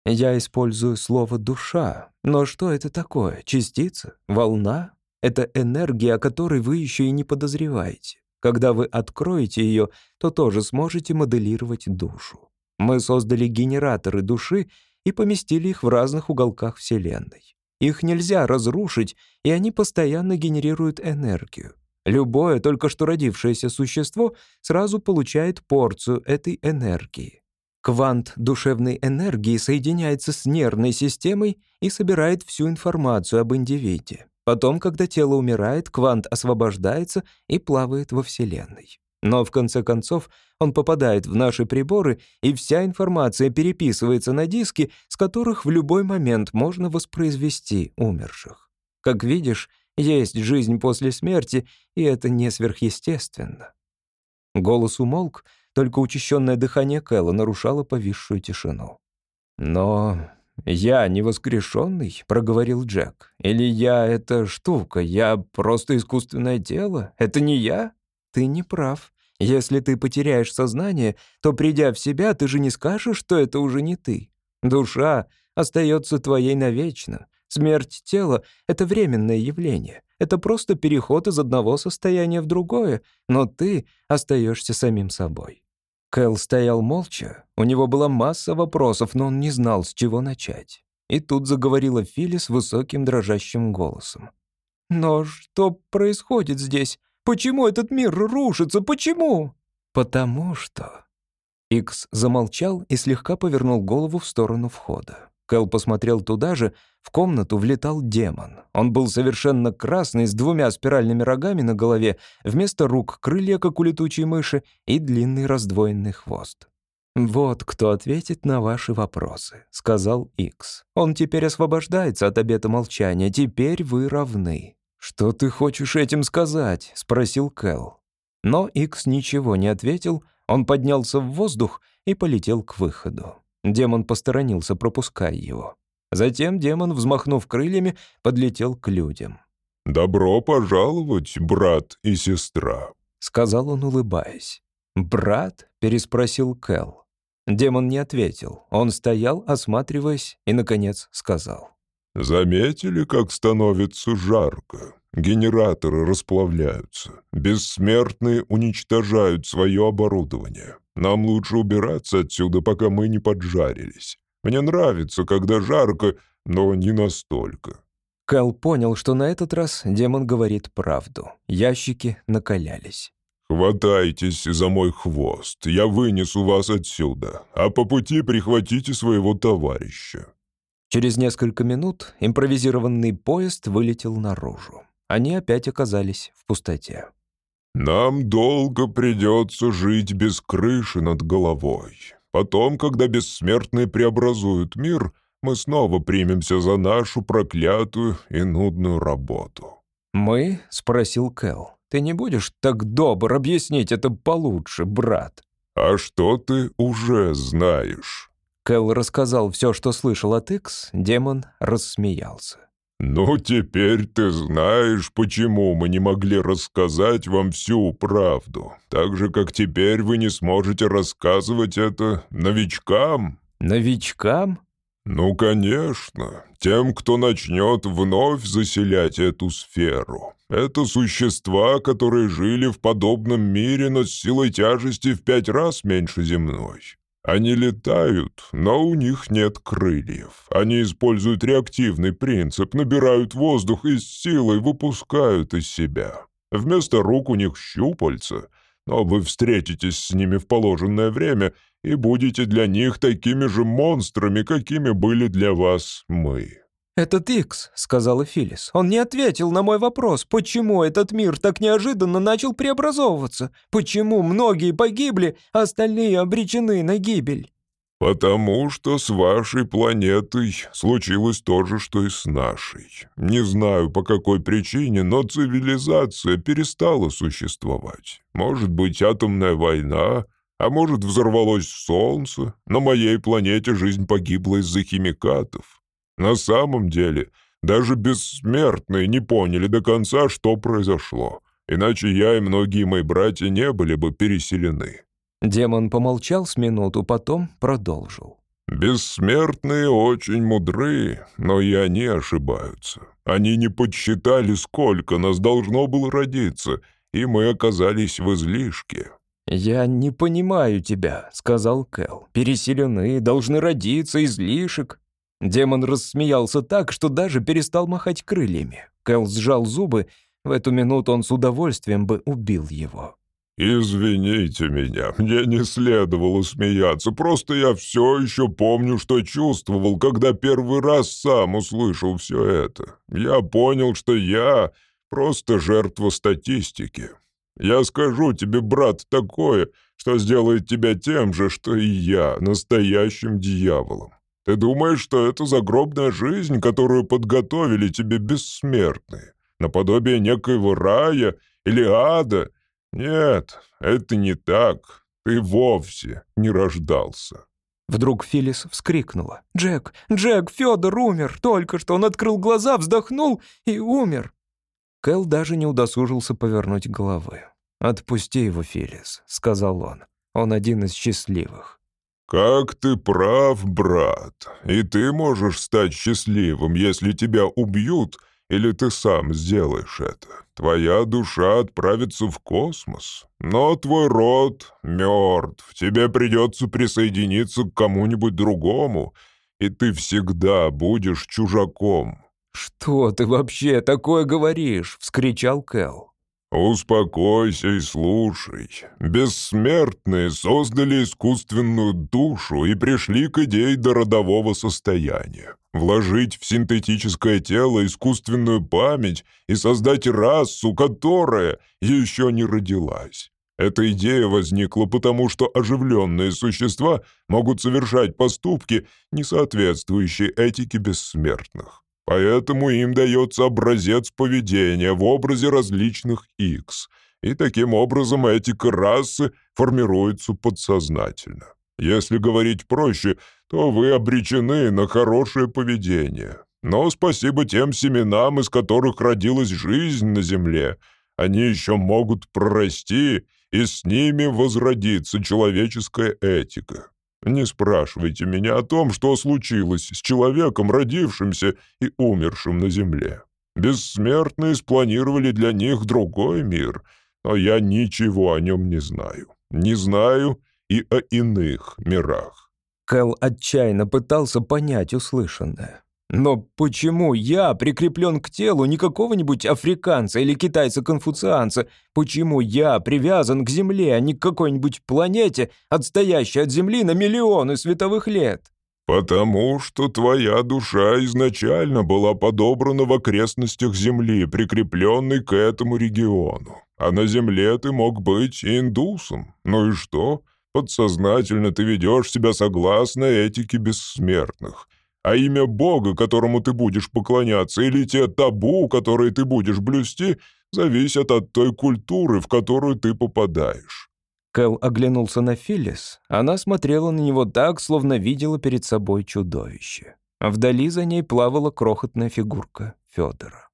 Я использую слово «душа», но что это такое? Частица? Волна? Это энергия, о которой вы еще и не подозреваете. Когда вы откроете ее, то тоже сможете моделировать душу. Мы создали генераторы души и поместили их в разных уголках Вселенной. Их нельзя разрушить, и они постоянно генерируют энергию. Любое только что родившееся существо сразу получает порцию этой энергии. Квант душевной энергии соединяется с нервной системой и собирает всю информацию об индивиде. Потом, когда тело умирает, квант освобождается и плавает во Вселенной. Но в конце концов он попадает в наши приборы, и вся информация переписывается на диски, с которых в любой момент можно воспроизвести умерших. Как видишь, есть жизнь после смерти, и это не сверхъестественно. Голос умолк, только учащенное дыхание Кэлла нарушало повисшую тишину. «Но я не воскрешенный», — проговорил Джек. «Или я — это штука, я просто искусственное тело? Это не я?» Ты не прав. Если ты потеряешь сознание, то, придя в себя, ты же не скажешь, что это уже не ты. Душа остается твоей навечно. Смерть тела — это временное явление. Это просто переход из одного состояния в другое, но ты остаешься самим собой. Кэл стоял молча. У него была масса вопросов, но он не знал, с чего начать. И тут заговорила Филис высоким дрожащим голосом. «Но что происходит здесь? Почему этот мир рушится? Почему?» «Потому что...» Икс замолчал и слегка повернул голову в сторону входа. Кэл посмотрел туда же, в комнату влетал демон. Он был совершенно красный, с двумя спиральными рогами на голове, вместо рук крылья, как у летучей мыши, и длинный раздвоенный хвост. «Вот кто ответит на ваши вопросы», — сказал Икс. «Он теперь освобождается от обета молчания. Теперь вы равны». «Что ты хочешь этим сказать?» — спросил Кэл. Но Икс ничего не ответил, он поднялся в воздух и полетел к выходу. Демон посторонился, пропуская его. Затем демон, взмахнув крыльями, подлетел к людям. «Добро пожаловать, брат и сестра», — сказал он, улыбаясь. «Брат?» — переспросил Кэл. Демон не ответил. Он стоял, осматриваясь, и, наконец, сказал. «Заметили, как становится жарко? Генераторы расплавляются. Бессмертные уничтожают свое оборудование. Нам лучше убираться отсюда, пока мы не поджарились. Мне нравится, когда жарко, но не настолько». Кэл понял, что на этот раз демон говорит правду. Ящики накалялись. «Хватайтесь за мой хвост, я вынесу вас отсюда, а по пути прихватите своего товарища». Через несколько минут импровизированный поезд вылетел наружу. Они опять оказались в пустоте. «Нам долго придется жить без крыши над головой. Потом, когда бессмертные преобразуют мир, мы снова примемся за нашу проклятую и нудную работу». «Мы?» — спросил Кэл. «Ты не будешь так добр объяснить это получше, брат?» «А что ты уже знаешь?» Кэл рассказал все, что слышал от Икс, демон рассмеялся. «Ну, теперь ты знаешь, почему мы не могли рассказать вам всю правду, так же, как теперь вы не сможете рассказывать это новичкам». «Новичкам?» «Ну, конечно, тем, кто начнет вновь заселять эту сферу. Это существа, которые жили в подобном мире, но с силой тяжести в пять раз меньше земной. Они летают, но у них нет крыльев. Они используют реактивный принцип, набирают воздух и с силой выпускают из себя. Вместо рук у них щупальца, но вы встретитесь с ними в положенное время и будете для них такими же монстрами, какими были для вас мы. «Этот Икс», — сказала Филис. «Он не ответил на мой вопрос, почему этот мир так неожиданно начал преобразовываться? Почему многие погибли, а остальные обречены на гибель?» «Потому что с вашей планетой случилось то же, что и с нашей. Не знаю, по какой причине, но цивилизация перестала существовать. Может быть, атомная война, а может, взорвалось солнце. На моей планете жизнь погибла из-за химикатов. На самом деле, даже бессмертные не поняли до конца, что произошло, иначе я и многие мои братья не были бы переселены». Демон помолчал с минуту, потом продолжил. «Бессмертные очень мудры, но и они ошибаются. Они не подсчитали, сколько нас должно было родиться, и мы оказались в излишке». «Я не понимаю тебя», — сказал Кэл. «Переселены, должны родиться, излишек. Демон рассмеялся так, что даже перестал махать крыльями. Кэл сжал зубы. В эту минуту он с удовольствием бы убил его. «Извините меня, мне не следовало смеяться, просто я все еще помню, что чувствовал, когда первый раз сам услышал все это. Я понял, что я просто жертва статистики. Я скажу тебе, брат, такое, что сделает тебя тем же, что и я, настоящим дьяволом. Ты думаешь, что это загробная жизнь, которую подготовили тебе бессмертные, наподобие некоего рая или ада? Нет, это не так. Ты вовсе не рождался». Вдруг Филис вскрикнула. «Джек! Джек! Федор умер! Только что он открыл глаза, вздохнул и умер!» Кэл даже не удосужился повернуть головы. «Отпусти его, Филис», — сказал он. «Он один из счастливых». «Как ты прав, брат. И ты можешь стать счастливым, если тебя убьют, или ты сам сделаешь это. Твоя душа отправится в космос, но твой род мертв. Тебе придется присоединиться к кому-нибудь другому, и ты всегда будешь чужаком». «Что ты вообще такое говоришь?» — вскричал Кэл. «Успокойся и слушай. Бессмертные создали искусственную душу и пришли к идее дородового состояния. Вложить в синтетическое тело искусственную память и создать расу, которая еще не родилась. Эта идея возникла потому, что оживленные существа могут совершать поступки, не соответствующие этике бессмертных. Поэтому им дается образец поведения в образе различных X, и таким образом этика расы формируется подсознательно. Если говорить проще, то вы обречены на хорошее поведение. Но спасибо тем семенам, из которых родилась жизнь на Земле, они еще могут прорасти и с ними возродится человеческая этика. Не спрашивайте меня о том, что случилось с человеком, родившимся и умершим на земле. Бессмертные спланировали для них другой мир, но я ничего о нем не знаю. Не знаю и о иных мирах». Кэл отчаянно пытался понять услышанное. Но почему я прикреплен к телу не какого-нибудь африканца или китайца-конфуцианца? Почему я привязан к Земле, а не к какой-нибудь планете, отстоящей от Земли на миллионы световых лет? «Потому что твоя душа изначально была подобрана в окрестностях Земли, прикрепленной к этому региону. А на Земле ты мог быть индусом. Ну и что? Подсознательно ты ведешь себя согласно этике бессмертных» а имя Бога, которому ты будешь поклоняться, или те табу, которые ты будешь блюсти, зависят от той культуры, в которую ты попадаешь». Кэл оглянулся на Филлис. Она смотрела на него так, словно видела перед собой чудовище. Вдали за ней плавала крохотная фигурка Федора.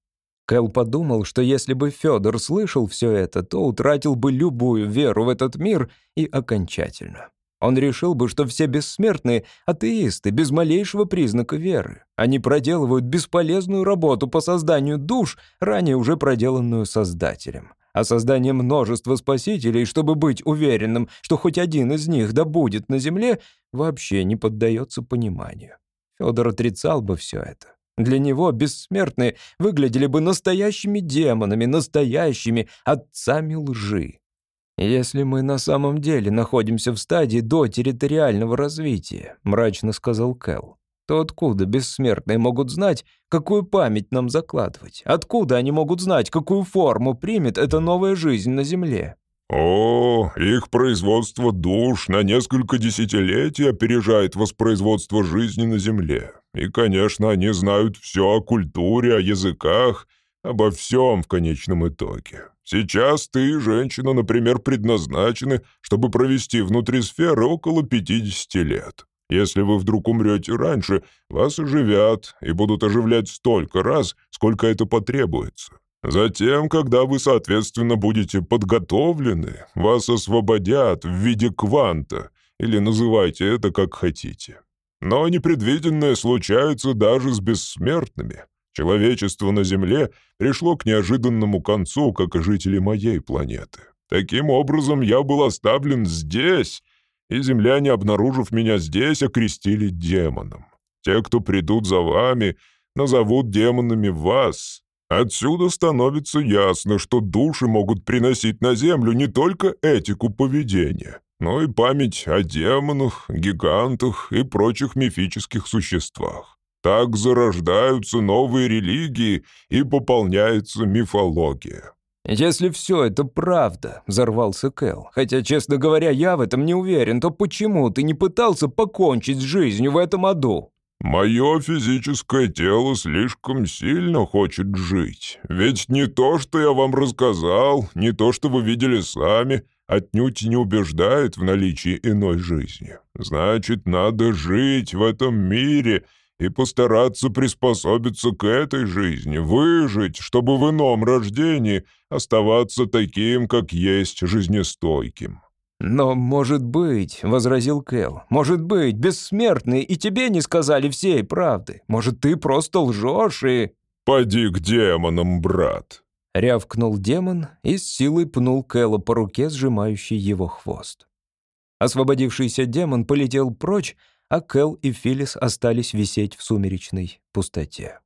Кэл подумал, что если бы Федор слышал все это, то утратил бы любую веру в этот мир и окончательно. Он решил бы, что все бессмертные — атеисты, без малейшего признака веры. Они проделывают бесполезную работу по созданию душ, ранее уже проделанную Создателем. А создание множества спасителей, чтобы быть уверенным, что хоть один из них да будет на земле, вообще не поддается пониманию. Федор отрицал бы все это. Для него бессмертные выглядели бы настоящими демонами, настоящими отцами лжи. «Если мы на самом деле находимся в стадии до территориального развития», мрачно сказал Кэл, то откуда бессмертные могут знать, какую память нам закладывать? Откуда они могут знать, какую форму примет эта новая жизнь на Земле? О, их производство душ на несколько десятилетий опережает воспроизводство жизни на Земле. И, конечно, они знают все о культуре, о языках, обо всем в конечном итоге. Сейчас ты, женщина, например, предназначены, чтобы провести внутри сферы около 50 лет. Если вы вдруг умрете раньше, вас оживят и будут оживлять столько раз, сколько это потребуется. Затем, когда вы, соответственно, будете подготовлены, вас освободят в виде кванта, или называйте это как хотите. Но непредвиденное случается даже с бессмертными. Человечество на Земле пришло к неожиданному концу, как и жители моей планеты. Таким образом, я был оставлен здесь, и земляне, обнаружив меня здесь, окрестили демоном. Те, кто придут за вами, назовут демонами вас. Отсюда становится ясно, что души могут приносить на Землю не только этику поведения, но и память о демонах, гигантах и прочих мифических существах. Так зарождаются новые религии и пополняется мифология. «Если все это правда», — взорвался Кэл, «хотя, честно говоря, я в этом не уверен, то почему ты не пытался покончить с жизнью в этом аду?» «Мое физическое тело слишком сильно хочет жить. Ведь не то, что я вам рассказал, не то, что вы видели сами, отнюдь не убеждает в наличии иной жизни. Значит, надо жить в этом мире и постараться приспособиться к этой жизни, выжить, чтобы в ином рождении оставаться таким, как есть, жизнестойким». «Но, может быть», — возразил Кэл, — «может быть, бессмертные и тебе не сказали всей правды. Может, ты просто лжешь и...» «Поди к демонам, брат», — рявкнул демон и с силой пнул Кэла по руке, сжимающий его хвост. Освободившийся демон полетел прочь, а Кэл и Филлис остались висеть в сумеречной пустоте.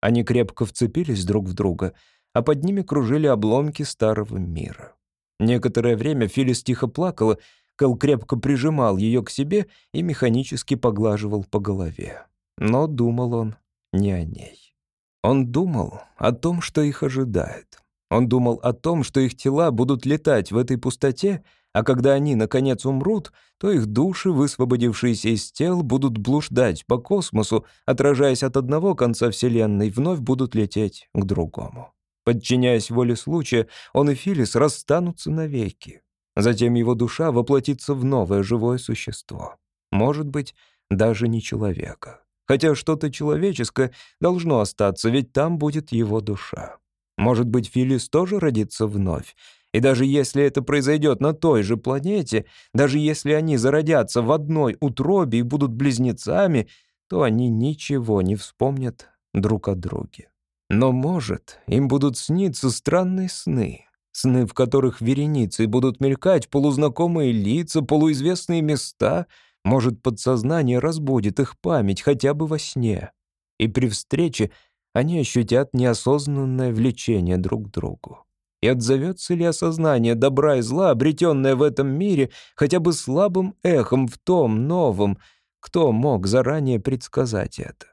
Они крепко вцепились друг в друга, а под ними кружили обломки старого мира. Некоторое время Филлис тихо плакала, Кэл крепко прижимал ее к себе и механически поглаживал по голове. Но думал он не о ней. Он думал о том, что их ожидает. Он думал о том, что их тела будут летать в этой пустоте, а когда они, наконец, умрут, то их души, высвободившиеся из тел, будут блуждать по космосу, отражаясь от одного конца Вселенной, вновь будут лететь к другому. Подчиняясь воле случая, он и Филис расстанутся навеки. Затем его душа воплотится в новое живое существо. Может быть, даже не человека. Хотя что-то человеческое должно остаться, ведь там будет его душа. Может быть, Филис тоже родится вновь. И даже если это произойдет на той же планете, даже если они зародятся в одной утробе и будут близнецами, то они ничего не вспомнят друг о друге. Но, может, им будут сниться странные сны, сны, в которых вереницы будут мелькать полузнакомые лица, полуизвестные места — может, подсознание разбудит их память хотя бы во сне. И при встрече они ощутят неосознанное влечение друг к другу. И отзовется ли осознание добра и зла, обретенное в этом мире, хотя бы слабым эхом в том новом, кто мог заранее предсказать это?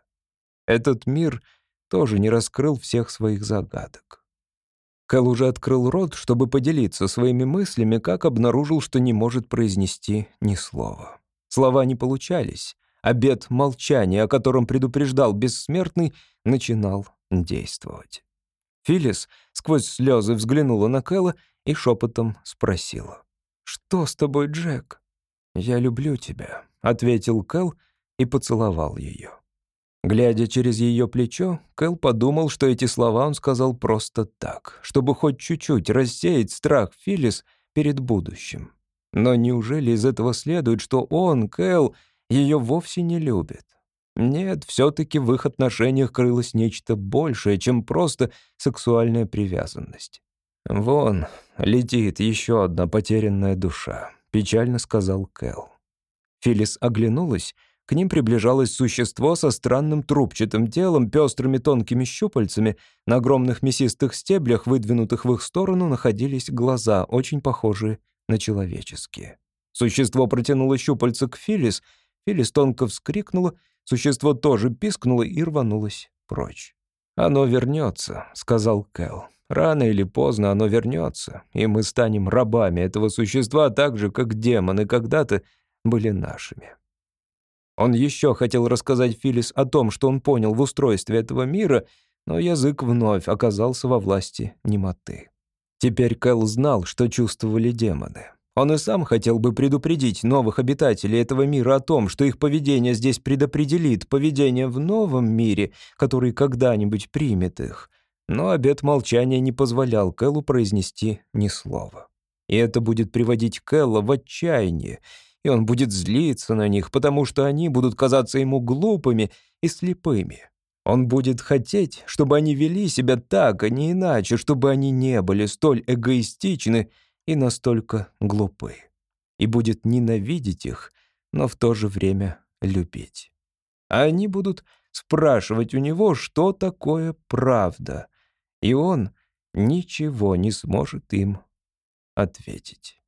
Этот мир тоже не раскрыл всех своих загадок. Кэл уже открыл рот, чтобы поделиться своими мыслями, как обнаружил, что не может произнести ни слова. Слова не получались. Обед молчания, о котором предупреждал бессмертный, начинал действовать. Филлис сквозь слезы взглянула на Кэлла и шепотом спросила. «Что с тобой, Джек?» «Я люблю тебя», — ответил Кэл и поцеловал ее. Глядя через ее плечо, Кэл подумал, что эти слова он сказал просто так, чтобы хоть чуть-чуть рассеять страх Филлис перед будущим. Но неужели из этого следует, что он, Кэл, ее вовсе не любит? Нет, все-таки в их отношениях крылось нечто большее, чем просто сексуальная привязанность. «Вон, летит еще одна потерянная душа», — печально сказал Кэл. Филис оглянулась, к ним приближалось существо со странным трубчатым телом, пестрыми тонкими щупальцами. На огромных мясистых стеблях, выдвинутых в их сторону, находились глаза, очень похожие на человеческие. Существо протянуло щупальца к Филис, Филис тонко вскрикнула, существо тоже пискнуло и рванулось прочь. «Оно вернется», — сказал Кэл. «Рано или поздно оно вернется, и мы станем рабами этого существа так же, как демоны когда-то были нашими». Он еще хотел рассказать Филис о том, что он понял в устройстве этого мира, но язык вновь оказался во власти немоты. Теперь Кэл знал, что чувствовали демоны. Он и сам хотел бы предупредить новых обитателей этого мира о том, что их поведение здесь предопределит поведение в новом мире, который когда-нибудь примет их. Но обет молчания не позволял Кэлу произнести ни слова. И это будет приводить Кэлла в отчаяние, и он будет злиться на них, потому что они будут казаться ему глупыми и слепыми. Он будет хотеть, чтобы они вели себя так, а не иначе, чтобы они не были столь эгоистичны и настолько глупы. И будет ненавидеть их, но в то же время любить. А они будут спрашивать у него, что такое правда, и он ничего не сможет им ответить.